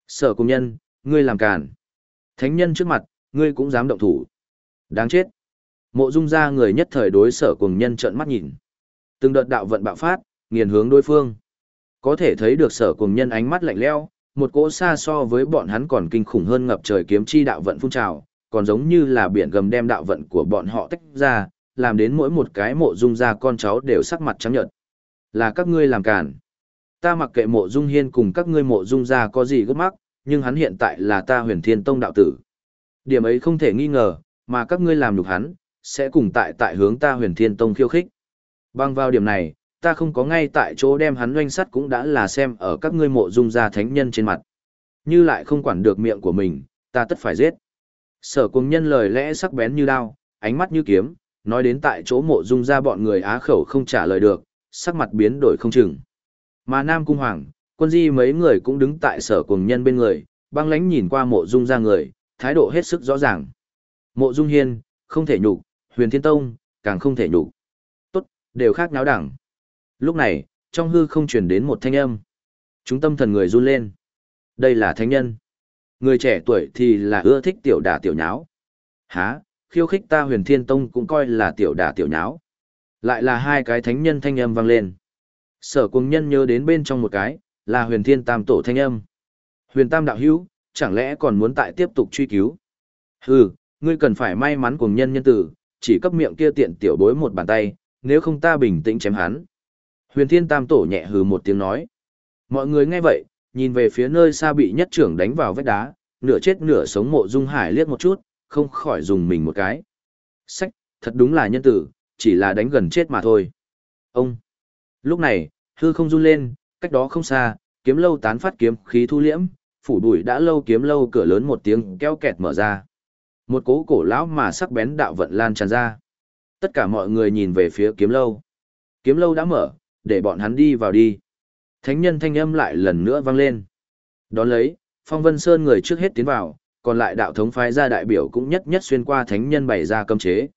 Sở cung nhân, ngươi làm càn. Thánh nhân trước mặt, ngươi cũng dám động thủ. Đáng chết. Mộ dung ra người nhất thời đối sở cùng nhân trợn mắt nhìn. Từng đợt đạo vận bạo phát, nghiền hướng đối phương. Có thể thấy được sở cùng nhân ánh mắt lạnh lẽo, một cỗ xa so với bọn hắn còn kinh khủng hơn ngập trời kiếm chi đạo vận phun trào, còn giống như là biển gầm đem đạo vận của bọn họ tách ra, làm đến mỗi một cái mộ dung ra con cháu đều sắc mặt trắng nhợt. Là các ngươi làm cản. Ta mặc kệ mộ dung hiên cùng các ngươi mộ dung ra có gì gấp mắc, nhưng hắn hiện tại là ta huyền thiên tông đạo tử. Điểm ấy không thể nghi ngờ, mà các ngươi làm nhục hắn, sẽ cùng tại tại hướng ta huyền thiên tông khiêu khích. Bằng vào điểm này, ta không có ngay tại chỗ đem hắn doanh sắt cũng đã là xem ở các ngươi mộ dung gia thánh nhân trên mặt. Như lại không quản được miệng của mình, ta tất phải giết. Sở cùng nhân lời lẽ sắc bén như đao, ánh mắt như kiếm, nói đến tại chỗ mộ dung gia bọn người á khẩu không trả lời được, sắc mặt biến đổi không chừng. Mà Nam Cung Hoàng, quân di mấy người cũng đứng tại sở cùng nhân bên người, băng lánh nhìn qua mộ dung ra người, thái độ hết sức rõ ràng. Mộ dung hiên, không thể nhục, huyền thiên tông, càng không thể nhục. Tốt, đều khác náo đẳng. Lúc này, trong hư không truyền đến một thanh âm. Chúng tâm thần người run lên. Đây là thánh nhân. Người trẻ tuổi thì là ưa thích tiểu đả tiểu nháo. há khiêu khích ta huyền thiên tông cũng coi là tiểu đả tiểu nháo. Lại là hai cái thánh nhân thanh âm vang lên. Sở cùng nhân nhớ đến bên trong một cái, là huyền thiên tam tổ thanh âm. Huyền tam đạo hữu, chẳng lẽ còn muốn tại tiếp tục truy cứu? Hừ, ngươi cần phải may mắn cùng nhân nhân tử, chỉ cấp miệng kia tiện tiểu bối một bàn tay, nếu không ta bình tĩnh chém hắn. Huyền thiên tam tổ nhẹ hừ một tiếng nói. Mọi người nghe vậy, nhìn về phía nơi xa bị nhất trưởng đánh vào vách đá, nửa chết nửa sống mộ dung hải liếc một chút, không khỏi dùng mình một cái. Sách, thật đúng là nhân tử, chỉ là đánh gần chết mà thôi. Ông! Lúc này, hư không run lên, cách đó không xa, kiếm lâu tán phát kiếm khí thu liễm, phủ đuổi đã lâu kiếm lâu cửa lớn một tiếng keo kẹt mở ra. Một cố cổ lão mà sắc bén đạo vận lan tràn ra. Tất cả mọi người nhìn về phía kiếm lâu. Kiếm lâu đã mở, để bọn hắn đi vào đi. Thánh nhân thanh âm lại lần nữa vang lên. Đón lấy, Phong Vân Sơn người trước hết tiến vào, còn lại đạo thống phái ra đại biểu cũng nhất nhất xuyên qua thánh nhân bày ra cấm chế.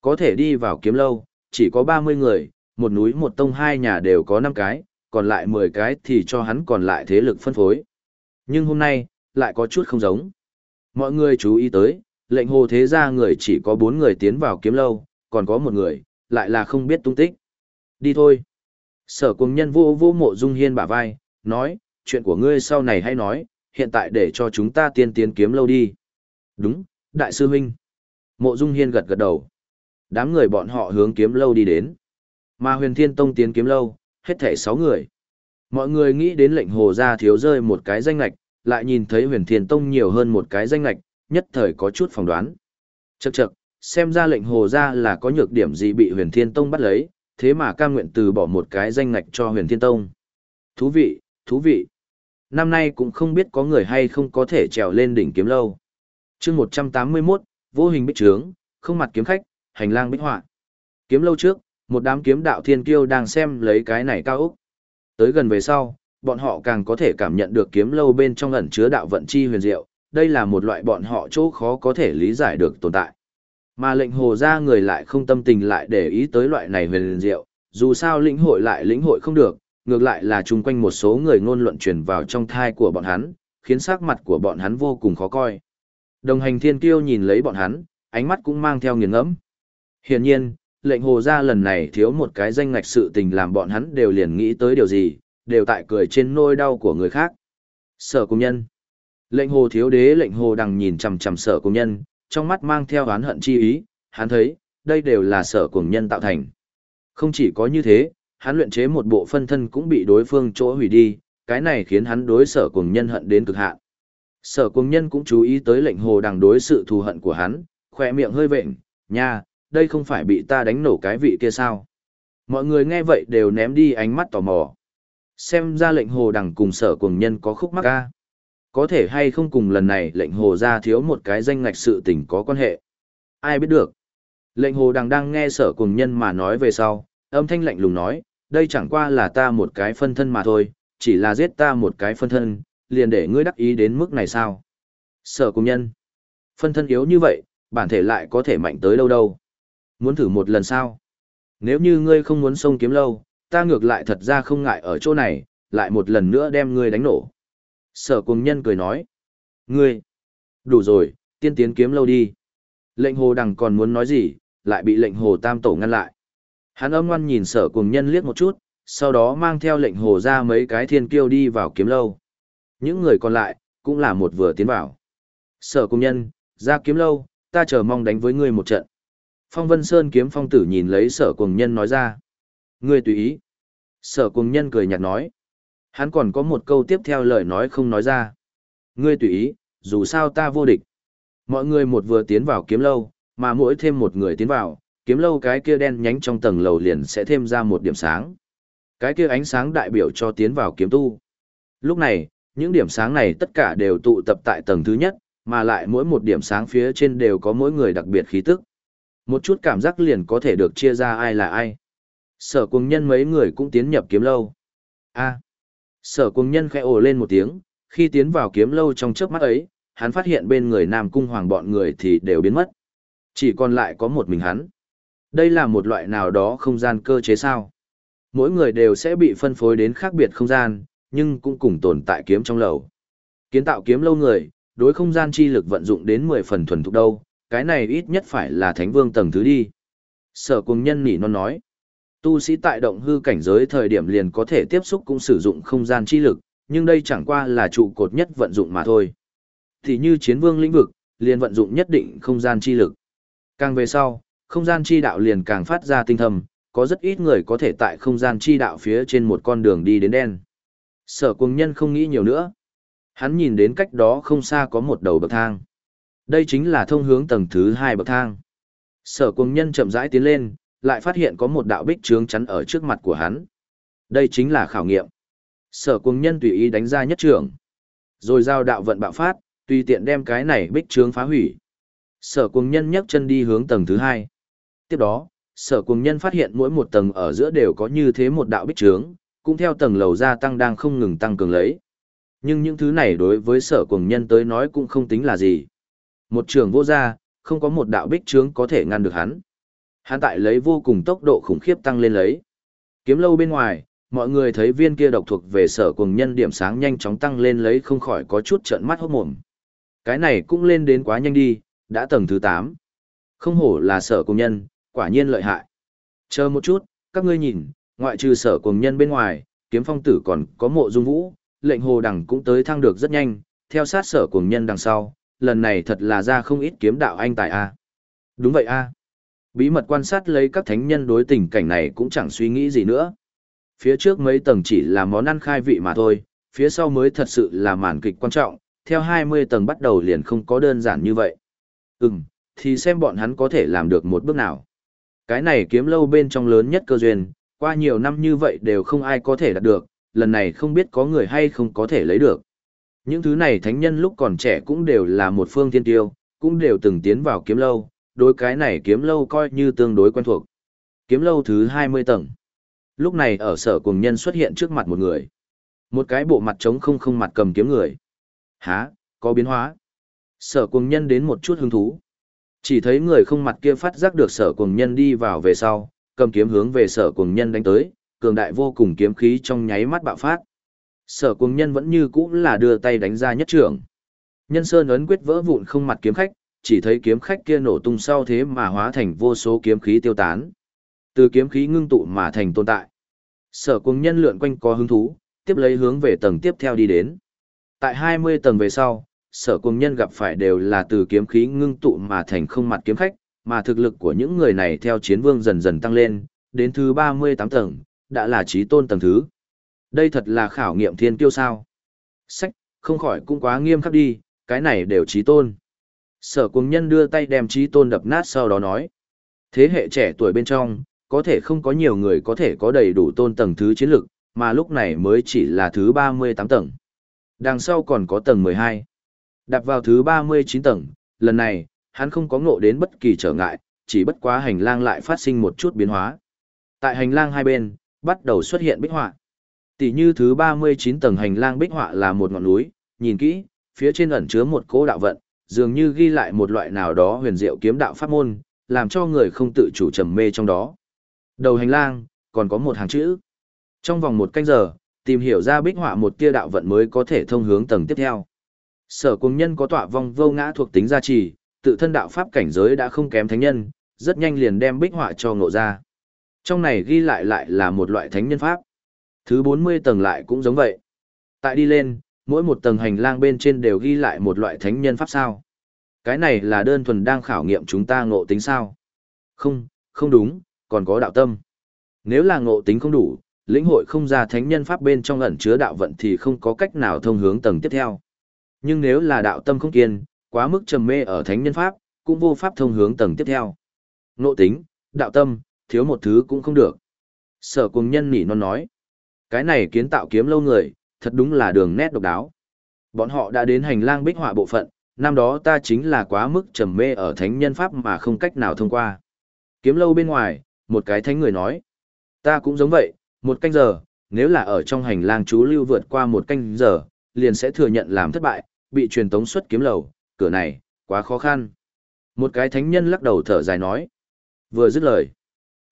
Có thể đi vào kiếm lâu, chỉ có 30 người, một núi một tông hai nhà đều có 5 cái, còn lại 10 cái thì cho hắn còn lại thế lực phân phối. Nhưng hôm nay, lại có chút không giống. Mọi người chú ý tới, lệnh hồ thế gia người chỉ có 4 người tiến vào kiếm lâu, còn có một người, lại là không biết tung tích. Đi thôi. Sở cùng nhân vô vô mộ dung hiên bả vai, nói, chuyện của ngươi sau này hay nói, hiện tại để cho chúng ta tiên tiến kiếm lâu đi. Đúng, đại sư huynh. Mộ dung hiên gật gật đầu. Đám người bọn họ hướng kiếm lâu đi đến. Mà huyền thiên tông tiến kiếm lâu, hết thể 6 người. Mọi người nghĩ đến lệnh hồ ra thiếu rơi một cái danh lạch, lại nhìn thấy huyền thiên tông nhiều hơn một cái danh lạch, nhất thời có chút phỏng đoán. Chậc chậc, xem ra lệnh hồ ra là có nhược điểm gì bị huyền thiên tông bắt lấy, thế mà ca nguyện từ bỏ một cái danh ngạch cho huyền thiên tông. Thú vị, thú vị. Năm nay cũng không biết có người hay không có thể trèo lên đỉnh kiếm lâu. chương 181, vô hình bích trướng, không mặt kiếm khách, hành lang bích họa. Kiếm lâu trước, một đám kiếm đạo thiên kiêu đang xem lấy cái này cao úc. Tới gần về sau, bọn họ càng có thể cảm nhận được kiếm lâu bên trong ẩn chứa đạo vận chi huyền diệu, đây là một loại bọn họ chỗ khó có thể lý giải được tồn tại. Mà lệnh hồ ra người lại không tâm tình lại để ý tới loại này về liền diệu, dù sao lĩnh hội lại lĩnh hội không được, ngược lại là chung quanh một số người ngôn luận truyền vào trong thai của bọn hắn, khiến sắc mặt của bọn hắn vô cùng khó coi. Đồng hành thiên kiêu nhìn lấy bọn hắn, ánh mắt cũng mang theo nghiền ngẫm. Hiển nhiên, lệnh hồ ra lần này thiếu một cái danh ngạch sự tình làm bọn hắn đều liền nghĩ tới điều gì, đều tại cười trên nôi đau của người khác. Sở công nhân. Lệnh hồ thiếu đế lệnh hồ đằng nhìn chằm chằm sở công nhân, trong mắt mang theo oán hận chi ý, hắn thấy, đây đều là sở cùng nhân tạo thành. Không chỉ có như thế, hắn luyện chế một bộ phân thân cũng bị đối phương chỗ hủy đi, cái này khiến hắn đối sở cùng nhân hận đến cực hạn. Sở cùng nhân cũng chú ý tới lệnh hồ đằng đối sự thù hận của hắn, khỏe miệng hơi vệnh, nha, đây không phải bị ta đánh nổ cái vị kia sao. Mọi người nghe vậy đều ném đi ánh mắt tò mò. Xem ra lệnh hồ đằng cùng sở cùng nhân có khúc mắc ca. Có thể hay không cùng lần này lệnh hồ ra thiếu một cái danh ngạch sự tình có quan hệ. Ai biết được. Lệnh hồ đằng đang nghe sở cùng nhân mà nói về sau, âm thanh lạnh lùng nói, đây chẳng qua là ta một cái phân thân mà thôi, chỉ là giết ta một cái phân thân, liền để ngươi đắc ý đến mức này sao. Sở cùng nhân. Phân thân yếu như vậy, bản thể lại có thể mạnh tới đâu đâu. Muốn thử một lần sao? Nếu như ngươi không muốn sông kiếm lâu, ta ngược lại thật ra không ngại ở chỗ này, lại một lần nữa đem ngươi đánh nổ. Sở cùng nhân cười nói. Ngươi! Đủ rồi, tiên tiến kiếm lâu đi. Lệnh hồ đằng còn muốn nói gì, lại bị lệnh hồ tam tổ ngăn lại. Hắn âm ngoan nhìn sở cùng nhân liếc một chút, sau đó mang theo lệnh hồ ra mấy cái thiên kiêu đi vào kiếm lâu. Những người còn lại, cũng là một vừa tiến vào. Sở cùng nhân, ra kiếm lâu, ta chờ mong đánh với ngươi một trận. Phong Vân Sơn kiếm phong tử nhìn lấy sở cùng nhân nói ra. Ngươi tùy ý. Sở cùng nhân cười nhạt nói. Hắn còn có một câu tiếp theo lời nói không nói ra. Ngươi tùy ý, dù sao ta vô địch. Mọi người một vừa tiến vào kiếm lâu, mà mỗi thêm một người tiến vào, kiếm lâu cái kia đen nhánh trong tầng lầu liền sẽ thêm ra một điểm sáng. Cái kia ánh sáng đại biểu cho tiến vào kiếm tu. Lúc này, những điểm sáng này tất cả đều tụ tập tại tầng thứ nhất, mà lại mỗi một điểm sáng phía trên đều có mỗi người đặc biệt khí tức. Một chút cảm giác liền có thể được chia ra ai là ai. Sở cùng nhân mấy người cũng tiến nhập kiếm lâu. A. Sở Cung nhân khẽ ồ lên một tiếng, khi tiến vào kiếm lâu trong chớp mắt ấy, hắn phát hiện bên người Nam Cung Hoàng bọn người thì đều biến mất. Chỉ còn lại có một mình hắn. Đây là một loại nào đó không gian cơ chế sao. Mỗi người đều sẽ bị phân phối đến khác biệt không gian, nhưng cũng cùng tồn tại kiếm trong lầu. Kiến tạo kiếm lâu người, đối không gian chi lực vận dụng đến 10 phần thuần thục đâu, cái này ít nhất phải là thánh vương tầng thứ đi. Sở cùng nhân nỉ non nói, tu sĩ tại động hư cảnh giới thời điểm liền có thể tiếp xúc cũng sử dụng không gian chi lực, nhưng đây chẳng qua là trụ cột nhất vận dụng mà thôi. Thì như chiến vương lĩnh vực, liền vận dụng nhất định không gian chi lực. Càng về sau, không gian chi đạo liền càng phát ra tinh thầm, có rất ít người có thể tại không gian chi đạo phía trên một con đường đi đến đen. Sở cùng nhân không nghĩ nhiều nữa. Hắn nhìn đến cách đó không xa có một đầu bậc thang. Đây chính là thông hướng tầng thứ hai bậc thang. Sở cùng nhân chậm rãi tiến lên, lại phát hiện có một đạo bích trướng chắn ở trước mặt của hắn. Đây chính là khảo nghiệm. Sở cuồng nhân tùy ý đánh ra nhất trưởng. Rồi giao đạo vận bạo phát, tùy tiện đem cái này bích trướng phá hủy. Sở cuồng nhân nhấc chân đi hướng tầng thứ hai. Tiếp đó, sở cuồng nhân phát hiện mỗi một tầng ở giữa đều có như thế một đạo bích trướng, cũng theo tầng lầu gia tăng đang không ngừng tăng cường lấy. Nhưng những thứ này đối với sở cuồng nhân tới nói cũng không tính là gì. Một trường vô gia, không có một đạo bích trướng có thể ngăn được hắn. Hắn tại lấy vô cùng tốc độ khủng khiếp tăng lên lấy. Kiếm lâu bên ngoài, mọi người thấy viên kia độc thuộc về sở cùng nhân điểm sáng nhanh chóng tăng lên lấy không khỏi có chút trợn mắt hốt mồm. Cái này cũng lên đến quá nhanh đi, đã tầng thứ 8. Không hổ là sở cùng nhân, quả nhiên lợi hại. Chờ một chút, các ngươi nhìn, ngoại trừ sở cùng nhân bên ngoài, kiếm phong tử còn có mộ dung vũ, lệnh hồ đằng cũng tới thăng được rất nhanh, theo sát sở cùng nhân đằng sau, lần này thật là ra không ít kiếm đạo anh tài a. Đúng vậy a. Bí mật quan sát lấy các thánh nhân đối tình cảnh này cũng chẳng suy nghĩ gì nữa. Phía trước mấy tầng chỉ là món ăn khai vị mà thôi, phía sau mới thật sự là màn kịch quan trọng, theo 20 tầng bắt đầu liền không có đơn giản như vậy. Ừm, thì xem bọn hắn có thể làm được một bước nào. Cái này kiếm lâu bên trong lớn nhất cơ duyên, qua nhiều năm như vậy đều không ai có thể đạt được, lần này không biết có người hay không có thể lấy được. Những thứ này thánh nhân lúc còn trẻ cũng đều là một phương thiên tiêu, cũng đều từng tiến vào kiếm lâu, đối cái này kiếm lâu coi như tương đối quen thuộc. Kiếm lâu thứ 20 tầng. Lúc này ở sở cùng nhân xuất hiện trước mặt một người. Một cái bộ mặt trống không không mặt cầm kiếm người. Hả, có biến hóa. Sở cùng nhân đến một chút hứng thú. Chỉ thấy người không mặt kia phát giác được sở cùng nhân đi vào về sau, cầm kiếm hướng về sở cùng nhân đánh tới, cường đại vô cùng kiếm khí trong nháy mắt bạo phát. Sở cùng nhân vẫn như cũ là đưa tay đánh ra nhất trưởng. Nhân sơn ấn quyết vỡ vụn không mặt kiếm khách, chỉ thấy kiếm khách kia nổ tung sau thế mà hóa thành vô số kiếm khí tiêu tán. Từ kiếm khí ngưng tụ mà thành tồn tại. Sở cùng nhân lượn quanh có hứng thú, tiếp lấy hướng về tầng tiếp theo đi đến. Tại 20 tầng về sau, sở cùng nhân gặp phải đều là từ kiếm khí ngưng tụ mà thành không mặt kiếm khách, mà thực lực của những người này theo chiến vương dần dần tăng lên, đến thứ 38 tầng, đã là trí tôn tầng thứ. Đây thật là khảo nghiệm thiên tiêu sao. Sách, không khỏi cũng quá nghiêm khắc đi, cái này đều trí tôn. Sở cuồng nhân đưa tay đem trí tôn đập nát sau đó nói. Thế hệ trẻ tuổi bên trong, có thể không có nhiều người có thể có đầy đủ tôn tầng thứ chiến lược, mà lúc này mới chỉ là thứ 38 tầng. Đằng sau còn có tầng 12. Đạp vào thứ 39 tầng, lần này, hắn không có ngộ đến bất kỳ trở ngại, chỉ bất quá hành lang lại phát sinh một chút biến hóa. Tại hành lang hai bên, bắt đầu xuất hiện bích họa. Tỷ như thứ 39 tầng hành lang bích họa là một ngọn núi, nhìn kỹ, phía trên ẩn chứa một cỗ đạo vận, dường như ghi lại một loại nào đó huyền diệu kiếm đạo pháp môn, làm cho người không tự chủ trầm mê trong đó. Đầu hành lang, còn có một hàng chữ. Trong vòng một canh giờ, tìm hiểu ra bích họa một tia đạo vận mới có thể thông hướng tầng tiếp theo. Sở cùng nhân có tọa vong vô ngã thuộc tính gia trì, tự thân đạo pháp cảnh giới đã không kém thánh nhân, rất nhanh liền đem bích họa cho ngộ ra. Trong này ghi lại lại là một loại thánh nhân pháp, Thứ 40 tầng lại cũng giống vậy. Tại đi lên, mỗi một tầng hành lang bên trên đều ghi lại một loại thánh nhân pháp sao. Cái này là đơn thuần đang khảo nghiệm chúng ta ngộ tính sao. Không, không đúng, còn có đạo tâm. Nếu là ngộ tính không đủ, lĩnh hội không ra thánh nhân pháp bên trong ẩn chứa đạo vận thì không có cách nào thông hướng tầng tiếp theo. Nhưng nếu là đạo tâm không kiên, quá mức trầm mê ở thánh nhân pháp, cũng vô pháp thông hướng tầng tiếp theo. Ngộ tính, đạo tâm, thiếu một thứ cũng không được. Sở cùng nhân nỉ non nói. Cái này kiến tạo kiếm lâu người, thật đúng là đường nét độc đáo. Bọn họ đã đến hành lang bích họa bộ phận, năm đó ta chính là quá mức trầm mê ở thánh nhân pháp mà không cách nào thông qua. Kiếm lâu bên ngoài, một cái thánh người nói. Ta cũng giống vậy, một canh giờ, nếu là ở trong hành lang chú lưu vượt qua một canh giờ, liền sẽ thừa nhận làm thất bại, bị truyền tống xuất kiếm lầu, cửa này, quá khó khăn. Một cái thánh nhân lắc đầu thở dài nói. Vừa dứt lời.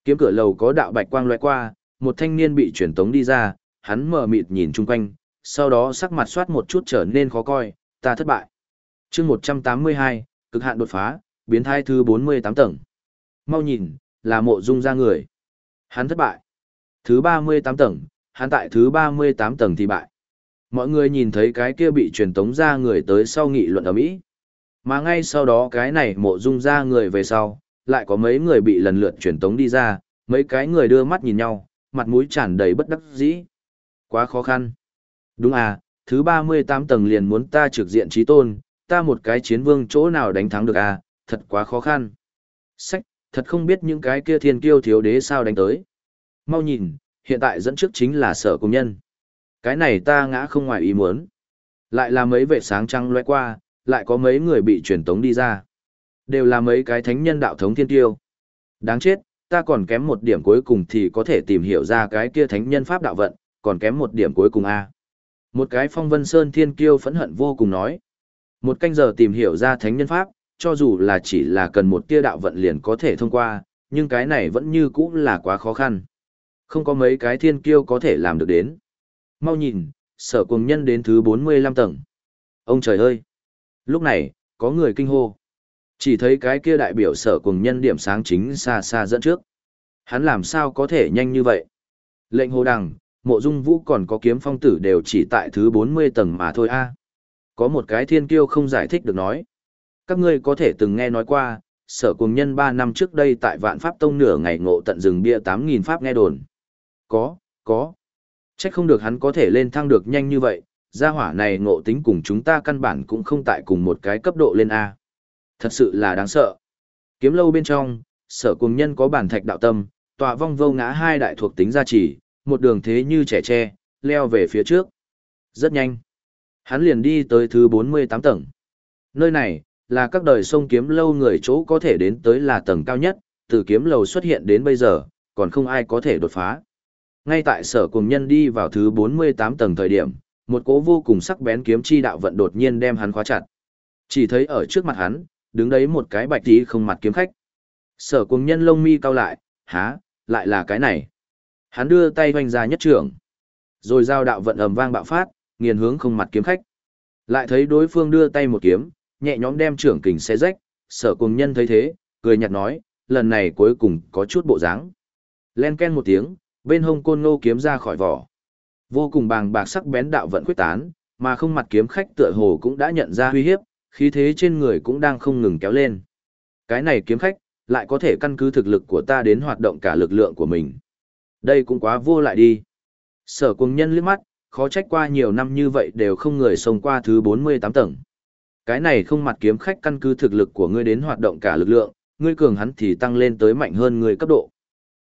Kiếm cửa lầu có đạo bạch quang loại qua, một thanh niên bị truyền tống đi ra, hắn mờ mịt nhìn chung quanh, sau đó sắc mặt soát một chút trở nên khó coi, ta thất bại. chương 182, cực hạn đột phá, biến thai thứ 48 tầng. Mau nhìn, là mộ dung ra người. Hắn thất bại. Thứ 38 tầng, hắn tại thứ 38 tầng thì bại. Mọi người nhìn thấy cái kia bị truyền tống ra người tới sau nghị luận ở Mỹ. Mà ngay sau đó cái này mộ dung ra người về sau, lại có mấy người bị lần lượt truyền tống đi ra, mấy cái người đưa mắt nhìn nhau, mặt mũi tràn đầy bất đắc dĩ. Quá khó khăn. Đúng à, thứ 38 tầng liền muốn ta trực diện trí tôn, ta một cái chiến vương chỗ nào đánh thắng được à, thật quá khó khăn. Sách, thật không biết những cái kia thiên kiêu thiếu đế sao đánh tới. Mau nhìn, hiện tại dẫn trước chính là sở công nhân. Cái này ta ngã không ngoài ý muốn. Lại là mấy vệ sáng trăng loe qua, lại có mấy người bị truyền tống đi ra. Đều là mấy cái thánh nhân đạo thống thiên tiêu. Đáng chết, ta còn kém một điểm cuối cùng thì có thể tìm hiểu ra cái kia thánh nhân pháp đạo vận, còn kém một điểm cuối cùng a. Một cái phong vân sơn thiên kiêu phẫn hận vô cùng nói. Một canh giờ tìm hiểu ra thánh nhân pháp, cho dù là chỉ là cần một tia đạo vận liền có thể thông qua, nhưng cái này vẫn như cũ là quá khó khăn. Không có mấy cái thiên kiêu có thể làm được đến. Mau nhìn, sở cùng nhân đến thứ 45 tầng. Ông trời ơi! Lúc này, có người kinh hô. Chỉ thấy cái kia đại biểu sở cùng nhân điểm sáng chính xa xa dẫn trước. Hắn làm sao có thể nhanh như vậy? Lệnh hồ đằng, mộ dung vũ còn có kiếm phong tử đều chỉ tại thứ 40 tầng mà thôi a. Có một cái thiên kiêu không giải thích được nói. Các ngươi có thể từng nghe nói qua, sở cùng nhân 3 năm trước đây tại vạn pháp tông nửa ngày ngộ tận rừng bia 8.000 pháp nghe đồn. Có, có. Chắc không được hắn có thể lên thăng được nhanh như vậy, gia hỏa này ngộ tính cùng chúng ta căn bản cũng không tại cùng một cái cấp độ lên A. Thật sự là đáng sợ. Kiếm lâu bên trong, sở cùng nhân có bản thạch đạo tâm, tọa vong vô ngã hai đại thuộc tính gia trì, một đường thế như trẻ tre, leo về phía trước. Rất nhanh. Hắn liền đi tới thứ 48 tầng. Nơi này, là các đời sông kiếm lâu người chỗ có thể đến tới là tầng cao nhất, từ kiếm lầu xuất hiện đến bây giờ, còn không ai có thể đột phá. Ngay tại sở cùng nhân đi vào thứ 48 tầng thời điểm, một cố vô cùng sắc bén kiếm chi đạo vận đột nhiên đem hắn khóa chặt. Chỉ thấy ở trước mặt hắn, đứng đấy một cái bạch tí không mặt kiếm khách. Sở cùng nhân lông mi cao lại, há, lại là cái này. Hắn đưa tay hoành ra nhất trưởng. Rồi giao đạo vận ầm vang bạo phát, nghiền hướng không mặt kiếm khách. Lại thấy đối phương đưa tay một kiếm, nhẹ nhõm đem trưởng kình xé rách, sở cùng nhân thấy thế, cười nhạt nói, lần này cuối cùng có chút bộ dáng. Len ken một tiếng, bên hông côn ngô kiếm ra khỏi vỏ. Vô cùng bàng bạc sắc bén đạo vận quyết tán, mà không mặt kiếm khách tựa hồ cũng đã nhận ra uy hiếp, khí thế trên người cũng đang không ngừng kéo lên. Cái này kiếm khách, lại có thể căn cứ thực lực của ta đến hoạt động cả lực lượng của mình. Đây cũng quá vô lại đi. Sở cùng nhân liếc mắt, khó trách qua nhiều năm như vậy đều không người xông qua thứ 48 tầng. Cái này không mặt kiếm khách căn cứ thực lực của ngươi đến hoạt động cả lực lượng, ngươi cường hắn thì tăng lên tới mạnh hơn ngươi cấp độ.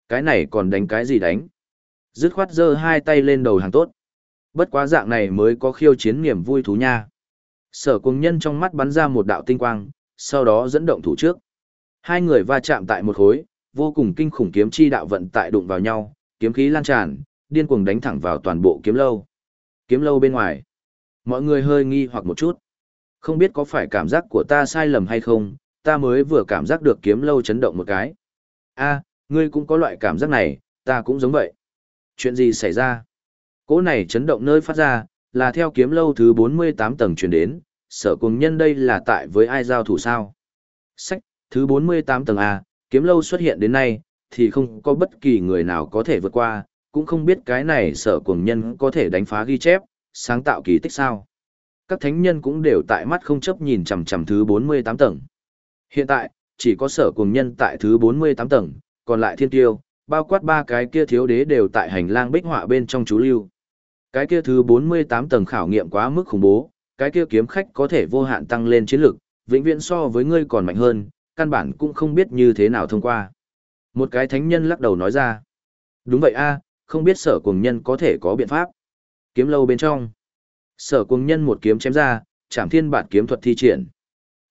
Cái này còn đánh cái gì đánh? Dứt khoát giơ hai tay lên đầu hàng tốt. Bất quá dạng này mới có khiêu chiến niềm vui thú nha. Sở cùng nhân trong mắt bắn ra một đạo tinh quang, sau đó dẫn động thủ trước. Hai người va chạm tại một khối, vô cùng kinh khủng kiếm chi đạo vận tại đụng vào nhau, kiếm khí lan tràn, điên cuồng đánh thẳng vào toàn bộ kiếm lâu. Kiếm lâu bên ngoài. Mọi người hơi nghi hoặc một chút. Không biết có phải cảm giác của ta sai lầm hay không, ta mới vừa cảm giác được kiếm lâu chấn động một cái. a ngươi cũng có loại cảm giác này, ta cũng giống vậy. Chuyện gì xảy ra? Cỗ này chấn động nơi phát ra, là theo kiếm lâu thứ 48 tầng truyền đến, sở cùng nhân đây là tại với ai giao thủ sao? Sách, thứ 48 tầng A, kiếm lâu xuất hiện đến nay, thì không có bất kỳ người nào có thể vượt qua, cũng không biết cái này sở cuồng nhân có thể đánh phá ghi chép, sáng tạo kỳ tích sao. Các thánh nhân cũng đều tại mắt không chấp nhìn chằm chằm thứ 48 tầng. Hiện tại, chỉ có sở cuồng nhân tại thứ 48 tầng, còn lại thiên tiêu, bao quát ba cái kia thiếu đế đều tại hành lang bích họa bên trong chú lưu. Cái kia thứ 48 tầng khảo nghiệm quá mức khủng bố, cái kia kiếm khách có thể vô hạn tăng lên chiến lực, vĩnh viễn so với ngươi còn mạnh hơn, căn bản cũng không biết như thế nào thông qua. Một cái thánh nhân lắc đầu nói ra. Đúng vậy a, không biết sở cuồng nhân có thể có biện pháp. Kiếm lâu bên trong. Sở cuồng nhân một kiếm chém ra, chảm thiên bản kiếm thuật thi triển.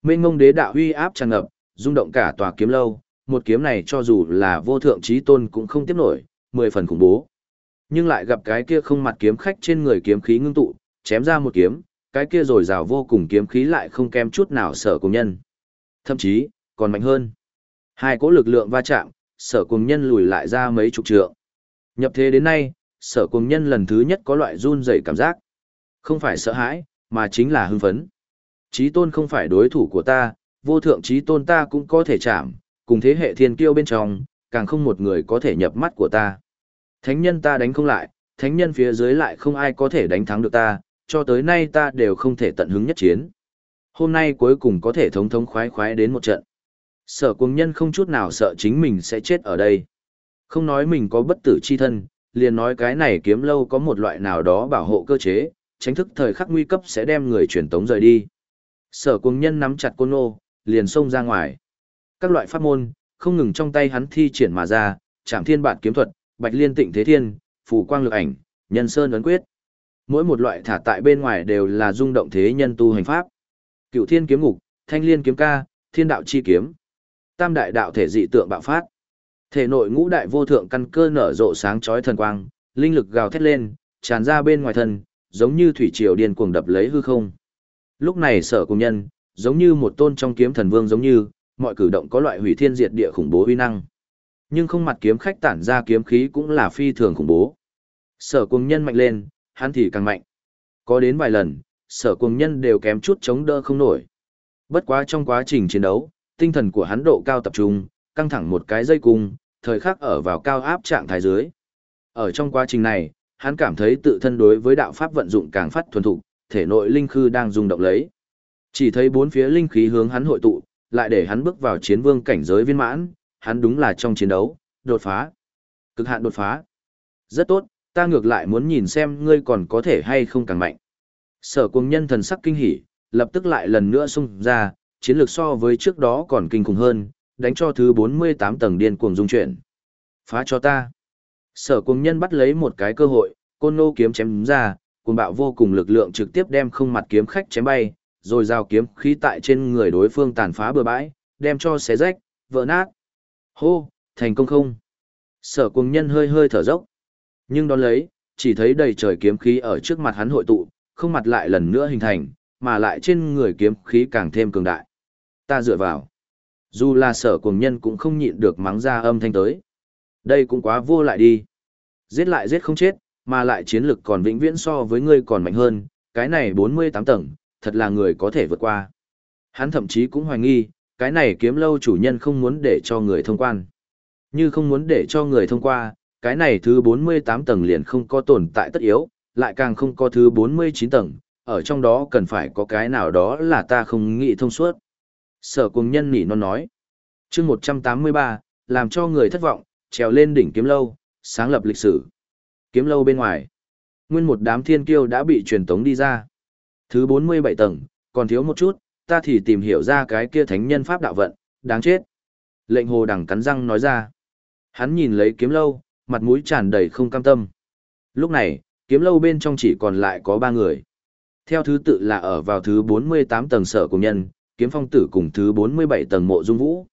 Mênh ngông đế đạo huy áp tràn ngập, rung động cả tòa kiếm lâu, một kiếm này cho dù là vô thượng trí tôn cũng không tiếp nổi, mười phần khủng bố. Nhưng lại gặp cái kia không mặt kiếm khách trên người kiếm khí ngưng tụ, chém ra một kiếm, cái kia rồi rào vô cùng kiếm khí lại không kém chút nào sở cùng nhân. Thậm chí, còn mạnh hơn. Hai cỗ lực lượng va chạm, sở cùng nhân lùi lại ra mấy chục trượng. Nhập thế đến nay, sở cùng nhân lần thứ nhất có loại run rẩy cảm giác. Không phải sợ hãi, mà chính là hưng phấn. Chí tôn không phải đối thủ của ta, vô thượng chí tôn ta cũng có thể chạm, cùng thế hệ thiên kiêu bên trong, càng không một người có thể nhập mắt của ta. Thánh nhân ta đánh không lại, thánh nhân phía dưới lại không ai có thể đánh thắng được ta, cho tới nay ta đều không thể tận hứng nhất chiến. Hôm nay cuối cùng có thể thống thống khoái khoái đến một trận. Sở cuồng nhân không chút nào sợ chính mình sẽ chết ở đây. Không nói mình có bất tử chi thân, liền nói cái này kiếm lâu có một loại nào đó bảo hộ cơ chế, tránh thức thời khắc nguy cấp sẽ đem người truyền tống rời đi. Sở cuồng nhân nắm chặt côn ô, liền xông ra ngoài. Các loại pháp môn, không ngừng trong tay hắn thi triển mà ra, chạm thiên bản kiếm thuật, bạch liên tịnh thế thiên, phù quang lực ảnh, nhân sơn ấn quyết. Mỗi một loại thả tại bên ngoài đều là rung động thế nhân tu hành pháp. Cựu thiên kiếm ngục, thanh liên kiếm ca, thiên đạo chi kiếm. Tam đại đạo thể dị tượng bạo phát. Thể nội ngũ đại vô thượng căn cơ nở rộ sáng chói thần quang, linh lực gào thét lên, tràn ra bên ngoài thân, giống như thủy triều điên cuồng đập lấy hư không. Lúc này sở cùng nhân, giống như một tôn trong kiếm thần vương giống như, mọi cử động có loại hủy thiên diệt địa khủng bố uy năng. Nhưng không mặt kiếm khách tản ra kiếm khí cũng là phi thường khủng bố. Sở cùng nhân mạnh lên, hắn thì càng mạnh. Có đến vài lần, sở cùng nhân đều kém chút chống đỡ không nổi. Bất quá trong quá trình chiến đấu, tinh thần của hắn độ cao tập trung, căng thẳng một cái dây cung, thời khắc ở vào cao áp trạng thái dưới. Ở trong quá trình này, hắn cảm thấy tự thân đối với đạo pháp vận dụng càng phát thuần thục, thể nội linh khư đang rung động lấy. Chỉ thấy bốn phía linh khí hướng hắn hội tụ, lại để hắn bước vào chiến vương cảnh giới viên mãn, hắn đúng là trong chiến đấu, đột phá. Cực hạn đột phá. Rất tốt, ta ngược lại muốn nhìn xem ngươi còn có thể hay không càng mạnh. Sở cuồng nhân thần sắc kinh hỉ, lập tức lại lần nữa xung ra, chiến lược so với trước đó còn kinh khủng hơn, đánh cho thứ 48 tầng điên cuồng dung chuyển. Phá cho ta. Sở cuồng nhân bắt lấy một cái cơ hội, côn nô kiếm chém ra, cuồng bạo vô cùng lực lượng trực tiếp đem không mặt kiếm khách chém bay, rồi giao kiếm khí tại trên người đối phương tàn phá bừa bãi, đem cho xé rách, vỡ nát. Hô, thành công không? Sở cuồng nhân hơi hơi thở dốc. Nhưng đón lấy, chỉ thấy đầy trời kiếm khí ở trước mặt hắn hội tụ, không mặt lại lần nữa hình thành, mà lại trên người kiếm khí càng thêm cường đại. Ta dựa vào. Dù là sở cuồng nhân cũng không nhịn được mắng ra âm thanh tới. Đây cũng quá vô lại đi. Giết lại giết không chết, mà lại chiến lực còn vĩnh viễn so với ngươi còn mạnh hơn, cái này 48 tầng, thật là người có thể vượt qua. Hắn thậm chí cũng hoài nghi, cái này kiếm lâu chủ nhân không muốn để cho người thông quan. Như không muốn để cho người thông qua, cái này thứ 48 tầng liền không có tồn tại tất yếu, lại càng không có thứ 49 tầng, ở trong đó cần phải có cái nào đó là ta không nghĩ thông suốt. Sở cùng nhân nỉ non nói. chương 183, làm cho người thất vọng, trèo lên đỉnh kiếm lâu, sáng lập lịch sử. Kiếm lâu bên ngoài. Nguyên một đám thiên kiêu đã bị truyền tống đi ra. Thứ 47 tầng, còn thiếu một chút, ta thì tìm hiểu ra cái kia thánh nhân pháp đạo vận, đáng chết. Lệnh hồ đằng cắn răng nói ra. Hắn nhìn lấy kiếm lâu, mặt mũi tràn đầy không cam tâm. Lúc này, kiếm lâu bên trong chỉ còn lại có ba người. Theo thứ tự là ở vào thứ 48 tầng sở cùng nhân, kiếm phong tử cùng thứ 47 tầng mộ dung vũ.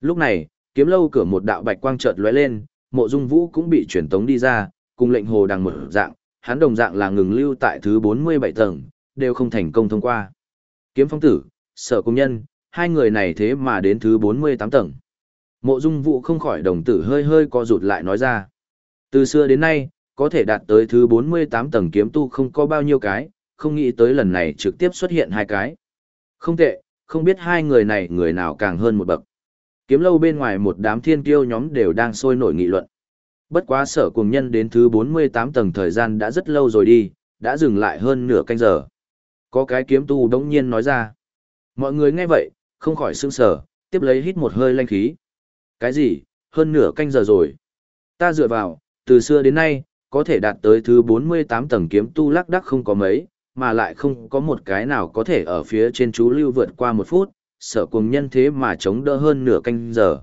Lúc này, kiếm lâu cửa một đạo bạch quang chợt lóe lên, mộ dung vũ cũng bị chuyển tống đi ra, cùng lệnh hồ đang mở dạng, hắn đồng dạng là ngừng lưu tại thứ 47 tầng, đều không thành công thông qua. Kiếm phong tử, sở công nhân, hai người này thế mà đến thứ 48 tầng. Mộ dung vũ không khỏi đồng tử hơi hơi co rụt lại nói ra. Từ xưa đến nay, có thể đạt tới thứ 48 tầng kiếm tu không có bao nhiêu cái, không nghĩ tới lần này trực tiếp xuất hiện hai cái. Không tệ, không biết hai người này người nào càng hơn một bậc. Kiếm lâu bên ngoài một đám thiên kiêu nhóm đều đang sôi nổi nghị luận. Bất quá sở cùng nhân đến thứ 48 tầng thời gian đã rất lâu rồi đi, đã dừng lại hơn nửa canh giờ. Có cái kiếm tu đống nhiên nói ra. Mọi người nghe vậy, không khỏi sững sở, tiếp lấy hít một hơi lanh khí. Cái gì, hơn nửa canh giờ rồi. Ta dựa vào, từ xưa đến nay, có thể đạt tới thứ 48 tầng kiếm tu lắc đắc không có mấy, mà lại không có một cái nào có thể ở phía trên chú lưu vượt qua một phút, sở cùng nhân thế mà chống đỡ hơn nửa canh giờ.